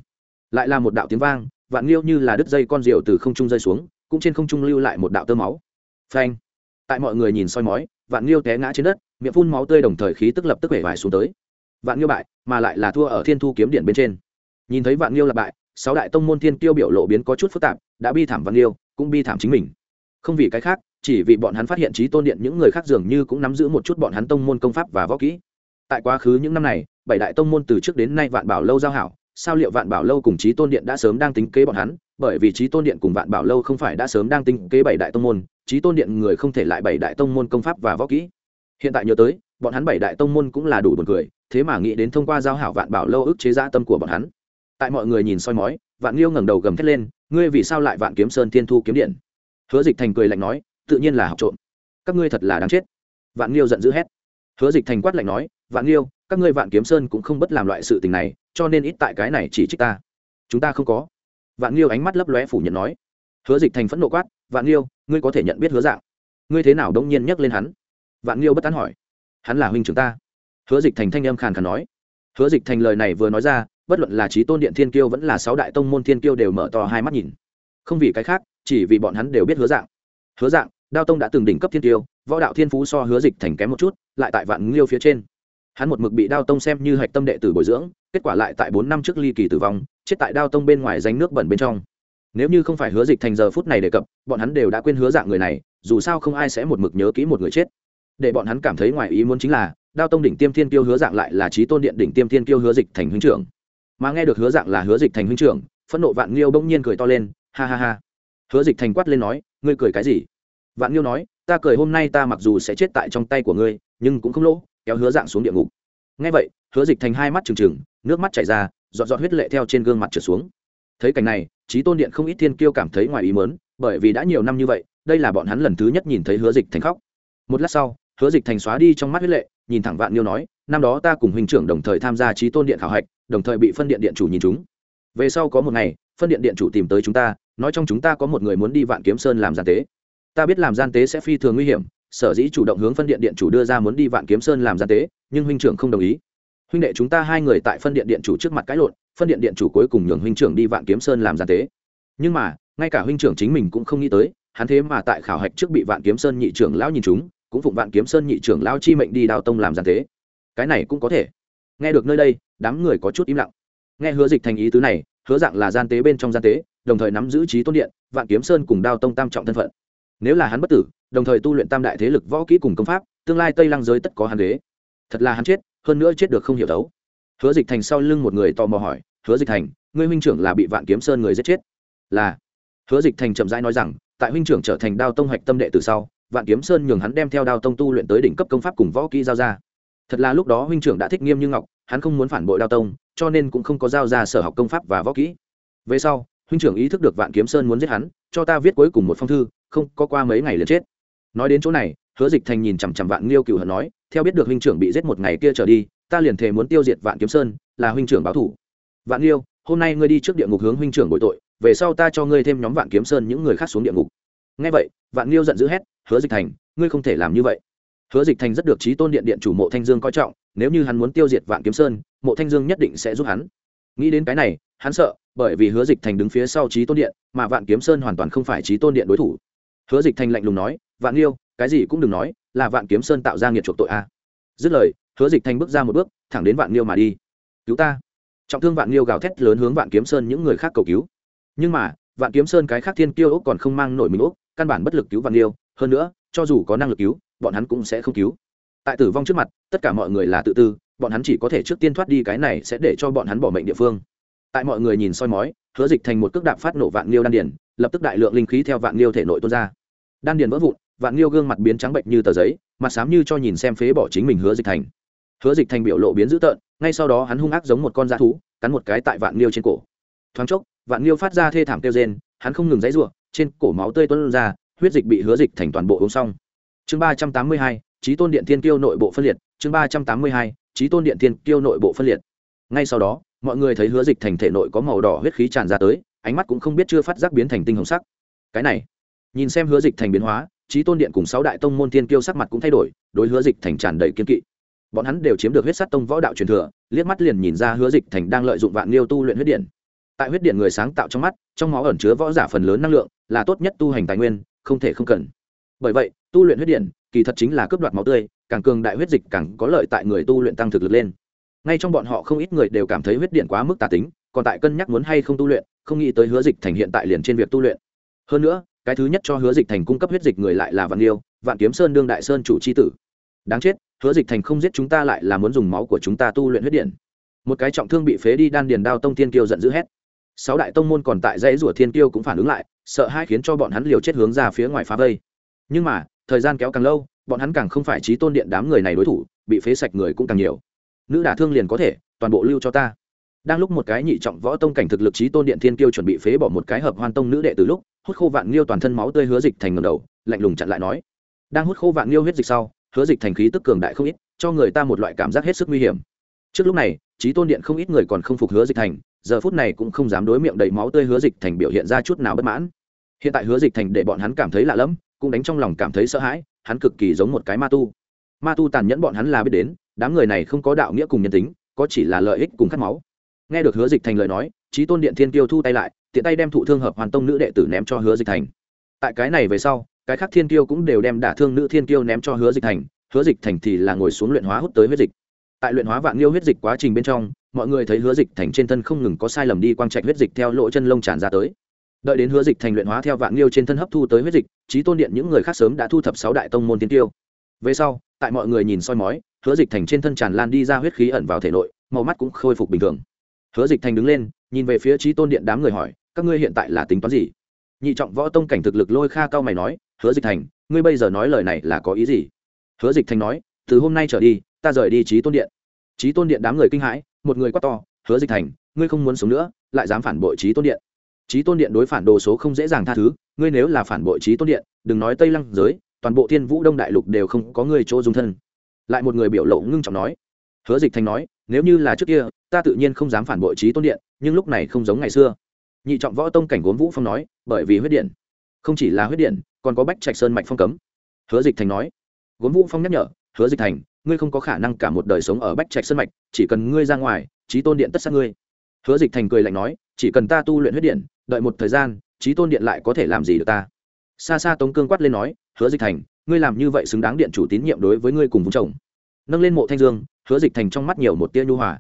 lại là một đạo tiếng vang, vạn liêu như là đứt dây con rượu từ không trung rơi xuống, cũng trên không trung lưu lại một đạo tơ máu. Phanh tại mọi người nhìn soi mói, vạn liêu té ngã trên đất, miệng phun máu tươi đồng thời khí tức lập tức vẻ vải xuống tới. Vạn liêu bại, mà lại là thua ở thiên thu kiếm điện bên trên. Nhìn thấy vạn liêu là bại, sáu đại tông môn thiên tiêu biểu lộ biến có chút phức tạp, đã bi thảm vạn liêu cũng bi thảm chính mình. Không vì cái khác, chỉ vì bọn hắn phát hiện trí tôn điện những người khác dường như cũng nắm giữ một chút bọn hắn tông môn công pháp và võ kỹ tại quá khứ những năm này, bảy đại tông môn từ trước đến nay vạn bảo lâu giao hảo, sao liệu vạn bảo lâu cùng trí tôn điện đã sớm đang tính kế bọn hắn? Bởi vì trí tôn điện cùng vạn bảo lâu không phải đã sớm đang tính kế bảy đại tông môn trí tôn điện người không thể lại bảy đại tông môn công pháp và võ kỹ. Hiện tại nhớ tới, bọn hắn bảy đại tông môn cũng là đủ buồn cười, thế mà nghĩ đến thông qua giao hảo vạn bảo lâu ức chế gia tâm của bọn hắn. Tại mọi người nhìn soi mói, vạn liêu ngẩng đầu gầm thét lên, ngươi vì sao lại vạn kiếm sơn thiên thu kiếm điện? Hứa dịch thành cười lạnh nói, tự nhiên là học trộm. Các ngươi thật là đáng chết. Vạn liêu giận dữ hét. Hứa dịch thành quát lạnh nói vạn liêu các ngươi vạn kiếm sơn cũng không bất làm loại sự tình này, cho nên ít tại cái này chỉ trích ta. Chúng ta không có. Vạn liêu ánh mắt lấp lóe phủ nhận nói. Hứa dịch thành phẫn nộ quát, vạn liêu ngươi có thể nhận biết hứa dạng? Ngươi thế nào đông nhiên nhắc lên hắn? Vạn liêu bất tán hỏi. Hắn là huynh trưởng ta. Hứa dịch thành thanh âm khàn khàn nói. Hứa dịch thành lời này vừa nói ra, bất luận là trí tôn điện thiên kiêu vẫn là sáu đại tông môn thiên kiêu đều mở to hai mắt nhìn. Không vì cái khác, chỉ vì bọn hắn đều biết hứa dạng. Hứa dạng, đao tông đã từng đỉnh cấp thiên tiêu võ đạo thiên phú so hứa dịch thành kém một chút, lại tại vạn liêu phía trên hắn một mực bị đao tông xem như hạch tâm đệ tử bồi dưỡng, kết quả lại tại bốn năm trước ly kỳ tử vong, chết tại đao tông bên ngoài danh nước bẩn bên trong. Nếu như không phải hứa dịch thành giờ phút này đề cập, bọn hắn đều đã quên hứa dạng người này, dù sao không ai sẽ một mực nhớ kỹ một người chết. Để bọn hắn cảm thấy ngoài ý muốn chính là, đao tông đỉnh tiêm thiên Tiêu hứa dạng lại là trí tôn điện đỉnh tiêm thiên Tiêu hứa dịch thành huynh trưởng. Mà nghe được hứa dạng là hứa dịch thành huynh trưởng, phẫn nộ vạn liêu bỗng nhiên cười to lên, ha ha ha. Hứa dịch thành quát lên nói, ngươi cười cái gì? Vạn liêu nói, ta cười hôm nay ta mặc dù sẽ chết tại trong tay của ngươi, nhưng cũng không lỗ kéo hứa dạng xuống địa ngục. Ngay vậy, hứa dịch thành hai mắt trừng trừng, nước mắt chảy ra, giọt giọt huyết lệ theo trên gương mặt trở xuống. Thấy cảnh này trí tôn điện không ít thiên kiêu cảm thấy ngoài ý mớn bởi vì đã nhiều năm như vậy, đây là bọn hắn lần thứ nhất nhìn thấy hứa dịch thành khóc. Một lát sau, hứa dịch thành xóa đi trong mắt huyết lệ, nhìn thẳng vạn liêu nói, năm đó ta cùng huynh trưởng đồng thời tham gia trí tôn điện khảo hạch, đồng thời bị phân điện điện chủ nhìn chúng. Về sau có một ngày, phân điện điện chủ tìm tới chúng ta, nói trong chúng ta có một người muốn đi vạn kiếm sơn làm gian tế. Ta biết làm gian tế sẽ phi thường nguy hiểm sở dĩ chủ động hướng phân điện điện chủ đưa ra muốn đi vạn kiếm sơn làm gian tế, nhưng huynh trưởng không đồng ý. Huynh đệ chúng ta hai người tại phân điện điện chủ trước mặt cãi lộn, phân điện điện chủ cuối cùng nhường huynh trưởng đi vạn kiếm sơn làm gian tế. Nhưng mà, ngay cả huynh trưởng chính mình cũng không nghĩ tới, hắn thế mà tại khảo hạch trước bị vạn kiếm sơn nhị trưởng lão nhìn chúng, cũng phụng vạn kiếm sơn nhị trưởng lão chi mệnh đi đào tông làm gian tế. Cái này cũng có thể. Nghe được nơi đây, đám người có chút im lặng. Nghe hứa dịch thành ý tứ này, hứa dạng là gian tế bên trong gian tế, đồng thời nắm giữ trí tôn điện, vạn kiếm sơn cùng đao tông tam trọng thân phận nếu là hắn bất tử, đồng thời tu luyện tam đại thế lực võ kỹ cùng công pháp, tương lai tây lăng giới tất có hắn đế. Thật là hắn chết, hơn nữa chết được không hiểu đấu. Hứa dịch thành sau lưng một người tò mò hỏi, hứa dịch thành, ngươi huynh trưởng là bị vạn kiếm sơn người giết chết? Là. Hứa dịch thành chậm rãi nói rằng, tại huynh trưởng trở thành đao tông hạch tâm đệ từ sau, vạn kiếm sơn nhường hắn đem theo đao tông tu luyện tới đỉnh cấp công pháp cùng võ kỹ giao ra. Thật là lúc đó huynh trưởng đã thích nghiêm như ngọc, hắn không muốn phản bội đao tông, cho nên cũng không có giao ra sở học công pháp và võ kỹ. Về sau, huynh trưởng ý thức được vạn kiếm sơn muốn giết hắn, cho ta viết cuối cùng một phong thư không có qua mấy ngày liền chết. Nói đến chỗ này, hứa dịch thành nhìn chằm chằm vạn liêu cựu hận nói, theo biết được huynh trưởng bị giết một ngày kia trở đi, ta liền thề muốn tiêu diệt vạn kiếm sơn, là huynh trưởng báo thủ. Vạn liêu hôm nay ngươi đi trước địa ngục hướng huynh trưởng bội tội, về sau ta cho ngươi thêm nhóm vạn kiếm sơn những người khác xuống địa ngục. Ngay vậy, vạn liêu giận dữ hét, hứa dịch thành, ngươi không thể làm như vậy. Hứa dịch thành rất được trí tôn điện điện chủ mộ thanh dương coi trọng, nếu như hắn muốn tiêu diệt vạn kiếm sơn, mộ thanh dương nhất định sẽ giúp hắn. Nghĩ đến cái này, hắn sợ, bởi vì hứa dịch thành đứng phía sau trí tôn điện, mà vạn kiếm sơn hoàn toàn không phải trí tôn điện đối thủ hứa dịch thành lạnh lùng nói, vạn liêu cái gì cũng đừng nói, là vạn kiếm sơn tạo ra nghiệt chuộc tội a. Dứt lời, hứa dịch thành bước ra một bước, thẳng đến vạn liêu mà đi. Cứu ta. Trọng thương vạn liêu gào thét lớn hướng vạn kiếm sơn những người khác cầu cứu. Nhưng mà, vạn kiếm sơn cái khác thiên kiêu ốc còn không mang nổi mình ốc, căn bản bất lực cứu vạn liêu hơn nữa, cho dù có năng lực cứu, bọn hắn cũng sẽ không cứu. Tại tử vong trước mặt, tất cả mọi người là tự tư, bọn hắn chỉ có thể trước tiên thoát đi cái này sẽ để cho bọn hắn bỏ mệnh địa phương tại mọi người nhìn soi mói, hứa dịch thành một cước đạp phát nổ vạn liêu đan điền, lập tức đại lượng linh khí theo vạn liêu thể nội tuôn ra. Đan điền vỡ vụn, vạn liêu gương mặt biến trắng bệnh như tờ giấy, mặt xám như cho nhìn xem phế bỏ chính mình hứa dịch thành. Hứa dịch thành biểu lộ biến dữ tợn, ngay sau đó hắn hung ác giống một con dã thú, cắn một cái tại vạn liêu trên cổ. Thoáng chốc, vạn liêu phát ra thê thảm kêu rên, hắn không ngừng dãy ruộng trên cổ máu tươi tuôn ra, huyết dịch bị hứa dịch thành toàn bộ uống xong. Chương ba trăm tám mươi hai trí tôn điện thiên kiêu nội bộ phân liệt, chương ba trăm tám mươi hai trí tôn điện thiên kiêu nội bộ phân liệt. Ngay sau đó mọi người thấy hứa dịch thành thể nội có màu đỏ huyết khí tràn ra tới, ánh mắt cũng không biết chưa phát giác biến thành tinh hồng sắc. Cái này, nhìn xem hứa dịch thành biến hóa trí tôn điện cùng sáu đại tông môn thiên kiêu sắc mặt cũng thay đổi, đối hứa dịch thành tràn đầy kiên kỵ. Bọn hắn đều chiếm được huyết sát tông võ đạo truyền thừa, liếc mắt liền nhìn ra hứa dịch thành đang lợi dụng vạn liêu tu luyện huyết điện. Tại huyết điện người sáng tạo trong mắt, trong máu ẩn chứa võ giả phần lớn năng lượng, là tốt nhất tu hành tài nguyên, không thể không cần. Bởi vậy, tu luyện huyết điện, kỳ thật chính là cướp đoạt máu tươi, càng cường đại huyết dịch càng có lợi tại người tu luyện tăng thực lực lên ngay trong bọn họ không ít người đều cảm thấy huyết điện quá mức tà tính, còn tại cân nhắc muốn hay không tu luyện, không nghĩ tới hứa dịch thành hiện tại liền trên việc tu luyện. Hơn nữa, cái thứ nhất cho hứa dịch thành cung cấp huyết dịch người lại là vạn liêu vạn kiếm sơn đương đại sơn chủ c h i tử. Đáng chết, hứa dịch thành không giết chúng ta lại là muốn dùng máu của chúng ta tu luyện huyết điện. Một cái trọng thương bị phế đi đan điền đao tông thiên kiêu giận dữ hét. Sáu đại tông môn còn tại dãy rủa thiên kiêu cũng phản ứng lại, sợ hai khiến cho bọn hắn liều chết hướng ra phía ngoài phá vây. Nhưng mà, thời gian kéo càng lâu, bọn hắn càng không phải trí tôn điện đám người này đối thủ, bị phế sạch người cũng càng nhiều nữ đả thương liền có thể, toàn bộ lưu cho ta. Đang lúc một cái nhị trọng võ tông cảnh thực lực trí tôn điện thiên kiêu chuẩn bị phế bỏ một cái hợp hoan tông nữ đệ từ lúc, hút khô vạn liêu toàn thân máu tươi hứa dịch thành ngầm đầu, lạnh lùng chặn lại nói. Đang hút khô vạn liêu huyết dịch sau, hứa dịch thành khí tức cường đại không ít, cho người ta một loại cảm giác hết sức nguy hiểm. Trước lúc này trí tôn điện không ít người còn không phục hứa dịch thành, giờ phút này cũng không dám đối miệng đầy máu tươi hứa dịch thành biểu hiện ra chút nào bất mãn. Hiện tại hứa dịch thành để bọn hắn cảm thấy lạ lẫm, cũng đánh trong lòng cảm thấy sợ hãi, hắn cực kỳ giống một cái ma tu. Ma tu tàn nhẫn bọn hắn là biết đến đám người này không có đạo nghĩa cùng nhân tính, có chỉ là lợi ích cùng khát máu. Nghe được hứa dịch thành lời nói trí tôn điện thiên tiêu thu tay lại, tiện tay đem thụ thương hợp hoàn tông nữ đệ tử ném cho hứa dịch thành. Tại cái này về sau, cái khác thiên tiêu cũng đều đem đả thương nữ thiên tiêu ném cho hứa dịch thành, hứa dịch thành thì là ngồi xuống luyện hóa hút tới huyết dịch. Tại luyện hóa vạn liêu huyết dịch quá trình bên trong, mọi người thấy hứa dịch thành trên thân không ngừng có sai lầm đi quang trạch huyết dịch theo lỗ chân lông tràn ra tới. Đợi đến hứa dịch thành luyện hóa theo vạn liêu trên thân hấp thu tới huyết dịch trí tôn điện những người khác sớm đã thu thập sáu đại tông môn tiên tiêu về sau, tại mọi người nhìn soi mói hứa dịch thành trên thân tràn lan đi ra huyết khí ẩn vào thể nội, màu mắt cũng khôi phục bình thường. Hứa dịch thành đứng lên, nhìn về phía trí tôn điện đám người hỏi, các ngươi hiện tại là tính toán gì? Nhị trọng võ tông cảnh thực lực lôi kha cao mày nói, hứa dịch thành, ngươi bây giờ nói lời này là có ý gì? Hứa dịch thành nói, từ hôm nay trở đi, ta rời đi trí tôn điện. Trí tôn điện đám người kinh hãi, một người quát to, hứa dịch thành, ngươi không muốn sống nữa, lại dám phản bội trí tôn điện. Trí tôn điện đối phản đồ số không dễ dàng tha thứ, ngươi nếu là phản bội trí tôn điện, đừng nói tây lăng giới, toàn bộ thiên vũ đông đại lục đều không có ngươi chỗ dung thân lại một người biểu lộ ngưng trọng nói, hứa dịch thành nói, nếu như là trước kia, ta tự nhiên không dám phản bội trí tôn điện, nhưng lúc này không giống ngày xưa. Nhị trọng võ tông cảnh gốm vũ phong nói, bởi vì huyết điện, không chỉ là huyết điện, còn có bách trạch sơn mạch phong cấm. Hứa dịch thành nói, gốm vũ phong nhắc nhở, hứa dịch thành, ngươi không có khả năng cả một đời sống ở bách trạch sơn mạch, chỉ cần ngươi ra ngoài trí tôn điện tất sát ngươi. Hứa dịch thành cười lạnh nói, chỉ cần ta tu luyện huyết điện, đợi một thời gian trí tôn điện lại có thể làm gì được ta? Xa xa tống cương quát lên nói, hứa dịch thành ngươi làm như vậy xứng đáng điện chủ tín nhiệm đối với ngươi cùng vùng chồng nâng lên mộ thanh dương, hứa dịch thành trong mắt nhiều một tia nhu hòa.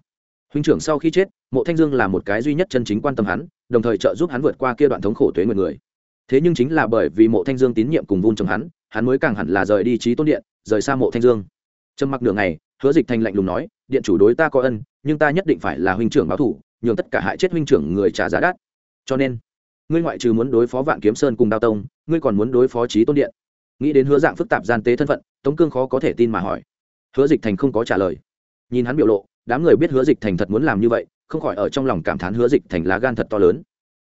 Huynh trưởng sau khi chết, mộ thanh dương là một cái duy nhất chân chính quan tâm hắn, đồng thời trợ giúp hắn vượt qua kia đoạn thống khổ tuế nguyện người. Thế nhưng chính là bởi vì mộ thanh dương tín nhiệm cùng vun chồng hắn hắn mới càng hẳn là rời đi trí tôn điện, rời xa mộ thanh dương. Trầm mặc đường này hứa dịch thành lạnh lùng nói, điện chủ đối ta có ân, nhưng ta nhất định phải là huynh trưởng báo thủ, nhường tất cả hại chết huynh trưởng người trả giá đắt. Cho nên, ngươi ngoại trừ muốn đối phó vạn kiếm sơn cùng đao tông, ngươi còn muốn đối phó trí tôn điện nghĩ đến hứa dạng phức tạp gian tế thân phận, tống cương khó có thể tin mà hỏi. Hứa dịch thành không có trả lời. Nhìn hắn biểu lộ, đám người biết hứa dịch thành thật muốn làm như vậy, không khỏi ở trong lòng cảm thán hứa dịch thành lá gan thật to lớn.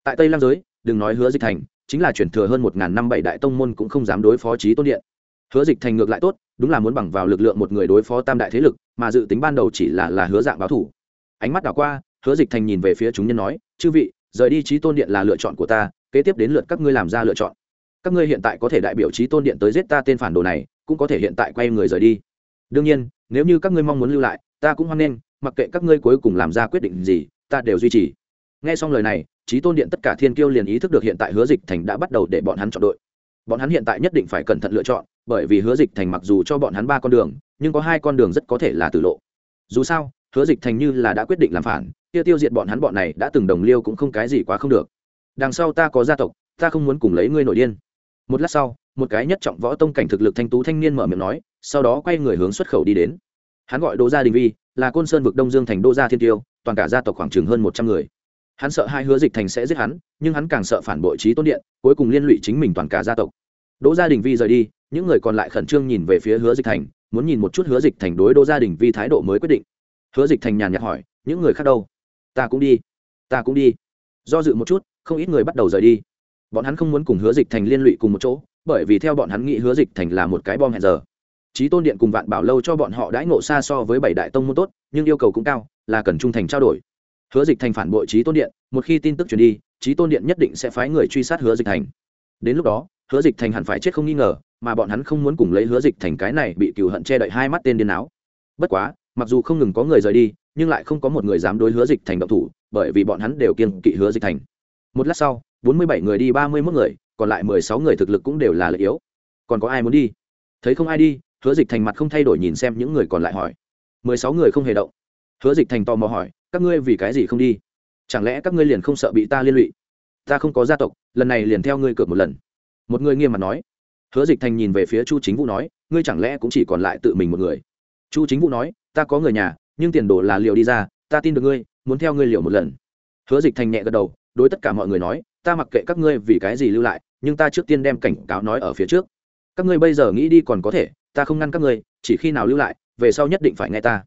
Tại tây lam giới, đừng nói hứa dịch thành, chính là chuyển thừa hơn một ngàn năm bảy đại tông môn cũng không dám đối phó trí tôn điện. Hứa dịch thành ngược lại tốt, đúng là muốn bằng vào lực lượng một người đối phó tam đại thế lực, mà dự tính ban đầu chỉ là là hứa dạng báo thủ. Ánh mắt đảo qua, hứa dịch thành nhìn về phía chúng nhân nói, chư vị, rời đi trí tôn điện là lựa chọn của ta, kế tiếp đến lượt các ngươi làm ra lựa chọn các ngươi hiện tại có thể đại biểu trí tôn điện tới giết ta tên phản đồ này, cũng có thể hiện tại quay người rời đi. Đương nhiên, nếu như các ngươi mong muốn lưu lại, ta cũng hoan nghênh, mặc kệ các ngươi cuối cùng làm ra quyết định gì, ta đều duy trì. Nghe xong lời này trí tôn điện tất cả thiên kiêu liền ý thức được hiện tại hứa dịch thành đã bắt đầu để bọn hắn chọn đội. Bọn hắn hiện tại nhất định phải cẩn thận lựa chọn, bởi vì hứa dịch thành mặc dù cho bọn hắn ba con đường, nhưng có hai con đường rất có thể là tử lộ. Dù sao, hứa dịch thành như là đã quyết định làm phản tiêu tiêu diệt bọn hắn bọn này đã từng đồng liêu cũng không cái gì quá không được. Đằng sau ta có gia tộc, ta không muốn cùng lấy ngươi nổi điên một lát sau, một cái nhất trọng võ tông cảnh thực lực thanh tú thanh niên mở miệng nói, sau đó quay người hướng xuất khẩu đi đến. Hắn gọi đỗ gia đình vi, là côn sơn vực đông dương thành đô gia thiên tiêu, toàn cả gia tộc khoảng chừng hơn một trăm người. Hắn sợ hai hứa dịch thành sẽ giết hắn, nhưng hắn càng sợ phản bội trí tôn điện, cuối cùng liên lụy chính mình toàn cả gia tộc. Đỗ gia đình vi rời đi, những người còn lại khẩn trương nhìn về phía hứa dịch thành, muốn nhìn một chút hứa dịch thành đối đỗ gia đình vi thái độ mới quyết định. Hứa dịch thành nhàn nhạt hỏi, những người khác đâu? Ta cũng đi, ta cũng đi. Do dự một chút, không ít người bắt đầu rời đi bọn hắn không muốn cùng hứa dịch thành liên lụy cùng một chỗ, bởi vì theo bọn hắn nghĩ hứa dịch thành là một cái bom hẹn giờ. Trí tôn điện cùng vạn bảo lâu cho bọn họ đãi ngộ xa so với bảy đại tông môn tốt, nhưng yêu cầu cũng cao, là cần trung thành trao đổi. Hứa dịch thành phản bội trí tôn điện, một khi tin tức truyền đi trí tôn điện nhất định sẽ phái người truy sát hứa dịch thành. Đến lúc đó, hứa dịch thành hẳn phải chết không nghi ngờ, mà bọn hắn không muốn cùng lấy hứa dịch thành cái này bị cựu hận che đậy hai mắt tên điên áo. Bất quá, mặc dù không ngừng có người rời đi, nhưng lại không có một người dám đối hứa dịch thành động thủ, bởi vì bọn hắn đều kiên kỵ hứa dịch thành. Một lát sau bốn mươi bảy người đi, ba mươi mốt người, còn lại mười sáu người thực lực cũng đều là lợi yếu. Còn có ai muốn đi? Thấy không ai đi, hứa dịch thành mặt không thay đổi nhìn xem những người còn lại hỏi. mười sáu người không hề động. Hứa dịch thành tò mò hỏi, các ngươi vì cái gì không đi? Chẳng lẽ các ngươi liền không sợ bị ta liên lụy? Ta không có gia tộc, lần này liền theo ngươi cược một lần. Một người nghiêm mặt nói. Hứa dịch thành nhìn về phía chu chính vũ nói, ngươi chẳng lẽ cũng chỉ còn lại tự mình một người? Chu chính vũ nói, ta có người nhà, nhưng tiền đồ là liệu đi ra, ta tin được ngươi, muốn theo ngươi liệu một lần. Hứa dịch thành nhẹ gật đầu, đối tất cả mọi người nói ta mặc kệ các ngươi vì cái gì lưu lại, nhưng ta trước tiên đem cảnh cáo nói ở phía trước. Các ngươi bây giờ nghĩ đi còn có thể, ta không ngăn các ngươi, chỉ khi nào lưu lại, về sau nhất định phải nghe ta.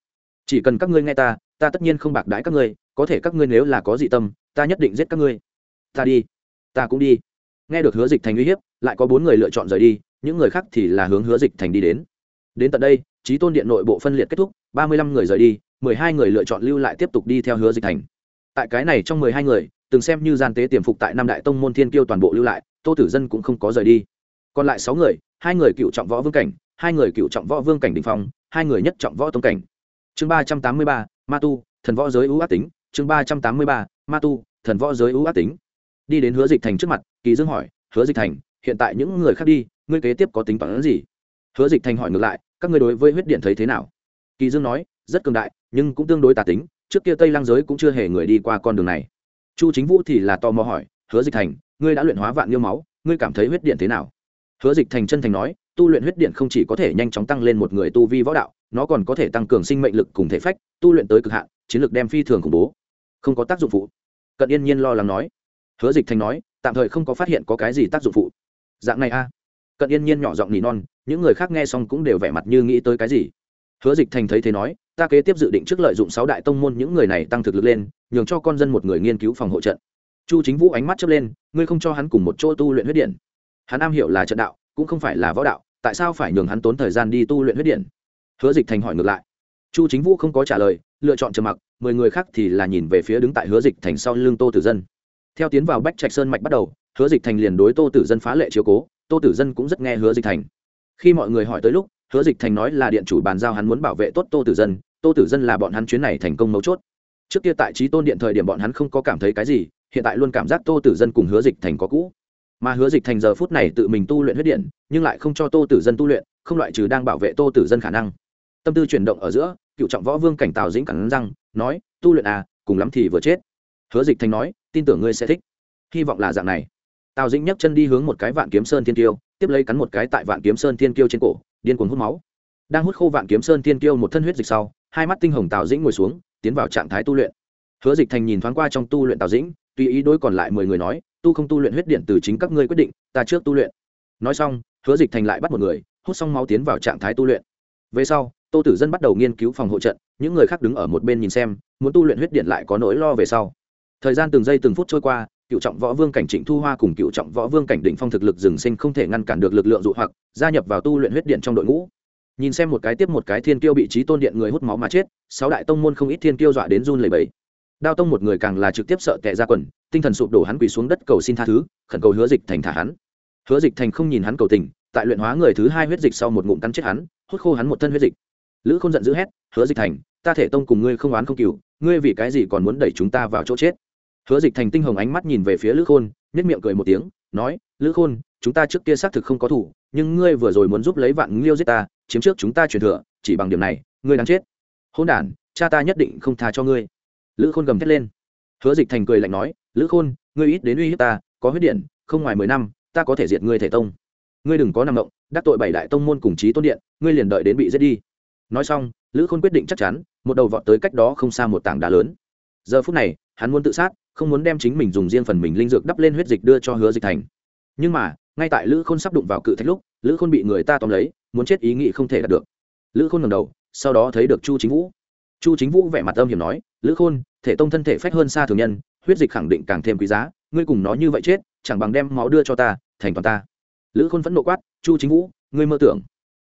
Chỉ cần các ngươi nghe ta ta tất nhiên không bạc đãi các ngươi, có thể các ngươi nếu là có dị tâm, ta nhất định giết các ngươi. Ta đi. Ta cũng đi. Nghe được hứa dịch thành uy hiếp, lại có bốn người lựa chọn rời đi, những người khác thì là hướng hứa dịch thành đi đến. Đến tận đây trí tôn điện nội bộ phân liệt kết thúc, ba mươi lăm người rời đi, mười hai người lựa chọn lưu lại tiếp tục đi theo hứa dịch thành. Tại cái này trong mười hai người từng xem như gian tế tiềm phục tại năm đại tông môn thiên kiêu toàn bộ lưu lại, tô tử dân cũng không có rời đi. Còn lại sáu người, hai người cựu trọng võ vương cảnh, hai người cựu trọng võ vương cảnh đình phong, hai người nhất trọng võ tông cảnh. Chương ba trăm tám mươi ba, ma tu, thần võ giới ưu ác tính. Chương ba trăm tám mươi ba, ma tu, thần võ giới ưu ác tính. Đi đến hứa dịch thành trước mặt, kỳ dương hỏi, hứa dịch thành, hiện tại những người khác đi, ngươi kế tiếp có tính toán gì? Hứa dịch thành hỏi ngược lại, các ngươi đối với huyết điện thấy thế nào? Kỳ dương nói, rất cường đại, nhưng cũng tương đối tà tính, trước kia tây lang giới cũng chưa hề người đi qua con đường này chu chính vũ thì là tò mò hỏi, hứa dịch thành, ngươi đã luyện hóa vạn yêu máu, ngươi cảm thấy huyết điện thế nào? Hứa dịch thành chân thành nói, tu luyện huyết điện không chỉ có thể nhanh chóng tăng lên một người tu vi võ đạo, nó còn có thể tăng cường sinh mệnh lực cùng thể phách, tu luyện tới cực hạn, chiến lược đem phi thường khủng bố. Không có tác dụng phụ. Cận yên nhiên lo lắng nói. Hứa dịch thành nói, tạm thời không có phát hiện có cái gì tác dụng phụ. Dạng này a. Cận yên nhiên nhỏ giọng nỉ non, những người khác nghe xong cũng đều vẻ mặt như nghĩ tới cái gì hứa dịch thành thấy thế nói, ta kế tiếp dự định trước lợi dụng sáu đại tông môn những người này tăng thực lực lên, nhường cho con dân một người nghiên cứu phòng hộ trận. Chu chính vũ ánh mắt chớp lên, ngươi không cho hắn cùng một chỗ tu luyện huyết điện. Hắn am hiểu là trận đạo, cũng không phải là võ đạo, tại sao phải nhường hắn tốn thời gian đi tu luyện huyết điện? Hứa dịch thành hỏi ngược lại. Chu chính vũ không có trả lời, lựa chọn trầm mặc, mười người khác thì là nhìn về phía đứng tại hứa dịch thành sau lưng tô tử dân. Theo tiến vào bách trạch sơn mạch bắt đầu, hứa dịch thành liền đối tô tử dân phá lệ chiếu cố, tô tử dân cũng rất nghe hứa dịch thành. Khi mọi người hỏi tới lúc hứa dịch thành nói là điện chủ bàn giao hắn muốn bảo vệ tốt tô tử dân, tô tử dân là bọn hắn chuyến này thành công mấu chốt. Trước kia tại trí tôn điện thời điểm bọn hắn không có cảm thấy cái gì, hiện tại luôn cảm giác tô tử dân cùng hứa dịch thành có cũ. Mà hứa dịch thành giờ phút này tự mình tu luyện huyết điện, nhưng lại không cho tô tử dân tu luyện, không loại trừ đang bảo vệ tô tử dân khả năng. Tâm tư chuyển động ở giữa, cựu trọng võ vương cảnh tào dĩnh cẳng răng, nói, tu luyện à cùng lắm thì vừa chết. Hứa dịch thành nói, tin tưởng ngươi sẽ thích. Hy vọng là dạng này. Tào dĩnh nhấc chân đi hướng một cái vạn kiếm sơn thiên tiêu tiếp lấy cắn một cái tại vạn kiếm sơn thiên kiêu trên cổ điên cuồng hút máu. Đang hút khô vạn kiếm sơn tiên kiêu một thân huyết dịch sau, hai mắt tinh hồng tào dĩnh ngồi xuống, tiến vào trạng thái tu luyện. Hứa dịch thành nhìn thoáng qua trong tu luyện tào dĩnh, tùy ý đối còn lại mười người nói, tu không tu luyện huyết điện từ chính các ngươi quyết định, ta trước tu luyện. Nói xong, hứa dịch thành lại bắt một người, hút xong máu tiến vào trạng thái tu luyện. Về sau, tô tử dân bắt đầu nghiên cứu phòng hộ trận, những người khác đứng ở một bên nhìn xem, muốn tu luyện huyết điện lại có nỗi lo về sau. Thời gian từng giây từng phút trôi qua cựu trọng võ vương cảnh trịnh thu hoa cùng cựu trọng võ vương cảnh định phong thực lực rừng sinh không thể ngăn cản được lực lượng dụ hoặc, gia nhập vào tu luyện huyết điện trong đội ngũ. Nhìn xem một cái tiếp một cái thiên kiêu bị trí tôn điện người hút máu mà chết, sáu đại tông môn không ít thiên kiêu dọa đến run lầy bẫy đao tông một người càng là trực tiếp sợ tệ ra quần, tinh thần sụp đổ hắn quỳ xuống đất cầu xin tha thứ, khẩn cầu hứa dịch thành thả hắn. Hứa dịch thành không nhìn hắn cầu tình, tại luyện hóa người thứ hai huyết dịch sau một ngụm cắn chết hắn, hút khô hắn một thân huyết dịch. Lữ không giận dữ hét, hứa dịch thành, ta thể tông cùng ngươi không oán không cừu, ngươi vì cái gì còn muốn đẩy chúng ta vào chỗ chết? Hứa dịch thành tinh hồng ánh mắt nhìn về phía lữ khôn nhất miệng cười một tiếng, nói, lữ khôn, chúng ta trước kia xác thực không có thủ, nhưng ngươi vừa rồi muốn giúp lấy vạn liêu giết ta, chiếm trước chúng ta truyền thừa, chỉ bằng điểm này, ngươi đang chết. Hôn đản, cha ta nhất định không tha cho ngươi. Lữ khôn gầm thét lên. Hứa dịch thành cười lạnh nói, lữ khôn, ngươi ít đến uy hiếp ta, có huyết điện, không ngoài mười năm, ta có thể diệt ngươi thể tông. Ngươi đừng có nằm động, đắc tội bảy đại tông môn cùng chí tôn điện, ngươi liền đợi đến bị giết đi. Nói xong, lữ khôn quyết định chắc chắn, một đầu vọt tới cách đó không xa một tảng đá lớn. Giờ phút này, hắn muốn tự sát không muốn đem chính mình dùng riêng phần mình linh dược đắp lên huyết dịch đưa cho hứa dịch thành. Nhưng mà, ngay tại lữ khôn sắp đụng vào cự thạch lúc, lữ khôn bị người ta tóm lấy, muốn chết ý nghĩ không thể đạt được. Lữ khôn ngầm đầu, sau đó thấy được chu chính vũ. Chu chính vũ vẻ mặt âm hiểm nói, lữ khôn, thể tông thân thể phách hơn xa thường nhân, huyết dịch khẳng định càng thêm quý giá, ngươi cùng nó như vậy chết, chẳng bằng đem máu đưa cho ta, thành toàn ta. Lữ khôn vẫn nộ quát, chu chính vũ, ngươi mơ tưởng.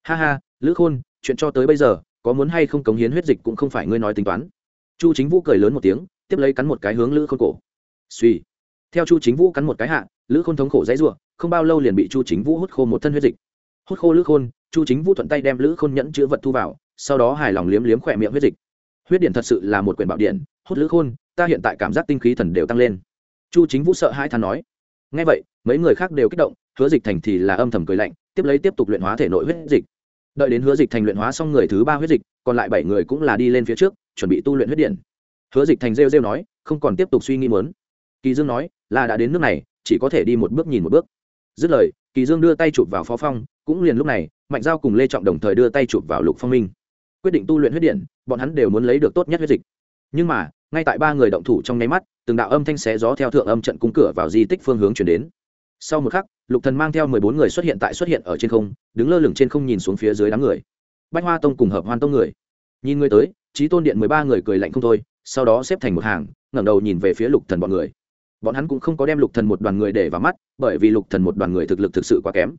Ha ha, lữ khôn, chuyện cho tới bây giờ, có muốn hay không cống hiến huyết dịch cũng không phải ngươi nói tính toán. Chu chính vũ cười lớn một tiếng tiếp lấy cắn một cái hướng lữ khôn cổ. Suy theo chu chính vũ cắn một cái hạ, lữ khôn thống khổ dãy r u ộ không bao lâu liền bị chu chính vũ hút khô một thân huyết dịch. Hút khô lữ khôn, chu chính vũ thuận tay đem lữ khôn nhẫn chữ vật thu vào, sau đó hài lòng liếm liếm khỏe miệng huyết dịch. Huyết điện thật sự là một quyển bảo điện, hút lữ khôn, ta hiện tại cảm giác tinh khí thần đều tăng lên. Chu chính vũ sợ hai thằng nói. Ngay vậy, mấy người khác đều kích động, hứa dịch thành thì là âm thầm cười lạnh, tiếp lấy tiếp tục luyện hóa thể nội huyết dịch. Đợi đến hứa dịch thành luyện hóa xong người thứ ba huyết dịch, còn lại bảy người cũng là đi lên phía trước, chuẩn bị tu luyện huyết điện hứa dịch thành rêu rêu nói, không còn tiếp tục suy nghĩ muốn. kỳ dương nói, là đã đến nước này, chỉ có thể đi một bước nhìn một bước. Dứt lời, kỳ dương đưa tay chụp vào phó phong, cũng liền lúc này, mạnh giao cùng lê trọng đồng thời đưa tay chụp vào lục phong minh. Quyết định tu luyện huyết điện, bọn hắn đều muốn lấy được tốt nhất huyết dịch. Nhưng mà, ngay tại ba người động thủ trong nháy mắt, từng đạo âm thanh xé gió theo thượng âm trận cung cửa vào di tích phương hướng chuyển đến. Sau một khắc, lục thần mang theo mười bốn người xuất hiện tại xuất hiện ở trên không, đứng lơ lửng trên không nhìn xuống phía dưới đám người. Bách hoa tông cùng hợp hoan tông người. Nhìn người tới trí tôn điện mười ba người cười lạnh không thôi sau đó xếp thành một hàng, ngẩng đầu nhìn về phía lục thần bọn người. Bọn hắn cũng không có đem lục thần một đoàn người để vào mắt, bởi vì lục thần một đoàn người thực lực thực sự quá kém.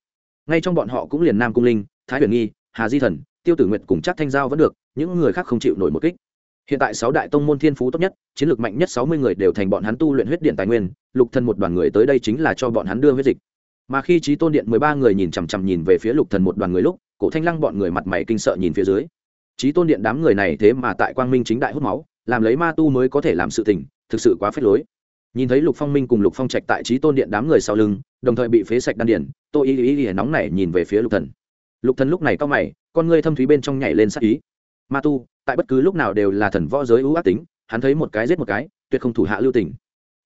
Ngay trong bọn họ cũng liền nam cung linh, thái huyền nghi, hà di thần, tiêu tử nguyệt cùng chắc thanh giao vẫn được, những người khác không chịu nổi một kích. Hiện tại sáu đại tông môn thiên phú tốt nhất, chiến lược mạnh nhất sáu mươi người đều thành bọn hắn tu luyện huyết điện tài nguyên, lục thần một đoàn người tới đây chính là cho bọn hắn đưa huyết dịch. Mà khi trí tôn điện mười ba người nhìn chằm chằm nhìn về phía lục thần một đoàn người lúc, cổ thanh lăng bọn người mặt mày kinh sợ nhìn phía dưới. Trí tôn điện đám người này thế mà tại quang minh chính đại hút máu làm lấy ma tu mới có thể làm sự tình, thực sự quá phết lối. Nhìn thấy lục phong minh cùng lục phong trạch tại trí tôn điện đám người sau lưng, đồng thời bị phế sạch đan điển, tô ý ý ý nóng này nhìn về phía lục thần. Lục thần lúc này cao mày, con ngươi thâm thúy bên trong nhảy lên sắc ý. Ma tu, tại bất cứ lúc nào đều là thần võ giới ưu ác tính, hắn thấy một cái giết một cái, tuyệt không thủ hạ lưu tình.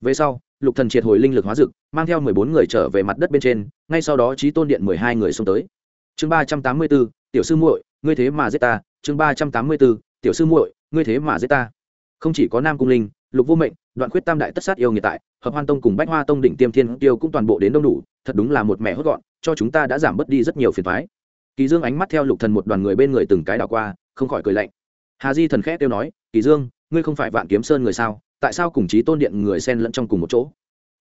Về sau, lục thần triệt hồi linh lực hóa dực, mang theo mười bốn người trở về mặt đất bên trên, ngay sau đó trí tôn điện mười hai người xông tới. Chương ba trăm tám mươi b tiểu sư muội, ngươi thế mà giết ta. Chương ba trăm tám mươi b tiểu sư muội, ngươi thế mà giết ta không chỉ có nam cung linh, lục vô mệnh, đoạn khuyết tam đại tất sát yêu nghiệt tại, hợp hoan tông cùng bách hoa tông đỉnh tiêm thiên tiêu cũng toàn bộ đến đông đủ, thật đúng là một mẹ hốt gọn, cho chúng ta đã giảm bớt đi rất nhiều phiền thoái kỳ dương ánh mắt theo lục thần một đoàn người bên người từng cái đảo qua, không khỏi cười lạnh. Hà di thần khẽ tiêu nói, kỳ dương, ngươi không phải vạn kiếm sơn người sao? Tại sao cùng chí tôn điện người xen lẫn trong cùng một chỗ?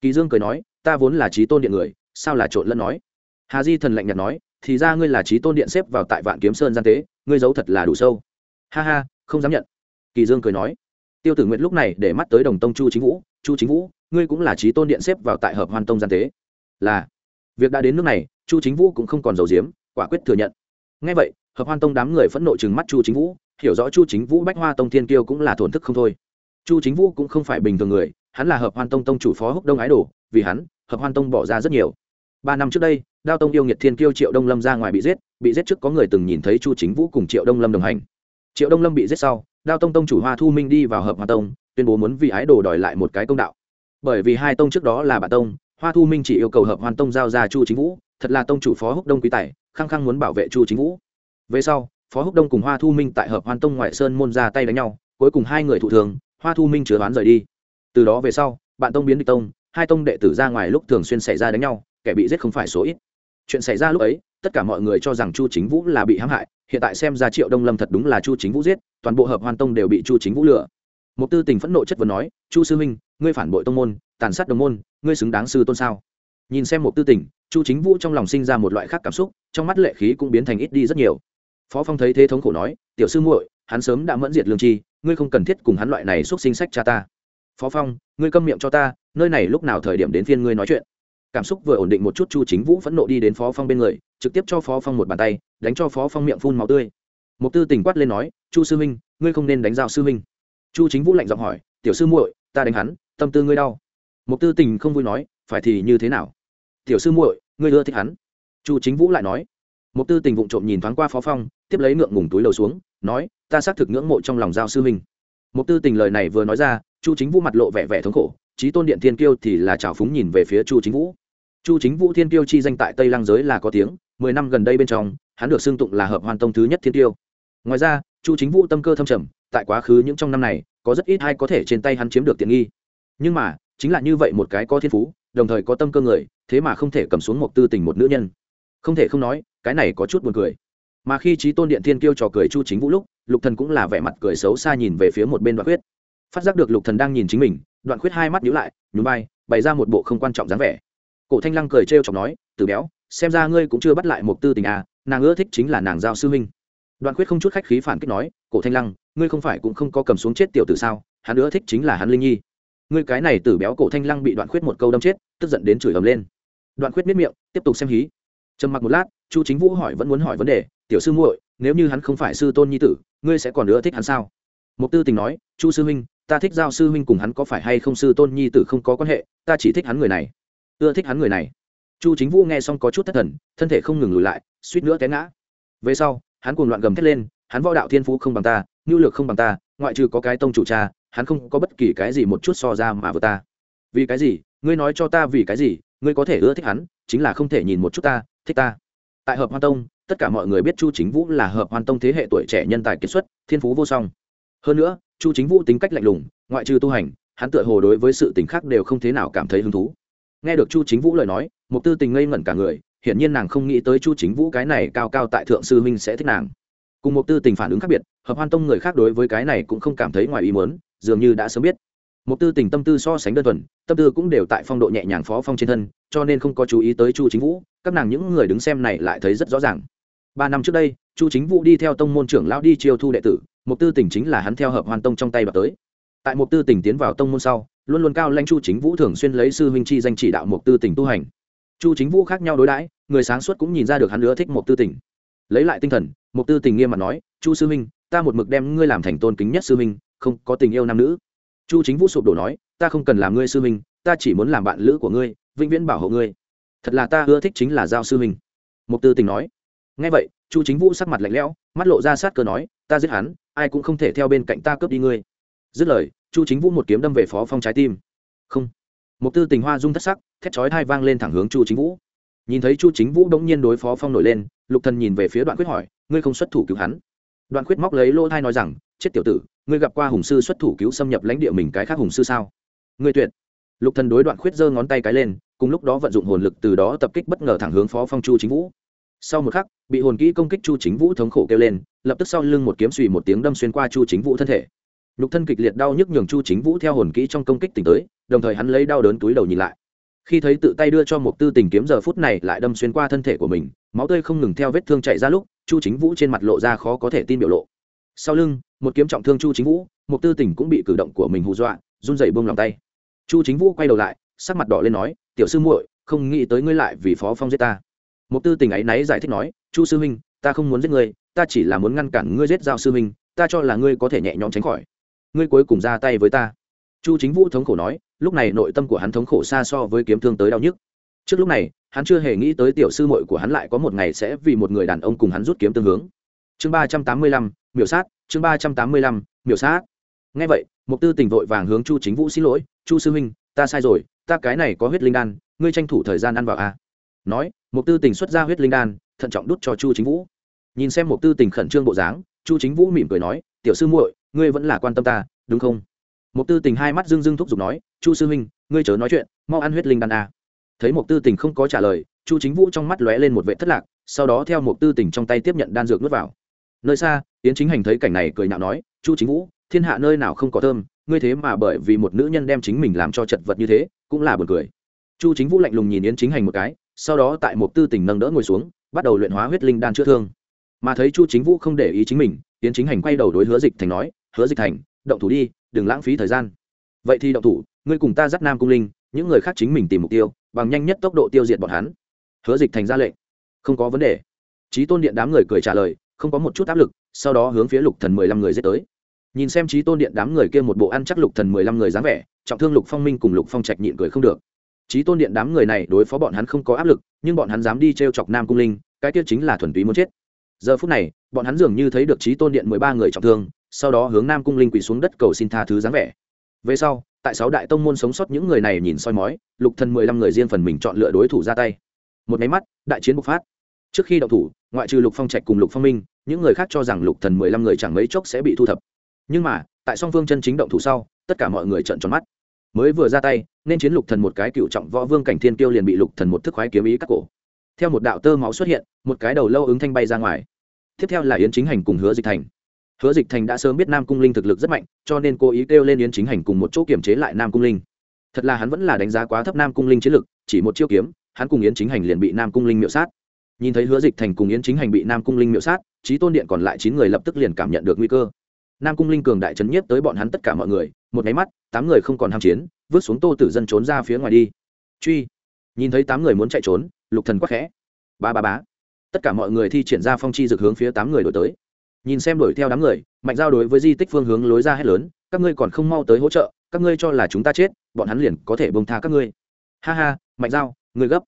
Kỳ dương cười nói, ta vốn là chí tôn điện người, sao là trộn lẫn nói? Hà di thần lạnh nhạt nói, thì ra ngươi là chí tôn điện xếp vào tại vạn kiếm sơn gian tế, ngươi giấu thật là đủ sâu. Ha ha, không dám nhận. Kỳ dương cười nói tiêu tử nguyệt lúc này để mắt tới đồng tông chu chính vũ, chu chính vũ, ngươi cũng là chí tôn điện xếp vào tại hợp hoan tông gian tế. Là. Việc đã đến nước này, chu chính vũ cũng không còn giàu diếm quả quyết thừa nhận. Ngay vậy, hợp hoan tông đám người phẫn nộ chừng mắt chu chính vũ, hiểu rõ chu chính vũ bách hoa tông thiên kiêu cũng là thổn thức không thôi. Chu chính vũ cũng không phải bình thường người, hắn là hợp hoan tông tông chủ phó húc đông ái đồ, vì hắn, hợp hoan tông bỏ ra rất nhiều. Ba năm trước đây, đao tông yêu nghiệt thiên kiêu triệu đông lâm ra ngoài bị giết bị giết trước có người từng nhìn thấy chu chính vũ cùng triệu đông lâm đồng hành. Triệu đông lâm bị giết sau đao tông tông chủ hoa thu minh đi vào hợp hoa tông, tuyên bố muốn vì ái đồ đòi lại một cái công đạo. Bởi vì hai tông trước đó là bà tông, hoa thu minh chỉ yêu cầu hợp hoan tông giao ra chu chính vũ, thật là tông chủ phó húc đông quý tài, khăng khăng muốn bảo vệ chu chính vũ. Về sau, phó húc đông cùng hoa thu minh tại hợp hoan tông ngoại sơn môn ra tay đánh nhau, cuối cùng hai người thụ thường hoa thu minh chứa đoán rời đi. Từ đó về sau, bạn tông biến địch tông, hai tông đệ tử ra ngoài lúc thường xuyên xảy ra đánh nhau, kẻ bị giết không phải số ít chuyện xảy ra lúc ấy, tất cả mọi người cho rằng chu chính vũ là bị hãm hại, hiện tại xem ra triệu đông lâm thật đúng là chu chính vũ giết, toàn bộ hợp hoan tông đều bị chu chính vũ lừa. Mục tư tình phẫn nộ chất vấn nói, chu sư minh ngươi phản bội tông môn, tàn sát đồng môn, ngươi xứng đáng sư tôn sao? Nhìn xem mục tư tình, chu chính vũ trong lòng sinh ra một loại khác cảm xúc, trong mắt lệ khí cũng biến thành ít đi rất nhiều. Phó phong thấy thế thống khổ nói, tiểu sư muội, hắn sớm đã mẫn diệt lương chi ngươi không cần thiết cùng hắn loại này xúc sinh sách cha ta. Phó phong, ngươi câm miệng cho ta, nơi này lúc nào thời điểm đến phiên ngươi nói chuyện? Cảm xúc vừa ổn định một chút chu chính vũ phẫn nộ đi đến phó phong bên người, trực tiếp cho phó phong một bàn tay, đánh cho phó phong miệng phun màu tươi. Mục tư tình quát lên nói, chu sư minh ngươi không nên đánh giao sư minh chu chính vũ lạnh giọng hỏi, tiểu sư muội, ta đánh hắn, tâm tư ngươi đau. Mục tư tình không vui nói, phải thì như thế nào? Tiểu sư muội, ngươi ưa thích hắn. Chu chính vũ lại nói. Mục tư tình vụng trộm nhìn thoáng qua phó phong, tiếp lấy ngượng ngùng túi lầu xuống, nói, ta xác thực ngưỡng mộ trong lòng giao sư minh mục tư tình lời này vừa nói ra, chu chính vũ mặt lộ vẻ vẻ thống khổ trí tôn điện thiên kiêu thì là trào phúng nhìn về phía chu chính vũ chu chính vũ thiên Tiêu chi danh tại tây lang giới là có tiếng, mười năm gần đây bên trong, hắn được xưng tụng là hợp hoàn tông thứ nhất thiên Tiêu. ngoài ra, chu chính vũ tâm cơ thâm trầm, tại quá khứ những trong năm này, có rất ít ai có thể trên tay hắn chiếm được tiện nghi. Nhưng mà, chính là như vậy một cái có thiên phú, đồng thời có tâm cơ người, thế mà không thể cầm xuống một tư tình một nữ nhân. Không thể không nói, cái này có chút buồn cười. Mà khi trí tôn điện thiên kiêu trò cười chu chính vũ lúc, lục thần cũng là vẻ mặt cười xấu xa nhìn về phía một bên đoạn khuyết. Phát giác được lục thần đang nhìn chính mình, đoạn khuyết hai mắt nhíu lại, nhún vai, bày ra một bộ không quan trọng dáng vẻ cổ thanh lăng cười trêu chọc nói, từ béo, xem ra ngươi cũng chưa bắt lại một tư tình à nàng ưa thích chính là nàng giao sư huynh. Đoạn khuyết không chút khách khí phản kích nói, cổ thanh lăng, ngươi không phải cũng không có cầm xuống chết tiểu tử sao, hắn ưa thích chính là hắn linh nhi. Ngươi cái này tử béo cổ thanh lăng bị đoạn khuyết một câu đâm chết, tức giận đến chửi ầm lên. Đoạn khuyết miết miệng, tiếp tục xem hí. Trầm mặc một lát, chu chính vũ hỏi vẫn muốn hỏi vấn đề, tiểu sư muội, nếu như hắn không phải sư tôn nhi tử, ngươi sẽ còn ưa thích hắn sao? Mục tư tình nói, chu sư huynh, ta thích giao sư huynh cùng hắn có phải hay không sư tôn nhi tử không có quan hệ, ta chỉ thích hắn người này ưa thích hắn người này. Chu chính vũ nghe xong có chút thất thần, thân thể không ngừng lùi lại, suýt nữa té ngã. Về sau, hắn cuồng loạn gầm thét lên, hắn võ đạo thiên phú không bằng ta, nhu lược không bằng ta, ngoại trừ có cái tông chủ cha, hắn không có bất kỳ cái gì một chút so ra mà vừa ta. Vì cái gì? Ngươi nói cho ta vì cái gì? Ngươi có thể ưa thích hắn, chính là không thể nhìn một chút ta, thích ta. Tại hợp hoan tông, tất cả mọi người biết chu chính vũ là hợp hoan tông thế hệ tuổi trẻ nhân tài kiệt xuất, thiên phú vô song. Hơn nữa, chu chính vũ tính cách lạnh lùng, ngoại trừ tu hành, hắn tựa hồ đối với sự tình khác đều không thế nào cảm thấy hứng thú nghe được chu chính vũ lời nói, mục tư tình ngây ngẩn cả người, hiển nhiên nàng không nghĩ tới chu chính vũ cái này cao cao tại thượng sư huynh sẽ thích nàng. Cùng mục tư tình phản ứng khác biệt, hợp hoan tông người khác đối với cái này cũng không cảm thấy ngoài ý muốn, dường như đã sớm biết. Mục tư tình tâm tư so sánh đơn thuần, tâm tư cũng đều tại phong độ nhẹ nhàng phó phong trên thân, cho nên không có chú ý tới chu chính vũ, các nàng những người đứng xem này lại thấy rất rõ ràng. Ba năm trước đây, chu chính vũ đi theo tông môn trưởng lão đi chiêu thu đệ tử, mục tư Tình chính là hắn theo hợp hoàn tông trong tay bạc tới. Tại mục tư Tình tiến vào tông môn sau luôn luôn cao lãnh chu chính vũ thường xuyên lấy sư huynh chi danh chỉ đạo mục tư tỉnh tu hành. Chu chính vũ khác nhau đối đãi, người sáng suốt cũng nhìn ra được hắn nữa thích mục tư tỉnh. Lấy lại tinh thần mục tư tỉnh nghiêm mặt nói, chu sư huynh, ta một mực đem ngươi làm thành tôn kính nhất sư huynh, không có tình yêu nam nữ. Chu chính vũ sụp đổ nói, ta không cần làm ngươi sư huynh, ta chỉ muốn làm bạn lữ của ngươi, vĩnh viễn bảo hộ ngươi. Thật là ta ưa thích chính là giao sư huynh. Mục tư tình nói. Ngay vậy, chu chính vũ sắc mặt lạnh lẽo, mắt lộ ra sát cơ nói, ta giết hắn, ai cũng không thể theo bên cạnh ta cướp đi ngươi. Dứt lời chu chính vũ một kiếm đâm về phó phong trái tim. Không. Một tư tình hoa rung thất sắc, thét chói thai vang lên thẳng hướng chu chính vũ. Nhìn thấy chu chính vũ đống nhiên đối phó phong nổi lên, lục thần nhìn về phía đoạn quyết hỏi, ngươi không xuất thủ cứu hắn? Đoạn quyết móc lấy lỗ thai nói rằng, chết tiểu tử, ngươi gặp qua hùng sư xuất thủ cứu xâm nhập lãnh địa mình cái khác hùng sư sao? Ngươi tuyệt. Lục thần đối đoạn khuyết giơ ngón tay cái lên, cùng lúc đó vận dụng hồn lực từ đó tập kích bất ngờ thẳng hướng phó phong chu chính vũ. Sau một khắc, bị hồn kỹ công kích chu chính vũ thống khổ kêu lên, lập tức sau lưng một kiếm suy một tiếng đâm xuyên qua chu chính vũ thân thể nhục thân kịch liệt đau nhức nhường chu chính vũ theo hồn kỹ trong công kích tỉnh tới, đồng thời hắn lấy đau đớn túi đầu nhìn lại. Khi thấy tự tay đưa cho một tư tình kiếm giờ phút này lại đâm xuyên qua thân thể của mình, máu tươi không ngừng theo vết thương chạy ra lúc, chu chính vũ trên mặt lộ ra khó có thể tin biểu lộ. Sau lưng, một kiếm trọng thương chu chính vũ một tư tình cũng bị cử động của mình hù dọa, run dậy buông lòng tay. Chu chính vũ quay đầu lại, sắc mặt đỏ lên nói, tiểu sư muội, không nghĩ tới ngươi lại vì phó phong giết ta. Một tư tình ấy náy giải thích nói, chu sư huynh, ta không muốn giết ngươi, ta chỉ là muốn ngăn cản ngươi giết giao sư huynh, ta cho là ngươi có thể nhẹ nhõm tránh khỏi ngươi cuối cùng ra tay với ta. Chu chính vũ thống khổ nói, lúc này nội tâm của hắn thống khổ xa so với kiếm thương tới đau nhức. Trước lúc này, hắn chưa hề nghĩ tới tiểu sư muội của hắn lại có một ngày sẽ vì một người đàn ông cùng hắn rút kiếm tương hướng. Chương ba trăm tám mươi lăm, miểu sát, chương ba trăm tám mươi lăm, miểu sát. Ngay vậy, mục tư tình vội vàng hướng chu chính vũ xin lỗi, chu sư huynh, ta sai rồi, ta cái này có huyết linh đan, ngươi tranh thủ thời gian ăn vào a. Nói, mục tư tình xuất ra huyết linh đan, thận trọng đút cho chu chính vũ. Nhìn xem mục tư tình khẩn trương bộ dáng, chu chính vũ mỉm cười nói, tiểu sư muội ngươi vẫn là quan tâm ta, đúng không? Mục tư tình hai mắt dưng dưng thúc giục nói, chu sư huynh, ngươi chớ nói chuyện, mau ăn huyết linh đan a. Thấy mục tư tình không có trả lời, chu chính vũ trong mắt lóe lên một vệ thất lạc, sau đó theo mục tư tình trong tay tiếp nhận đan dược nuốt vào. Nơi xa, yến chính hành thấy cảnh này cười nhạo nói, chu chính vũ, thiên hạ nơi nào không có thơm, ngươi thế mà bởi vì một nữ nhân đem chính mình làm cho chật vật như thế, cũng là buồn cười. Chu chính vũ lạnh lùng nhìn yến chính hành một cái, sau đó tại một tư tình nâng đỡ ngồi xuống, bắt đầu luyện hóa huyết linh đan chữa thương. Mà thấy chu chính vũ không để ý chính mình, yến chính hành quay đầu đối hứa dịch thành nói hứa dịch thành, động thủ đi, đừng lãng phí thời gian. Vậy thì động thủ, ngươi cùng ta dắt nam cung linh, những người khác chính mình tìm mục tiêu, bằng nhanh nhất tốc độ tiêu diệt bọn hắn. Hứa dịch thành ra lệnh. Không có vấn đề. Trí tôn điện đám người cười trả lời, không có một chút áp lực, sau đó hướng phía lục thần mười lăm người dết tới. Nhìn xem trí tôn điện đám người kia một bộ ăn chắc lục thần mười lăm người dáng vẻ, trọng thương lục phong minh cùng lục phong trạch nhịn cười không được. Trí tôn điện đám người này đối phó bọn hắn không có áp lực, nhưng bọn hắn dám đi t r e o chọc nam cung linh, cái kia chính là thuần túy muốn chết. Giờ phút này, bọn hắn dường như thấy được trí tôn điện mười ba người trọng thương sau đó hướng nam cung linh quỳ xuống đất cầu xin tha thứ dáng vẻ. Về sau, tại sáu đại tông môn sống sót những người này nhìn soi mói, lục thần mười lăm người riêng phần mình chọn lựa đối thủ ra tay. Một máy mắt, đại chiến bộc phát. Trước khi động thủ, ngoại trừ lục phong trạch cùng lục phong minh, những người khác cho rằng lục thần mười lăm người chẳng mấy chốc sẽ bị thu thập. Nhưng mà, tại song phương chân chính động thủ sau, tất cả mọi người trợn tròn mắt. Mới vừa ra tay, nên chiến lục thần một cái cựu trọng võ vương cảnh thiên tiêu liền bị lục thần một thức khoái kiếm ý cắt cổ. Theo một đạo tơ máu xuất hiện, một cái đầu lâu ứng thanh bay ra ngoài. Tiếp theo là yến chính hành cùng hứa dịch thành hứa dịch thành đã sớm biết nam cung linh thực lực rất mạnh, cho nên cố ý kêu lên yến chính hành cùng một chỗ kiểm chế lại nam cung linh. Thật là hắn vẫn là đánh giá quá thấp nam cung linh chiến lực, chỉ một chiêu kiếm, hắn cùng yến chính hành liền bị nam cung linh miệu sát. Nhìn thấy hứa dịch thành cùng yến chính hành bị nam cung linh miệu sát trí tôn điện còn lại chín người lập tức liền cảm nhận được nguy cơ. Nam cung linh cường đại trấn nhiếp tới bọn hắn tất cả mọi người, một máy mắt, tám người không còn ham chiến, vứt xuống tô tử dân trốn ra phía ngoài đi. Truy. Nhìn thấy tám người muốn chạy trốn, lục thần quắc khẽ. Ba ba bá tất cả mọi người thi triển ra phong chi dược hướng phía tám người đổi tới nhìn xem đuổi theo đám người, mạnh giao đối với di tích phương hướng lối ra hết lớn, các ngươi còn không mau tới hỗ trợ, các ngươi cho là chúng ta chết, bọn hắn liền có thể bông tha các ngươi. Ha ha, mạnh giao, người gấp.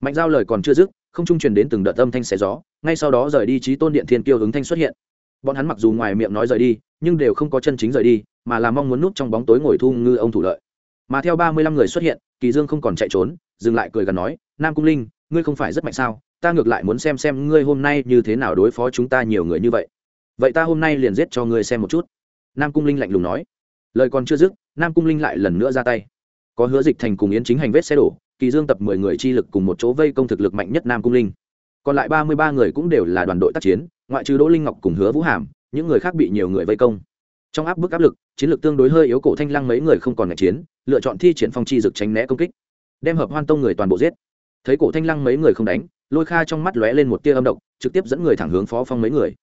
Mạnh giao lời còn chưa dứt, không trung truyền đến từng đợt âm thanh xé gió, ngay sau đó rời đi trí tôn điện thiên kiêu ứng thanh xuất hiện. Bọn hắn mặc dù ngoài miệng nói rời đi, nhưng đều không có chân chính rời đi, mà là mong muốn núp trong bóng tối ngồi thu ngư ông thủ lợi. Mà theo ba mươi lăm người xuất hiện, kỳ dương không còn chạy trốn, dừng lại cười gần nói, nam cung linh, ngươi không phải rất mạnh sao? Ta ngược lại muốn xem xem ngươi hôm nay như thế nào đối phó chúng ta nhiều người như vậy vậy ta hôm nay liền giết cho ngươi xem một chút. Nam cung linh lạnh lùng nói. Lời còn chưa dứt, nam cung linh lại lần nữa ra tay. Có hứa dịch thành cùng yến chính hành vết xe đổ, kỳ dương tập mười người chi lực cùng một chỗ vây công thực lực mạnh nhất nam cung linh. Còn lại ba mươi ba người cũng đều là đoàn đội tác chiến, ngoại trừ đỗ linh ngọc cùng hứa vũ hàm, những người khác bị nhiều người vây công. Trong áp bức áp lực, chiến lược tương đối hơi yếu cổ thanh lăng mấy người không còn ngạch chiến, lựa chọn thi triển phong chi dực tránh né công kích. Đem hợp hoan tông người toàn bộ giết. Thấy cổ thanh lăng mấy người không đánh, lôi kha trong mắt lóe lên một tia âm độc, trực tiếp dẫn người thẳng hướng phó phong mấy người.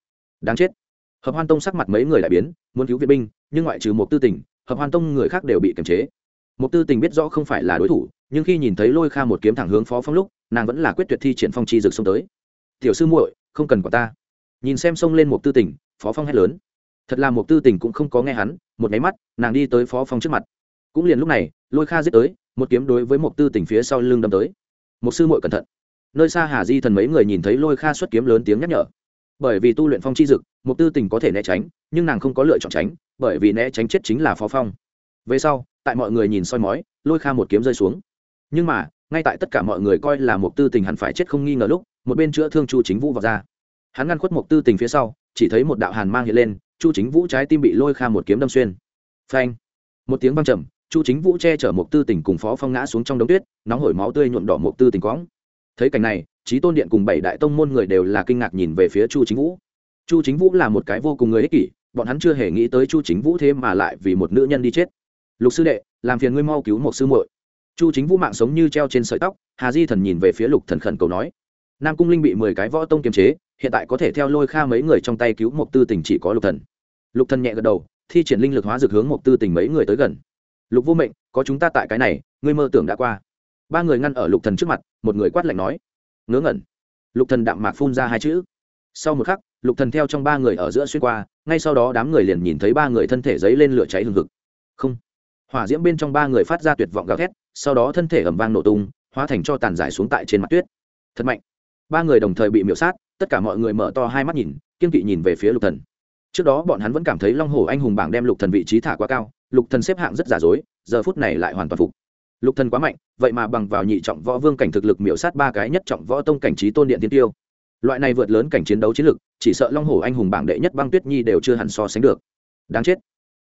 Đáng chết hợp hoan tông sắc mặt mấy người đại biến, muốn cứu viện binh, nhưng ngoại trừ một tư tình, hợp hoan tông người khác đều bị kiềm chế. Một tư tình biết rõ không phải là đối thủ, nhưng khi nhìn thấy lôi kha một kiếm thẳng hướng phó phong lúc, nàng vẫn là quyết tuyệt thi triển phong chi dực xông tới. Tiểu sư muội, không cần quả ta. Nhìn xem xông lên một tư tình, phó phong hét lớn. Thật là một tư tình cũng không có nghe hắn, một máy mắt, nàng đi tới phó phong trước mặt. Cũng liền lúc này, lôi kha giết tới, một kiếm đối với một tư tình phía sau lưng đâm tới. Một sư muội cẩn thận. Nơi xa hà di thần mấy người nhìn thấy lôi kha xuất kiếm lớn tiếng nhắc nhở bởi vì tu luyện phong chi dực mục tư tình có thể né tránh, nhưng nàng không có lựa chọn tránh, bởi vì né tránh chết chính là phó phong. Về sau, tại mọi người nhìn soi mói, lôi kha một kiếm rơi xuống. Nhưng mà, ngay tại tất cả mọi người coi là mục tư tình hẳn phải chết không nghi ngờ lúc, một bên chữa thương chu chính vũ vào ra. Hắn ngăn khuất mục tư tình phía sau, chỉ thấy một đạo hàn mang hiện lên, chu chính vũ trái tim bị lôi kha một kiếm đâm xuyên. Phanh! Một tiếng văng trầm, chu chính vũ che chở mục tư tình cùng phó phong ngã xuống trong đống tuyết, nóng hổi máu tươi nhuộm đỏ mục tư tình quõng thấy cảnh này trí tôn điện cùng bảy đại tông môn người đều là kinh ngạc nhìn về phía chu chính vũ. Chu chính vũ là một cái vô cùng người ích kỷ, bọn hắn chưa hề nghĩ tới chu chính vũ thế mà lại vì một nữ nhân đi chết. Lục sư đệ, làm phiền ngươi mau cứu một sư muội. Chu chính vũ mạng sống như treo trên sợi tóc, hà di thần nhìn về phía lục thần khẩn cầu nói. Nam cung linh bị mười cái võ tông kiềm chế, hiện tại có thể theo lôi kha mấy người trong tay cứu một tư tình chỉ có lục thần. Lục thần nhẹ gật đầu, thi triển linh lực hóa dược hướng một tư tình mấy người tới gần. Lục vô mệnh, có chúng ta tại cái này, ngươi mơ tưởng đã qua. Ba người ngăn ở lục thần trước mặt, một người quát lạnh nói ngớ ngẩn. Lục thần đạm mạc phun ra hai chữ. Sau một khắc, lục thần theo trong ba người ở giữa xuyên qua, ngay sau đó đám người liền nhìn thấy ba người thân thể giấy lên lửa cháy hừng hực. Không. Hỏa diễm bên trong ba người phát ra tuyệt vọng gào thét, sau đó thân thể ầm vang nổ tung, hóa thành cho tàn giải xuống tại trên mặt tuyết. Thật mạnh. Ba người đồng thời bị miễu sát, tất cả mọi người mở to hai mắt nhìn, kiên kỵ nhìn về phía lục thần. Trước đó bọn hắn vẫn cảm thấy long hồ anh hùng bảng đem lục thần vị trí thả quá cao, lục thần xếp hạng rất giả dối, giờ phút này lại hoàn toàn phục lục thần quá mạnh, vậy mà bằng vào nhị trọng võ vương cảnh thực lực miểu sát ba cái nhất trọng võ tông cảnh trí tôn điện tiên tiêu. Loại này vượt lớn cảnh chiến đấu chiến lực, chỉ sợ long hổ anh hùng bảng đệ nhất băng tuyết nhi đều chưa hẳn so sánh được. Đáng chết.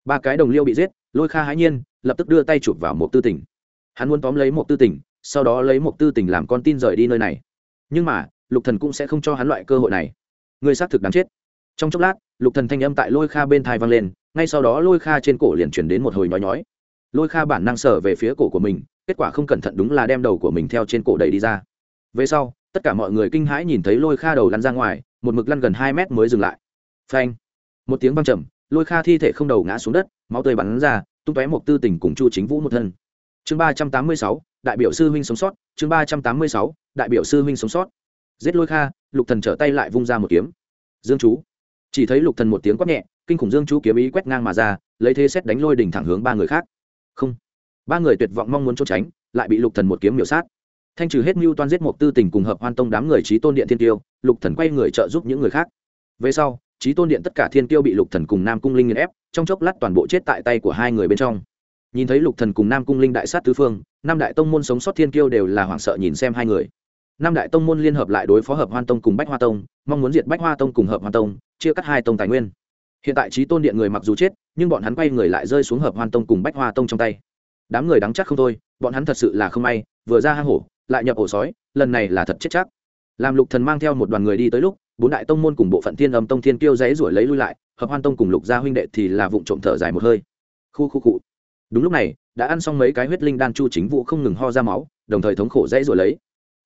Ba cái đồng liêu bị giết, lôi kha hãi nhiên, lập tức đưa tay chụp vào một tư tỉnh hắn muốn tóm lấy một tư tỉnh sau đó lấy một tư tỉnh làm con tin rời đi nơi này. Nhưng mà, lục thần cũng sẽ không cho hắn loại cơ hội này. Người xác thực đáng chết. Trong chốc lát, lục thần thanh âm tại lôi kha bên thai vang lên, ngay sau đó lôi kha trên cổ liền chuyển đến một hồi nhói nhói lôi kha bản năng sở về phía cổ của mình, kết quả không cẩn thận đúng là đem đầu của mình theo trên cổ đẩy đi ra. Về sau, tất cả mọi người kinh hãi nhìn thấy lôi kha đầu lăn ra ngoài, một mực lăn gần hai mét mới dừng lại. Phanh! Một tiếng văng trầm, lôi kha thi thể không đầu ngã xuống đất, máu tươi bắn ra, tung tóe một tư tình cùng chu chính vũ một thân. Chương ba trăm tám mươi sáu, đại biểu sư huynh sống sót, chương ba trăm tám mươi sáu, đại biểu sư huynh sống sót. Giết lôi kha, lục thần trở tay lại vung ra một kiếm. Dương chú. Chỉ thấy lục thần một tiếng quát nhẹ, kinh khủng dương chú kiếm ý quét ngang mà ra, lấy thế xét đánh lôi đỉnh thẳng hướng ba người khác không. Ba người tuyệt vọng mong muốn trốn tránh, lại bị lục thần một kiếm miểu sát. Thanh trừ hết mưu toan giết một tư tình cùng hợp hoan tông đám người trí tôn điện thiên tiêu lục thần quay người trợ giúp những người khác. Về sau trí tôn điện tất cả thiên tiêu bị lục thần cùng nam cung linh nghiền ép, trong chốc lát toàn bộ chết tại tay của hai người bên trong. Nhìn thấy lục thần cùng nam cung linh đại sát tứ phương năm đại tông môn sống sót thiên tiêu đều là hoảng sợ nhìn xem hai người. Năm đại tông môn liên hợp lại đối phó hợp hoan tông cùng bách hoa tông, mong muốn diệt bách hoa tông cùng hợp hoan tông, chia cắt hai tông tài nguyên hiện tại trí tôn điện người mặc dù chết, nhưng bọn hắn quay người lại rơi xuống hợp hoan tông cùng bách hoa tông trong tay. Đám người đắng chắc không thôi, bọn hắn thật sự là không may, vừa ra hang hổ, lại nhập ổ sói, lần này là thật chết chắc. Làm lục thần mang theo một đoàn người đi tới lúc, bốn đại tông môn cùng bộ phận thiên âm tông thiên kiêu giấy rủi lấy lui lại, hợp hoan tông cùng lục gia huynh đệ thì là vụng trộm thở dài một hơi. Khu khu cụ đúng lúc này, đã ăn xong mấy cái huyết linh đan chu chính vũ không ngừng ho ra máu, đồng thời thống khổ dãy rồi lấy.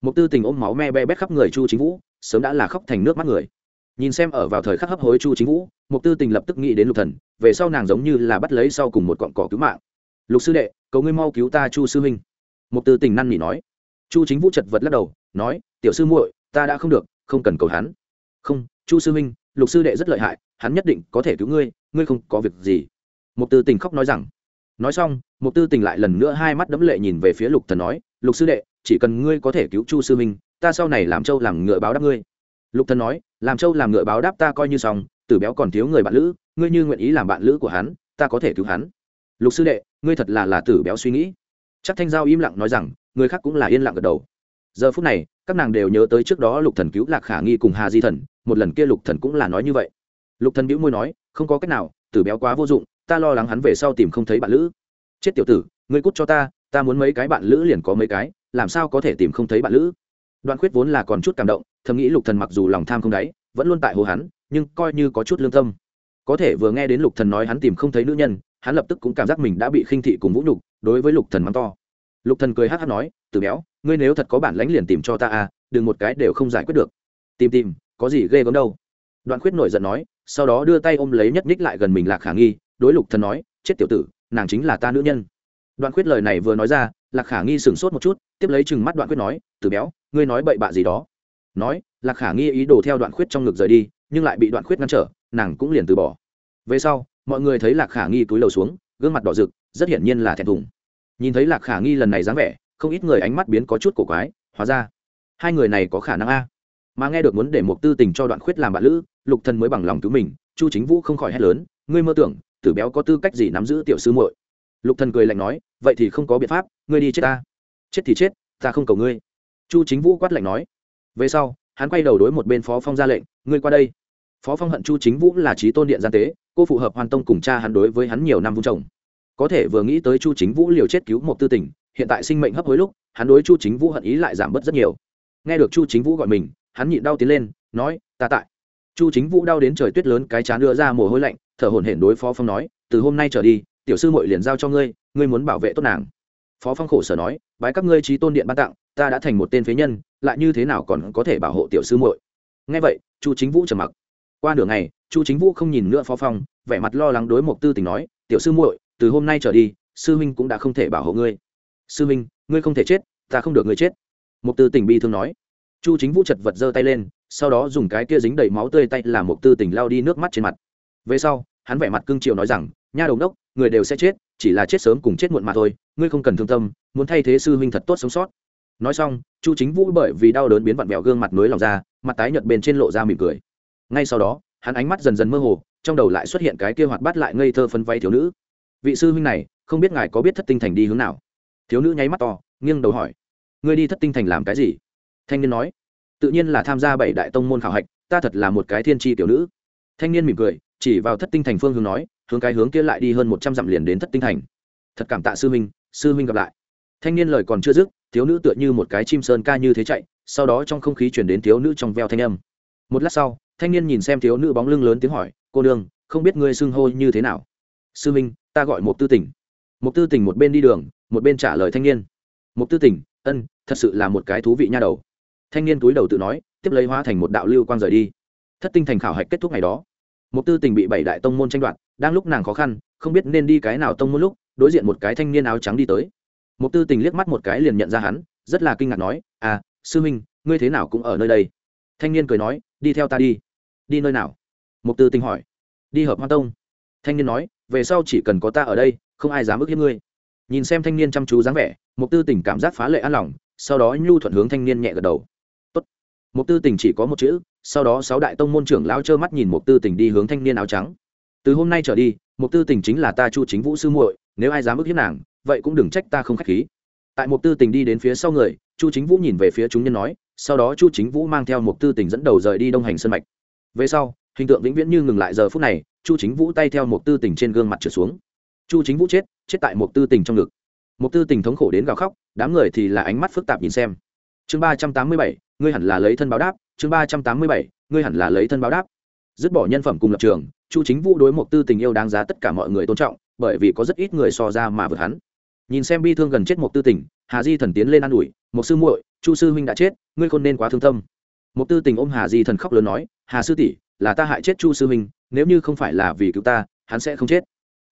Một tư tình ôm máu me be bét khắp người chu chính vũ, sớm đã là khóc thành nước mắt người nhìn xem ở vào thời khắc hấp hối chu chính vũ một tư tình lập tức nghĩ đến lục thần, về sau nàng giống như là bắt lấy sau cùng một cọn cỏ cứu mạng. Lục sư đệ, cầu ngươi mau cứu ta, chu sư huynh. Một tư tình năn nỉ nói. Chu chính vũ chật vật lắc đầu, nói, tiểu sư muội, ta đã không được, không cần cầu hắn. Không, chu sư huynh, lục sư đệ rất lợi hại, hắn nhất định có thể cứu ngươi ngươi không có việc gì. Một tư tình khóc nói rằng. Nói xong một tư tình lại lần nữa hai mắt đẫm lệ nhìn về phía lục thần nói, lục sư đệ, chỉ cần ngươi có thể cứu chu sư huynh, ta sau này làm trâu làm ngựa báo đáp ngươi lục thần nói, làm châu làm ngựa báo đáp ta coi như xong, tử béo còn thiếu người bạn lữ, ngươi như nguyện ý làm bạn lữ của hắn, ta có thể cứu hắn. Lục sư đệ, ngươi thật là là tử béo suy nghĩ. Chắc thanh giao im lặng nói rằng, người khác cũng là yên lặng gật đầu. Giờ phút này, các nàng đều nhớ tới trước đó lục thần cứu lạc khả nghi cùng hà di thần, một lần kia lục thần cũng là nói như vậy. Lục thần bĩu môi nói, không có cách nào, tử béo quá vô dụng, ta lo lắng hắn về sau tìm không thấy bạn lữ. Chết tiểu tử, ngươi cút cho ta ta muốn mấy cái bạn lữ liền có mấy cái, làm sao có thể tìm không thấy bạn lữ? Đoạn khuyết vốn là còn chút cảm động, thầm nghĩ lục thần mặc dù lòng tham không đáy, vẫn luôn tại hồ hắn, nhưng coi như có chút lương tâm. Có thể vừa nghe đến lục thần nói hắn tìm không thấy nữ nhân, hắn lập tức cũng cảm giác mình đã bị khinh thị cùng vũ nhục, đối với lục thần mắng to. Lục thần cười hát hát nói từ béo, ngươi nếu thật có bản lãnh liền tìm cho ta à đừng một cái đều không giải quyết được. Tìm tìm, có gì ghê gớm đâu. Đoạn khuyết nổi giận nói, sau đó đưa tay ôm lấy nhất ních lại gần mình lạc khả nghi, đối lục thần nói, chết tiểu tử, nàng chính là ta nữ nhân đoạn khuyết lời này vừa nói ra, lạc khả nghi sửng sốt một chút, tiếp lấy chừng mắt đoạn khuyết nói, từ béo, ngươi nói bậy bạ gì đó? Nói, lạc khả nghi ý đồ theo đoạn khuyết trong ngực rời đi, nhưng lại bị đoạn khuyết ngăn trở, nàng cũng liền từ bỏ. Về sau, mọi người thấy lạc khả nghi túi lầu xuống, gương mặt đỏ rực, rất hiển nhiên là thẹn thùng. Nhìn thấy lạc khả nghi lần này dáng vẻ, không ít người ánh mắt biến có chút cổ quái, hóa ra, hai người này có khả năng a. Mà nghe được muốn để một tư tình cho đoạn khuyết làm bạn lữ, lục thần mới bằng lòng cứu mình, chu chính vũ không khỏi hét lớn, ngươi mơ tưởng, tử béo có tư cách gì nắm giữ tiểu sư muội? Lục thần cười lạnh nói vậy thì không có biện pháp, ngươi đi chết ta. Chết thì chết, ta không cầu ngươi. Chu chính vũ quát lạnh nói. Về sau, hắn quay đầu đối một bên phó phong ra lệnh, ngươi qua đây. Phó phong hận chu chính vũ là trí tôn điện gian tế, cô phù hợp hoàn tông cùng cha hắn đối với hắn nhiều năm vung chồng có thể vừa nghĩ tới chu chính vũ liều chết cứu một tư tình, hiện tại sinh mệnh hấp hối lúc, hắn đối chu chính vũ hận ý lại giảm bớt rất nhiều. Nghe được chu chính vũ gọi mình, hắn nhịn đau tiến lên, nói, ta tại. Chu chính vũ đau đến trời tuyết lớn cái chán đưa ra mồ hôi lạnh, thở hổn hển đối phó phong nói, từ hôm nay trở đi tiểu sư muội liền giao cho ngươi ngươi muốn bảo vệ tốt nàng. Phó phong khổ sở nói, bái các ngươi trí tôn điện ban tặng, ta đã thành một tên phế nhân, lại như thế nào còn có thể bảo hộ tiểu sư muội? Nghe vậy, chu chính vũ trầm mặc. Qua nửa ngày, chu chính vũ không nhìn nữa phó phong, vẻ mặt lo lắng đối mục tư tình nói, tiểu sư muội, từ hôm nay trở đi, sư huynh cũng đã không thể bảo hộ ngươi. Sư huynh, ngươi không thể chết, ta không được ngươi chết. Mục tư tình bi thương nói. Chu chính vũ chật vật giơ tay lên, sau đó dùng cái kia dính đầy máu tươi tay làm mục tư tình lao đi nước mắt trên mặt. Về sau, hắn vẻ mặt cương triều nói rằng nha đồng đốc, người đều sẽ chết, chỉ là chết sớm cùng chết muộn mà thôi, ngươi không cần thương tâm, muốn thay thế sư huynh thật tốt sống sót. Nói xong, chu chính vũ bởi vì đau đớn biến vặn vẹo gương mặt nối lòng ra, mặt tái nhợt bên trên lộ ra mỉm cười. Ngay sau đó, hắn ánh mắt dần dần mơ hồ, trong đầu lại xuất hiện cái kia hoạt bát lại ngây thơ phân vay thiếu nữ. Vị sư huynh này, không biết ngài có biết thất tinh thành đi hướng nào? Thiếu nữ nháy mắt to, nghiêng đầu hỏi. Ngươi đi thất tinh thành làm cái gì? Thanh niên nói. Tự nhiên là tham gia bảy đại tông môn khảo hạch, ta thật là một cái thiên tri tiểu nữ. Thanh niên mỉm cười, chỉ vào thất tinh thành phương hướng nói hướng cái hướng kia lại đi hơn một trăm dặm liền đến thất tinh thành. Thật cảm tạ sư huynh sư huynh gặp lại. Thanh niên lời còn chưa dứt, thiếu nữ tựa như một cái chim sơn ca như thế chạy, sau đó trong không khí chuyển đến thiếu nữ trong veo thanh âm. Một lát sau, thanh niên nhìn xem thiếu nữ bóng lưng lớn tiếng hỏi, cô đương không biết ngươi xưng hô như thế nào? Sư minh ta gọi một tư tỉnh. Một tư tỉnh một bên đi đường, một bên trả lời thanh niên. Một tư tỉnh, ân, thật sự là một cái thú vị nha đầu. Thanh niên túi đầu tự nói, tiếp lấy hóa thành một đạo lưu quang rời đi. Thất tinh thành khảo hạch kết thúc ngày đó. Một tư tình bị bảy đại tông môn tranh đoạt đang lúc nàng khó khăn, không biết nên đi cái nào tông môn lúc, đối diện một cái thanh niên áo trắng đi tới. Mục tư tình liếc mắt một cái liền nhận ra hắn, rất là kinh ngạc nói à sư minh ngươi thế nào cũng ở nơi đây? Thanh niên cười nói, đi theo ta đi. Đi nơi nào? Mục tư tình hỏi. Đi hợp hoa tông. Thanh niên nói, về sau chỉ cần có ta ở đây, không ai dám ức hiếp ngươi. Nhìn xem thanh niên chăm chú dáng vẻ, mục tư tình cảm giác phá lệ an lòng, sau đó nhu thuận hướng thanh niên nhẹ gật đầu. Tốt. mục tư tình chỉ có một chữ, sau đó sáu đại tông môn trưởng lao trơ mắt nhìn mục tư tình đi hướng thanh niên áo trắng từ hôm nay trở đi, mục tư tình chính là ta chu chính vũ sư muội, nếu ai dám ức hiếp nàng, vậy cũng đừng trách ta không k h á c h khí. Tại mục tư tình đi đến phía sau người, chu chính vũ nhìn về phía chúng nhân nói, sau đó chu chính vũ mang theo mục tư tình dẫn đầu rời đi đông hành sân mạch. Về sau, hình tượng vĩnh viễn như ngừng lại giờ phút này, chu chính vũ tay theo mục tư tình trên gương mặt trượt xuống. Chu chính vũ chết chết tại mục tư tình trong ngực. Mục tư tình thống khổ đến gào khóc, đám người thì là ánh mắt phức tạp nhìn xem. Chương ba trăm tám mươi bảy, ngươi hẳn là lấy thân báo đáp, chương ba trăm tám mươi bảy, ngươi hẳn là lấy thân báo đáp dứt bỏ nhân phẩm cùng lập trường, chu chính vũ đối một tư tình yêu đáng giá tất cả mọi người tôn trọng, bởi vì có rất ít người so ra mà vượt hắn. Nhìn xem bi thương gần chết một tư tình, hà di thần tiến lên an ủi một sư muội, chu sư huynh đã chết, ngươi không nên quá thương tâm. Một tư tình ôm hà di thần khóc lớn nói, hà sư tỷ, là ta hại chết chu sư huynh, nếu như không phải là vì cứu ta, hắn sẽ không chết.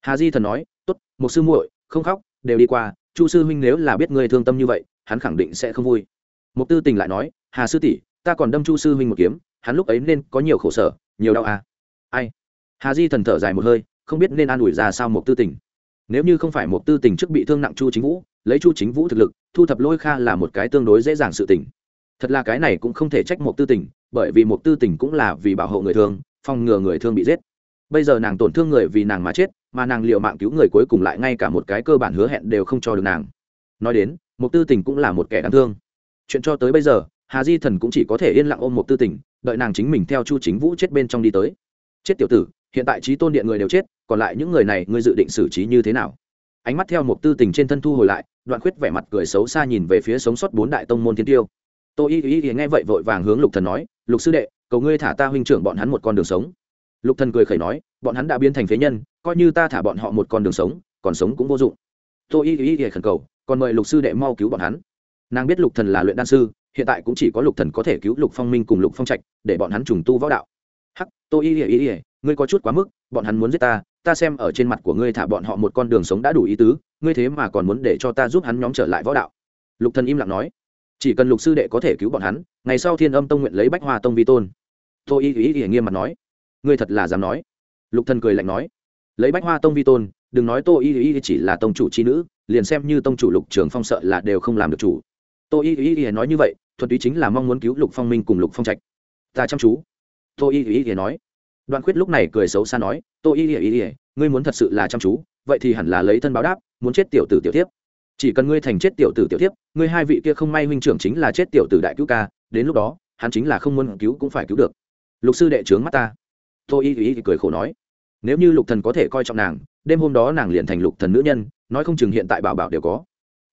Hà di thần nói t ố t một sư muội, không khóc, đều đi qua, chu sư huynh nếu là biết ngươi thương tâm như vậy, hắn khẳng định sẽ không vui. Một tư tình lại nói, hà sư tỷ, ta còn đâm chu sư huynh một kiếm, hắn lúc ấy nên có nhiều khổ sở nhiều đau à. ai? Hà di thần thở dài một hơi, không biết nên an ủi ra sao một tư tình. Nếu như không phải một tư tình trước bị thương nặng chu chính vũ, lấy chu chính vũ thực lực, thu thập lôi kha là một cái tương đối dễ dàng sự tình. Thật là cái này cũng không thể trách một tư tình, bởi vì một tư tình cũng là vì bảo hộ người thương, phòng ngừa người thương bị giết. Bây giờ nàng tổn thương người vì nàng mà chết, mà nàng liệu mạng cứu người cuối cùng lại ngay cả một cái cơ bản hứa hẹn đều không cho được nàng. Nói đến một tư tình cũng là một kẻ đáng thương. Chuyện cho tới bây giờ, hà di thần cũng chỉ có thể yên lặng ôm một tư tình đợi nàng chính mình theo chu chính vũ chết bên trong đi tới. Chết tiểu tử, hiện tại trí tôn điện người đều chết, còn lại những người này ngươi dự định xử trí như thế nào? Ánh mắt theo một tư tình trên thân thu hồi lại, đoạn khuyết vẻ mặt cười xấu xa nhìn về phía sống sót bốn đại tông môn thiên tiêu. Tô y y nghe vậy vội vàng hướng lục thần nói, lục sư đệ, cầu ngươi thả ta huynh trưởng bọn hắn một con đường sống. Lục thần cười khẩy nói, bọn hắn đã biến thành phế nhân, coi như ta thả bọn họ một con đường sống, còn sống cũng vô dụng. Tô y y khẩn cầu, còn mời lục sư đệ mau cứu bọn hắn. Nàng biết lục thần là luyện đan sư hiện tại cũng chỉ có lục thần có thể cứu lục phong minh cùng lục phong trạch, để bọn hắn trùng tu võ đạo. Hắc tô y y y ngươi có chút quá mức, bọn hắn muốn giết ta ta xem ở trên mặt của ngươi thả bọn họ một con đường sống đã đủ ý tứ, ngươi thế mà còn muốn để cho ta giúp hắn nhóm trở lại võ đạo. Lục thần im lặng nói, chỉ cần lục sư đệ có thể cứu bọn hắn, ngày sau thiên âm tông nguyện lấy bách hoa tông vi tôn. Tô y ý ý nghiêm mặt nói, ngươi thật là dám nói. Lục thần cười lạnh nói, lấy bách hoa tông vi tôn, đừng nói tô y ý chỉ là tông chủ chi nữ, liền xem như tông chủ lục trường phong sợ là đều không làm được chủ. Tô y ý nói như vậy thuật ý chính là mong muốn cứu lục phong minh cùng lục phong trạch. Ta chăm chú. Tô y ý nói. Đoạn khuyết lúc này cười xấu xa nói, tô y ỉa ỉa ngươi muốn thật sự là chăm chú, vậy thì hẳn là lấy thân báo đáp, muốn chết tiểu tử tiểu tiếp chỉ cần ngươi thành chết tiểu tử tiểu tiếp ngươi hai vị kia không may huynh trưởng chính là chết tiểu tử đại cứu ca, đến lúc đó, hắn chính là không muốn cứu cũng phải cứu được. Lục sư đệ trướng mắt ta. Tô y ỉa cười khổ nói, nếu như lục thần có thể coi trọng nàng, đêm hôm đó nàng liền thành lục thần nữ nhân, nói không chừng hiện tại bảo bảo đều có.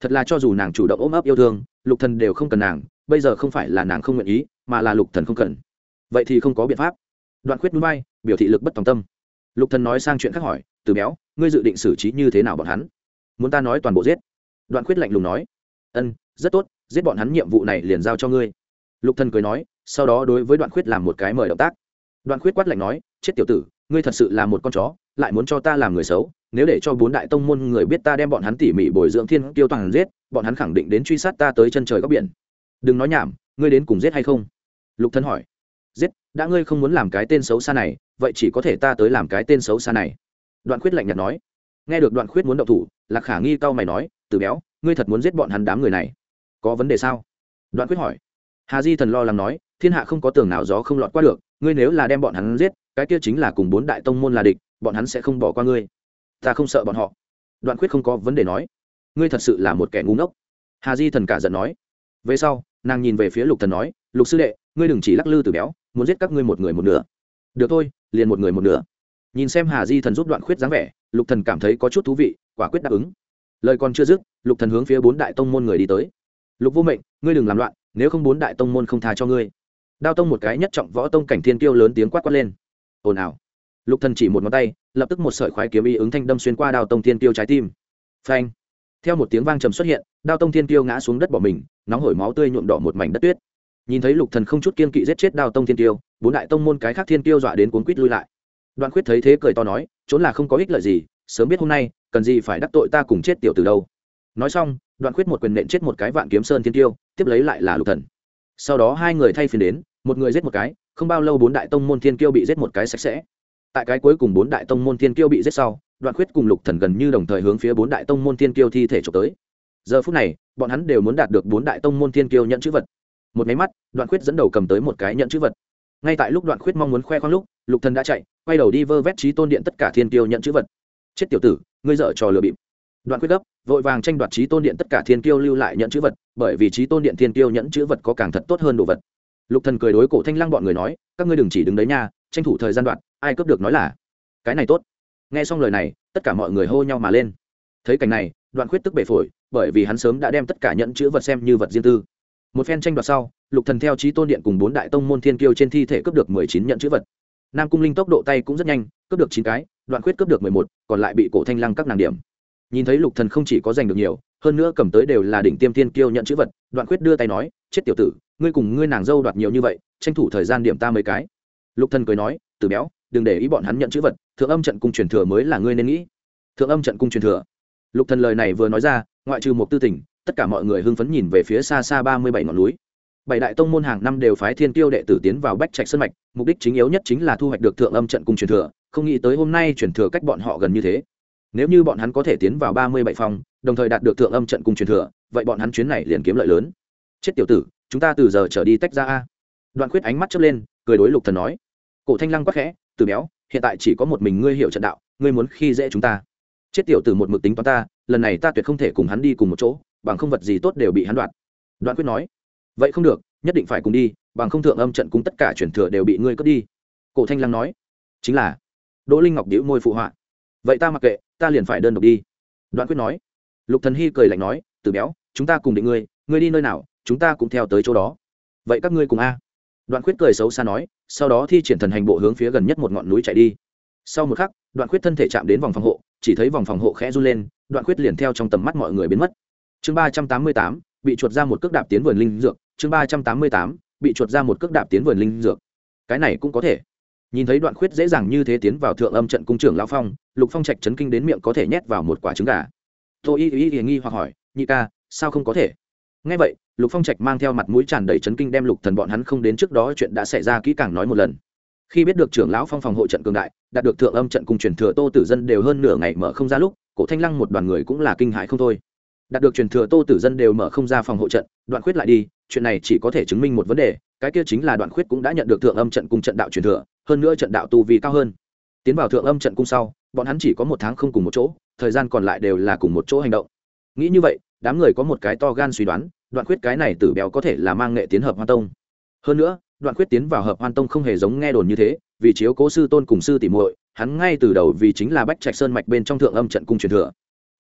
Thật là cho dù nàng chủ động ôm ấp yêu thương, lục thần đều không cần nàng bây giờ không phải là nàng không nguyện ý, mà là lục thần không cần. Vậy thì không có biện pháp. Đoạn khuyết núi bay, biểu thị lực bất tòng tâm. Lục thần nói sang chuyện khác hỏi, từ béo, ngươi dự định xử trí như thế nào bọn hắn? Muốn ta nói toàn bộ giết. Đoạn khuyết lạnh lùng nói, ân, rất tốt, giết bọn hắn nhiệm vụ này liền giao cho ngươi. Lục thần cười nói, sau đó đối với đoạn khuyết làm một cái mời động tác. Đoạn khuyết quát lạnh nói, chết tiểu tử, ngươi thật sự là một con chó, lại muốn cho ta làm người xấu, nếu để cho bốn đại tông môn người biết ta đem bọn hắn tỉ mỉ bồi dưỡng thiên tiêu toàn giết, bọn hắn khẳng định đến truy sát ta tới chân trời góc biển đừng nói nhảm, ngươi đến cùng giết hay không? Lục thân hỏi. Giết, đã ngươi không muốn làm cái tên xấu xa này, vậy chỉ có thể ta tới làm cái tên xấu xa này. Đoạn khuyết lạnh nhạt nói. Nghe được đoạn khuyết muốn động thủ, lạc khả nghi cau mày nói, từ béo, ngươi thật muốn giết bọn hắn đám người này? Có vấn đề sao? Đoạn khuyết hỏi. Hà di thần lo lắng nói, thiên hạ không có tường nào gió không lọt qua được, ngươi nếu là đem bọn hắn giết, cái kia chính là cùng bốn đại tông môn là địch, bọn hắn sẽ không bỏ qua ngươi. Ta không sợ bọn họ. Đoạn khuyết không có vấn đề nói. Ngươi thật sự là một kẻ ngu ngốc. Hà di thần cả giận nói. Về sau nàng nhìn về phía lục thần nói, lục sư đệ, ngươi đừng chỉ lắc lư từ béo, muốn giết các ngươi một người một nửa. Được thôi, liền một người một nửa. Nhìn xem hà di thần giúp đoạn khuyết dáng vẻ, lục thần cảm thấy có chút thú vị, quả quyết đáp ứng. Lời còn chưa dứt, lục thần hướng phía bốn đại tông môn người đi tới. Lục vô mệnh, ngươi đừng làm loạn, nếu không bốn đại tông môn không tha cho ngươi. Đao tông một cái nhất trọng võ tông cảnh thiên tiêu lớn tiếng quát quát lên. Ồn ào. Lục thần chỉ một ngón tay, lập tức một sợi khoái kiếm y ứng thanh đâm xuyên qua đao tông thiên tiêu trái tim. Phanh theo một tiếng vang trầm xuất hiện, đao tông thiên tiêu ngã xuống đất bỏ mình, nóng hổi máu tươi nhuộm đỏ một mảnh đất tuyết. Nhìn thấy lục thần không chút kiên kỵ giết chết đao tông thiên tiêu bốn đại tông môn cái khác thiên tiêu dọa đến cuốn quýt lui lại. Đoạn khuyết thấy thế cười to nói, trốn là không có ích lợi gì, sớm biết hôm nay, cần gì phải đắc tội ta cùng chết tiểu từ đâu. Nói xong, đoạn khuyết một quyền nện chết một cái vạn kiếm sơn thiên tiêu tiếp lấy lại là lục thần. Sau đó hai người thay phiên đến, một người giết một cái, không bao lâu bốn đại tông môn thiên kiêu bị giết một cái sạch sẽ. Tại cái cuối cùng bốn đại tông môn thiên kiêu bị giết sau đoạn khuyết cùng lục thần gần như đồng thời hướng phía bốn đại tông môn thiên kiêu thi thể trộm tới. Giờ phút này, bọn hắn đều muốn đạt được bốn đại tông môn thiên kiêu nhận chữ vật. Một máy mắt, đoạn khuyết dẫn đầu cầm tới một cái nhận chữ vật. Ngay tại lúc đoạn khuyết mong muốn khoe khoang lúc, lục thần đã chạy, quay đầu đi vơ vét trí tôn điện tất cả thiên kiêu nhận chữ vật. Chết tiểu tử, ngươi dở trò lừa bịp. Đoạn quyết gấp, vội vàng tranh đoạt trí tôn điện tất cả thiên kiêu lưu lại nhận chữ vật, bởi vì trí tôn điện thiên kiêu nhận chữ vật có càng thật tốt hơn đồ vật. Lục thần cười đối cổ thanh lăng bọn người nói, các ngươi đừng chỉ đứng đấy nha, tranh thủ thời gian đoạn ai cướp được nói là, cái này tốt nghe xong lời này, tất cả mọi người hô nhau mà lên. Thấy cảnh này, đoạn khuyết tức bể phổi, bởi vì hắn sớm đã đem tất cả nhận chữ vật xem như vật riêng tư. Một phen tranh đoạt sau, lục thần theo trí tôn điện cùng bốn đại tông môn thiên kiêu trên thi thể cướp được mười chín nhận chữ vật. Nam cung linh tốc độ tay cũng rất nhanh, cướp được chín cái, đoạn khuyết cướp được mười một, còn lại bị cổ thanh lăng các nàng điểm. Nhìn thấy lục thần không chỉ có giành được nhiều, hơn nữa cầm tới đều là đỉnh tiêm thiên kiêu nhận chữ vật, đoạn khuyết đưa tay nói, chết tiểu tử, ngươi cùng ngươi nàng dâu đoạt nhiều như vậy, tranh thủ thời gian điểm ta mấy cái. Lục thần cười nói từ béo, đừng để ý bọn hắn nhận chữ vật thượng âm trận cung truyền thừa mới là ngươi nên nghĩ. Thượng âm trận cung truyền thừa. Lục thần lời này vừa nói ra, ngoại trừ một tư tỉnh, tất cả mọi người hưng phấn nhìn về phía xa xa ba mươi bảy ngọn núi. Bảy đại tông môn hàng năm đều phái thiên tiêu đệ tử tiến vào bách trạch sơn mạch, mục đích chính yếu nhất chính là thu hoạch được thượng âm trận cung truyền thừa, không nghĩ tới hôm nay truyền thừa cách bọn họ gần như thế. Nếu như bọn hắn có thể tiến vào ba mươi bảy phòng, đồng thời đạt được thượng âm trận cung truyền thừa, vậy bọn hắn chuyến này liền kiếm lợi lớn. Chết tiểu tử, chúng ta từ giờ trở đi tách ra a. Đoạn khuyết ánh mắt chớp lên, cười đối lục thần nói. Cổ thanh lăng quắc khẽ, từ béo hiện tại chỉ có một mình ngươi hiểu trận đạo, ngươi muốn khi dễ chúng ta. Chết tiểu tử một mực tính toán ta, lần này ta tuyệt không thể cùng hắn đi cùng một chỗ, bằng không vật gì tốt đều bị hắn đoạt. Đoạn quyết nói, vậy không được, nhất định phải cùng đi, bằng không thượng âm trận cùng tất cả chuyển thừa đều bị ngươi cướp đi. Cổ thanh lăng nói, chính là, đỗ linh ngọc đĩu môi phụ họa. Vậy ta mặc kệ, ta liền phải đơn độc đi. Đoạn quyết nói, lục thần hy cười lạnh nói, từ béo, chúng ta cùng định ngươi ngươi đi nơi nào, chúng ta cũng theo tới chỗ đó. Vậy các ngươi cùng a đoạn Khuyết cười xấu xa nói, sau đó thi triển thần hành bộ hướng phía gần nhất một ngọn núi chạy đi. Sau một khắc, đoạn Khuyết thân thể chạm đến vòng phòng hộ, chỉ thấy vòng phòng hộ khẽ run lên, đoạn Khuyết liền theo trong tầm mắt mọi người biến mất. Chương ba trăm tám mươi tám, bị chuột ra một cước đạp tiến vườn linh dược. Chương ba trăm tám mươi tám, bị chuột ra một cước đạp tiến vườn linh dược. Cái này cũng có thể. Nhìn thấy đoạn khuyết dễ dàng như thế tiến vào thượng âm trận cung trưởng lao phong, lục phong trạch chấn kinh đến miệng có thể nhét vào một quả trứng gà. Tôi y y y nghi hoặc hỏi, nhị ca, sao không có thể? Ngay vậy lục phong trạch mang theo mặt mũi tràn đầy chấn kinh đem lục thần bọn hắn không đến trước đó chuyện đã xảy ra kỹ càng nói một lần. Khi biết được trưởng lão phong phòng hộ trận cường đại, đạt được thượng âm trận cung truyền thừa tô tử dân đều hơn nửa ngày mở không ra lúc, cổ thanh lăng một đoàn người cũng là kinh hại không thôi. Đạt được truyền thừa tô tử dân đều mở không ra phòng hộ trận, đoạn khuyết lại đi, chuyện này chỉ có thể chứng minh một vấn đề, cái kia chính là đoạn khuyết cũng đã nhận được thượng âm trận cung trận đạo truyền thừa, hơn nữa trận đạo tu vi cao hơn. Tiến vào thượng âm trận cung sau, bọn hắn chỉ có một tháng không cùng một chỗ, thời gian còn lại đều là cùng một chỗ hành động. Nghĩ như vậy, đám người có một cái to gan suy đoán đoạn khuyết cái này tử béo có thể là mang nghệ tiến hợp hoan tông. Hơn nữa, đoạn khuyết tiến vào hợp hoan tông không hề giống nghe đồn như thế, vì chiếu cố sư tôn cùng sư tỉ muội, hắn ngay từ đầu vì chính là bách trạch sơn mạch bên trong thượng âm trận cung truyền thừa.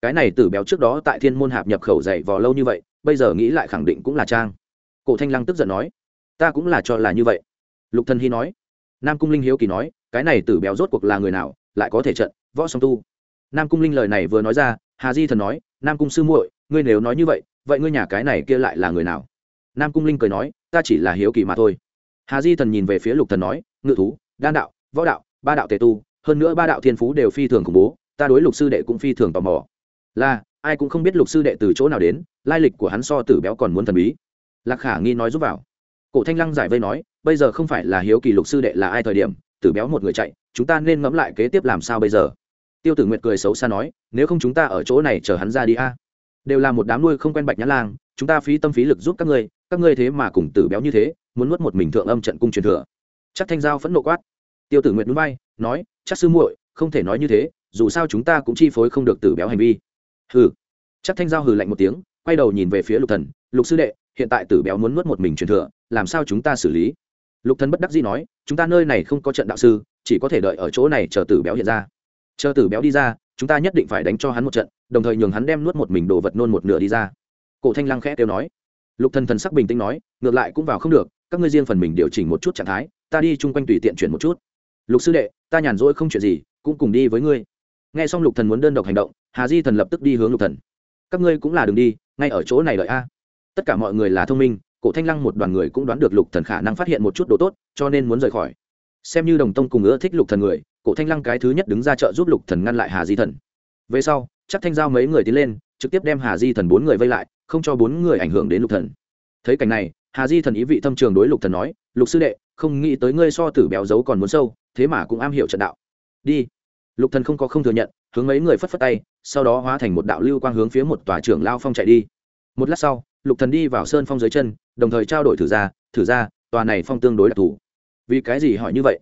Cái này tử béo trước đó tại thiên môn hạp nhập khẩu dày vò lâu như vậy, bây giờ nghĩ lại khẳng định cũng là trang. Cổ thanh lăng tức giận nói, ta cũng là cho là như vậy. Lục thần hy nói, nam cung linh hiếu kỳ nói, cái này tử béo rốt cuộc là người nào, lại có thể trận, võ song tu. Nam cung linh lời này vừa nói ra, hà di thần nói, nam cung sư muội, ngươi nếu nói như vậy vậy ngươi nhà cái này kia lại là người nào? Nam cung linh cười nói, ta chỉ là hiếu kỳ mà thôi. Hà di thần nhìn về phía lục thần nói, ngự thú, đan đạo, võ đạo, ba đạo tề tu, hơn nữa ba đạo thiên phú đều phi thường khủng bố, ta đối lục sư đệ cũng phi thường tò mò. Là, ai cũng không biết lục sư đệ từ chỗ nào đến, lai lịch của hắn so tử béo còn muốn thần bí. Lạc khả nghi nói giúp vào. Cổ thanh lăng giải vây nói, bây giờ không phải là hiếu kỳ lục sư đệ là ai thời điểm, tử béo một người chạy, chúng ta nên ngẫm lại kế tiếp làm sao bây giờ. Tiêu tử nguyệt cười xấu xa nói, nếu không chúng ta ở chỗ này chờ hắn ra đi a đều là một đám nuôi không quen bạch nhã lang, chúng ta phí tâm phí lực giúp các ngươi các ngươi thế mà cùng tử béo như thế, muốn nuốt một mình thượng âm trận cung truyền thừa. Chắc thanh giao phẫn nộ quát. Tiêu tử nguyệt núi bay, nói, chắc sư muội, không thể nói như thế, dù sao chúng ta cũng chi phối không được tử béo hành vi. Hừ. Chắc thanh giao hừ lạnh một tiếng, quay đầu nhìn về phía lục thần. Lục sư đệ, hiện tại tử béo muốn nuốt một mình truyền thừa, làm sao chúng ta xử lý? Lục thần bất đắc dĩ nói, chúng ta nơi này không có trận đạo sư, chỉ có thể đợi ở chỗ này chờ tử béo hiện ra. Chờ tử béo đi ra chúng ta nhất định phải đánh cho hắn một trận, đồng thời nhường hắn đem nuốt một mình đồ vật nôn một nửa đi ra. Cổ thanh lăng khẽ kêu nói. Lục thần thần sắc bình tĩnh nói, ngược lại cũng vào không được, các ngươi riêng phần mình điều chỉnh một chút trạng thái, ta đi chung quanh tùy tiện chuyển một chút. Lục sư đệ, ta nhàn rỗi không chuyện gì, cũng cùng đi với ngươi. Nghe xong lục thần muốn đơn độc hành động, hà di thần lập tức đi hướng lục thần. Các ngươi cũng là đường đi, ngay ở chỗ này đợi a. Tất cả mọi người là thông minh, cổ thanh lăng một đoàn người cũng đoán được lục thần khả năng phát hiện một chút đồ tốt, cho nên muốn rời khỏi. Xem như đồng tông cùng ưa thích lục thần người cổ thanh lăng cái thứ nhất đứng ra trợ giúp lục thần ngăn lại hà di thần. Về sau, chắc thanh giao mấy người tiến lên, trực tiếp đem hà di thần bốn người vây lại, không cho bốn người ảnh hưởng đến lục thần. Thấy cảnh này, hà di thần ý vị thâm trường đối lục thần nói, lục sư đệ, không nghĩ tới ngươi so tử béo giấu còn muốn sâu, thế mà cũng am hiểu trận đạo. Đi. Lục thần không có không thừa nhận, hướng mấy người phất phất tay, sau đó hóa thành một đạo lưu quang hướng phía một tòa trưởng lao phong chạy đi. Một lát sau, lục thần đi vào sơn phong dưới chân, đồng thời trao đổi thử ra thử ra, tòa này phong tương đối đặc thù. Vì cái gì hỏi như vậy?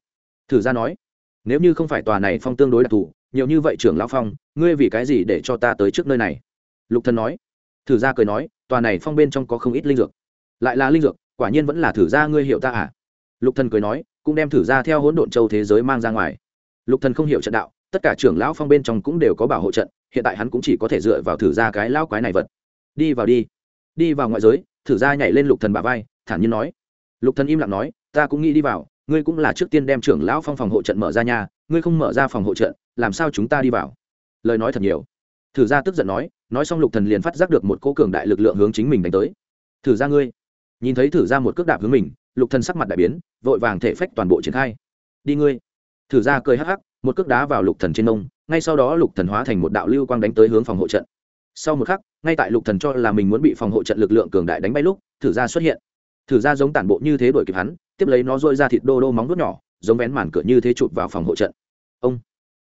Thử ra nói nếu như không phải tòa này phong tương đối đặc thù, nhiều như vậy trưởng lão phong, ngươi vì cái gì để cho ta tới trước nơi này? Lục thần nói. Thử gia cười nói, tòa này phong bên trong có không ít linh dược. Lại là linh dược, quả nhiên vẫn là thử gia ngươi hiểu ta à? Lục thần cười nói, cũng đem thử gia theo hỗn độn châu thế giới mang ra ngoài. Lục thần không hiểu trận đạo, tất cả trưởng lão phong bên trong cũng đều có bảo hộ trận, hiện tại hắn cũng chỉ có thể dựa vào thử gia cái lão quái này vật. Đi vào đi. Đi vào ngoại giới, thử gia nhảy lên lục thần bả vai, thản nhiên nói. Lục thần im lặng nói, ta cũng nghĩ đi vào ngươi cũng là trước tiên đem trưởng lão phong phòng hộ trận mở ra nhà ngươi không mở ra phòng hộ trận, làm sao chúng ta đi vào? Lời nói thật nhiều. Thử ra tức giận nói nói xong lục thần liền phát giác được một cỗ cường đại lực lượng hướng chính mình đánh tới. Thử ra ngươi. Nhìn thấy thử ra một cước đạp hướng mình, lục thần sắc mặt đại biến, vội vàng thể phách toàn bộ triển khai. Đi ngươi. Thử ra cười hắc hắc, một cước đá vào lục thần trên nông, ngay sau đó lục thần hóa thành một đạo lưu quang đánh tới hướng phòng hộ trận. Sau một khắc, ngay tại lục thần cho là mình muốn bị phòng hộ trận lực lượng cường đại đánh bay lúc, thử ra xuất hiện. Thử ra giống tản bộ như thế đuổi kịp hắn tiếp lấy nó dội ra thịt đô đô móng vuốt nhỏ, giống vén màn cửa như thế chụp vào phòng hộ trận. Ông,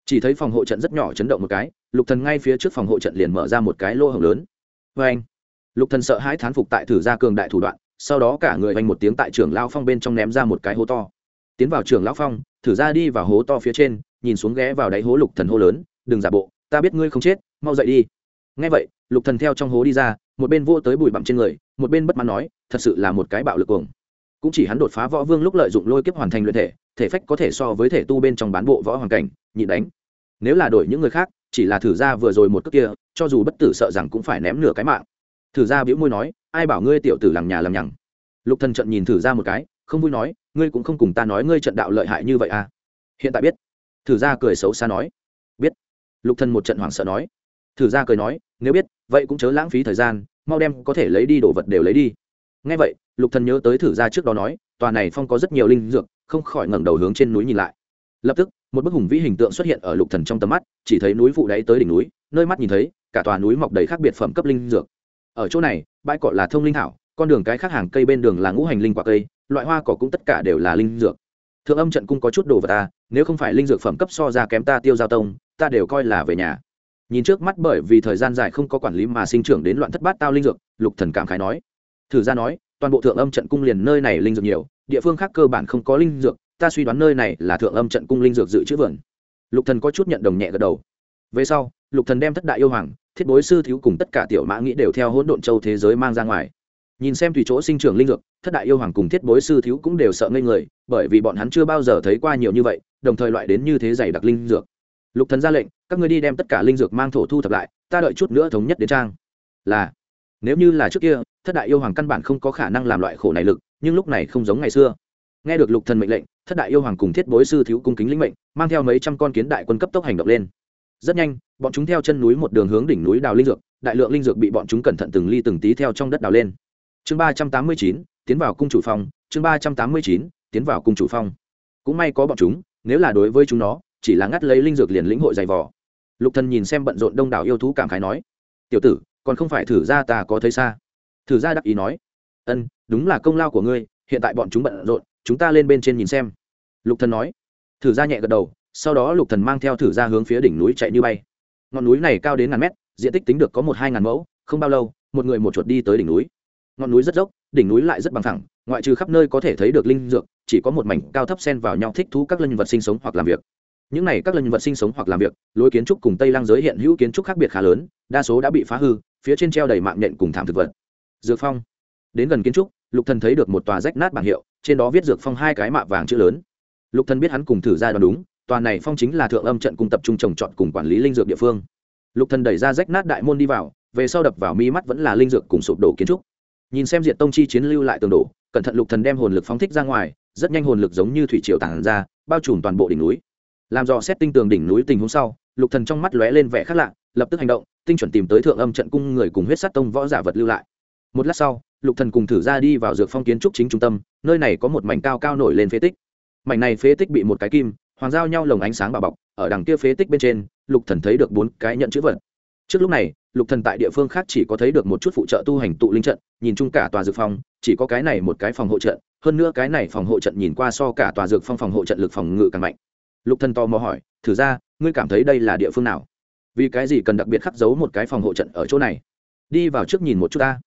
chỉ thấy phòng hộ trận rất nhỏ chấn động một cái, lục thần ngay phía trước phòng hộ trận liền mở ra một cái lỗ hổng lớn. Vê anh, lục thần sợ hãi thán phục tại thử ra cường đại thủ đoạn, sau đó cả người vang một tiếng tại trường lao phong bên trong ném ra một cái hố to. Tiến vào trường lão phong, thử ra đi vào hố to phía trên, nhìn xuống ghé vào đáy hố lục thần hô lớn, đừng giả bộ, ta biết ngươi không chết, mau dậy đi. Nghe vậy, lục thần theo trong hố đi ra, một bên vô tới bụi bặm trên người, một bên bất mãn nói, thật sự là một cái bạo lực cuồng cũng chỉ hắn đột phá võ vương lúc lợi dụng lôi kiếp hoàn thành luyện thể thể phách có thể so với thể tu bên trong bán bộ võ hoàn cảnh, nhịn đánh. Nếu là đổi những người khác, chỉ là thử ra vừa rồi một cước kia, cho dù bất tử sợ rằng cũng phải ném nửa cái mạng. Thử ra bĩu môi nói, ai bảo ngươi tiểu tử lằng nhà lằng nhằng? Lục thần trận nhìn thử ra một cái, không vui nói, ngươi cũng không cùng ta nói ngươi trận đạo lợi hại như vậy à? Hiện tại biết. Thử ra cười xấu xa nói, biết. Lục thần một trận hoảng sợ nói, thử ra cười nói, nếu biết, vậy cũng chớ lãng phí thời gian, mau đem có thể lấy đi đồ vật đều lấy đi ngay vậy, lục thần nhớ tới thử ra trước đó nói, tòa này phong có rất nhiều linh dược, không khỏi ngẩng đầu hướng trên núi nhìn lại. Lập tức, một bức hùng vĩ hình tượng xuất hiện ở lục thần trong tầm mắt, chỉ thấy núi vụ đáy tới đỉnh núi, nơi mắt nhìn thấy, cả tòa núi mọc đầy khác biệt phẩm cấp linh dược. Ở chỗ này, bãi cỏ là thông linh thảo, con đường cái khác hàng cây bên đường là ngũ hành linh quả cây, loại hoa cỏ cũng tất cả đều là linh dược. Thượng âm trận cung có chút đồ vật ta, nếu không phải linh dược phẩm cấp so ra kém ta tiêu giao tông, ta đều coi là về nhà. Nhìn trước mắt bởi vì thời gian dài không có quản lý mà sinh trưởng đến loạn thất bát tao linh dược, lục thần cảm khái nói thử ra nói, toàn bộ thượng âm trận cung liền nơi này linh dược nhiều, địa phương khác cơ bản không có linh dược, ta suy đoán nơi này là thượng âm trận cung linh dược dự trữ vườn. Lục thần có chút nhận đồng nhẹ gật đầu. Về sau, lục thần đem thất đại yêu hoàng, thiết bối sư thiếu cùng tất cả tiểu mã nghĩ đều theo hỗn độn châu thế giới mang ra ngoài. Nhìn xem tùy chỗ sinh trưởng linh dược, thất đại yêu hoàng cùng thiết bối sư thiếu cũng đều sợ ngây người, bởi vì bọn hắn chưa bao giờ thấy qua nhiều như vậy, đồng thời loại đến như thế dày đặc linh dược. Lục thần ra lệnh, các ngươi đi đem tất cả linh dược mang thổ thu thập lại, ta đợi chút nữa thống nhất đến trang. Là nếu như là trước kia, thất đại yêu hoàng căn bản không có khả năng làm loại khổ này lực, nhưng lúc này không giống ngày xưa. Nghe được lục thần mệnh lệnh, thất đại yêu hoàng cùng thiết bối sư thiếu cung kính lĩnh mệnh, mang theo mấy trăm con kiến đại quân cấp tốc hành động lên. Rất nhanh, bọn chúng theo chân núi một đường hướng đỉnh núi đào linh dược, đại lượng linh dược bị bọn chúng cẩn thận từng ly từng tí theo trong đất đào lên. Chương ba trăm tám mươi chín, tiến vào cung chủ phong chương ba trăm tám mươi chín, tiến vào cung chủ phong cũng may có bọn chúng, nếu là đối với chúng nó, chỉ là ngắt lấy linh dược liền lĩnh hội dày vỏ lục thần nhìn xem bận rộn đông đảo yêu thú cảm khái nói, tiểu tử còn không phải thử ra ta có thấy xa. Thử ra đắc ý nói, ân, đúng là công lao của ngươi, hiện tại bọn chúng bận rộn, chúng ta lên bên trên nhìn xem. Lục thần nói. Thử ra nhẹ gật đầu, sau đó lục thần mang theo thử ra hướng phía đỉnh núi chạy như bay. Ngọn núi này cao đến ngàn mét, diện tích tính được có một hai ngàn mẫu, không bao lâu, một người một chuột đi tới đỉnh núi. Ngọn núi rất dốc, đỉnh núi lại rất bằng thẳng ngoại trừ khắp nơi có thể thấy được linh dược, chỉ có một mảnh cao thấp xen vào nhau thích thú các linh vật sinh sống hoặc làm việc. Những này các linh vật sinh sống hoặc làm việc, lối kiến trúc cùng tây lang giới hiện hữu kiến trúc khác biệt khá lớn, đa số đã bị phá hư phía trên treo đầy mạng nhện cùng thảm thực vật. Dược phong. Đến gần kiến trúc, lục thần thấy được một tòa rách nát bảng hiệu, trên đó viết dược phong hai cái mạ vàng chữ lớn. Lục thần biết hắn cùng thử ra đoán đúng, tòa này phong chính là thượng âm trận cung tập trung trồng trọt cùng quản lý linh dược địa phương. Lục thần đẩy ra rách nát đại môn đi vào, về sau đập vào mi mắt vẫn là linh dược cùng sụp đổ kiến trúc. Nhìn xem diệt tông chi chiến lưu lại tường đổ, cẩn thận lục thần đem hồn lực phóng thích ra ngoài, rất nhanh hồn lực giống như thủy triều tản ra, bao trùm toàn bộ đỉnh núi. Làm dò xét tinh tường đỉnh núi tình huống sau, lục thần trong mắt lóe lên vẻ khác lạ, lập tức hành động tinh chuẩn tìm tới thượng âm trận cung người cùng huyết sát tông võ giả vật lưu lại. Một lát sau, lục thần cùng thử ra đi vào dược phong kiến trúc chính trung tâm, nơi này có một mảnh cao cao nổi lên phế tích. Mảnh này phế tích bị một cái kim, hoàng giao nhau lồng ánh sáng bảo bọc, ở đằng kia phế tích bên trên, lục thần thấy được bốn cái nhận chữ vật. Trước lúc này, lục thần tại địa phương khác chỉ có thấy được một chút phụ trợ tu hành tụ linh trận, nhìn chung cả tòa dược phong, chỉ có cái này một cái phòng hộ trận, hơn nữa cái này phòng hộ trận nhìn qua so cả tòa dược phong phòng hộ trận lực phòng ngự càng mạnh. Lục thần to mò hỏi, thử ra, ngươi cảm thấy đây là địa phương nào? Vì cái gì cần đặc biệt khắc giấu một cái phòng hộ trận ở chỗ này? Đi vào trước nhìn một chút ta.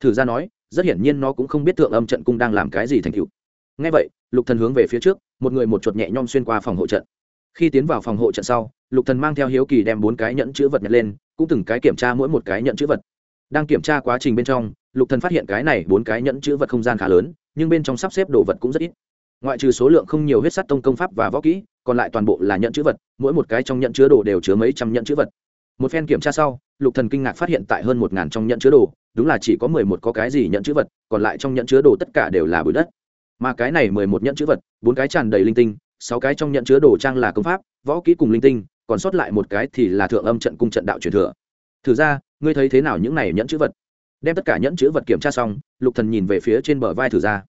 Thử ra nói, rất hiển nhiên nó cũng không biết thượng âm trận cung đang làm cái gì thành cựu ngay vậy, lục thần hướng về phía trước, một người một chuột nhẹ nhom xuyên qua phòng hộ trận. Khi tiến vào phòng hộ trận sau, lục thần mang theo hiếu kỳ đem bốn cái nhẫn chữ vật nhặt lên, cũng từng cái kiểm tra mỗi một cái nhẫn chữ vật. Đang kiểm tra quá trình bên trong, lục thần phát hiện cái này bốn cái nhẫn chữ vật không gian khá lớn, nhưng bên trong sắp xếp đồ vật cũng rất ít. Ngoại trừ số lượng không nhiều huyết sắt tông công pháp và võ kỹ còn lại toàn bộ là nhẫn chữ vật, mỗi một cái trong nhẫn chứa đồ đều chứa mấy trăm nhẫn chữ vật. Một phen kiểm tra sau, lục thần kinh ngạc phát hiện tại hơn một ngàn trong nhẫn chứa đồ, đúng là chỉ có mười một có cái gì nhẫn chữ vật, còn lại trong nhẫn chứa đồ tất cả đều là bụi đất. Mà cái này mười một nhẫn chữ vật, bốn cái tràn đầy linh tinh, sáu cái trong nhẫn chứa đồ trang là công pháp, võ kỹ cùng linh tinh, còn sót lại một cái thì là thượng âm trận cung trận đạo truyền thừa. Thử ra, ngươi thấy thế nào những này nhẫn chữ vật? Đem tất cả nhẫn chữ vật kiểm tra xong, lục thần nhìn về phía trên bờ vai thử ra.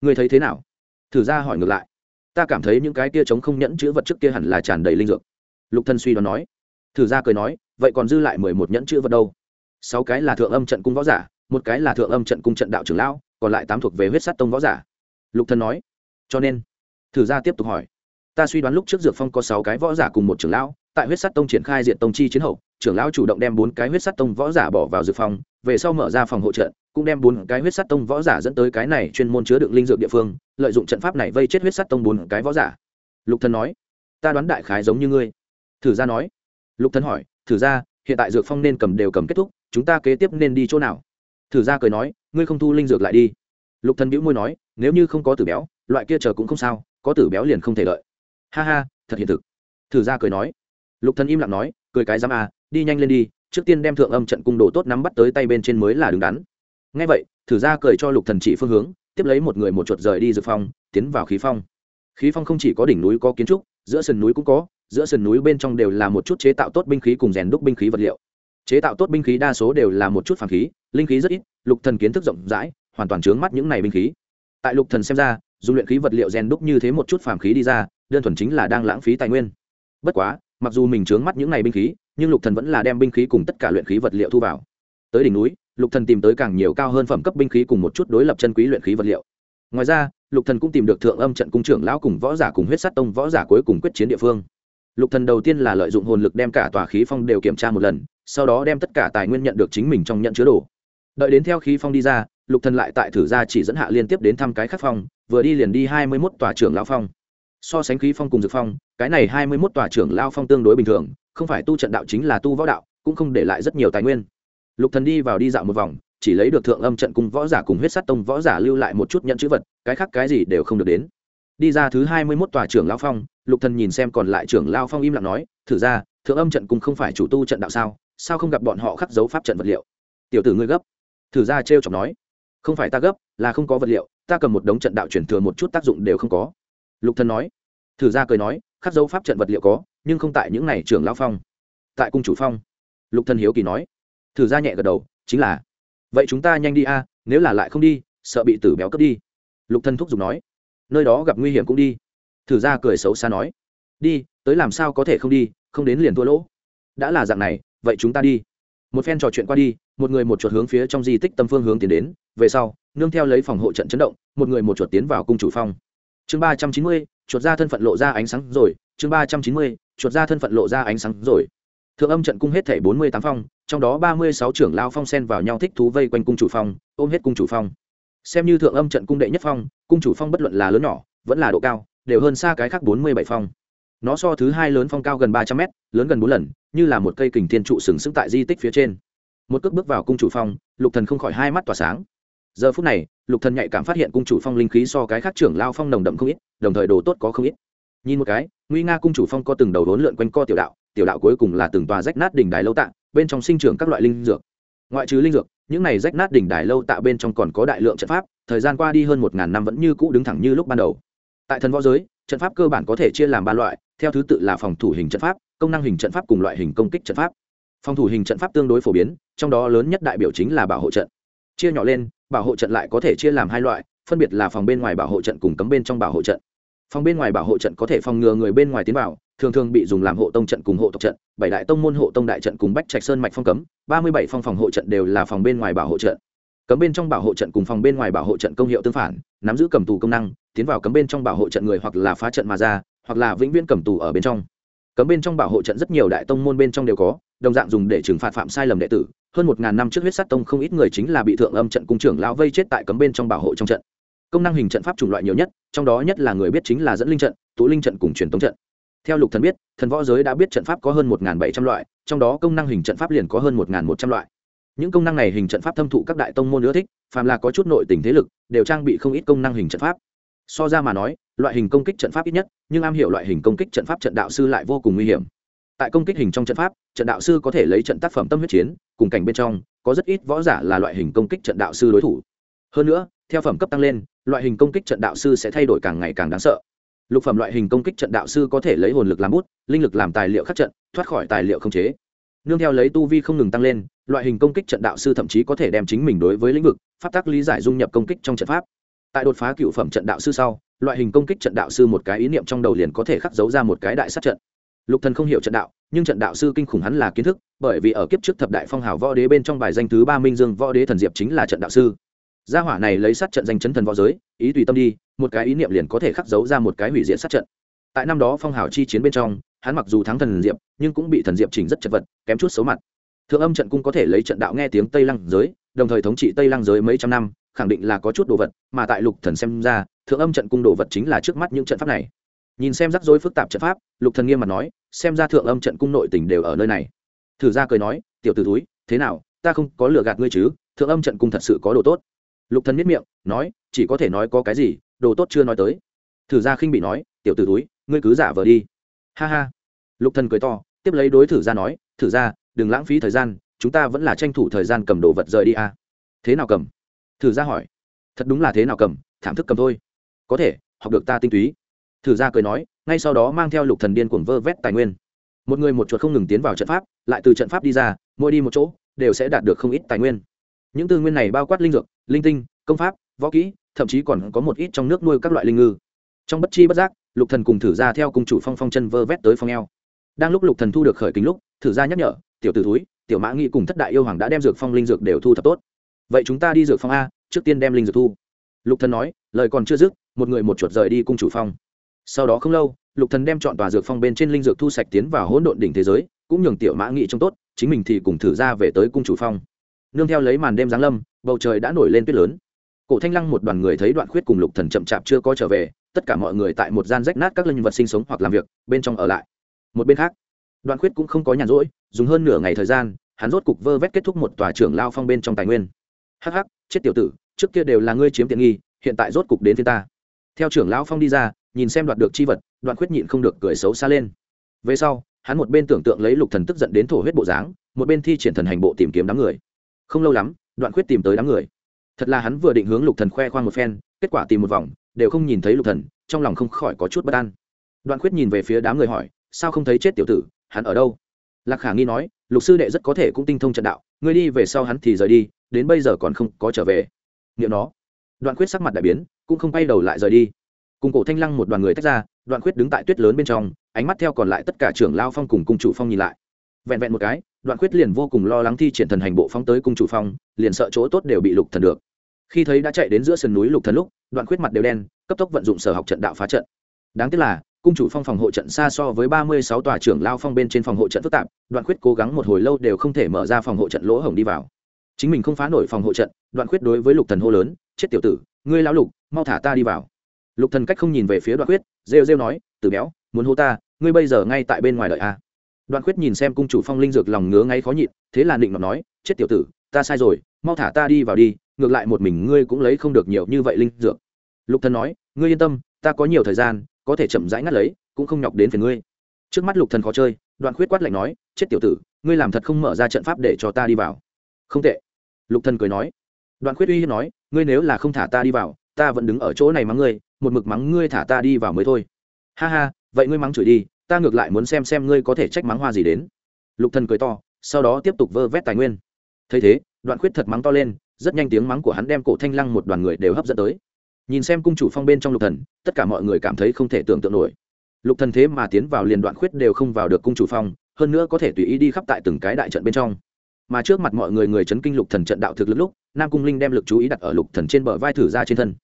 Ngươi thấy thế nào? Thử ra hỏi ngược lại ta cảm thấy những cái kia chống không nhẫn chữ vật trước kia hẳn là tràn đầy linh dược. Lục thân suy đoán nói. Thử ra cười nói, vậy còn dư lại mười một nhẫn chữ vật đâu? Sáu cái là thượng âm trận cung võ giả, một cái là thượng âm trận cung trận đạo trưởng lão, còn lại tám thuộc về huyết sát tông võ giả. Lục thân nói. Cho nên, thử ra tiếp tục hỏi. Ta suy đoán lúc trước dược phong có sáu cái võ giả cùng một trưởng lão, tại huyết sát tông triển khai diện tông chi chiến hậu, trưởng lão chủ động đem bốn cái huyết sát tông võ giả bỏ vào dược phong, về sau mở ra phòng hộ trận cũng đem bốn cái huyết sắt tông võ giả dẫn tới cái này chuyên môn chứa đựng linh dược địa phương, lợi dụng trận pháp này vây chết huyết sắt tông bốn cái võ giả. Lục thần nói, ta đoán đại khái giống như ngươi. Thử ra nói, lục thần hỏi, thử ra hiện tại dược phong nên cầm đều cầm kết thúc, chúng ta kế tiếp nên đi chỗ nào? Thử ra cười nói, ngươi không thu linh dược lại đi. Lục thần bĩu môi nói, nếu như không có tử béo, loại kia chờ cũng không sao, có tử béo liền không thể lợi ha ha, thật hiện thực. Thử ra cười nói. Lục thần im lặng nói, cười cái dám à đi nhanh lên đi, trước tiên đem thượng âm trận cung đồ tốt nắm bắt tới tay bên trên mới là đứng đắn ngay vậy, thử ra cười cho lục thần chỉ phương hướng, tiếp lấy một người một chuột rời đi dược phong, tiến vào khí phong. Khí phong không chỉ có đỉnh núi có kiến trúc, giữa sườn núi cũng có, giữa sườn núi bên trong đều là một chút chế tạo tốt binh khí cùng rèn đúc binh khí vật liệu. Chế tạo tốt binh khí đa số đều là một chút phàm khí, linh khí rất ít, lục thần kiến thức rộng rãi, hoàn toàn chướng mắt những này binh khí. Tại lục thần xem ra, dùng luyện khí vật liệu rèn đúc như thế một chút phàm khí đi ra, đơn thuần chính là đang lãng phí tài nguyên. Bất quá, mặc dù mình chướng mắt những này binh khí, nhưng lục thần vẫn là đem binh khí cùng tất cả luyện khí vật liệu thu vào. Tới đỉnh núi lục thần tìm tới càng nhiều cao hơn phẩm cấp binh khí cùng một chút đối lập chân quý luyện khí vật liệu. Ngoài ra, lục thần cũng tìm được thượng âm trận cung trưởng lão cùng võ giả cùng huyết sát tông võ giả cuối cùng quyết chiến địa phương. Lục thần đầu tiên là lợi dụng hồn lực đem cả tòa khí phong đều kiểm tra một lần, sau đó đem tất cả tài nguyên nhận được chính mình trong nhận chứa đồ. Đợi đến theo khí phong đi ra, lục thần lại tại thử ra chỉ dẫn hạ liên tiếp đến thăm cái khắc phong, vừa đi liền đi hai mươi 21 tòa trưởng lão phong. So sánh khí phong cùng dược phong, cái này hai mươi 21 tòa trưởng lão phong tương đối bình thường, không phải tu trận đạo chính là tu võ đạo, cũng không để lại rất nhiều tài nguyên lục thần đi vào đi dạo một vòng, chỉ lấy được thượng âm trận cung võ giả cùng huyết sát tông võ giả lưu lại một chút nhận chữ vật, cái khác cái gì đều không được đến. Đi ra thứ hai mươi 21 tòa trưởng lão phong, lục thần nhìn xem còn lại trưởng lão phong im lặng nói, thử ra, thượng âm trận cung không phải chủ tu trận đạo sao? Sao không gặp bọn họ khắc dấu pháp trận vật liệu? Tiểu tử ngươi gấp. Thử ra trêu chọc nói, không phải ta gấp, là không có vật liệu, ta cầm một đống trận đạo chuyển thừa một chút tác dụng đều không có. Lục thần nói, thử ra cười nói, khắc dấu pháp trận vật liệu có, nhưng không tại những này trưởng lão phong. Tại cung chủ phong. Lục thần hiếu kỳ nói thử ra nhẹ gật đầu, chính là, vậy chúng ta nhanh đi a, nếu là lại không đi, sợ bị tử béo cướp đi. Lục thần thúc giục nói, nơi đó gặp nguy hiểm cũng đi. Thử ra cười xấu xa nói, đi, tới làm sao có thể không đi, không đến liền thua lỗ. Đã là dạng này, vậy chúng ta đi. Một phen trò chuyện qua đi, một người một chuột hướng phía trong di tích tâm phương hướng tiến đến, về sau, nương theo lấy phòng hộ trận chấn động, một người một chuột tiến vào cung chủ phong. Chương ba trăm chín mươi, chuột ra thân phận lộ ra ánh sáng rồi, chương ba trăm chín mươi, chuột ra thân phận lộ ra ánh sáng rồi thượng âm trận cung hết thể bốn mươi tám phong, trong đó ba mươi sáu trưởng lao phong sen vào nhau thích thú vây quanh cung chủ phong, ôm hết cung chủ phong. Xem như thượng âm trận cung đệ nhất phong, cung chủ phong bất luận là lớn nhỏ, vẫn là độ cao, đều hơn xa cái khác bốn mươi bảy phong. Nó so thứ hai lớn phong cao gần ba trăm mét, lớn gần bốn lần, như là một cây kình thiên trụ sừng sững tại di tích phía trên. Một cước bước vào cung chủ phong, lục thần không khỏi hai mắt tỏa sáng. Giờ phút này, lục thần nhạy cảm phát hiện cung chủ phong linh khí so cái khác trưởng lao phong nồng đậm không ít, đồng thời đồ tốt có không ít. Nhìn một cái, nguy nga cung chủ phong có từng đầu đốn lượn quanh co tiểu đạo tiểu đạo cuối cùng là từng tòa rách nát đỉnh đài lâu tạ, bên trong sinh trưởng các loại linh dược. Ngoại trừ linh dược, những này rách nát đỉnh đài lâu tạ bên trong còn có đại lượng trận pháp, thời gian qua đi hơn một ngàn năm vẫn như cũ đứng thẳng như lúc ban đầu. Tại thần võ giới, trận pháp cơ bản có thể chia làm ba loại, theo thứ tự là phòng thủ hình trận pháp, công năng hình trận pháp cùng loại hình công kích trận pháp. Phòng thủ hình trận pháp tương đối phổ biến, trong đó lớn nhất đại biểu chính là bảo hộ trận. Chia nhỏ lên, bảo hộ trận lại có thể chia làm hai loại, phân biệt là phòng bên ngoài bảo hộ trận cùng cấm bên trong bảo hộ trận. Phòng bên ngoài bảo hộ trận có thể phòng ngừa người bên ngoài tiến vào thường thường bị dùng làm hộ tông trận cùng hộ tộc trận, bảy đại tông môn hộ tông đại trận cùng bách trạch sơn mạch phong cấm, ba mươi bảy phong phòng hộ trận đều là phòng bên ngoài bảo hộ trận. Cấm bên trong bảo hộ trận cùng phòng bên ngoài bảo hộ trận công hiệu tương phản, nắm giữ cầm tù công năng, tiến vào cấm bên trong bảo hộ trận người hoặc là phá trận mà ra, hoặc là vĩnh viễn cầm tù ở bên trong. Cấm bên trong bảo hộ trận rất nhiều đại tông môn bên trong đều có, đồng dạng dùng để trừng phạt phạm sai lầm đệ tử. Hơn một ngàn năm trước huyết sát tông không ít người chính là bị thượng âm trận cung trưởng lão vây chết tại cấm bên trong bảo hộ trong trận. Công năng hình trận pháp chủng loại nhiều nhất, trong đó nhất là người biết chính là dẫn linh trận, tụ linh trận cùng truyền tống trận theo lục thần biết, thần võ giới đã biết trận pháp có hơn một bảy trăm loại, trong đó công năng hình trận pháp liền có hơn một một trăm loại. Những công năng này hình trận pháp thâm thụ các đại tông môn ưa thích, phàm là có chút nội tình thế lực, đều trang bị không ít công năng hình trận pháp. So ra mà nói, loại hình công kích trận pháp ít nhất, nhưng am hiểu loại hình công kích trận pháp trận đạo sư lại vô cùng nguy hiểm. Tại công kích hình trong trận pháp, trận đạo sư có thể lấy trận tác phẩm tâm huyết chiến, cùng cảnh bên trong, có rất ít võ giả là loại hình công kích trận đạo sư đối thủ. Hơn nữa, theo phẩm cấp tăng lên, loại hình công kích trận đạo sư sẽ thay đổi càng ngày càng đáng sợ lục phẩm loại hình công kích trận đạo sư có thể lấy hồn lực làm bút, linh lực làm tài liệu khắc trận, thoát khỏi tài liệu không chế. Nương theo lấy tu vi không ngừng tăng lên, loại hình công kích trận đạo sư thậm chí có thể đem chính mình đối với lĩnh vực, pháp tác lý giải dung nhập công kích trong trận pháp. Tại đột phá cựu phẩm trận đạo sư sau, loại hình công kích trận đạo sư một cái ý niệm trong đầu liền có thể khắc dấu ra một cái đại sát trận. Lục thần không hiểu trận đạo, nhưng trận đạo sư kinh khủng hắn là kiến thức, bởi vì ở kiếp trước thập đại phong hào võ đế bên trong bài danh thứ ba minh dương võ đế thần diệp chính là trận đạo sư. Gia hỏa này lấy sát trận danh chấn thần võ giới, ý tùy tâm đi một cái ý niệm liền có thể khắc dấu ra một cái hủy diệt sát trận. Tại năm đó phong hào chi chiến bên trong, hắn mặc dù thắng thần diệp, nhưng cũng bị thần diệp chỉnh rất chật vật, kém chút xấu mặt. Thượng âm trận cung có thể lấy trận đạo nghe tiếng tây lăng giới, đồng thời thống trị tây lăng giới mấy trăm năm, khẳng định là có chút đồ vật, mà tại lục thần xem ra, thượng âm trận cung đồ vật chính là trước mắt những trận pháp này. Nhìn xem rắc rối phức tạp trận pháp, lục thần nghiêm mặt nói, xem ra thượng âm trận cung nội tình đều ở nơi này. Thử ra cười nói, tiểu tử túi thế nào, ta không có lừa gạt ngươi chứ, thượng âm trận cung thật sự có đồ tốt. Lục thần miết miệng, nói, chỉ có thể nói có cái gì đồ tốt chưa nói tới. Thử gia khinh bị nói tiểu t ử túi ngươi cứ giả vờ đi. Ha ha. Lục thần cười to tiếp lấy đối thử gia nói thử gia, đừng lãng phí thời gian chúng ta vẫn là tranh thủ thời gian cầm đồ vật rời đi à. thế nào cầm? Thử gia hỏi. Thật đúng là thế nào cầm thảm thức cầm thôi. Có thể học được ta tinh túy. Thử gia cười nói ngay sau đó mang theo lục thần điên cuồng vơ vét tài nguyên. Một người một chuột không ngừng tiến vào trận pháp lại từ trận pháp đi ra mỗi đi một chỗ đều sẽ đạt được không ít tài nguyên. Những tư nguyên này bao quát linh dược linh tinh công pháp võ kỹ thậm chí còn có một ít trong nước nuôi các loại linh ngư. Trong bất chi bất giác, lục thần cùng thử ra theo cung chủ phong phong chân vơ vét tới phong eo. Đang lúc lục thần thu được khởi kính lúc, thử ra nhắc nhở, tiểu tử túi tiểu mã nghĩ cùng thất đại yêu hoàng đã đem dược phong linh dược đều thu thập tốt. Vậy chúng ta đi dược phong a, trước tiên đem linh dược thu. Lục thần nói, lời còn chưa dứt, một người một chuột rời đi cung chủ phong. Sau đó không lâu, lục thần đem chọn tòa dược phong bên trên linh dược thu sạch tiến vào hỗn độn đỉnh thế giới, cũng nhường tiểu mã nghị trông tốt, chính mình thì cùng thử ra về tới cung chủ phong. Nương theo lấy màn đêm giáng lâm, bầu trời đã nổi lên tuyết lớn cổ thanh lăng một đoàn người thấy đoạn khuyết cùng lục thần chậm chạp chưa có trở về, tất cả mọi người tại một gian rách nát các linh vật sinh sống hoặc làm việc, bên trong ở lại. Một bên khác, đoạn khuyết cũng không có nhàn rỗi, dùng hơn nửa ngày thời gian, hắn rốt cục vơ vét kết thúc một tòa trưởng lao phong bên trong tài nguyên. Hắc hắc, chết tiểu tử, trước kia đều là ngươi chiếm tiện nghi, hiện tại rốt cục đến phía ta. Theo trưởng lão phong đi ra, nhìn xem đoạt được chi vật, đoạn khuyết nhịn không được cười xấu xa lên. Về sau, hắn một bên tưởng tượng lấy lục thần tức giận đến thổ huyết bộ dáng, một bên thi triển thần hành bộ tìm kiếm đám người. Không lâu lắm, đoạn khuyết tìm tới đám người thật là hắn vừa định hướng lục thần khoe khoang một phen, kết quả tìm một vòng, đều không nhìn thấy lục thần, trong lòng không khỏi có chút bất an. Đoạn khuyết nhìn về phía đám người hỏi, sao không thấy chết tiểu tử, hắn ở đâu? Lạc khả nghi nói, lục sư đệ rất có thể cũng tinh thông trận đạo, ngươi đi về sau hắn thì rời đi, đến bây giờ còn không có trở về. Nghiệm nó, đoạn khuyết sắc mặt đại biến, cũng không bay đầu lại rời đi. Cùng cổ thanh lăng một đoàn người tách ra, đoạn khuyết đứng tại tuyết lớn bên trong, ánh mắt theo còn lại tất cả trưởng lao phong cùng cung chủ phong nhìn lại. Vẹn vẹn một cái, đoạn khuyết liền vô cùng lo lắng thi triển thần hành bộ phóng tới cung chủ phong, liền sợ chỗ tốt đều bị lục thần được khi thấy đã chạy đến giữa sườn núi lục thần lúc, đoạn khuyết mặt đều đen, cấp tốc vận dụng sở học trận đạo phá trận. Đáng tiếc là, cung chủ phong phòng hộ trận xa so với ba mươi sáu tòa trưởng lao phong bên trên phòng hộ trận phức tạp, đoạn khuyết cố gắng một hồi lâu đều không thể mở ra phòng hộ trận lỗ hổng đi vào. Chính mình không phá nổi phòng hộ trận, đoạn khuyết đối với lục thần hô lớn, chết tiểu tử, ngươi lão lục, mau thả ta đi vào. Lục thần cách không nhìn về phía đoạn khuyết, rêu rêu nói, tử béo, muốn hô ta, ngươi bây giờ ngay tại bên ngoài đợi a đoạn khuyết nhìn xem cung chủ phong linh dược lòng ngứa ngáy khó nhịn, thế là định nó nói, chết tiểu tử, ta sai rồi, mau thả ta đi vào đi ngược lại một mình ngươi cũng lấy không được nhiều như vậy linh dược. Lục thần nói, ngươi yên tâm, ta có nhiều thời gian, có thể chậm rãi ngắt lấy, cũng không nhọc đến phiền ngươi. Trước mắt lục thần khó chơi, đoạn khuyết quát lạnh nói, chết tiểu tử, ngươi làm thật không mở ra trận pháp để cho ta đi vào. Không tệ. Lục thần cười nói. Đoạn khuyết uy hiếp nói, ngươi nếu là không thả ta đi vào, ta vẫn đứng ở chỗ này mắng ngươi, một mực mắng ngươi thả ta đi vào mới thôi. Ha ha, vậy ngươi mắng chửi đi, ta ngược lại muốn xem xem ngươi có thể trách mắng hoa gì đến. Lục thần cười to, sau đó tiếp tục vơ vét tài nguyên. Thấy thế, đoạn khuyết thật mắng to lên rất nhanh tiếng mắng của hắn đem cổ thanh lăng một đoàn người đều hấp dẫn tới. Nhìn xem cung chủ phong bên trong lục thần, tất cả mọi người cảm thấy không thể tưởng tượng nổi. Lục thần thế mà tiến vào liền đoạn khuyết đều không vào được cung chủ phong, hơn nữa có thể tùy ý đi khắp tại từng cái đại trận bên trong. Mà trước mặt mọi người người chấn kinh lục thần trận đạo thực lực lúc, nam cung linh đem lực chú ý đặt ở lục thần trên bờ vai thử ra trên thân.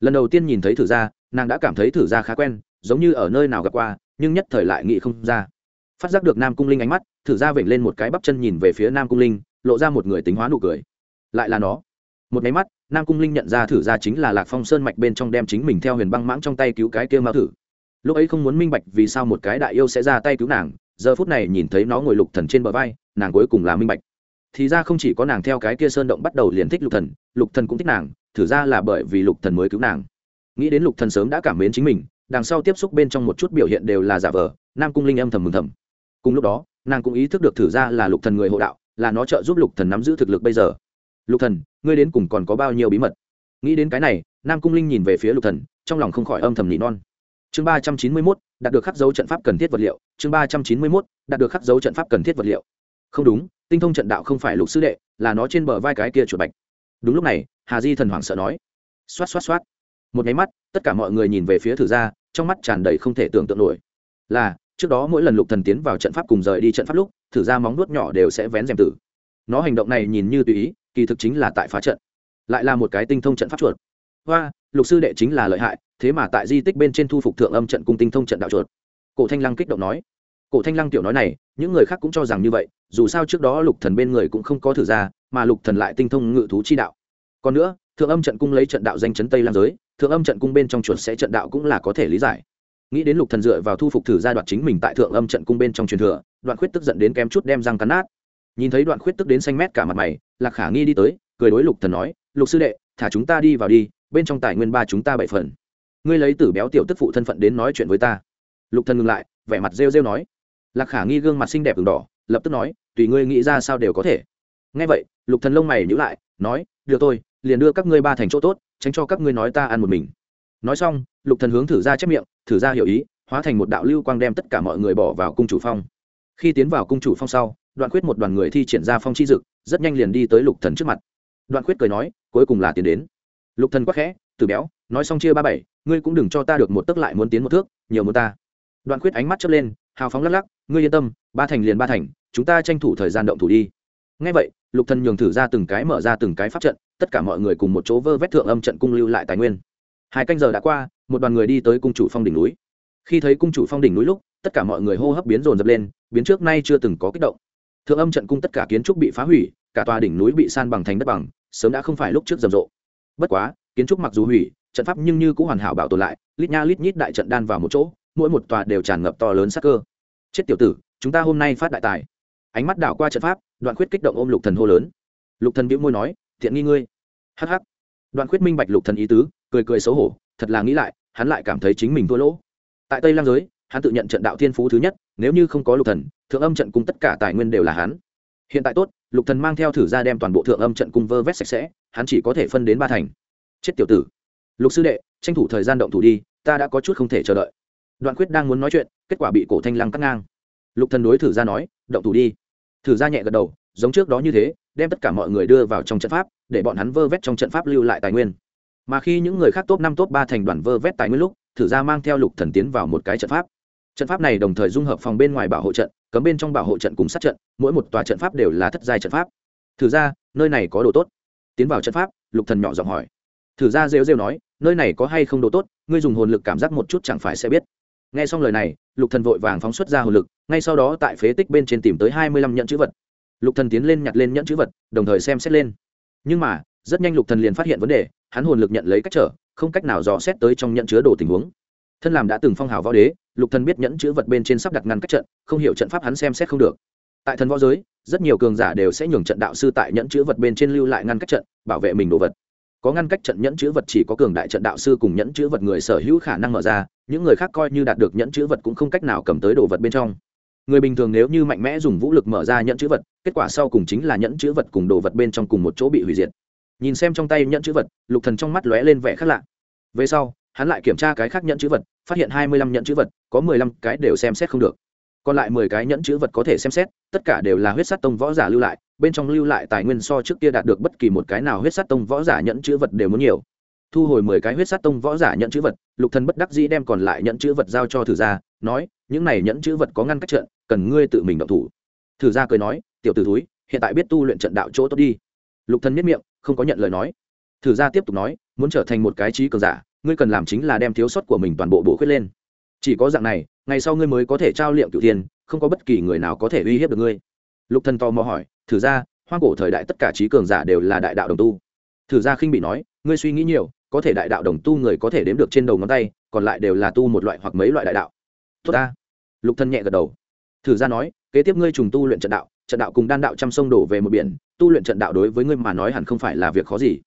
Lần đầu tiên nhìn thấy thử ra nàng đã cảm thấy thử ra khá quen, giống như ở nơi nào gặp qua, nhưng nhất thời lại nghĩ không ra. Phát giác được nam cung linh ánh mắt, thử ra vểnh lên một cái bắp chân nhìn về phía nam cung linh, lộ ra một người tính hóa nụ cười lại là nó. Một máy mắt, nam cung linh nhận ra thử ra chính là lạc phong sơn mạch bên trong đem chính mình theo huyền băng mãng trong tay cứu cái kia mao thử. Lúc ấy không muốn minh bạch vì sao một cái đại yêu sẽ ra tay cứu nàng, giờ phút này nhìn thấy nó ngồi lục thần trên bờ vai, nàng cuối cùng là minh bạch. Thì ra không chỉ có nàng theo cái kia sơn động bắt đầu liền thích lục thần lục thần cũng thích nàng, thử ra là bởi vì lục thần mới cứu nàng. Nghĩ đến lục thần sớm đã cảm mến chính mình, đằng sau tiếp xúc bên trong một chút biểu hiện đều là giả vờ, nam cung linh âm thầm mừng thầm. Cùng lúc đó, nàng cũng ý thức được thử ra là lục thần người hộ đạo, là nó trợ giúp lục thần nắm giữ thực lực bây giờ lục thần, ngươi đến cùng còn có bao nhiêu bí mật? Nghĩ đến cái này, nam cung linh nhìn về phía lục thần, trong lòng không khỏi âm thầm nhị non. Chương ba trăm chín mươi mốt, đạt được khắc dấu trận pháp cần thiết vật liệu. Chương ba trăm chín mươi mốt, đạt được khắc dấu trận pháp cần thiết vật liệu. Không đúng, tinh thông trận đạo không phải lục sư đệ, là nó trên bờ vai cái kia chuột bạch. Đúng lúc này, hà di thần hoảng sợ nói. Xoát xoát xoát. Một nháy mắt, tất cả mọi người nhìn về phía thử gia, trong mắt tràn đầy không thể tưởng tượng nổi. Là, trước đó mỗi lần lục thần tiến vào trận pháp cùng rời đi trận pháp lúc, thử ra móng nuốt nhỏ đều sẽ vén rèm tử. Nó hành động này nhìn như tùy ý kỳ thực chính là tại phá trận, lại là một cái tinh thông trận pháp chuột. Hoa, lục sư đệ chính là lợi hại, thế mà tại di tích bên trên thu phục thượng âm trận cung tinh thông trận đạo chuột. Cổ thanh lăng kích động nói. Cổ thanh lăng tiểu nói này, những người khác cũng cho rằng như vậy, dù sao trước đó lục thần bên người cũng không có thử ra, mà lục thần lại tinh thông ngự thú chi đạo. Còn nữa, thượng âm trận cung lấy trận đạo danh chấn tây lam giới, thượng âm trận cung bên trong chuột sẽ trận đạo cũng là có thể lý giải. Nghĩ đến lục thần dựa vào thu phục thử ra đoạn chính mình tại thượng âm trận cung bên trong truyền thừa, đoạn khuyết tức giận đến kém chút đem răng cắn nát nhìn thấy đoạn khuyết tức đến xanh mét cả mặt mày, lạc khả nghi đi tới, cười đối lục thần nói, lục sư đệ, thả chúng ta đi vào đi, bên trong tài nguyên ba chúng ta bảy phần. Ngươi lấy tử béo tiểu tức phụ thân phận đến nói chuyện với ta. Lục thần ngừng lại, vẻ mặt rêu rêu nói. Lạc khả nghi gương mặt xinh đẹp đường đỏ, lập tức nói, tùy ngươi nghĩ ra sao đều có thể. Nghe vậy, lục thần lông mày nhíu lại, nói, được tôi liền đưa các ngươi ba thành chỗ tốt, tránh cho các ngươi nói ta ăn một mình. Nói xong, lục thần hướng thử ra chép miệng, thử ra hiểu ý, hóa thành một đạo lưu quang đem tất cả mọi người bỏ vào cung chủ phong. Khi tiến vào cung chủ phong sau đoạn quyết một đoàn người thi triển ra phong chi dực, rất nhanh liền đi tới lục thần trước mặt. Đoạn quyết cười nói, cuối cùng là tiến đến. Lục thần quắc khẽ từ béo, nói xong chia ba bảy, ngươi cũng đừng cho ta được một tức lại muốn tiến một thước, nhiều muốn ta. Đoạn quyết ánh mắt chớp lên, hào phóng lắc lắc, ngươi yên tâm, ba thành liền ba thành, chúng ta tranh thủ thời gian động thủ đi. Ngay vậy, lục thần nhường thử ra từng cái mở ra từng cái pháp trận, tất cả mọi người cùng một chỗ vơ vét thượng âm trận cung lưu lại tài nguyên. Hai canh giờ đã qua, một đoàn người đi tới cung chủ phong đỉnh núi. Khi thấy cung chủ phong đỉnh núi lúc, tất cả mọi người hô hấp biến rồn dập lên, biến trước nay chưa từng có kích động thượng âm trận cung tất cả kiến trúc bị phá hủy, cả tòa đỉnh núi bị san bằng thành đất bằng, sớm đã không phải lúc trước rầm rộ. Bất quá, kiến trúc mặc dù hủy, trận pháp nhưng như cũng hoàn hảo bảo tồn lại, lít nha lít nhít đại trận đan vào một chỗ, mỗi một tòa đều tràn ngập to lớn sắc cơ. Chết tiểu tử, chúng ta hôm nay phát đại tài. Ánh mắt đảo qua trận pháp, đoạn khuyết kích động ôm lục thần hô lớn. Lục thần bĩu môi nói, thiện nghi ngươi. Hắc hắc. Đoạn khuyết minh bạch lục thần ý tứ, cười cười xấu hổ, thật là nghĩ lại, hắn lại cảm thấy chính mình thua lỗ. Tại tây lang giới, hắn tự nhận trận đạo thiên phú thứ nhất nếu như không có lục thần, thượng âm trận cung tất cả tài nguyên đều là hắn. Hiện tại tốt, lục thần mang theo thử ra đem toàn bộ thượng âm trận cung vơ vét sạch sẽ, hắn chỉ có thể phân đến ba thành. Chết tiểu tử. Lục sư đệ, tranh thủ thời gian động thủ đi, ta đã có chút không thể chờ đợi. Đoạn quyết đang muốn nói chuyện, kết quả bị cổ thanh lăng cắt ngang. Lục thần đối thử ra nói, động thủ đi. Thử ra nhẹ gật đầu, giống trước đó như thế, đem tất cả mọi người đưa vào trong trận pháp, để bọn hắn vơ vét trong trận pháp lưu lại tài nguyên. Mà khi những người khác top năm, top ba thành đoàn vơ vét tài nguyên lúc, thử ra mang theo lục thần tiến vào một cái trận pháp trận pháp này đồng thời dung hợp phòng bên ngoài bảo hộ trận, cấm bên trong bảo hộ trận cùng sát trận, mỗi một tòa trận pháp đều là thất giai trận pháp. Thử ra, nơi này có đồ tốt. Tiến vào trận pháp, lục thần nhỏ giọng hỏi. Thử ra rêu rêu nói, nơi này có hay không đồ tốt, ngươi dùng hồn lực cảm giác một chút chẳng phải sẽ biết. Nghe xong lời này, lục thần vội vàng phóng xuất ra hồn lực, ngay sau đó tại phế tích bên trên tìm tới hai mươi lăm nhẫn chữ vật. Lục thần tiến lên nhặt lên nhẫn chữ vật, đồng thời xem xét lên. Nhưng mà, rất nhanh lục thần liền phát hiện vấn đề, hắn hồn lực nhận lấy cách trở, không cách nào dò xét tới trong nhận chứa đồ tình huống. Thân làm đã từng phong hào võ đế lục thần biết nhẫn chữ vật bên trên sắp đặt ngăn cách trận, không hiểu trận pháp hắn xem xét không được. Tại thần võ giới, rất nhiều cường giả đều sẽ nhường trận đạo sư tại nhẫn chữ vật bên trên lưu lại ngăn cách trận, bảo vệ mình đồ vật. Có ngăn cách trận nhẫn chữ vật chỉ có cường đại trận đạo sư cùng nhẫn chữ vật người sở hữu khả năng mở ra, những người khác coi như đạt được nhẫn chữ vật cũng không cách nào cầm tới đồ vật bên trong. Người bình thường nếu như mạnh mẽ dùng vũ lực mở ra nhẫn chữ vật, kết quả sau cùng chính là nhẫn chữ vật cùng đồ vật bên trong cùng một chỗ bị hủy diệt. Nhìn xem trong tay nhẫn chữ vật, lục thần trong mắt lóe lên vẻ khác lạ. Về sau hắn lại kiểm tra cái khác nhẫn chữ vật, phát hiện hai mươi lăm nhẫn chữ vật, có mười lăm cái đều xem xét không được. Còn lại mười cái nhẫn chữ vật có thể xem xét, tất cả đều là huyết sắt tông võ giả lưu lại, bên trong lưu lại tài nguyên so trước kia đạt được bất kỳ một cái nào huyết sắt tông võ giả nhẫn chữ vật đều muốn nhiều. Thu hồi mười cái huyết sắt tông võ giả nhẫn chữ vật, lục thần bất đắc dĩ đem còn lại nhẫn chữ vật giao cho thử gia, nói, những này nhẫn chữ vật có ngăn cách trận, cần ngươi tự mình động thủ. Thử gia cười nói, tiểu tử thúi, hiện tại biết tu luyện trận đạo chỗ tốt đi. Lục thần miết miệng, không có nhận lời nói. Thử gia tiếp tục nói, muốn trở thành một cái trí cường giả ngươi cần làm chính là đem thiếu sót của mình toàn bộ bổ khuyết lên. Chỉ có dạng này, ngày sau ngươi mới có thể trao liệm cửu thiên, không có bất kỳ người nào có thể uy hiếp được ngươi. Lục thần to mò hỏi, thử ra, hoang cổ thời đại tất cả trí cường giả đều là đại đạo đồng tu. Thử ra khinh bị nói, ngươi suy nghĩ nhiều, có thể đại đạo đồng tu người có thể đếm được trên đầu ngón tay, còn lại đều là tu một loại hoặc mấy loại đại đạo. Tốt ta. Lục thần nhẹ gật đầu. Thử ra nói, kế tiếp ngươi trùng tu luyện trận đạo trận đạo cùng đan đạo trăm sông đổ về một biển, tu luyện trận đạo đối với ngươi mà nói hẳn không phải là việc khó gì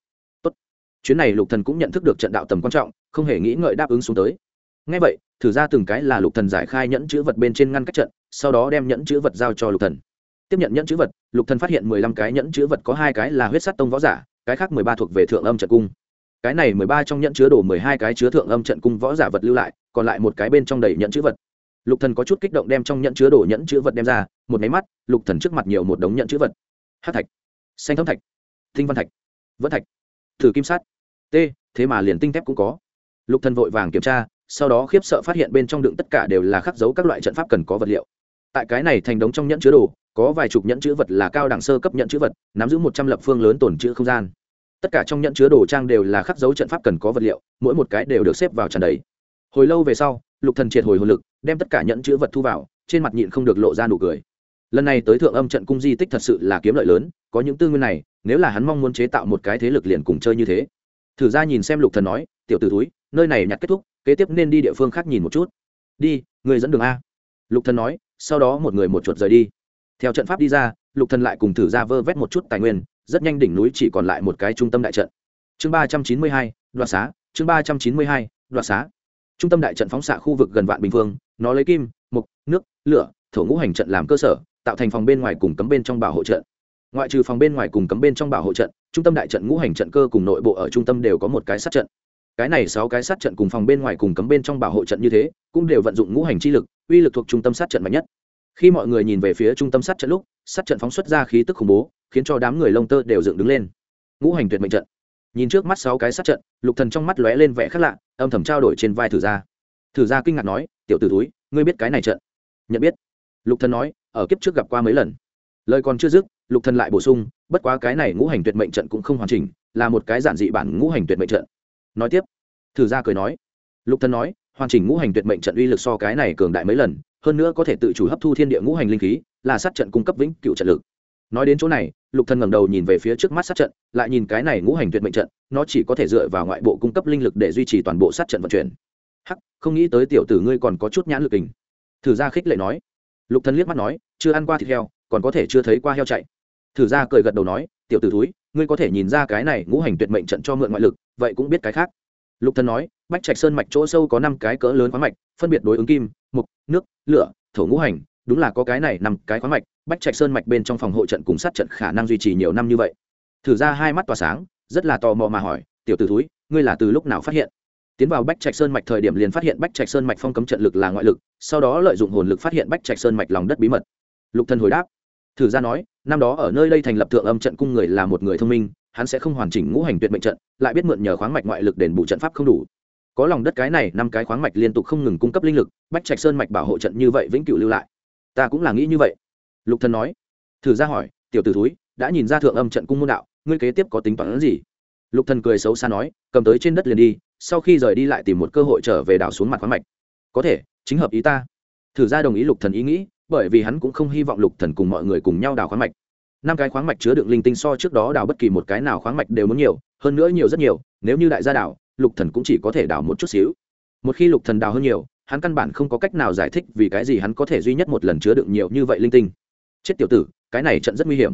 chuyến này lục thần cũng nhận thức được trận đạo tầm quan trọng, không hề nghĩ ngợi đáp ứng xuống tới. Ngay vậy, thử ra từng cái là lục thần giải khai nhẫn chữ vật bên trên ngăn cách trận, sau đó đem nhẫn chữ vật giao cho lục thần. Tiếp nhận nhẫn chữ vật, lục thần phát hiện mười lăm cái nhẫn chữ vật có hai cái là huyết sắt tông võ giả, cái khác mười ba thuộc về thượng âm trận cung. Cái này mười ba trong nhẫn chứa đổ mười hai cái chứa thượng âm trận cung võ giả vật lưu lại, còn lại một cái bên trong đầy nhẫn chữ vật. Lục thần có chút kích động đem trong nhẫn chứa đổ nhẫn chữ vật đem ra, một máy mắt, lục thần trước mặt nhiều một đống nhẫn chữ vật. Hát thạch, xanh thấm thạch thinh văn thạch, vẫn thạch, thử kim sát t, thế mà liền tinh thép cũng có. Lục thần vội vàng kiểm tra, sau đó khiếp sợ phát hiện bên trong đựng tất cả đều là khắc dấu các loại trận pháp cần có vật liệu. Tại cái này thành đống trong nhẫn chứa đồ, có vài chục nhẫn chứa vật là cao đẳng sơ cấp nhẫn chứa vật, nắm giữ một trăm lập phương lớn tồn chứa không gian. Tất cả trong nhẫn chứa đồ trang đều là khắc dấu trận pháp cần có vật liệu, mỗi một cái đều được xếp vào tràn đầy. Hồi lâu về sau, lục thần triệt hồi hồn lực, đem tất cả nhẫn chứa vật thu vào, trên mặt nhịn không được lộ ra nụ cười. Lần này tới thượng âm trận cung di tích thật sự là kiếm lợi lớn, có những tư nguyên này, nếu là hắn mong muốn chế tạo một cái thế lực liền cùng chơi như thế thử ra nhìn xem lục thần nói, tiểu t ử túi nơi này nhặt kết thúc, kế tiếp nên đi địa phương khác nhìn một chút. Đi, người dẫn đường a. Lục thần nói, sau đó một người một chuột rời đi. Theo trận pháp đi ra, lục thần lại cùng thử ra vơ vét một chút tài nguyên, rất nhanh đỉnh núi chỉ còn lại một cái trung tâm đại trận. Chương ba trăm chín mươi hai, đoạt xá, chương ba trăm chín mươi hai, đoạt xá. Trung tâm đại trận phóng xạ khu vực gần vạn bình phương nó lấy kim mục nước, lửa, thổ ngũ hành trận làm cơ sở, tạo thành phòng bên ngoài cùng cấm bên trong bảo hộ trận. Ngoại trừ phòng bên ngoài cùng cấm bên trong bảo hộ trận trung tâm đại trận ngũ hành trận cơ cùng nội bộ ở trung tâm đều có một cái sát trận. Cái này sáu cái sát trận cùng phòng bên ngoài cùng cấm bên trong bảo hộ trận như thế, cũng đều vận dụng ngũ hành chi lực, uy lực thuộc trung tâm sát trận mạnh nhất. Khi mọi người nhìn về phía trung tâm sát trận lúc, sát trận phóng xuất ra khí tức khủng bố, khiến cho đám người lông tơ đều dựng đứng lên. Ngũ hành tuyệt mệnh trận. Nhìn trước mắt sáu cái sát trận, lục thần trong mắt lóe lên vẻ khác lạ, âm thầm trao đổi trên vai thử gia. Thử gia kinh ngạc nói, tiểu tử túi ngươi biết cái này trận? Nhận biết. Lục thần nói, ở kiếp trước gặp qua mấy lần. Lời còn chưa dứt, lục thần lại bổ sung bất quá cái này ngũ hành tuyệt mệnh trận cũng không hoàn chỉnh, là một cái giản dị bản ngũ hành tuyệt mệnh trận. Nói tiếp, thử ra cười nói, lục thân nói, hoàn chỉnh ngũ hành tuyệt mệnh trận uy lực so cái này cường đại mấy lần, hơn nữa có thể tự chủ hấp thu thiên địa ngũ hành linh khí, là sát trận cung cấp vĩnh cựu trận lực. Nói đến chỗ này, lục thần ngẩng đầu nhìn về phía trước mắt sát trận, lại nhìn cái này ngũ hành tuyệt mệnh trận, nó chỉ có thể dựa vào ngoại bộ cung cấp linh lực để duy trì toàn bộ sát trận vận chuyển. Hắc, không nghĩ tới tiểu tử ngươi còn có chút nhãn lực tình thử ra khích lệ nói, lục thần liếc mắt nói, chưa ăn qua thịt heo, còn có thể chưa thấy qua heo chạy thử ra cười gật đầu nói tiểu tử thúi, ngươi có thể nhìn ra cái này ngũ hành tuyệt mệnh trận cho mượn ngoại lực vậy cũng biết cái khác. Lục thần nói bách trạch sơn mạch chỗ sâu có năm cái cỡ lớn khoáng mạch phân biệt đối ứng kim mục nước lửa thổ ngũ hành đúng là có cái này năm cái khoáng mạch bách trạch sơn mạch bên trong phòng hộ trận cùng sát trận khả năng duy trì nhiều năm như vậy. Thử ra hai mắt tỏa sáng rất là tò mò mà hỏi tiểu t ử thúi ngươi là từ lúc nào phát hiện? Tiến vào bách trạch sơn mạch thời điểm liền phát hiện bách trạch sơn mạch phong cấm trận lực là ngoại lực sau đó lợi dụng hồn lực phát hiện bách trạch sơn mạch lòng đất bí mật. Lục thần hồi đáp thử ra nói năm đó ở nơi đây thành lập thượng âm trận cung người là một người thông minh, hắn sẽ không hoàn chỉnh ngũ hành tuyệt mệnh trận, lại biết mượn nhờ khoáng mạch ngoại lực đền bù trận pháp không đủ. Có lòng đất cái này, năm cái khoáng mạch liên tục không ngừng cung cấp linh lực, bách trạch sơn mạch bảo hộ trận như vậy vĩnh cửu lưu lại. Ta cũng là nghĩ như vậy. Lục thần nói. Thử ra hỏi, tiểu tử thúi, đã nhìn ra thượng âm trận cung môn đạo, ngươi kế tiếp có tính toán gì? Lục thần cười xấu xa nói, cầm tới trên đất liền đi, sau khi rời đi lại tìm một cơ hội trở về đảo xuống mặt khoáng mạch. Có thể, chính hợp ý ta. Thử ra đồng ý lục thần ý nghĩ bởi vì hắn cũng không hy vọng lục thần cùng mọi người cùng nhau đào khoáng mạch. Năm cái khoáng mạch chứa đựng linh tinh so trước đó đào bất kỳ một cái nào khoáng mạch đều muốn nhiều, hơn nữa nhiều rất nhiều, nếu như đại gia đào, lục thần cũng chỉ có thể đào một chút xíu. Một khi lục thần đào hơn nhiều, hắn căn bản không có cách nào giải thích vì cái gì hắn có thể duy nhất một lần chứa đựng nhiều như vậy linh tinh. Chết tiểu tử, cái này trận rất nguy hiểm.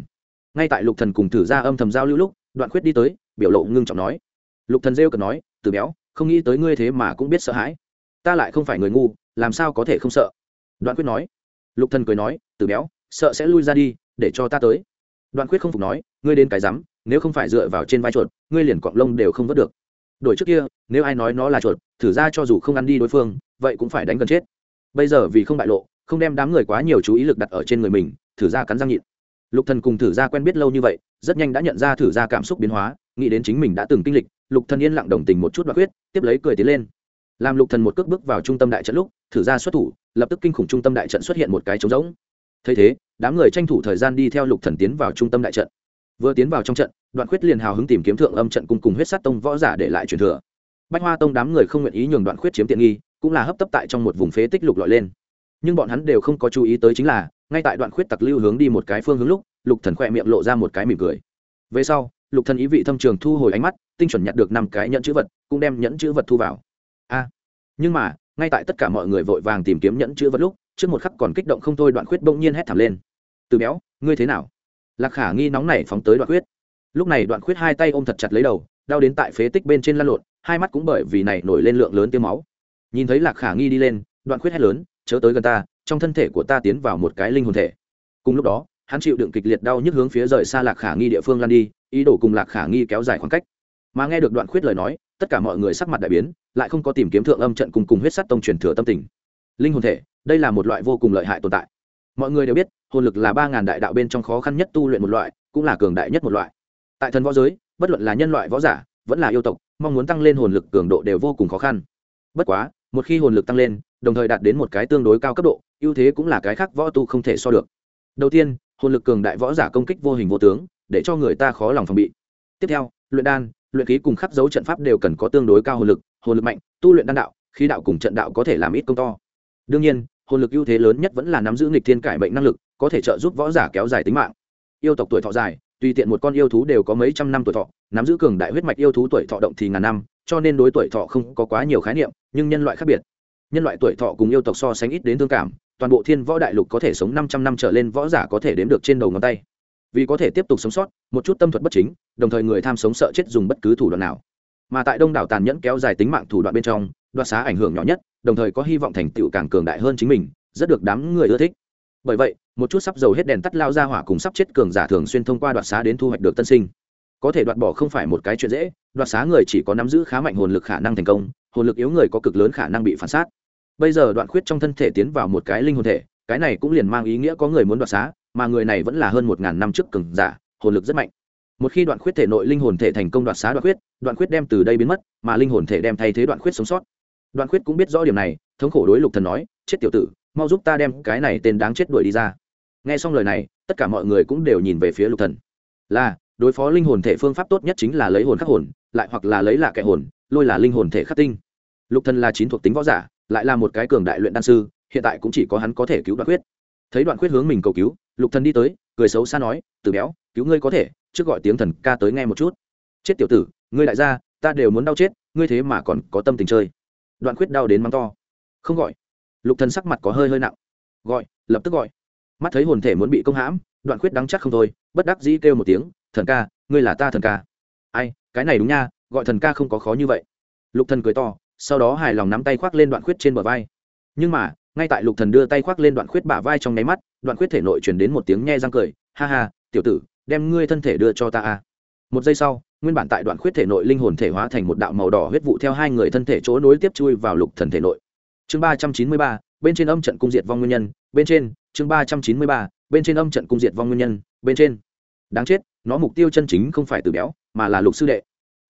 Ngay tại lục thần cùng thử ra âm thầm giao lưu lúc, đoạn khuyết đi tới, biểu lộ ngưng trọng nói. Lục thần rêu cần nói, từ béo, không nghĩ tới ngươi thế mà cũng biết sợ hãi. Ta lại không phải người ngu, làm sao có thể không sợ? Đoạn khuyết nói lục thần cười nói từ béo, sợ sẽ lui ra đi, để cho ta tới. Đoạn Quyết không phục nói, ngươi đến cái rắm, nếu không phải dựa vào trên vai chuột, ngươi liền cọng lông đều không vớt được. Đổi trước kia, nếu ai nói nó là chuột, thử ra cho dù không ăn đi đối phương, vậy cũng phải đánh gần chết. Bây giờ vì không bại lộ, không đem đám người quá nhiều chú ý lực đặt ở trên người mình, thử ra cắn răng nhịn. Lục thần cùng thử ra quen biết lâu như vậy, rất nhanh đã nhận ra thử ra cảm xúc biến hóa, nghĩ đến chính mình đã từng kinh lịch, lục thần yên lặng đồng tình một chút đoạn quyết tiếp lấy cười tiến lên. Làm lục thần một cước bước vào trung tâm đại trận lúc thử ra xuất thủ, lập tức kinh khủng trung tâm đại trận xuất hiện một cái trống rỗng. Thấy thế, đám người tranh thủ thời gian đi theo lục thần tiến vào trung tâm đại trận. Vừa tiến vào trong trận, đoạn khuyết liền hào hứng tìm kiếm thượng âm trận cùng cùng huyết sát tông võ giả để lại truyền thừa. Bách hoa tông đám người không nguyện ý nhường đoạn khuyết chiếm tiện nghi, cũng là hấp tấp tại trong một vùng phế tích lục lọi lên. Nhưng bọn hắn đều không có chú ý tới chính là, ngay tại đoạn khuyết tặc lưu hướng đi một cái phương hướng lúc, lục thần khỏe miệng lộ ra một cái mỉm cười. Về sau, lục thần ý vị thâm trường thu hồi ánh mắt, tinh chuẩn nhặt được năm cái nhẫn chữ vật, cũng đem nhẫn chữ vật thu vào. A! Nhưng mà ngay tại tất cả mọi người vội vàng tìm kiếm nhẫn chữ vật lúc, trước một khắc còn kích động không thôi đoạn khuyết bỗng nhiên hét thảm lên. Từ béo, ngươi thế nào? Lạc khả nghi nóng nảy phóng tới đoạn khuyết. Lúc này đoạn khuyết hai tay ôm thật chặt lấy đầu, đau đến tại phế tích bên trên lăn lộn, hai mắt cũng bởi vì này nổi lên lượng lớn tiêu máu. Nhìn thấy lạc khả nghi đi lên, đoạn khuyết hét lớn, chớ tới gần ta, trong thân thể của ta tiến vào một cái linh hồn thể. Cùng lúc đó, hắn chịu đựng kịch liệt đau nhức hướng phía rời xa lạc khả nghi địa phương lan đi, ý đồ cùng lạc khả nghi kéo dài khoảng cách. Mà nghe được đoạn khuyết lời nói tất cả mọi người sắc mặt đại biến, lại không có tìm kiếm thượng âm trận cùng cùng huyết sắt tông truyền thừa tâm tình. Linh hồn thể, đây là một loại vô cùng lợi hại tồn tại. Mọi người đều biết, hồn lực là ba ngàn đại đạo bên trong khó khăn nhất tu luyện một loại, cũng là cường đại nhất một loại. Tại thần võ giới, bất luận là nhân loại võ giả, vẫn là yêu tộc, mong muốn tăng lên hồn lực cường độ đều vô cùng khó khăn. Bất quá, một khi hồn lực tăng lên, đồng thời đạt đến một cái tương đối cao cấp độ, ưu thế cũng là cái khác võ tu không thể so được. Đầu tiên, hồn lực cường đại võ giả công kích vô hình vô tướng, để cho người ta khó lòng phòng bị. Tiếp theo, luyện đan luyện khí cùng khắc dấu trận pháp đều cần có tương đối cao hồn lực hồn lực mạnh, tu luyện đan đạo, khí đạo cùng trận đạo có thể làm ít công to. Đương nhiên, hồn lực ưu thế lớn nhất vẫn là nắm giữ nghịch thiên cải bệnh năng lực, có thể trợ giúp võ giả kéo dài tính mạng. Yêu tộc tuổi thọ dài, tùy tiện một con yêu thú đều có mấy trăm năm tuổi thọ, nắm giữ cường đại huyết mạch yêu thú tuổi thọ động thì ngàn năm, cho nên đối tuổi thọ không có quá nhiều khái niệm, nhưng nhân loại khác biệt. Nhân loại tuổi thọ cùng yêu tộc so sánh ít đến thương cảm, toàn bộ thiên võ đại lục có thể sống năm trăm năm trở lên võ giả có thể đếm được trên đầu ngón tay vì có thể tiếp tục sống sót, một chút tâm thuật bất chính, đồng thời người tham sống sợ chết dùng bất cứ thủ đoạn nào. Mà tại đông đảo tàn nhẫn kéo dài tính mạng thủ đoạn bên trong, đoạt xá ảnh hưởng nhỏ nhất, đồng thời có hy vọng thành tựu càng cường đại hơn chính mình, rất được đám người ưa thích. Bởi vậy, một chút sắp dầu hết đèn tắt lao ra hỏa cùng sắp chết cường giả thường xuyên thông qua đoạt xá đến thu hoạch được tân sinh. Có thể đoạt bỏ không phải một cái chuyện dễ, đoạt xá người chỉ có nắm giữ khá mạnh hồn lực khả năng thành công, hồn lực yếu người có cực lớn khả năng bị phản sát bây giờ đoạn khuyết trong thân thể tiến vào một cái linh hồn thể, cái này cũng liền mang ý nghĩa có người muốn đoạt xá mà người này vẫn là hơn một ngàn năm trước cường giả, hồn lực rất mạnh. Một khi đoạn khuyết thể nội linh hồn thể thành công đoạt xá đoạn khuyết đoạn khuyết đem từ đây biến mất, mà linh hồn thể đem thay thế đoạn khuyết sống sót. Đoạn khuyết cũng biết rõ điểm này, thống khổ đối lục thần nói, chết tiểu tử, mau giúp ta đem cái này tên đáng chết đuổi đi ra. Nghe xong lời này, tất cả mọi người cũng đều nhìn về phía lục thần. Là, đối phó linh hồn thể phương pháp tốt nhất chính là lấy hồn khắc hồn, lại hoặc là lấy là kẻ hồn, lôi là linh hồn thể khắc tinh. Lục thần là chín thuộc tính võ giả, lại là một cái cường đại luyện đan sư, hiện tại cũng chỉ có hắn có thể cứu đoạn khuyết thấy đoạn khuyết hướng mình cầu cứu, lục thần đi tới, cười xấu xa nói từ béo, cứu ngươi có thể, trước gọi tiếng thần ca tới nghe một chút. Chết tiểu tử, ngươi đại gia, ta đều muốn đau chết, ngươi thế mà còn có tâm tình chơi. Đoạn khuyết đau đến mắng to. Không gọi. Lục thần sắc mặt có hơi hơi nặng. Gọi, lập tức gọi. Mắt thấy hồn thể muốn bị công hãm, đoạn khuyết đắng chắc không thôi, bất đắc dĩ kêu một tiếng, thần ca, ngươi là ta thần ca. Ai, cái này đúng nha, gọi thần ca không có khó như vậy. Lục thần cười to, sau đó hài lòng nắm tay khoác lên đoạn khuyết trên bờ vai. Nhưng mà ngay tại lục thần đưa tay khoác lên đoạn khuyết bả vai trong nháy mắt, đoạn khuyết thể nội truyền đến một tiếng nhe răng cười, ha ha, tiểu tử, đem ngươi thân thể đưa cho ta a. Một giây sau, nguyên bản tại đoạn khuyết thể nội linh hồn thể hóa thành một đạo màu đỏ huyết vụ theo hai người thân thể chỗ nối tiếp chui vào lục thần thể nội. Chương ba trăm chín mươi ba, bên trên âm trận cung diệt vong nguyên nhân, bên trên, chương ba trăm chín mươi ba, bên trên âm trận cung diệt vong nguyên nhân, bên trên. Đáng chết, nó mục tiêu chân chính không phải từ béo, mà là lục sư đệ.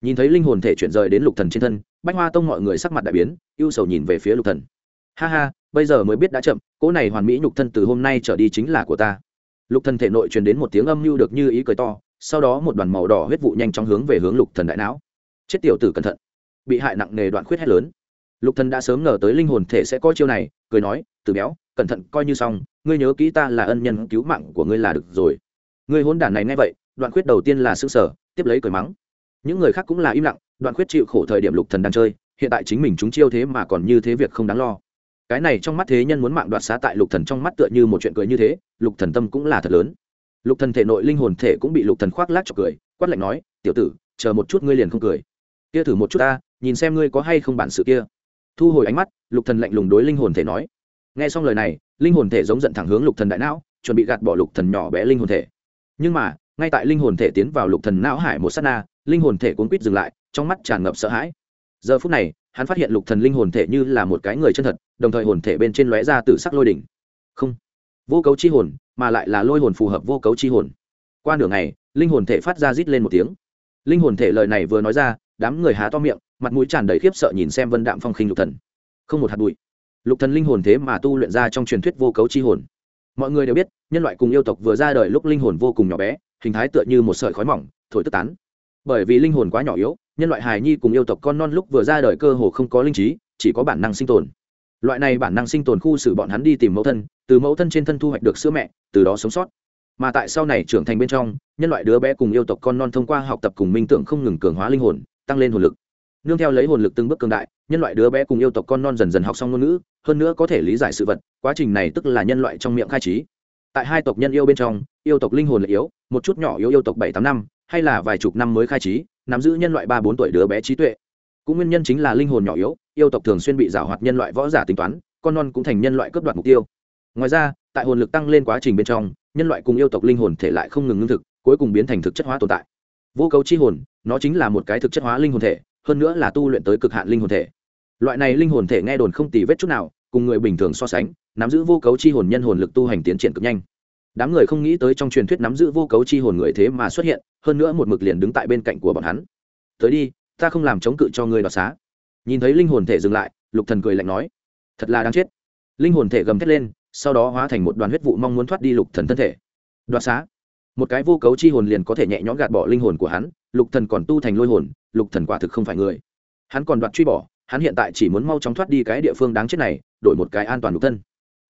Nhìn thấy linh hồn thể chuyển rời đến lục thần trên thân, bách hoa tông mọi người sắc mặt đại biến, ưu sầu nhìn về phía lục thần ha ha bây giờ mới biết đã chậm cỗ này hoàn mỹ nhục thân từ hôm nay trở đi chính là của ta. Lục thần thể nội truyền đến một tiếng âm mưu được như ý cười to sau đó một đoàn màu đỏ huyết vụ nhanh chóng hướng về hướng lục thần đại não. Chết tiểu tử cẩn thận. Bị hại nặng nề đoạn khuyết hét lớn. Lục thần đã sớm ngờ tới linh hồn thể sẽ có chiêu này cười nói từ béo cẩn thận coi như xong ngươi nhớ kỹ ta là ân nhân cứu mạng của ngươi là được rồi. Ngươi hôn đản này nghe vậy đoạn khuyết đầu tiên là sững sở, tiếp lấy cười mắng. Những người khác cũng là im lặng đoạn khuyết chịu khổ thời điểm lục thần đang chơi hiện tại chính mình chúng chiêu thế mà còn như thế việc không đáng lo cái này trong mắt thế nhân muốn mạng đoạt xá tại lục thần trong mắt tựa như một chuyện cười như thế, lục thần tâm cũng là thật lớn. Lục thần thể nội linh hồn thể cũng bị lục thần khoác lác cho cười, quát lạnh nói, tiểu tử, chờ một chút ngươi liền không cười. Kia thử một chút ta, nhìn xem ngươi có hay không bản sự kia. Thu hồi ánh mắt, lục thần lạnh lùng đối linh hồn thể nói. Nghe xong lời này, linh hồn thể giống giận thẳng hướng lục thần đại não, chuẩn bị gạt bỏ lục thần nhỏ bé linh hồn thể. Nhưng mà, ngay tại linh hồn thể tiến vào lục thần não hải một sát na, linh hồn thể cuốn quýt dừng lại, trong mắt tràn ngập sợ hãi. Giờ phút này hắn phát hiện lục thần linh hồn thể như là một cái người chân thật, đồng thời hồn thể bên trên lóe ra từ sắc lôi đỉnh. Không, vô cấu chi hồn, mà lại là lôi hồn phù hợp vô cấu chi hồn. Qua nửa ngày, linh hồn thể phát ra rít lên một tiếng. Linh hồn thể lời này vừa nói ra, đám người há to miệng, mặt mũi tràn đầy khiếp sợ nhìn xem vân đạm phong khinh lục thần. Không một hạt bụi. Lục thần linh hồn thế mà tu luyện ra trong truyền thuyết vô cấu chi hồn. Mọi người đều biết, nhân loại cùng yêu tộc vừa ra đời lúc linh hồn vô cùng nhỏ bé, hình thái tựa như một sợi khói mỏng, thổi tức tán. Bởi vì linh hồn quá nhỏ yếu nhân loại hài nhi cùng yêu tộc con non lúc vừa ra đời cơ hồ không có linh trí, chỉ có bản năng sinh tồn. Loại này bản năng sinh tồn khu xử bọn hắn đi tìm mẫu thân, từ mẫu thân trên thân thu hoạch được sữa mẹ, từ đó sống sót. Mà tại sau này trưởng thành bên trong, nhân loại đứa bé cùng yêu tộc con non thông qua học tập cùng minh tưởng không ngừng cường hóa linh hồn, tăng lên hồn lực. Nương theo lấy hồn lực từng bước cường đại, nhân loại đứa bé cùng yêu tộc con non dần dần học xong ngôn ngữ, hơn nữa có thể lý giải sự vật, quá trình này tức là nhân loại trong miệng khai trí. Tại hai tộc nhân yêu bên trong, yêu tộc linh hồn là yếu, một chút nhỏ yếu yêu tộc bảy tám năm hay là vài chục năm mới khai trí, nắm giữ nhân loại ba bốn tuổi đứa bé trí tuệ. Cũng nguyên nhân chính là linh hồn nhỏ yếu, yêu tộc thường xuyên bị giảo hoạt nhân loại võ giả tính toán, con non cũng thành nhân loại cướp đoạt mục tiêu. Ngoài ra, tại hồn lực tăng lên quá trình bên trong, nhân loại cùng yêu tộc linh hồn thể lại không ngừng ngưng thực, cuối cùng biến thành thực chất hóa tồn tại. Vô cấu chi hồn, nó chính là một cái thực chất hóa linh hồn thể, hơn nữa là tu luyện tới cực hạn linh hồn thể. Loại này linh hồn thể nghe đồn không tì vết chút nào, cùng người bình thường so sánh, nắm giữ vô cấu chi hồn nhân hồn lực tu hành tiến triển cực nhanh đám người không nghĩ tới trong truyền thuyết nắm giữ vô cấu chi hồn người thế mà xuất hiện, hơn nữa một mực liền đứng tại bên cạnh của bọn hắn. Tới đi, ta không làm chống cự cho người đoạt xá. Nhìn thấy linh hồn thể dừng lại, lục thần cười lạnh nói, thật là đáng chết. Linh hồn thể gầm thét lên, sau đó hóa thành một đoàn huyết vụ mong muốn thoát đi lục thần thân thể. Đoạt xá. Một cái vô cấu chi hồn liền có thể nhẹ nhõm gạt bỏ linh hồn của hắn, lục thần còn tu thành lôi hồn, lục thần quả thực không phải người. Hắn còn đoạt truy bỏ, hắn hiện tại chỉ muốn mau chóng thoát đi cái địa phương đáng chết này, đổi một cái an toàn lục thân.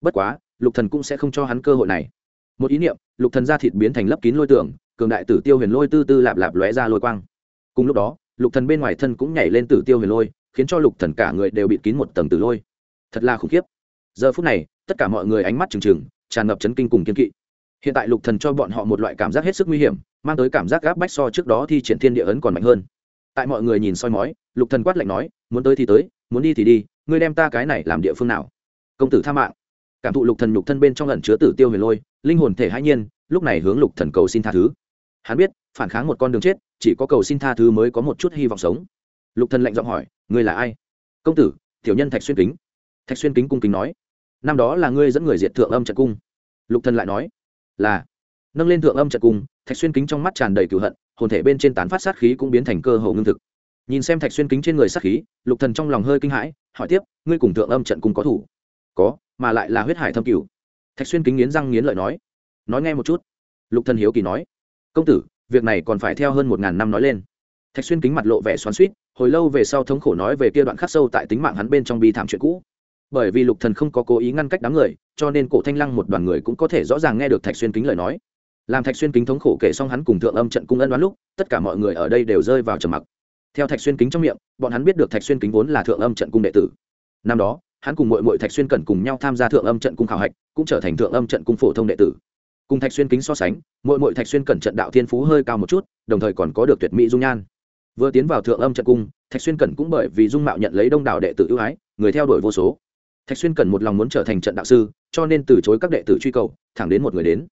Bất quá, lục thần cũng sẽ không cho hắn cơ hội này một ý niệm, lục thần ra thịt biến thành lấp kín lôi tường, cường đại tử tiêu huyền lôi tư tư lạp lạp lóe ra lôi quang. Cùng lúc đó, lục thần bên ngoài thân cũng nhảy lên tử tiêu huyền lôi, khiến cho lục thần cả người đều bị kín một tầng tử lôi. Thật là khủng khiếp. Giờ phút này, tất cả mọi người ánh mắt trừng trừng, tràn ngập chấn kinh cùng kiên kỵ. Hiện tại lục thần cho bọn họ một loại cảm giác hết sức nguy hiểm, mang tới cảm giác gáp bách so trước đó thi triển thiên địa ấn còn mạnh hơn. Tại mọi người nhìn soi mói, lục thần quát lạnh nói, muốn tới thì tới, muốn đi thì đi, ngươi đem ta cái này làm địa phương nào? Công tử tha mạng. Cảm thụ lục thần nhục thân bên trong ẩn chứa tử tiêu huyền lôi linh hồn thể hãi nhiên, lúc này hướng lục thần cầu xin tha thứ. Hắn biết, phản kháng một con đường chết, chỉ có cầu xin tha thứ mới có một chút hy vọng sống. Lục thần lạnh giọng hỏi, ngươi là ai? Công tử, tiểu nhân thạch xuyên kính. Thạch xuyên kính cung kính nói, năm đó là ngươi dẫn người diệt thượng âm trận cung. Lục thần lại nói, là. Nâng lên thượng âm trận cung, thạch xuyên kính trong mắt tràn đầy cửu hận, hồn thể bên trên tán phát sát khí cũng biến thành cơ hồ ngưng thực. Nhìn xem thạch xuyên kính trên người sát khí, lục thần trong lòng hơi kinh hãi, hỏi tiếp, ngươi cùng thượng âm trận cung có thủ? Có, mà lại là huyết hải thâm cửu thạch xuyên kính nghiến răng nghiến lợi nói nói nghe một chút. Lục thần hiếu kỳ nói, công tử, việc này còn phải theo hơn một ngàn năm nói lên. Thạch xuyên kính mặt lộ vẻ xoắn suýt hồi lâu về sau thống khổ nói về kia đoạn khắc sâu tại tính mạng hắn bên trong bi thảm chuyện cũ. Bởi vì lục thần không có cố ý ngăn cách đám người, cho nên cổ thanh lăng một đoàn người cũng có thể rõ ràng nghe được thạch xuyên kính lời nói. Làm thạch xuyên kính thống khổ kể xong hắn cùng thượng âm trận cung ân đoán lúc, tất cả mọi người ở đây đều rơi vào trầm mặc. Theo thạch xuyên kính trong miệng, bọn hắn biết được thạch xuyên kính vốn là thượng âm trận cung đệ tử. Năm đó hắn cùng mội mội thạch xuyên cẩn cùng nhau tham gia thượng âm trận cung khảo hạch, cũng trở thành thượng âm trận cung phổ thông đệ tử. Cùng thạch xuyên kính so sánh mội mội thạch xuyên cẩn trận đạo thiên phú hơi cao một chút, đồng thời còn có được tuyệt mỹ dung nhan. Vừa tiến vào thượng âm trận cung, thạch xuyên cẩn cũng bởi vì dung mạo nhận lấy đông đảo đệ tử ưu ái, người theo đuổi vô số. Thạch xuyên Cẩn một lòng muốn trở thành trận đạo sư, cho nên từ chối các đệ tử truy cầu, thẳng đến một người đến.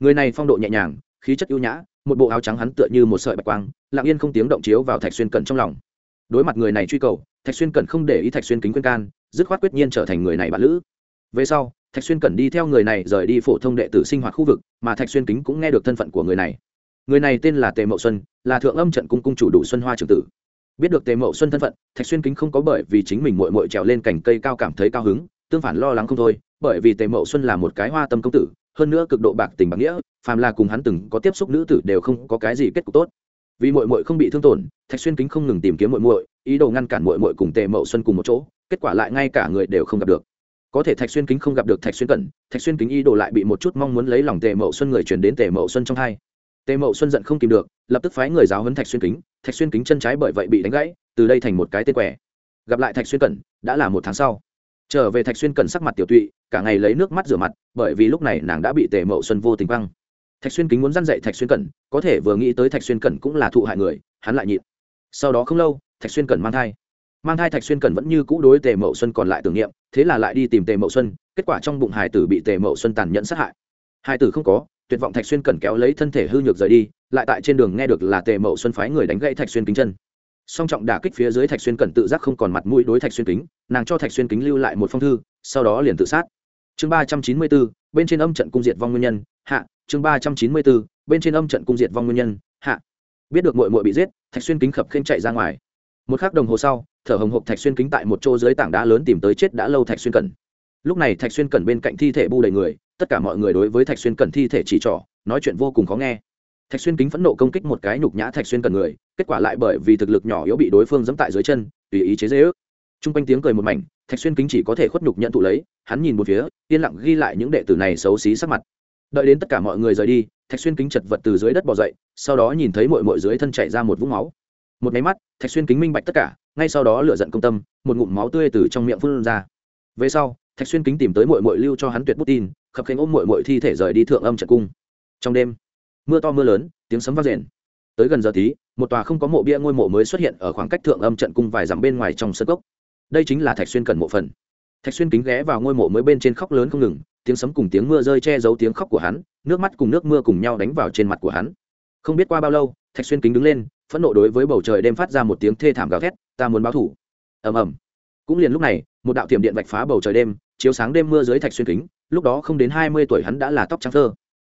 Người này phong độ nhẹ nhàng, khí chất ưu nhã, một bộ áo trắng hắn tựa như một sợi bạch quang, lặng yên không tiếng động chiếu vào thạch xuyên cẩn trong lòng. Đối mặt người này truy cầu, thạch xuyên cẩn không để ý thạch xuyên kính khuyên can dứt khoát quyết nhiên trở thành người này bạn lữ. Về sau, thạch xuyên cần đi theo người này rời đi phổ thông đệ tử sinh hoạt khu vực, mà thạch xuyên kính cũng nghe được thân phận của người này. Người này tên là tề mậu xuân, là thượng âm trận cung cung chủ đủ xuân hoa trưởng tử. Biết được tề mậu xuân thân phận, thạch xuyên kính không có bởi vì chính mình mội mội trèo lên cành cây cao cảm thấy cao hứng, tương phản lo lắng không thôi, bởi vì tề mậu xuân là một cái hoa tâm công tử, hơn nữa cực độ bạc tình bạc nghĩa, phàm là cùng hắn từng có tiếp xúc nữ tử đều không có cái gì kết cục tốt. Vì mội mội không bị thương tổn, thạch xuyên kính không ngừng tìm kiếm mội mội ý đồ ngăn cản mội mội cùng tề mậu xuân cùng một chỗ kết quả lại ngay cả người đều không gặp được có thể thạch xuyên kính không gặp được thạch xuyên cẩn thạch xuyên kính y đồ lại bị một chút mong muốn lấy lòng tề mậu xuân người chuyển đến tề mậu xuân trong hai tề mậu xuân giận không tìm được lập tức phái người giáo hấn thạch xuyên kính thạch xuyên kính chân trái bởi vậy bị đánh gãy từ đây thành một cái tên quẻ gặp lại thạch xuyên cẩn đã là một tháng sau trở về thạch xuyên cẩn sắc mặt tiểu tụy cả ngày lấy nước mắt rửa mặt bởi vì lúc này nàng đã bị tề mậu xuân vô tình văng. thạch xuyên kính muốn dăn dạy thạch xuyên cẩn có thể vừa nghĩ tới thạch xuyên cẩn cũng là thụ hại người hắn lại nhịn sau đó không lâu thạch xuyên cẩn mang thai mang thai thạch xuyên cẩn vẫn như cũ đối tề mậu xuân còn lại tưởng niệm, thế là lại đi tìm tề mậu xuân, kết quả trong bụng hải tử bị tề mậu xuân tàn nhẫn sát hại. Hải tử không có, tuyệt vọng thạch xuyên cẩn kéo lấy thân thể hư nhược rời đi, lại tại trên đường nghe được là tề mậu xuân phái người đánh gãy thạch xuyên kính chân. Song trọng đả kích phía dưới thạch xuyên cẩn tự giác không còn mặt mũi đối thạch xuyên kính, nàng cho thạch xuyên kính lưu lại một phong thư, sau đó liền tự sát. Chương ba trăm chín mươi bốn, bên trên âm trận cung diệt vong nguyên nhân, hạ, chương ba trăm chín mươi bốn, bên trên âm trận cung diệt vong nguyên nhân, hạ. Biết được mội mội bị giết, thạch xuyên kính khập khênh chạy ra ngoài một k h ắ c đồng hồ sau, thở hồng hộc thạch xuyên kính tại một chỗ dưới tảng đá lớn tìm tới chết đã lâu thạch xuyên cẩn. Lúc này thạch xuyên cẩn bên cạnh thi thể bu đầy người, tất cả mọi người đối với thạch xuyên cẩn thi thể chỉ trỏ, nói chuyện vô cùng khó nghe. Thạch xuyên kính phẫn nộ công kích một cái nhục nhã thạch xuyên cẩn người, kết quả lại bởi vì thực lực nhỏ yếu bị đối phương dẫm tại dưới chân, tùy ý chế dễ ước t r u n g quanh tiếng cười một mảnh, thạch xuyên kính chỉ có thể khuất nhục nhận thụ lấy, hắn nhìn một phía, yên lặng ghi lại những đệ tử này xấu xí sắc mặt. Đợi đến tất cả mọi người rời đi, thạch xuyên kính chật vật từ dưới đất bỏ dậy, sau đó nhìn thấy mội mội dưới thân chảy ra một vũng máu một máy mắt, thạch xuyên kính minh bạch tất cả, ngay sau đó lựa giận công tâm, một ngụm máu tươi từ trong miệng phun ra. Về sau, thạch xuyên kính tìm tới mội mội lưu cho hắn tuyệt bút tin, khập khanh ôm mội mội thi thể rời đi thượng âm trận cung. Trong đêm, mưa to mưa lớn, tiếng sấm vang rền. Tới gần giờ tí, một tòa không có mộ bia ngôi mộ mới xuất hiện ở khoảng cách thượng âm trận cung vài dặm bên ngoài trong sân cốc. Đây chính là thạch xuyên cần mộ phần. Thạch xuyên kính ghé vào ngôi mộ mới bên trên khóc lớn không ngừng, tiếng sấm cùng tiếng mưa rơi che giấu tiếng khóc của hắn, nước mắt cùng nước mưa cùng nhau đánh vào trên mặt của hắn. Không biết qua bao lâu, thạch xuyên kính đứng lên phẫn nộ đối với bầu trời đêm phát ra một tiếng thê thảm gào thét, ta muốn báo thủ. Ầm ầm. Cũng liền lúc này, một đạo tiềm điện vạch phá bầu trời đêm, chiếu sáng đêm mưa dưới thạch xuyên kính, lúc đó không đến hai mươi tuổi hắn đã là tóc trắng thơ.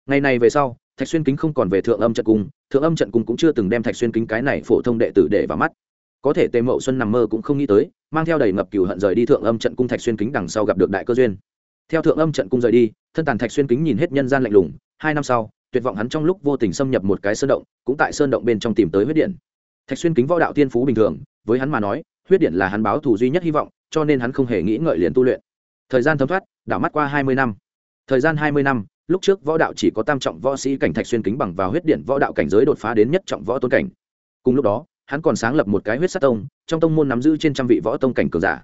Ngày này về sau, thạch xuyên kính không còn về thượng âm trận cung, thượng âm trận cung cũng chưa từng đem thạch xuyên kính cái này phổ thông đệ tử để vào mắt. Có thể tề mậu xuân nằm mơ cũng không nghĩ tới, mang theo đầy ngập cừu hận rời đi thượng âm trận cung thạch xuyên kính đằng sau gặp được đại cơ duyên. Theo thượng âm trận cung rời đi, thân tàn thạch xuyên kính nhìn hết nhân gian lạnh lùng, hai năm sau tuyệt vọng hắn trong lúc vô tình xâm nhập một cái sơn động, cũng tại sơn động bên trong tìm tới huyết điện. Thạch xuyên kính võ đạo tiên phú bình thường, với hắn mà nói, huyết điện là hắn báo thù duy nhất hy vọng, cho nên hắn không hề nghĩ ngợi liền tu luyện. Thời gian thấm thoát, đảo mắt qua hai mươi năm. Thời gian hai mươi năm, lúc trước võ đạo chỉ có tam trọng võ sĩ cảnh thạch xuyên kính bằng vào huyết điện võ đạo cảnh giới đột phá đến nhất trọng võ tôn cảnh. Cùng lúc đó, hắn còn sáng lập một cái huyết sát tông, trong tông môn nắm giữ trên trăm vị võ tông cảnh cường giả.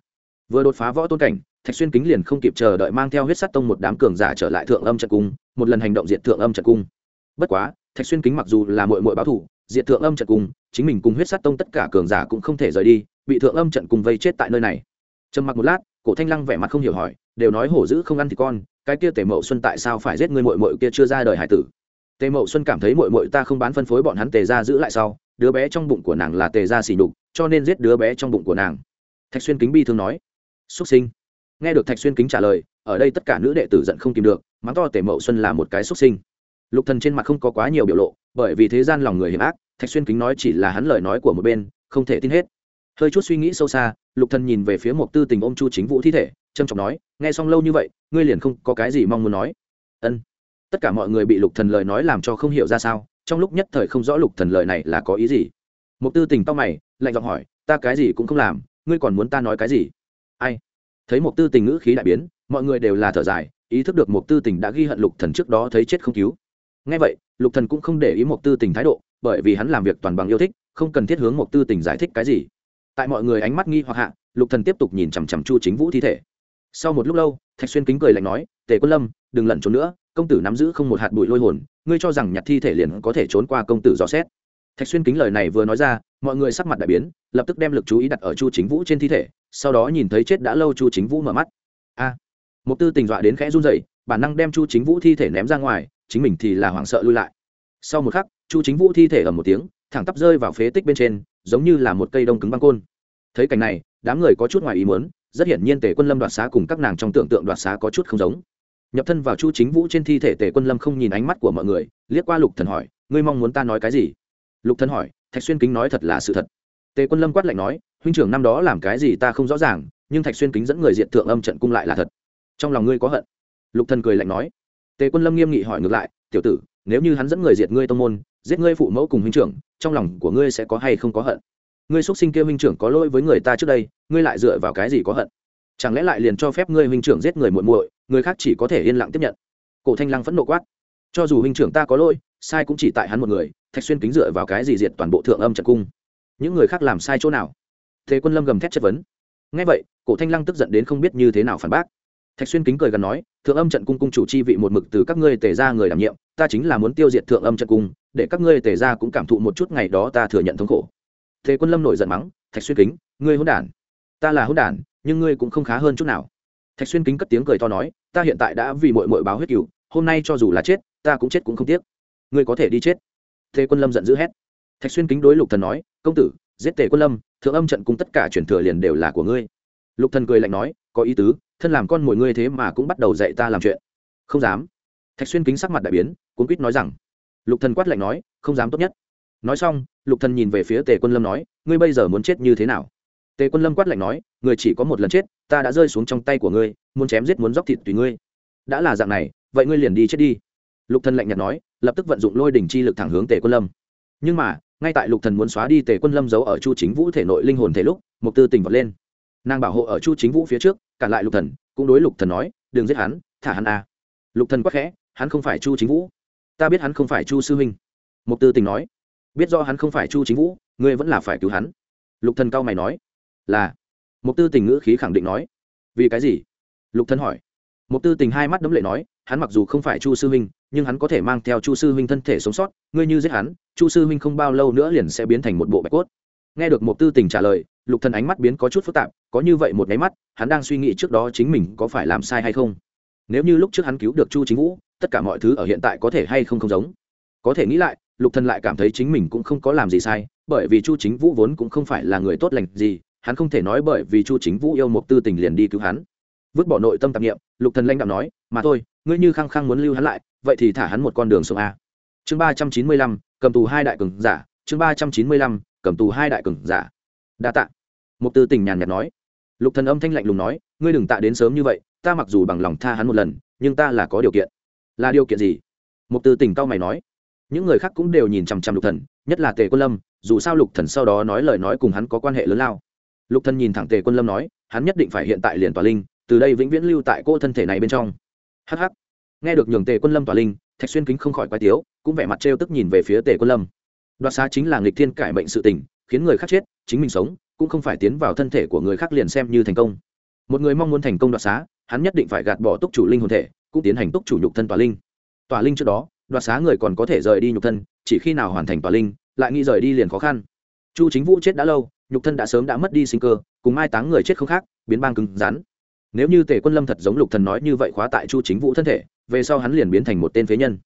Vừa đột phá võ tôn cảnh, thạch xuyên kính liền không kịp chờ đợi mang theo huyết sát tông một đám cường giả trở lại thượng âm trận cung, một lần hành động diện thượng âm trận cung bất quá, thạch xuyên kính mặc dù là mội mội báo thủ diệt thượng âm trận cùng, chính mình cùng huyết sát tông tất cả cường giả cũng không thể rời đi, bị thượng âm trận cùng vây chết tại nơi này. Trầm mặc một lát, cổ thanh lăng vẻ mặt không hiểu hỏi, đều nói hổ dữ không ăn thì con, cái kia tề mậu xuân tại sao phải giết người mội mội kia chưa ra đời hải tử? Tề mậu xuân cảm thấy mội mội ta không bán phân phối bọn hắn tề ra giữ lại sau, đứa bé trong bụng của nàng là tề ra xỉ đục cho nên giết đứa bé trong bụng của nàng. Thạch xuyên kính bi thương nói xuất sinh. Nghe được thạch xuyên kính trả lời, ở đây tất cả nữ đệ tử giận không tìm được, mắng to tề mậu xuân là một cái xuất sinh lục thần trên mặt không có quá nhiều biểu lộ, bởi vì thế gian lòng người hiểm ác, thạch xuyên kính nói chỉ là hắn lời nói của một bên, không thể tin hết. Hơi chút suy nghĩ sâu xa, lục thần nhìn về phía một tư tình ôm chu chính vũ thi thể trâm trọng nói, nghe xong lâu như vậy, ngươi liền không có cái gì mong muốn nói. Ân. Tất cả mọi người bị lục thần lời nói làm cho không hiểu ra sao, trong lúc nhất thời không rõ lục thần lời này là có ý gì. Một tư tình to mày, lạnh giọng hỏi, ta cái gì cũng không làm, ngươi còn muốn ta nói cái gì? Ai? Thấy một tư tình ngữ khí đại biến, mọi người đều là thở dài, ý thức được một tư tình đã ghi hận lục thần trước đó thấy chết không cứu ngay vậy, lục thần cũng không để ý một tư tình thái độ, bởi vì hắn làm việc toàn bằng yêu thích, không cần thiết hướng một tư tình giải thích cái gì. Tại mọi người ánh mắt nghi hoặc hạ, lục thần tiếp tục nhìn chằm chằm chu chính vũ thi thể. Sau một lúc lâu, thạch xuyên kính cười lạnh nói, tề quân lâm, đừng lẩn trốn nữa, công tử nắm giữ không một hạt bụi lôi hồn, ngươi cho rằng nhặt thi thể liền có thể trốn qua công tử dò xét. Thạch xuyên kính lời này vừa nói ra, mọi người sắc mặt đại biến, lập tức đem lực chú ý đặt ở chu chính vũ trên thi thể, sau đó nhìn thấy chết đã lâu chu chính vũ mở mắt. A! Một tư tình dọa đến khẽ run rẩy, bản năng đem chu chính vũ thi thể ném ra ngoài chính mình thì là hoảng sợ lui lại. Sau một khắc, chu chính vũ thi thể ở một tiếng, thẳng tắp rơi vào phế tích bên trên, giống như là một cây đông cứng băng côn. Thấy cảnh này, đám người có chút ngoài ý muốn, rất hiển nhiên tề quân lâm đoạt xá cùng các nàng trong tưởng tượng đoạt xá có chút không giống. Nhập thân vào chu chính vũ trên thi thể, tề quân lâm không nhìn ánh mắt của mọi người, liếc qua lục thần hỏi, ngươi mong muốn ta nói cái gì? Lục thần hỏi, thạch xuyên kính nói thật là sự thật. Tề quân lâm quát lạnh nói, huynh trưởng năm đó làm cái gì ta không rõ ràng, nhưng thạch xuyên kính dẫn người diện thượng âm trận cung lại là thật. Trong lòng ngươi có hận. Lục thần cười lạnh nói tề quân lâm nghiêm nghị hỏi ngược lại, tiểu tử, nếu như hắn dẫn người diệt ngươi tông môn, giết ngươi phụ mẫu cùng huynh trưởng, trong lòng của ngươi sẽ có hay không có hận? Ngươi xuất sinh kia huynh trưởng có lỗi với người ta trước đây, ngươi lại dựa vào cái gì có hận? Chẳng lẽ lại liền cho phép ngươi huynh trưởng giết người muội muội, người khác chỉ có thể yên lặng tiếp nhận? Cổ thanh lăng phẫn nộ quát. Cho dù huynh trưởng ta có lỗi, sai cũng chỉ tại hắn một người, thạch xuyên kính dựa vào cái gì diệt toàn bộ thượng âm trận cung? Những người khác làm sai chỗ nào? Thế quân lâm gầm thét chất vấn. Ngay vậy, cổ thanh lăng tức giận đến không biết như thế nào phản bác thạch xuyên kính cười gần nói, thượng âm trận cung cung chủ chi vị một mực từ các ngươi tề ra người đảm nhiệm, ta chính là muốn tiêu diệt thượng âm trận cung, để các ngươi tề ra cũng cảm thụ một chút ngày đó ta thừa nhận thống khổ. Thế quân lâm nổi giận mắng, thạch xuyên kính, ngươi hôn đản. Ta là hôn đản, nhưng ngươi cũng không khá hơn chút nào. Thạch xuyên kính cất tiếng cười to nói, ta hiện tại đã vì mội mội báo huyết cựu hôm nay cho dù là chết, ta cũng chết cũng không tiếc. Ngươi có thể đi chết. Thế quân lâm giận dữ hét. Thạch xuyên kính đối lục thần nói, công tử, giết tề quân lâm, thượng âm trận cung tất cả truyền thừa liền đều là của ngươi. Lục thần cười lạnh nói, có ý tứ thân làm con mồi ngươi thế mà cũng bắt đầu dạy ta làm chuyện. Không dám. Thạch xuyên kính sắc mặt đại biến, cuốn quýt nói rằng, lục thần quát lạnh nói, không dám tốt nhất. Nói xong, lục thần nhìn về phía tề quân lâm nói, ngươi bây giờ muốn chết như thế nào? Tề quân lâm quát lạnh nói, người chỉ có một lần chết, ta đã rơi xuống trong tay của ngươi, muốn chém giết muốn dóc thịt tùy ngươi. Đã là dạng này, vậy ngươi liền đi chết đi. Lục thần lạnh nhạt nói, lập tức vận dụng lôi đỉnh chi lực thẳng hướng tề quân lâm. Nhưng mà, ngay tại lục thần muốn xóa đi tề quân lâm giấu ở chu chính vũ thể nội linh hồn thể lúc, mục tư tình vọt lên. Nàng bảo hộ ở chu chính vũ phía trước cản lại lục thần, cũng đối lục thần nói, đừng giết hắn, thả hắn a. Lục thần quá khẽ, hắn không phải chu chính vũ. Ta biết hắn không phải chu sư huynh. Mục tư tình nói, biết do hắn không phải chu chính vũ, ngươi vẫn là phải cứu hắn. Lục thần cao mày nói, là. Mục tư tình ngữ khí khẳng định nói, vì cái gì? Lục thần hỏi. Mục tư tình hai mắt đấm lệ nói, hắn mặc dù không phải chu sư huynh, nhưng hắn có thể mang theo chu sư huynh thân thể sống sót. Ngươi như giết hắn, chu sư huynh không bao lâu nữa liền sẽ biến thành một bộ bạch cốt. Nghe được mục tư tình trả lời lục thần ánh mắt biến có chút phức tạp, có như vậy một nháy mắt, hắn đang suy nghĩ trước đó chính mình có phải làm sai hay không. Nếu như lúc trước hắn cứu được chu chính vũ, tất cả mọi thứ ở hiện tại có thể hay không không giống? Có thể nghĩ lại, lục thần lại cảm thấy chính mình cũng không có làm gì sai, bởi vì chu chính vũ vốn cũng không phải là người tốt lành gì, hắn không thể nói bởi vì chu chính vũ yêu một tư tình liền đi cứu hắn. Vứt bỏ nội tâm tạp nghiệm lục thần lãnh đạo nói, mà thôi, ngươi như khăng khăng muốn lưu hắn lại, vậy thì thả hắn một con đường sông a. Chương ba trăm chín mươi lăm, cầm tù hai đại cường giả, chương ba trăm chín mươi lăm, cầm tù hai đại cường giả đa tạ. Mục tư tình nhàn nhạt nói. Lục thần âm thanh lạnh lùng nói, ngươi đừng tạ đến sớm như vậy, ta mặc dù bằng lòng tha hắn một lần, nhưng ta là có điều kiện. Là điều kiện gì? Mục tư tình cao mày nói. Những người khác cũng đều nhìn chằm chằm lục thần, nhất là tề quân lâm, dù sao lục thần sau đó nói lời nói cùng hắn có quan hệ lớn lao. Lục thần nhìn thẳng tề quân lâm nói, hắn nhất định phải hiện tại liền tòa linh, từ đây vĩnh viễn lưu tại cô thân thể này bên trong. Hh nghe được nhường tề quân lâm tòa linh, thạch xuyên kính không khỏi quái tiếu, cũng vẻ mặt trêu tức nhìn về phía tề quân lâm. Đoạt xá chính là nghịch thiên cải mệnh sự tình, khiến người khác chết chính mình sống, cũng không phải tiến vào thân thể của người khác liền xem như thành công. Một người mong muốn thành công đoạt xá, hắn nhất định phải gạt bỏ túc chủ linh hồn thể, cũng tiến hành túc chủ nhục thân tòa linh. Tòa linh trước đó, đoạt xá người còn có thể rời đi nhục thân, chỉ khi nào hoàn thành tòa linh, lại nghĩ rời đi liền khó khăn. Chu chính vũ chết đã lâu, nhục thân đã sớm đã mất đi sinh cơ, cùng mai táng người chết không khác, biến bang cứng rắn. Nếu như tề quân lâm thật giống lục thần nói như vậy khóa tại chu chính vũ thân thể, về sau hắn liền biến thành một tên phế nhân.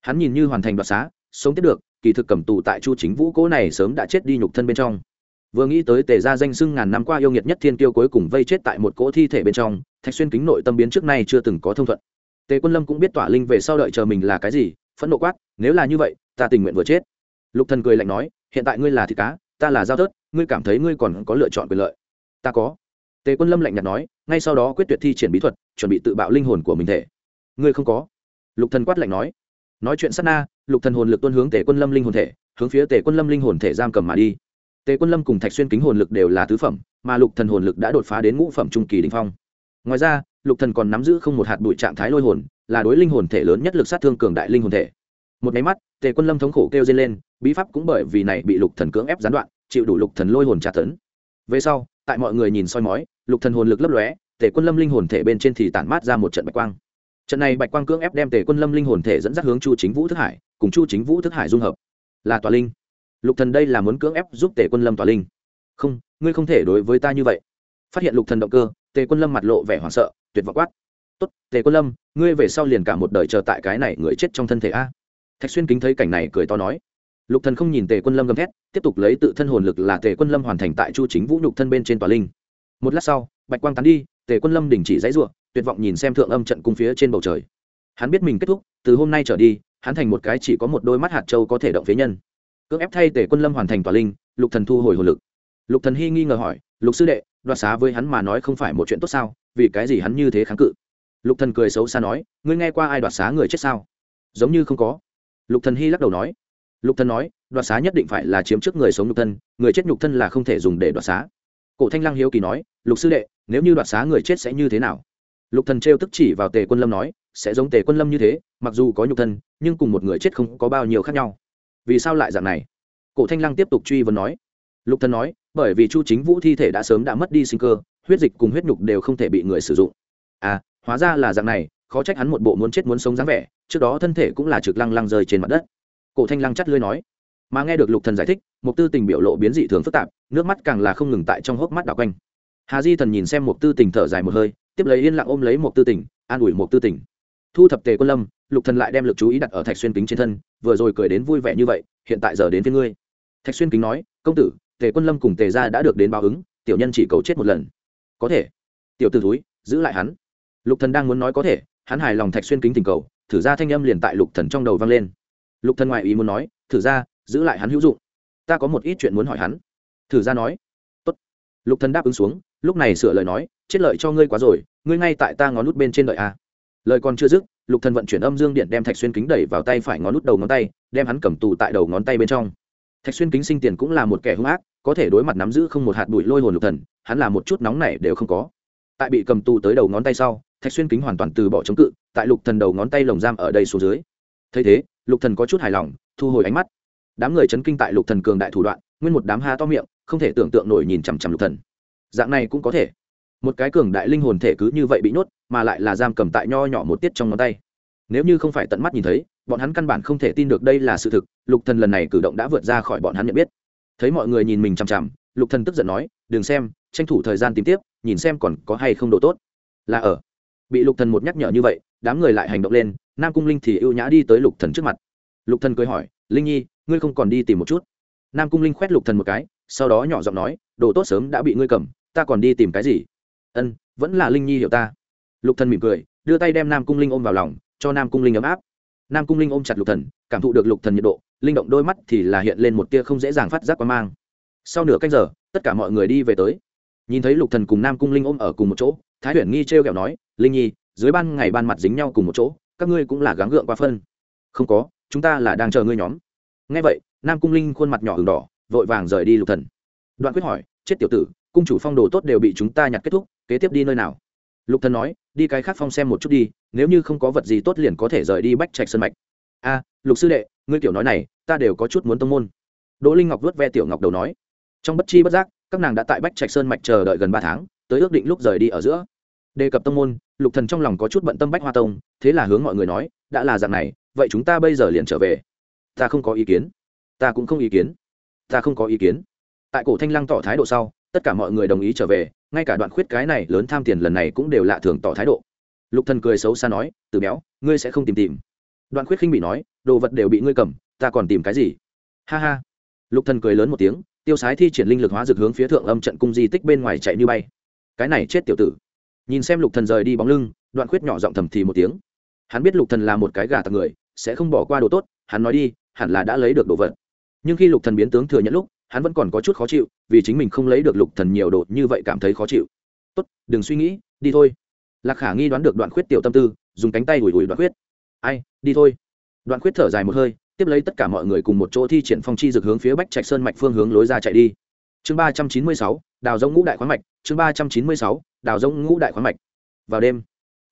Hắn nhìn như hoàn thành đoạt xá, sống tiếp được, kỳ thực cầm tù tại chu chính vũ cố này sớm đã chết đi nhục thân bên trong vừa nghĩ tới tề gia danh sưng ngàn năm qua yêu nghiệt nhất thiên tiêu cuối cùng vây chết tại một cỗ thi thể bên trong, thạch xuyên kính nội tâm biến trước nay chưa từng có thông thuận. Tề quân lâm cũng biết tỏa linh về sau đợi chờ mình là cái gì, phẫn nộ quát, nếu là như vậy, ta tình nguyện vừa chết. Lục thần cười lạnh nói, hiện tại ngươi là thịt cá, ta là giao tớt ngươi cảm thấy ngươi còn có lựa chọn quyền lợi. Ta có. Tề quân lâm lạnh nhạt nói, ngay sau đó quyết tuyệt thi triển bí thuật, chuẩn bị tự bạo linh hồn của mình thể. Ngươi không có. Lục thần quát lạnh nói. Nói chuyện sát na, lục thần hồn lực tuôn hướng tề quân lâm linh hồn thể, hướng phía tề quân lâm linh hồn thể giam cầm mà đi tề quân lâm cùng thạch xuyên kính hồn lực đều là tứ phẩm, mà lục thần hồn lực đã đột phá đến ngũ phẩm trung kỳ đỉnh phong. Ngoài ra, lục thần còn nắm giữ không một hạt bụi trạng thái lôi hồn, là đối linh hồn thể lớn nhất lực sát thương cường đại linh hồn thể. Một máy mắt, tề quân lâm thống khổ kêu dây lên, bí pháp cũng bởi vì này bị lục thần cưỡng ép gián đoạn, chịu đủ lục thần lôi hồn trả tấn. Về sau, tại mọi người nhìn soi mói, lục thần hồn lực lấp lóe, tề quân lâm linh hồn thể bên trên thì tản mát ra một trận bạch quang. Trận này bạch quang cưỡng ép đem tề quân lâm linh hồn thể dẫn dắt hướng chu chính vũ thức hải, cùng chu chính vũ thức hải dung hợp. Là tòa linh lục thần đây là muốn cưỡng ép giúp tề quân lâm tỏa linh. Không, ngươi không thể đối với ta như vậy. Phát hiện lục thần động cơ, tề quân lâm mặt lộ vẻ hoảng sợ, tuyệt vọng quát. Tốt, tề quân lâm, ngươi về sau liền cả một đời chờ tại cái này người chết trong thân thể a. Thạch xuyên kính thấy cảnh này cười to nói. Lục thần không nhìn tề quân lâm gầm thét, tiếp tục lấy tự thân hồn lực là tề quân lâm hoàn thành tại chu chính vũ nhục thân bên trên tòa linh. Một lát sau, bạch quang tán đi, tề quân lâm đình chỉ dãy ruộng tuyệt vọng nhìn xem thượng âm trận cung phía trên bầu trời. Hắn biết mình kết thúc, từ hôm nay trở đi, hắn thành một cái chỉ có một đôi mắt hạt châu có thể động phế nhân cưỡng ép thay tể quân lâm hoàn thành tòa linh, lục thần thu hồi hồn lực. Lục thần hy nghi ngờ hỏi, lục sư đệ, đoạt xá với hắn mà nói không phải một chuyện tốt sao? Vì cái gì hắn như thế kháng cự? Lục thần cười xấu xa nói, ngươi nghe qua ai đoạt xá người chết sao? Giống như không có. Lục thần hy lắc đầu nói. Lục thần nói, đoạt xá nhất định phải là chiếm trước người sống nhục thân, người chết nhục thân là không thể dùng để đoạt xá. Cổ thanh lăng hiếu kỳ nói, lục sư đệ, nếu như đoạt xá người chết sẽ như thế nào? Lục thần trêu tức chỉ vào tề quân lâm nói, sẽ giống tề quân lâm như thế, mặc dù có nhục thân, nhưng cùng một người chết không có bao nhiêu khác nhau vì sao lại dạng này? Cổ thanh lăng tiếp tục truy vấn nói. Lục thần nói, bởi vì chu chính vũ thi thể đã sớm đã mất đi sinh cơ, huyết dịch cùng huyết nhục đều không thể bị người sử dụng. À hóa ra là dạng này, khó trách hắn một bộ muốn chết muốn sống dáng vẻ, trước đó thân thể cũng là trực lăng lăng rơi trên mặt đất. Cổ thanh lăng chắt lưới nói. Mà nghe được lục thần giải thích, mục tư tình biểu lộ biến dị thường phức tạp, nước mắt càng là không ngừng tại trong hốc mắt đảo quanh. Hà di thần nhìn xem mục tư tình thở dài một hơi, tiếp lấy yên lặng ôm lấy mục tư tình, an ủi mục tư tình. Thu thập tề quân lâm lục thần lại đem lực chú ý đặt ở thạch xuyên kính trên thân, vừa rồi cười đến vui vẻ như vậy, hiện tại giờ đến với ngươi. Thạch xuyên kính nói, công tử, tề quân lâm cùng tề gia đã được đến báo ứng, tiểu nhân chỉ cầu chết một lần. Có thể. Tiểu t ử túi giữ lại hắn. Lục thần đang muốn nói có thể, hắn hài lòng thạch xuyên kính tình cầu, thử ra thanh âm liền tại lục thần trong đầu vang lên. Lục thần ngoại ý muốn nói, thử ra, giữ lại hắn hữu dụng. Ta có một ít chuyện muốn hỏi hắn. Thử ra nói, tốt. Lục thần đáp ứng xuống, lúc này sửa lời nói, chết lợi cho ngươi quá rồi, ngươi ngay tại ta ngón nút bên trên đợi a lời còn chưa dứt lục thần vận chuyển âm dương điện đem thạch xuyên kính đẩy vào tay phải ngón nút đầu ngón tay, đem hắn cầm tù tại đầu ngón tay bên trong. Thạch xuyên kính sinh tiền cũng là một kẻ hung ác, có thể đối mặt nắm giữ không một hạt bụi lôi hồn lục thần, hắn là một chút nóng này đều không có. Tại bị cầm tù tới đầu ngón tay sau, thạch xuyên kính hoàn toàn từ bỏ chống cự, tại lục thần đầu ngón tay lồng giam ở đây xuống dưới. Thấy thế, lục thần có chút hài lòng, thu hồi ánh mắt. Đám người chấn kinh tại lục thần cường đại thủ đoạn, nguyên một đám ha to miệng, không thể tưởng tượng nổi nhìn chằm chằm lục thần. Dạng này cũng có thể một cái cường đại linh hồn thể cứ như vậy bị nhốt, mà lại là giam cầm tại nho nhỏ một tiết trong ngón tay. Nếu như không phải tận mắt nhìn thấy, bọn hắn căn bản không thể tin được đây là sự thực, lục thần lần này cử động đã vượt ra khỏi bọn hắn nhận biết. Thấy mọi người nhìn mình chằm chằm, lục thần tức giận nói, đừng xem, tranh thủ thời gian tìm tiếp, nhìn xem còn có hay không độ tốt. Là ở. Bị lục thần một nhắc nhở như vậy, đám người lại hành động lên, nam cung linh thì ưu nhã đi tới lục thần trước mặt. Lục thần cười hỏi, linh nhi, ngươi không còn đi tìm một chút? Nam cung linh khoét lục thần một cái, sau đó nhỏ giọng nói, đồ tốt sớm đã bị ngươi cầm, ta còn đi tìm cái gì? Ân, vẫn là linh nhi hiểu ta. Lục thần mỉm cười, đưa tay đem nam cung linh ôm vào lòng, cho nam cung linh ấm áp. Nam cung linh ôm chặt lục thần, cảm thụ được lục thần nhiệt độ, linh động đôi mắt thì là hiện lên một tia không dễ dàng phát giác qua mang. Sau nửa canh giờ, tất cả mọi người đi về tới. Nhìn thấy lục thần cùng nam cung linh ôm ở cùng một chỗ, thái huyền nghi trêu kẹo nói, linh nhi, dưới ban ngày ban mặt dính nhau cùng một chỗ, các ngươi cũng là gắng gượng qua phân. Không có, chúng ta là đang chờ ngươi nhóm. Nghe vậy, nam cung linh khuôn mặt nhỏ ửng đỏ, vội vàng rời đi lục thần. Đoạn quyết hỏi, chết tiểu tử, cung chủ phong đồ tốt đều bị chúng ta nhặt kết thúc kế tiếp đi nơi nào? Lục thần nói, đi cái khác phong xem một chút đi, nếu như không có vật gì tốt liền có thể rời đi bách trạch sơn mạch. A, lục sư đệ, ngươi tiểu nói này, ta đều có chút muốn tông môn. Đỗ linh ngọc vớt ve tiểu ngọc đầu nói, trong bất chi bất giác, các nàng đã tại bách trạch sơn mạch chờ đợi gần ba tháng, tới ước định lúc rời đi ở giữa. Đề cập tông môn, lục thần trong lòng có chút bận tâm bách hoa tông, thế là hướng mọi người nói, đã là dạng này, vậy chúng ta bây giờ liền trở về. Ta không có ý kiến. Ta cũng không ý kiến. Ta không có ý kiến. Tại cổ thanh lăng tỏ thái độ sau, tất cả mọi người đồng ý trở về ngay cả đoạn khuyết cái này lớn tham tiền lần này cũng đều lạ thường tỏ thái độ. Lục thần cười xấu xa nói, từ béo, ngươi sẽ không tìm tìm. Đoạn khuyết khinh bị nói, đồ vật đều bị ngươi cầm, ta còn tìm cái gì? Ha ha. Lục thần cười lớn một tiếng, tiêu sái thi triển linh lực hóa dược hướng phía thượng âm trận cung di tích bên ngoài chạy như bay. Cái này chết tiểu tử. Nhìn xem lục thần rời đi bóng lưng, đoạn khuyết nhỏ giọng thầm thì một tiếng. Hắn biết lục thần là một cái gà tặc người, sẽ không bỏ qua đồ tốt, hắn nói đi, hẳn là đã lấy được đồ vật. Nhưng khi lục thần biến tướng thừa nhận lúc hắn vẫn còn có chút khó chịu, vì chính mình không lấy được lục thần nhiều đồ như vậy cảm thấy khó chịu. Tốt, đừng suy nghĩ, đi thôi. Lạc khả nghi đoán được đoạn khuyết tiểu tâm tư, dùng cánh tay ủi ủi đoạn khuyết. Ai, đi thôi. Đoạn khuyết thở dài một hơi, tiếp lấy tất cả mọi người cùng một chỗ thi triển phong chi dược hướng phía bách trạch sơn mạch phương hướng lối ra chạy đi. Chương ba trăm chín mươi sáu, đào giống ngũ đại khoáng mạch, chương ba trăm chín mươi sáu, đào giống ngũ đại khoáng mạch. Vào đêm,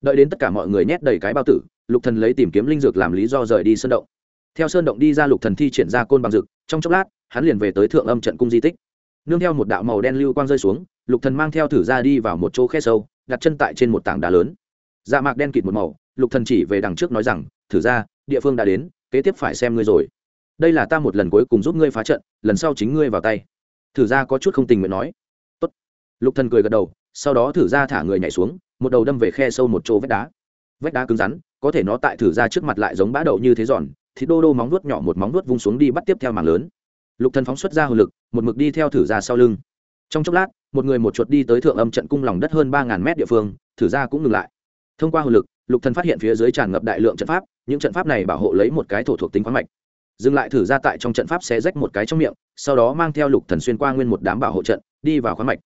đợi đến tất cả mọi người nhét đầy cái bao tử, lục thần lấy tìm kiếm linh dược làm lý do rời đi sân động theo sơn động đi ra lục thần thi triển ra côn bằng rực trong chốc lát, hắn liền về tới thượng âm trận cung di tích. Nương theo một đạo màu đen lưu quang rơi xuống, lục thần mang theo thử ra đi vào một chỗ khe sâu, đặt chân tại trên một tảng đá lớn. Dạ mạc đen kịt một màu, lục thần chỉ về đằng trước nói rằng, thử ra, địa phương đã đến, kế tiếp phải xem ngươi rồi. Đây là ta một lần cuối cùng giúp ngươi phá trận, lần sau chính ngươi vào tay. Thử ra có chút không tình nguyện nói. Tốt. lục thần cười gật đầu, sau đó thử ra thả người nhảy xuống, một đầu đâm về khe sâu một chỗ vách đá. Vách đá cứng rắn, có thể nó tại thử ra trước mặt lại giống bã đậu như thế giòn thì đô đô móng nuốt nhỏ một móng nuốt vung xuống đi bắt tiếp theo mảng lớn. Lục thần phóng xuất ra hồn lực, một mực đi theo thử ra sau lưng. Trong chốc lát, một người một chuột đi tới thượng âm trận cung lòng đất hơn ba ngàn mét địa phương, thử ra cũng ngừng lại. Thông qua hồn lực, lục thần phát hiện phía dưới tràn ngập đại lượng trận pháp, những trận pháp này bảo hộ lấy một cái thổ thuộc tính khoáng mạch. Dừng lại thử ra tại trong trận pháp sẽ rách một cái trong miệng, sau đó mang theo lục thần xuyên qua nguyên một đám bảo hộ trận, đi vào khoáng mạch.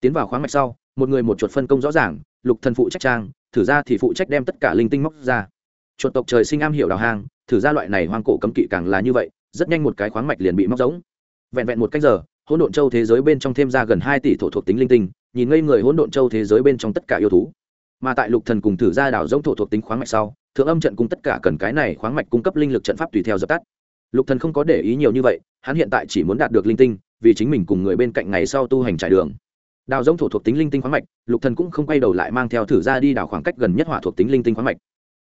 Tiến vào khoáng mạch sau, một người một chuột phân công rõ ràng, lục thần phụ trách trang, thử ra thì phụ trách đem tất cả linh tinh móc ra chuột tộc trời sinh am hiểu đào hang, thử ra loại này hoang cổ cấm kỵ càng là như vậy, rất nhanh một cái khoáng mạch liền bị móc giống vẹn vẹn một cách giờ, hỗn độn châu thế giới bên trong thêm ra gần hai tỷ thổ thuộc tính linh tinh, nhìn ngây người hỗn độn châu thế giới bên trong tất cả yêu thú. Mà tại lục thần cùng thử ra đào giống thổ thuộc tính khoáng mạch sau, thượng âm trận cung tất cả cần cái này khoáng mạch cung cấp linh lực trận pháp tùy theo dập tắt. Lục thần không có để ý nhiều như vậy, hắn hiện tại chỉ muốn đạt được linh tinh, vì chính mình cùng người bên cạnh ngày sau tu hành trải đường. Đào giống thổ thuộc tính linh tinh khoáng mạch, lục thần cũng không quay đầu lại mang theo thử ra đi đào khoảng cách gần nhất hỏa thuộc tính linh tinh khoáng mạch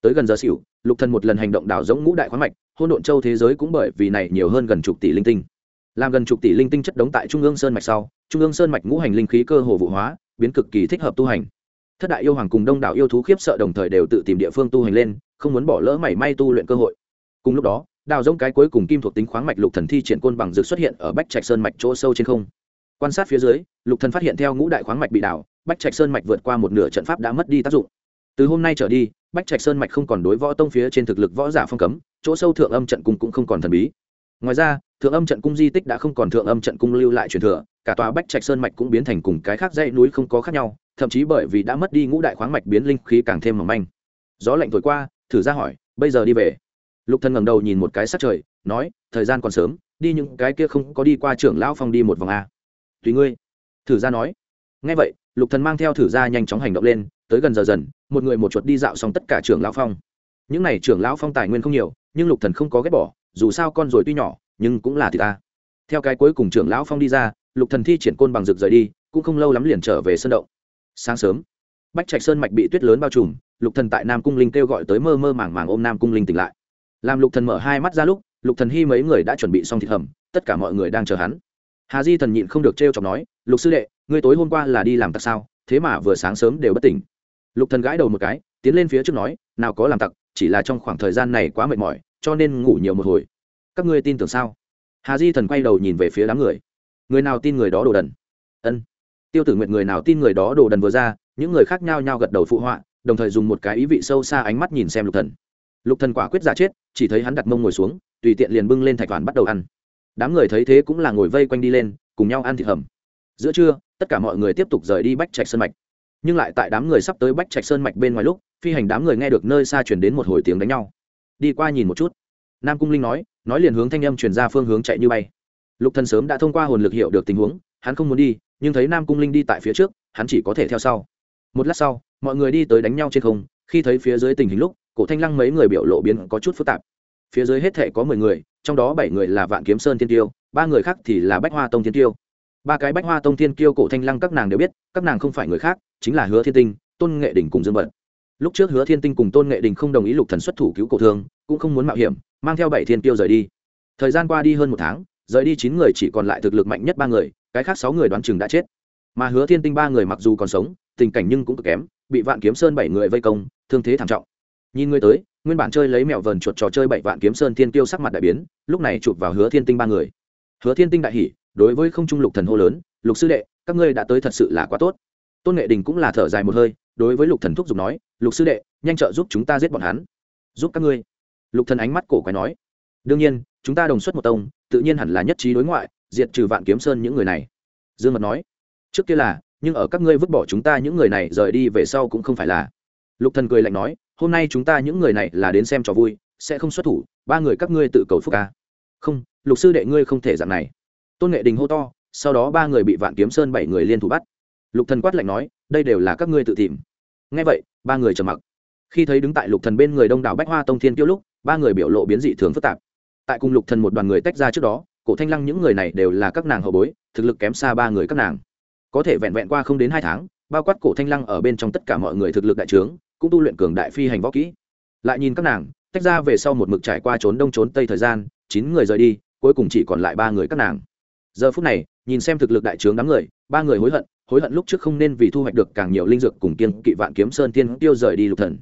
tới gần giờ xỉu, lục thần một lần hành động đảo giống ngũ đại khoáng mạch hôn độn châu thế giới cũng bởi vì này nhiều hơn gần chục tỷ linh tinh. Làm gần chục tỷ linh tinh chất đống tại trung ương sơn mạch sau, trung ương sơn mạch ngũ hành linh khí cơ hồ vụ hóa, biến cực kỳ thích hợp tu hành. Thất đại yêu hoàng cùng đông đảo yêu thú khiếp sợ đồng thời đều tự tìm địa phương tu hành lên, không muốn bỏ lỡ mảy may tu luyện cơ hội. Cùng lúc đó đào giống cái cuối cùng kim thuộc tính khoáng mạch lục thần thi triển côn bằng dược xuất hiện ở bách trạch sơn mạch chỗ sâu trên không. Quan sát phía dưới, lục thần phát hiện theo ngũ đại khoáng mạch bị đào bách trạch sơn mạch vượt qua một nửa trận pháp đã mất đi tác dụng. Từ hôm nay trở đi bách trạch sơn mạch không còn đối võ tông phía trên thực lực võ giả phong cấm, chỗ sâu thượng âm trận cung cũng không còn thần bí. Ngoài ra, thượng âm trận cung di tích đã không còn thượng âm trận cung lưu lại truyền thừa, cả tòa bách trạch sơn mạch cũng biến thành cùng cái khác dãy núi không có khác nhau, thậm chí bởi vì đã mất đi ngũ đại khoáng mạch biến linh khí càng thêm mỏng manh. Gió lạnh thổi qua, thử ra hỏi, bây giờ đi về? Lục thần ngẩng đầu nhìn một cái sát trời, nói, thời gian còn sớm, đi những cái kia không có đi qua trưởng lão phong đi một vòng a. Tùy ngươi. Thử ra nói. Ngay vậy, lục thần mang theo thử ra nhanh chóng hành động lên tới gần giờ dần, một người một chuột đi dạo xong tất cả trưởng lão phong. Những này trưởng lão phong tài nguyên không nhiều, nhưng lục thần không có ghét bỏ, dù sao con rồi tuy nhỏ, nhưng cũng là thì ta. Theo cái cuối cùng trưởng lão phong đi ra, lục thần thi triển côn bằng rực rời đi, cũng không lâu lắm liền trở về sân động. Sáng sớm, bách trạch sơn mạch bị tuyết lớn bao trùm, lục thần tại nam cung linh kêu gọi tới mơ mơ màng màng ôm nam cung linh tỉnh lại. Làm lục thần mở hai mắt ra lúc, lục thần hy mấy người đã chuẩn bị xong thịt hầm, tất cả mọi người đang chờ hắn. Hà di thần nhịn không được trêu chọc nói, lục sư đệ, ngươi tối hôm qua là đi làm tặc sao? Thế mà vừa sáng sớm đều bất tỉnh lục thần gãi đầu một cái, tiến lên phía trước nói, nào có làm tặc, chỉ là trong khoảng thời gian này quá mệt mỏi, cho nên ngủ nhiều một hồi. Các ngươi tin tưởng sao? Hà di thần quay đầu nhìn về phía đám người. Người nào tin người đó đồ đần? Ân. Tiêu tử nguyện người nào tin người đó đồ đần vừa ra, những người khác nhao nhao gật đầu phụ họa, đồng thời dùng một cái ý vị sâu xa ánh mắt nhìn xem lục thần. Lục thần quả quyết giả chết, chỉ thấy hắn đặt mông ngồi xuống, tùy tiện liền bưng lên thạch toàn bắt đầu ăn. Đám người thấy thế cũng là ngồi vây quanh đi lên, cùng nhau ăn thịt hầm. Giữa trưa, tất cả mọi người tiếp tục rời đi bách trạch sân mạch nhưng lại tại đám người sắp tới bách trạch sơn mạch bên ngoài lúc, phi hành đám người nghe được nơi xa chuyển đến một hồi tiếng đánh nhau. Đi qua nhìn một chút. Nam cung linh nói nói liền hướng thanh âm chuyển ra phương hướng chạy như bay. Lục thần sớm đã thông qua hồn lực hiểu được tình huống, hắn không muốn đi, nhưng thấy nam cung linh đi tại phía trước, hắn chỉ có thể theo sau. Một lát sau, mọi người đi tới đánh nhau trên không, khi thấy phía dưới tình hình lúc, cổ thanh lăng mấy người biểu lộ biến có chút phức tạp. Phía dưới hết thể có mười người, trong đó bảy người là vạn kiếm sơn thiên tiêu, ba người khác thì là bách hoa tông thiên tiêu ba cái bách hoa tông thiên kiêu cổ thanh lăng các nàng đều biết, các nàng không phải người khác, chính là hứa thiên tinh, tôn nghệ đình cùng dương vận lúc trước hứa thiên tinh cùng tôn nghệ đình không đồng ý lục thần xuất thủ cứu cổ thương, cũng không muốn mạo hiểm, mang theo bảy thiên kiêu rời đi. Thời gian qua đi hơn một tháng, rời đi chín người chỉ còn lại thực lực mạnh nhất ba người, cái khác sáu người đoán chừng đã chết. Mà hứa thiên tinh ba người mặc dù còn sống, tình cảnh nhưng cũng cực kém, bị vạn kiếm sơn bảy người vây công, thương thế thảm trọng. Nhìn người tới, nguyên bản chơi lấy mẹo vờn chuột trò chơi bảy vạn kiếm sơn thiên tiêu sắc mặt đại biến, lúc này chụp vào hứa thiên tinh ba người. Hứa thiên tinh đại hỉ đối với không trung lục thần hô lớn, lục sư đệ, các ngươi đã tới thật sự là quá tốt. Tôn nghệ đình cũng là thở dài một hơi, đối với lục thần thúc giục nói, lục sư đệ, nhanh trợ giúp chúng ta giết bọn hắn. Giúp các ngươi? Lục thần ánh mắt cổ quái nói. Đương nhiên, chúng ta đồng xuất một tông, tự nhiên hẳn là nhất trí đối ngoại, diệt trừ vạn kiếm sơn những người này. Dương mật nói. Trước kia là, nhưng ở các ngươi vứt bỏ chúng ta những người này, rời đi về sau cũng không phải là. Lục thần cười lạnh nói, hôm nay chúng ta những người này là đến xem trò vui, sẽ không xuất thủ, ba người các ngươi tự cầu phúc ca. Không, lục sư đệ ngươi không thể dạng này tôn nghệ đình hô to, sau đó ba người bị vạn kiếm sơn bảy người liên thủ bắt. Lục thần quát lạnh nói, đây đều là các ngươi tự tìm. Nghe vậy, ba người trầm mặc. Khi thấy đứng tại lục thần bên người đông đảo bách hoa tông thiên tiêu lúc, ba người biểu lộ biến dị thường phức tạp. Tại cùng lục thần một đoàn người tách ra trước đó, cổ thanh lăng những người này đều là các nàng hậu bối, thực lực kém xa ba người các nàng. Có thể vẹn vẹn qua không đến hai tháng, bao quát cổ thanh lăng ở bên trong tất cả mọi người thực lực đại trướng, cũng tu luyện cường đại phi hành võ kỹ. Lại nhìn các nàng, tách ra về sau một mực trải qua trốn đông trốn tây thời gian, chín người rời đi, cuối cùng chỉ còn lại ba người các nàng giờ phút này, nhìn xem thực lực đại trướng đám người, ba người hối hận hối hận lúc trước không nên vì thu hoạch được càng nhiều linh dược cùng kiên kỵ vạn kiếm sơn tiên tiêu rời đi lục thần.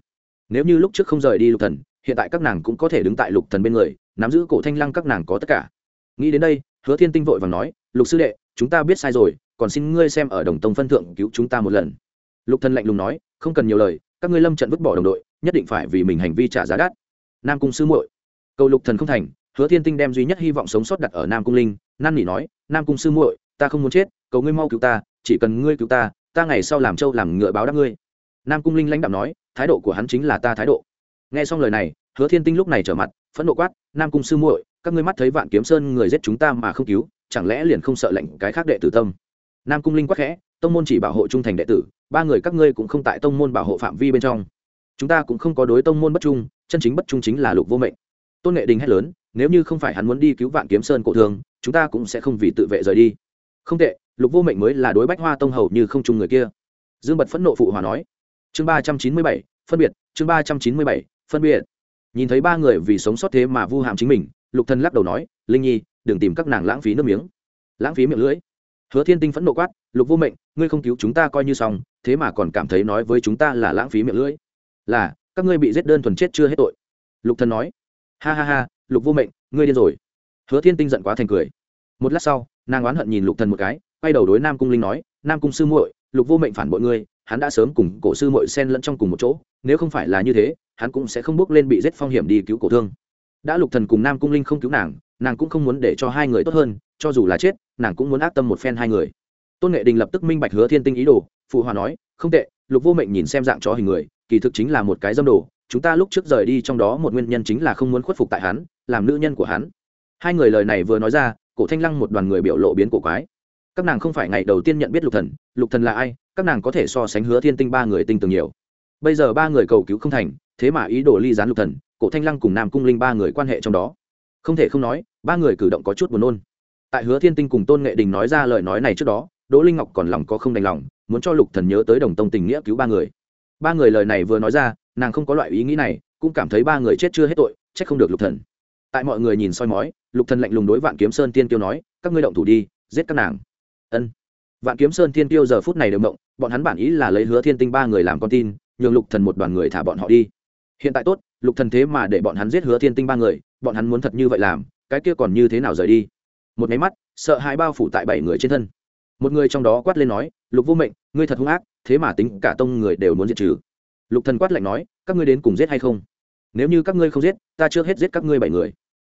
Nếu như lúc trước không rời đi lục thần, hiện tại các nàng cũng có thể đứng tại lục thần bên người, nắm giữ cổ thanh lăng các nàng có tất cả. Nghĩ đến đây, hứa thiên tinh vội vàng nói, lục sư đệ, chúng ta biết sai rồi, còn xin ngươi xem ở đồng tông phân thượng cứu chúng ta một lần. Lục thần lạnh lùng nói, không cần nhiều lời, các ngươi lâm trận vứt bỏ đồng đội, nhất định phải vì mình hành vi trả giá đắt. Nam cung sư muội, cầu lục thần không thành, hứa thiên tinh đem duy nhất hy vọng sống sót đặt ở nam cung linh năn nỉ nói, nam cung sư muội, ta không muốn chết, cầu ngươi mau cứu ta, chỉ cần ngươi cứu ta ta ngày sau làm trâu làm ngựa báo đáp ngươi. Nam cung linh lãnh đạm nói, thái độ của hắn chính là ta thái độ. Nghe xong lời này, hứa thiên tinh lúc này trở mặt, phẫn nộ quát, nam cung sư muội, các ngươi mắt thấy vạn kiếm sơn người giết chúng ta mà không cứu, chẳng lẽ liền không sợ lệnh cái khác đệ tử tâm? Nam cung linh quát khẽ, tông môn chỉ bảo hộ trung thành đệ tử, ba người các ngươi cũng không tại tông môn bảo hộ phạm vi bên trong. Chúng ta cũng không có đối tông môn bất trung, chân chính bất trung chính là lục vô mệnh. Tôn nghệ đình hét lớn nếu như không phải hắn muốn đi cứu vạn kiếm sơn cổ thương, chúng ta cũng sẽ không vì tự vệ rời đi. Không tệ, lục vô mệnh mới là đối bách hoa tông hầu như không chung người kia. Dương bật phẫn nộ phụ hòa nói. Chương ba trăm chín mươi bảy, phân biệt, chương ba trăm chín mươi bảy, phân biệt. Nhìn thấy ba người vì sống sót thế mà vu hàm chính mình, lục thần lắc đầu nói, linh nhi, đừng tìm các nàng lãng phí nước miếng. Lãng phí miệng lưỡi. Hứa thiên tinh phẫn nộ quát, lục vô mệnh, ngươi không cứu chúng ta coi như xong, thế mà còn cảm thấy nói với chúng ta là lãng phí miệng lưỡi. Là, các ngươi bị giết đơn thuần chết chưa hết tội. Lục thần nói. Ha ha ha lục vô mệnh, ngươi điên rồi. Hứa thiên tinh giận quá thành cười. Một lát sau, nàng oán hận nhìn lục thần một cái, quay đầu đối nam cung linh nói, nam cung sư muội, lục vô mệnh phản bội ngươi, hắn đã sớm cùng cổ sư muội xen lẫn trong cùng một chỗ, nếu không phải là như thế, hắn cũng sẽ không bước lên bị giết phong hiểm đi cứu cổ thương. Đã lục thần cùng nam cung linh không cứu nàng nàng cũng không muốn để cho hai người tốt hơn, cho dù là chết, nàng cũng muốn ác tâm một phen hai người. Tôn nghệ đình lập tức minh bạch hứa thiên tinh ý đồ, phụ hòa nói, không tệ, lục vô mệnh nhìn xem dạng chó hình người, kỳ thực chính là một cái dâm đồ chúng ta lúc trước rời đi trong đó một nguyên nhân chính là không muốn khuất phục tại hắn, làm nữ nhân của hắn. Hai người lời này vừa nói ra, cổ thanh lăng một đoàn người biểu lộ biến cổ quái. Các nàng không phải ngày đầu tiên nhận biết lục thần lục thần là ai, các nàng có thể so sánh hứa thiên tinh ba người tinh tường nhiều. Bây giờ ba người cầu cứu không thành, thế mà ý đồ ly gián lục thần, cổ thanh lăng cùng nam cung linh ba người quan hệ trong đó. Không thể không nói, ba người cử động có chút buồn nôn. Tại hứa thiên tinh cùng tôn nghệ đình nói ra lời nói này trước đó, đỗ linh ngọc còn lòng có không đành lòng, muốn cho lục thần nhớ tới đồng tông tình nghĩa cứu ba người. Ba người lời này vừa nói ra nàng không có loại ý nghĩ này, cũng cảm thấy ba người chết chưa hết tội trách không được lục thần. Tại mọi người nhìn soi mói, lục thần lạnh lùng đối vạn kiếm sơn tiên tiêu nói, các ngươi động thủ đi, giết các nàng. Ân. Vạn kiếm sơn tiên tiêu giờ phút này đều động, bọn hắn bản ý là lấy hứa thiên tinh ba người làm con tin, nhường lục thần một đoàn người thả bọn họ đi. Hiện tại tốt, lục thần thế mà để bọn hắn giết hứa thiên tinh ba người, bọn hắn muốn thật như vậy làm, cái kia còn như thế nào rời đi? Một máy mắt, sợ hãi bao phủ tại bảy người trên thân. Một người trong đó quát lên nói, lục vô mệnh, ngươi thật hung ác, thế mà tính cả tông người đều muốn diệt trừ lục thần quát lạnh nói, các ngươi đến cùng giết hay không? Nếu như các ngươi không giết, ta chưa hết giết các ngươi bảy người.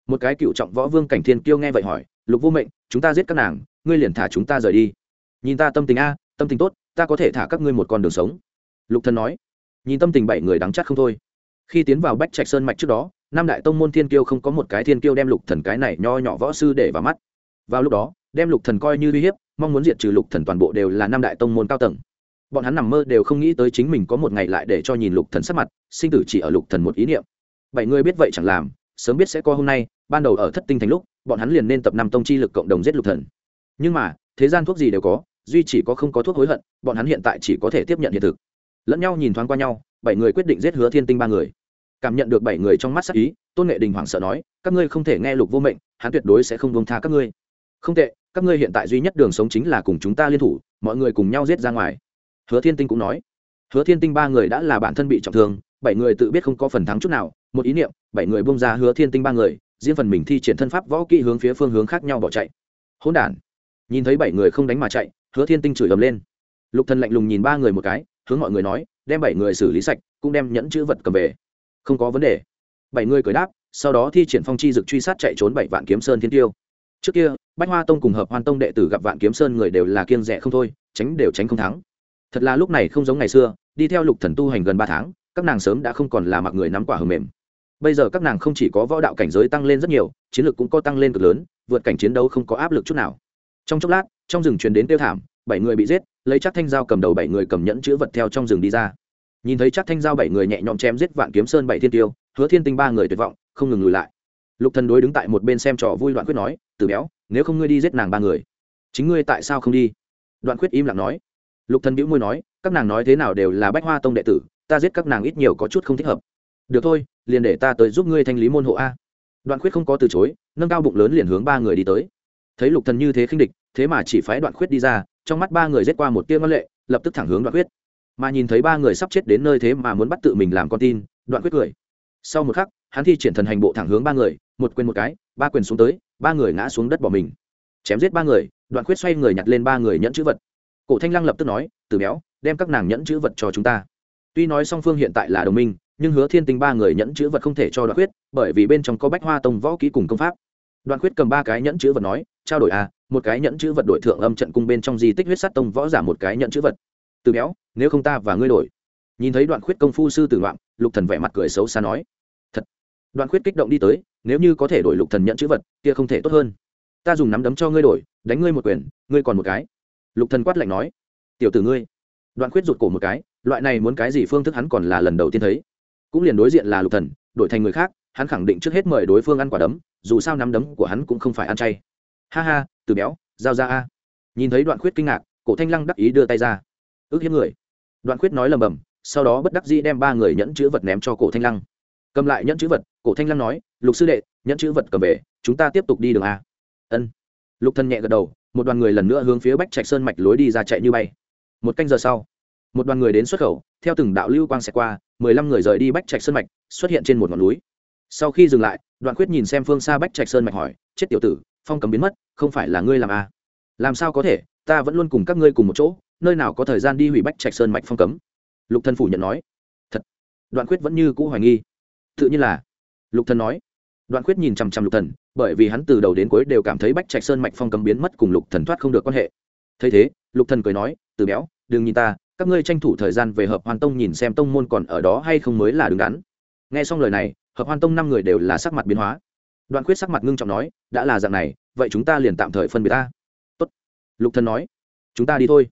Một cái cựu trọng võ vương cảnh thiên kiêu nghe vậy hỏi, lục vô mệnh, chúng ta giết các nàng, ngươi liền thả chúng ta rời đi. Nhìn ta tâm tình a, tâm tình tốt, ta có thể thả các ngươi một con đường sống. Lục thần nói, nhìn tâm tình bảy người đáng chắc không thôi. Khi tiến vào bách trạch sơn mạch trước đó, năm đại tông môn thiên kiêu không có một cái thiên kiêu đem lục thần cái này nho nhỏ võ sư để vào mắt. Vào lúc đó, đem lục thần coi như uy hiếp, mong muốn diệt trừ lục thần toàn bộ đều là năm đại tông môn cao tầng bọn hắn nằm mơ đều không nghĩ tới chính mình có một ngày lại để cho nhìn lục thần sắc mặt, sinh tử chỉ ở lục thần một ý niệm. Bảy người biết vậy chẳng làm, sớm biết sẽ có hôm nay, ban đầu ở thất tinh thành lúc, bọn hắn liền nên tập năm tông chi lực cộng đồng giết lục thần. Nhưng mà, thế gian thuốc gì đều có, duy chỉ có không có thuốc hối hận, bọn hắn hiện tại chỉ có thể tiếp nhận hiện thực. Lẫn nhau nhìn thoáng qua nhau, bảy người quyết định giết hứa thiên tinh ba người. Cảm nhận được bảy người trong mắt sắc ý, tôn nghệ đình hoảng sợ nói, các ngươi không thể nghe lục vô mệnh, hắn tuyệt đối sẽ không buông tha các ngươi. Không tệ, các ngươi hiện tại duy nhất đường sống chính là cùng chúng ta liên thủ, mọi người cùng nhau giết ra ngoài hứa thiên tinh cũng nói. Hứa thiên tinh ba người đã là bản thân bị trọng thương, bảy người tự biết không có phần thắng chút nào, một ý niệm, bảy người bông ra hứa thiên tinh ba người, riêng phần mình thi triển thân pháp võ kỹ hướng phía phương hướng khác nhau bỏ chạy. Hỗn đản. Nhìn thấy bảy người không đánh mà chạy, hứa thiên tinh chửi ầm lên. Lục thần lạnh lùng nhìn ba người một cái, hướng mọi người nói, đem bảy người xử lý sạch, cũng đem nhẫn chữ vật cầm về. Không có vấn đề. Bảy người cười đáp, sau đó thi triển phong chi dực truy sát chạy trốn bảy vạn kiếm sơn thiên tiêu. Trước kia, bách hoa tông cùng hợp hoan tông đệ tử gặp vạn kiếm sơn người đều là kiêng rẻ không thôi, tránh đều tránh không thắng thật là lúc này không giống ngày xưa, đi theo lục thần tu hành gần ba tháng, các nàng sớm đã không còn là mặc người nắm quả hờ mềm. Bây giờ các nàng không chỉ có võ đạo cảnh giới tăng lên rất nhiều, chiến lược cũng có tăng lên cực lớn, vượt cảnh chiến đấu không có áp lực chút nào. Trong chốc lát, trong rừng truyền đến tiêu thảm, bảy người bị giết, lấy chắc thanh dao cầm đầu bảy người cầm nhẫn chữ vật theo trong rừng đi ra. Nhìn thấy chắc thanh dao bảy người nhẹ nhõm chém giết vạn kiếm sơn bảy thiên tiêu, hứa thiên tinh ba người tuyệt vọng, không ngừng lùi lại. Lục thần đối đứng tại một bên xem trò vui đoạn quyết nói từ béo, nếu không ngươi đi giết nàng ba người, chính ngươi tại sao không đi? Đoạn quyết im lặng nói lục thần bĩu môi nói, các nàng nói thế nào đều là bách hoa tông đệ tử, ta giết các nàng ít nhiều có chút không thích hợp. Được thôi, liền để ta tới giúp ngươi thanh lý môn hộ a. Đoạn Khuyết không có từ chối, nâng cao bụng lớn liền hướng ba người đi tới. Thấy lục thần như thế khinh địch, thế mà chỉ phái đoạn Khuyết đi ra, trong mắt ba người giết qua một tia ngân lệ, lập tức thẳng hướng đoạn Khuyết. mà nhìn thấy ba người sắp chết đến nơi thế mà muốn bắt tự mình làm con tin, đoạn Khuyết cười. Sau một khắc, hắn thi triển thần hành bộ thẳng hướng ba người, một quyền một cái, ba quyền xuống tới, ba người ngã xuống đất bỏ mình. Chém giết ba người, đoạn Khuyết xoay người nhặt lên ba người nhẫn chữ vật cổ thanh lăng lập tức nói, từ béo, đem các nàng nhẫn chữ vật cho chúng ta. Tuy nói song phương hiện tại là đồng minh, nhưng hứa thiên tinh ba người nhẫn chữ vật không thể cho đoạn quyết bởi vì bên trong có bách hoa tông võ kỹ cùng công pháp. Đoạn quyết cầm ba cái nhẫn chữ vật nói, trao đổi à một cái nhẫn chữ vật đổi thượng âm trận cung bên trong di tích huyết sắt tông võ giả một cái nhẫn chữ vật. Từ béo, nếu không ta và ngươi đổi. Nhìn thấy đoạn khuyết công phu sư tử ngoạm, lục thần vẻ mặt cười xấu xa nói, thật. Đoạn khuyết kích động đi tới, nếu như có thể đổi lục thần nhẫn chữ vật, kia không thể tốt hơn. Ta dùng nắm đấm cho ngươi đổi, đánh ngươi một quyền, ngươi còn một cái lục thần quát lạnh nói, tiểu tử ngươi. Đoạn khuyết rụt cổ một cái, loại này muốn cái gì phương thức hắn còn là lần đầu tiên thấy. Cũng liền đối diện là lục thần, đổi thành người khác, hắn khẳng định trước hết mời đối phương ăn quả đấm, dù sao nắm đấm của hắn cũng không phải ăn chay. Ha ha, từ béo, giao ra a. Nhìn thấy đoạn khuyết kinh ngạc, cổ thanh lăng đắc ý đưa tay ra. Ước hiếp người. Đoạn khuyết nói lầm bầm, sau đó bất đắc dĩ đem ba người nhẫn chữ vật ném cho cổ thanh lăng. Cầm lại nhẫn chữ vật, cổ thanh lăng nói, lục sư đệ, nhẫn chữ vật cầm về, chúng ta tiếp tục đi đường a. Ân. Lục Thần nhẹ gật đầu một đoàn người lần nữa hướng phía bách trạch sơn mạch lối đi ra chạy như bay. Một canh giờ sau, một đoàn người đến xuất khẩu, theo từng đạo lưu quang xẹt qua, mười lăm người rời đi bách trạch sơn mạch, xuất hiện trên một ngọn núi. Sau khi dừng lại, đoạn quyết nhìn xem phương xa bách trạch sơn mạch hỏi, chết tiểu tử, phong cấm biến mất, không phải là ngươi làm à? làm sao có thể? Ta vẫn luôn cùng các ngươi cùng một chỗ, nơi nào có thời gian đi hủy bách trạch sơn mạch phong cấm? Lục thần phủ nhận nói. Thật. Đoạn quyết vẫn như cũ hoài nghi. Tự nhiên là. Lục thần nói. Đoạn quyết nhìn chằm chằm lục thần bởi vì hắn từ đầu đến cuối đều cảm thấy bách trạch sơn mạch phong cấm biến mất cùng lục thần thoát không được quan hệ. Thấy thế, lục thần cười nói, từ béo, đừng nhìn ta, các ngươi tranh thủ thời gian về hợp hoàn tông nhìn xem tông môn còn ở đó hay không mới là đứng đắn. Nghe xong lời này, hợp hoàn tông năm người đều là sắc mặt biến hóa. Đoạn quyết sắc mặt ngưng trọng nói, đã là dạng này, vậy chúng ta liền tạm thời phân biệt ta. Tốt. Lục thần nói, chúng ta đi thôi.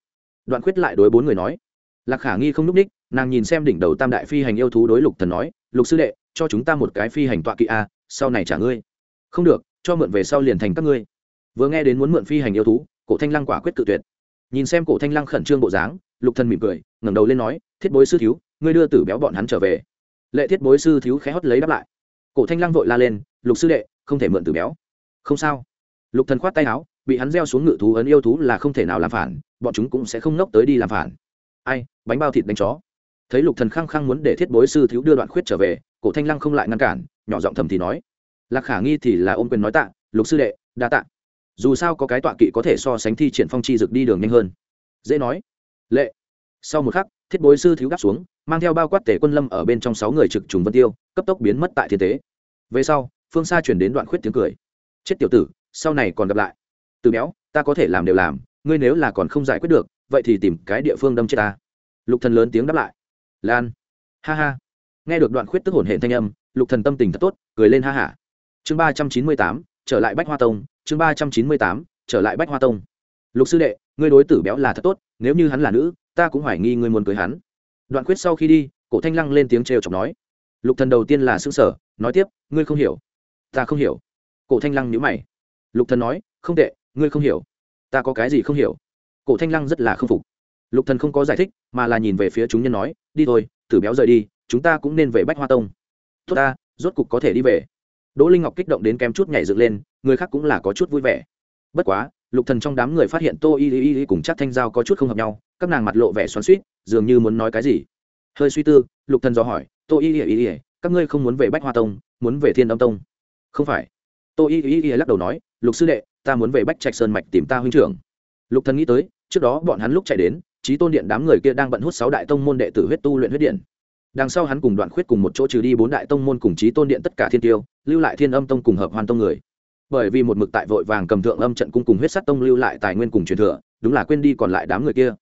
Đoạn quyết lại đối bốn người nói, lạc khả nghi không núp ních, nàng nhìn xem đỉnh đầu tam đại phi hành yêu thú đối lục thần nói, lục sư đệ, cho chúng ta một cái phi hành tọa kỵ a, sau này trả ngươi không được, cho mượn về sau liền thành các ngươi. Vừa nghe đến muốn mượn phi hành yêu thú, cổ thanh lăng quả quyết tự tuyệt. Nhìn xem cổ thanh lăng khẩn trương bộ dáng, lục thần mỉm cười, ngẩng đầu lên nói, thiết bối sư thiếu, ngươi đưa tử béo bọn hắn trở về. Lệ thiết bối sư thiếu khẽ hót lấy đáp lại. Cổ thanh lăng vội la lên, lục sư đệ, không thể mượn tử béo. Không sao. Lục thần khoát tay áo, bị hắn gieo xuống ngự thú ấn yêu thú là không thể nào làm phản, bọn chúng cũng sẽ không nốc tới đi làm phản. Ai, bánh bao thịt đánh chó. Thấy lục thần khăng khăng muốn để thiết bối sư thiếu đưa đoạn khuyết trở về, cổ thanh lăng không lại ngăn cản, nhỏ giọng thầm thì nói lạc khả nghi thì là ôm quyền nói tạ, lục sư đệ, đa tạ. Dù sao có cái tọa kỵ có thể so sánh thi triển phong chi dực đi đường nhanh hơn. Dễ nói. Lệ. Sau một khắc, thiết bối sư thiếu đáp xuống, mang theo bao quát tể quân lâm ở bên trong sáu người trực trùng vân tiêu, cấp tốc biến mất tại thiên tế. Về sau, phương xa chuyển đến đoạn khuyết tiếng cười. Chết tiểu tử, sau này còn gặp lại. Từ béo, ta có thể làm đều làm, ngươi nếu là còn không giải quyết được, vậy thì tìm cái địa phương đâm chết ta. Lục thần lớn tiếng đáp lại. Lan. Ha ha. Nghe được đoạn khuyết tức hồn hển thanh âm, lục thần tâm tình thật tốt, cười lên ha hả chương ba trăm chín mươi tám, trở lại bách hoa tông. Chương ba trăm chín mươi tám, trở lại bách hoa tông. Lục sư đệ, ngươi đối tử béo là thật tốt, nếu như hắn là nữ, ta cũng hoài nghi ngươi muốn cưới hắn. Đoạn quyết sau khi đi, cổ thanh lăng lên tiếng trêu chọc nói. Lục thần đầu tiên là xương sở nói tiếp, ngươi không hiểu. Ta không hiểu. Cổ thanh lăng nhíu mày. Lục thần nói, không tệ, ngươi không hiểu. Ta có cái gì không hiểu? Cổ thanh lăng rất là không phục. Lục thần không có giải thích, mà là nhìn về phía chúng nhân nói, đi thôi, tử béo rời đi, chúng ta cũng nên về bách hoa tông. Tốt ta, rốt cục có thể đi về đỗ linh ngọc kích động đến kém chút nhảy dựng lên, người khác cũng là có chút vui vẻ. Bất quá, lục thần trong đám người phát hiện tô y y y cùng Trác thanh giao có chút không hợp nhau, các nàng mặt lộ vẻ xoắn xuýt, dường như muốn nói cái gì. Hơi suy tư, lục thần dò hỏi, tô y y y các ngươi không muốn về bách hoa tông, muốn về thiên âm tông? Không phải. Tô y y y lắc đầu nói, lục sư đệ, ta muốn về bách trạch sơn mạch tìm ta huynh trưởng. Lục thần nghĩ tới, trước đó bọn hắn lúc chạy đến, Chí tôn điện đám người kia đang bận hút sáu đại tông môn đệ tử huyết tu luyện huyết điện đằng sau hắn cùng đoạn khuyết cùng một chỗ trừ đi bốn đại tông môn cùng trí tôn điện tất cả thiên tiêu, lưu lại thiên âm tông cùng hợp hoàn tông người. Bởi vì một mực tại vội vàng cầm thượng âm trận cung cùng huyết sắt tông lưu lại tài nguyên cùng truyền thừa, đúng là quên đi còn lại đám người kia.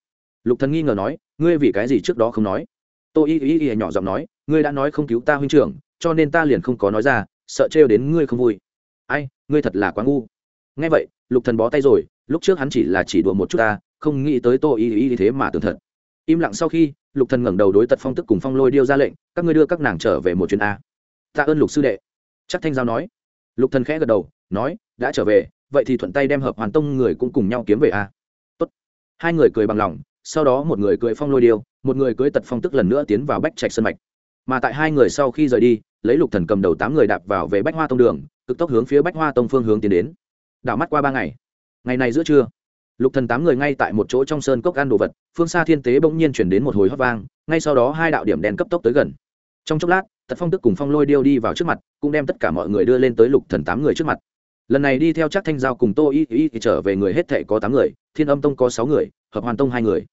Lục thần nghi ngờ nói, ngươi vì cái gì trước đó không nói? Tô y y y nhỏ giọng nói, ngươi đã nói không cứu ta huynh trưởng, cho nên ta liền không có nói ra, sợ trêu đến ngươi không vui. Ai, ngươi thật là quá ngu. Nghe vậy, lục thần bó tay rồi, lúc trước hắn chỉ là chỉ đùa một chút ta, không nghĩ tới tô y y thế mà tưởng thật im lặng sau khi, lục thần ngẩng đầu đối tật phong tức cùng phong lôi điêu ra lệnh, các ngươi đưa các nàng trở về một chuyến a. Tạ ơn lục sư đệ. Chắc thanh giao nói. Lục thần khẽ gật đầu, nói, đã trở về, vậy thì thuận tay đem hợp hoàn tông người cũng cùng nhau kiếm về a. Tốt. Hai người cười bằng lòng, sau đó một người cười phong lôi điêu, một người cưới tật phong tức lần nữa tiến vào bách trạch sân mạch. Mà tại hai người sau khi rời đi, lấy lục thần cầm đầu tám người đạp vào về bách hoa tông đường, cực tốc hướng phía bách hoa tông phương hướng tiến đến. Đảo mắt qua ba ngày. Ngày này giữa trưa lục thần tám người ngay tại một chỗ trong sơn cốc ăn đồ vật, phương xa thiên tế bỗng nhiên chuyển đến một hồi hót vang, ngay sau đó hai đạo điểm đen cấp tốc tới gần. Trong chốc lát, tật phong tức cùng phong lôi điêu đi vào trước mặt, cũng đem tất cả mọi người đưa lên tới lục thần tám người trước mặt. Lần này đi theo chắc thanh giao cùng tô y y thì trở về người hết thệ có tám người, thiên âm tông có sáu người, hợp hoàn tông hai người.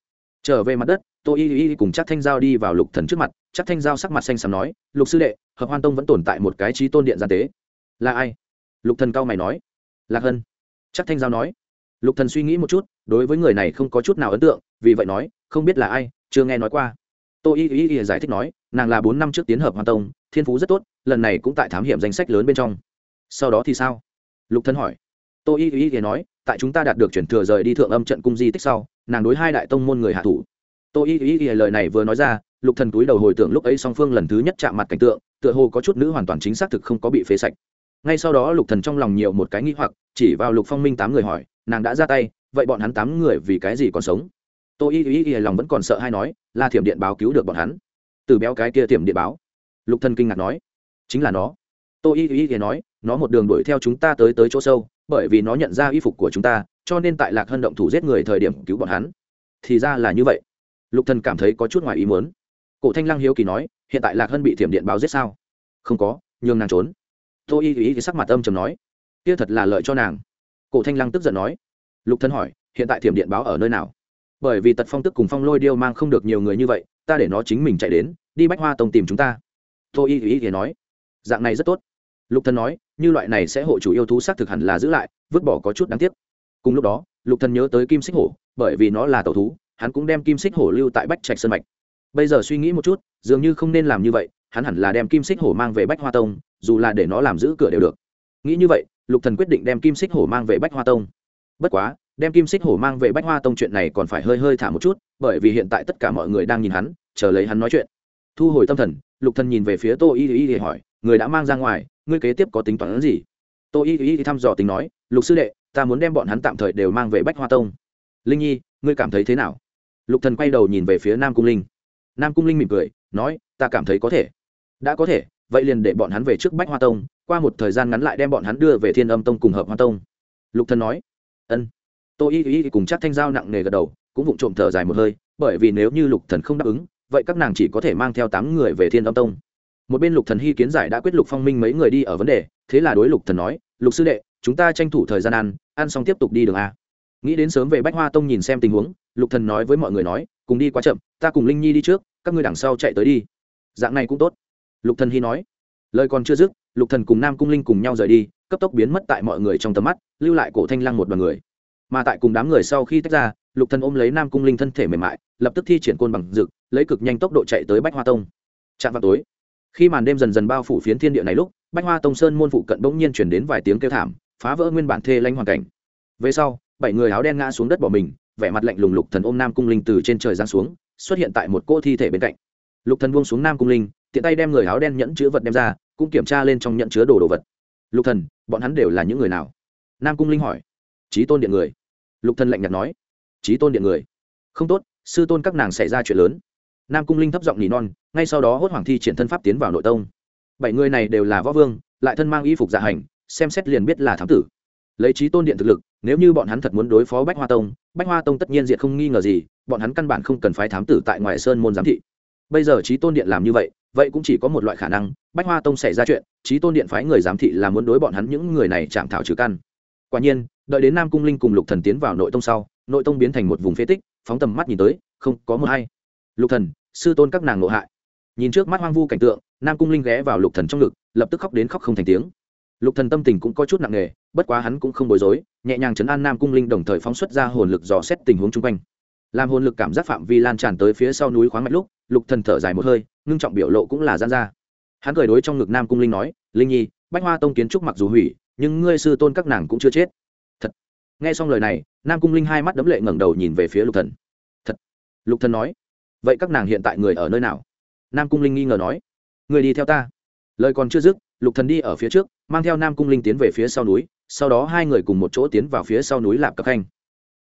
Trở về mặt đất, tô y y cùng chắc thanh giao đi vào lục thần trước mặt chắc thanh giao sắc mặt xanh xám nói, lục sư đệ, hợp hoàn tông vẫn tồn tại một cái trí tôn điện gian tế. Là ai? Lục thần cao mày nói. Lạc hân. Chắc thanh giao nói lục thần suy nghĩ một chút, đối với người này không có chút nào ấn tượng, vì vậy nói, không biết là ai, chưa nghe nói qua. Tô y y y giải thích nói, nàng là bốn năm trước tiến hợp hoàn tông, thiên phú rất tốt, lần này cũng tại thám hiểm danh sách lớn bên trong. Sau đó thì sao? Lục thân hỏi. Tô y y y nói, tại chúng ta đạt được chuyển thừa rời đi thượng âm trận cung di tích sau, nàng đối hai đại tông môn người hạ thủ. Tô y y y lời này vừa nói ra, lục thần túi đầu hồi tưởng lúc ấy song phương lần thứ nhất chạm mặt cảnh tượng, tựa hồ có chút nữ hoàn toàn chính xác thực không có bị phế sạch ngay sau đó lục thần trong lòng nhiều một cái nghi hoặc, chỉ vào lục phong minh tám người hỏi, nàng đã ra tay, vậy bọn hắn tám người vì cái gì còn sống? Tô y y y lòng vẫn còn sợ hay nói là thiểm điện báo cứu được bọn hắn. Từ béo cái kia thiểm điện báo. Lục thần kinh ngạc nói, chính là nó. Tô y y y nói, nó một đường đuổi theo chúng ta tới tới chỗ sâu, bởi vì nó nhận ra y phục của chúng ta, cho nên tại lạc hân động thủ giết người thời điểm cứu bọn hắn. Thì ra là như vậy. Lục thần cảm thấy có chút ngoài ý muốn. Cổ thanh lăng hiếu kỳ nói, hiện tại lạc hân bị thiểm điện báo giết sao? Không có, nhường nàng trốn tô y y sắc mặt âm trầm nói, kia thật là lợi cho nàng. Cổ thanh lăng tức giận nói, lục thần hỏi, hiện tại thiểm điện báo ở nơi nào? Bởi vì tật phong tức cùng phong lôi điêu mang không được nhiều người như vậy, ta để nó chính mình chạy đến, đi bách hoa tông tìm chúng ta. Tô y ý thì nói, dạng này rất tốt. Lục thần nói, như loại này sẽ hộ chủ yêu thú xác thực hẳn là giữ lại, vứt bỏ có chút đáng tiếc. Cùng lúc đó, lục thần nhớ tới kim xích hổ, bởi vì nó là tàu thú, hắn cũng đem kim xích hổ lưu tại bách trạch sơn mạch. Bây giờ suy nghĩ một chút, dường như không nên làm như vậy, hắn hẳn là đem kim xích hổ mang về bách hoa tông dù là để nó làm giữ cửa đều được. Nghĩ như vậy, lục thần quyết định đem kim xích hổ mang về bách hoa tông. Bất quá, đem kim xích hổ mang về bách hoa tông chuyện này còn phải hơi hơi thả một chút, bởi vì hiện tại tất cả mọi người đang nhìn hắn, chờ lấy hắn nói chuyện. Thu hồi tâm thần, lục thần nhìn về phía tô y y y hỏi, người đã mang ra ngoài, ngươi kế tiếp có tính toán gì? Tô y y thăm dò tính nói, lục sư đệ, ta muốn đem bọn hắn tạm thời đều mang về bách hoa tông. Linh nhi, ngươi cảm thấy thế nào? Lục thần quay đầu nhìn về phía nam cung linh. Nam cung linh mỉm cười, nói, ta cảm thấy có thể. Đã có thể vậy liền để bọn hắn về trước bách hoa tông, qua một thời gian ngắn lại đem bọn hắn đưa về thiên âm tông cùng hợp hoa tông. Lục thần nói, ân. Tô y y cùng chắc thanh giao nặng nề gật đầu, cũng vụng trộm thở dài một hơi, bởi vì nếu như lục thần không đáp ứng, vậy các nàng chỉ có thể mang theo tám người về thiên âm tông. Một bên lục thần hy kiến giải đã quyết lục phong minh mấy người đi ở vấn đề, thế là đối lục thần nói, lục sư đệ, chúng ta tranh thủ thời gian ăn ăn xong tiếp tục đi đường a. Nghĩ đến sớm về bách hoa tông nhìn xem tình huống, lục thần nói với mọi người nói, cùng đi quá chậm, ta cùng linh nhi đi trước, các ngươi đằng sau chạy tới đi. Dạng này cũng tốt lục thần hy nói. Lời còn chưa dứt, lục thần cùng nam cung linh cùng nhau rời đi, cấp tốc biến mất tại mọi người trong tầm mắt, lưu lại cổ thanh lăng một đoàn người. Mà tại cùng đám người sau khi tách ra, lục thần ôm lấy nam cung linh thân thể mềm mại, lập tức thi triển côn bằng dực lấy cực nhanh tốc độ chạy tới bách hoa tông. Chạm vào tối. Khi màn đêm dần dần bao phủ phiến thiên địa này lúc, bách hoa tông sơn môn phụ cận bỗng nhiên chuyển đến vài tiếng kêu thảm, phá vỡ nguyên bản thê lanh hoàn cảnh. Về sau, bảy người áo đen ngã xuống đất bỏ mình, vẻ mặt lạnh lùng lục thần ôm nam cung linh từ trên trời giáng xuống, xuất hiện tại một cô thi thể bên cạnh. Lục thần buông xuống nam cung linh tiện tay đem người áo đen nhẫn chứa vật đem ra, cũng kiểm tra lên trong nhẫn chứa đồ đồ vật. Lục thần, bọn hắn đều là những người nào? Nam cung linh hỏi. Trí tôn điện người. Lục thần lạnh nhạt nói. Trí tôn điện người. Không tốt, sư tôn các nàng xảy ra chuyện lớn. Nam cung linh thấp giọng nỉ non, ngay sau đó hốt hoàng thi triển thân pháp tiến vào nội tông. Bảy người này đều là võ vương, lại thân mang y phục dạ hành, xem xét liền biết là thám tử. Lấy trí tôn điện thực lực, nếu như bọn hắn thật muốn đối phó bách hoa tông, bách hoa tông tất nhiên diệt không nghi ngờ gì, bọn hắn căn bản không cần phái thám tử tại ngoài sơn môn giám thị. Bây giờ trí tôn điện làm như vậy vậy cũng chỉ có một loại khả năng, bách hoa tông xảy ra chuyện trí tôn điện phái người giám thị là muốn đối bọn hắn những người này chạm thảo trừ căn. Quả nhiên, đợi đến nam cung linh cùng lục thần tiến vào nội tông sau, nội tông biến thành một vùng phế tích, phóng tầm mắt nhìn tới, không có một hay lục thần, sư tôn các nàng nội hại. Nhìn trước mắt hoang vu cảnh tượng, nam cung linh ghé vào lục thần trong ngực, lập tức khóc đến khóc không thành tiếng. Lục thần tâm tình cũng có chút nặng nề, bất quá hắn cũng không bối rối, nhẹ nhàng chấn an nam cung linh đồng thời phóng xuất ra hồn lực dò xét tình huống chung quanh. Làm hồn lực cảm giác phạm vi lan tràn tới phía sau núi khoáng mạch lúc lục thần thở dài một hơi, ngưng trọng biểu lộ cũng là gian ra. Hắn cười đối trong ngực nam cung linh nói, linh nhi, bách hoa tông kiến trúc mặc dù hủy, nhưng ngươi sư tôn các nàng cũng chưa chết. Thật. Nghe xong lời này, nam cung linh hai mắt đấm lệ ngẩng đầu nhìn về phía lục thần. Thật. Lục thần nói, vậy các nàng hiện tại người ở nơi nào? Nam cung linh nghi ngờ nói, người đi theo ta. Lời còn chưa dứt, lục thần đi ở phía trước, mang theo nam cung linh tiến về phía sau núi, sau đó hai người cùng một chỗ tiến vào phía sau núi lạp cập khanh.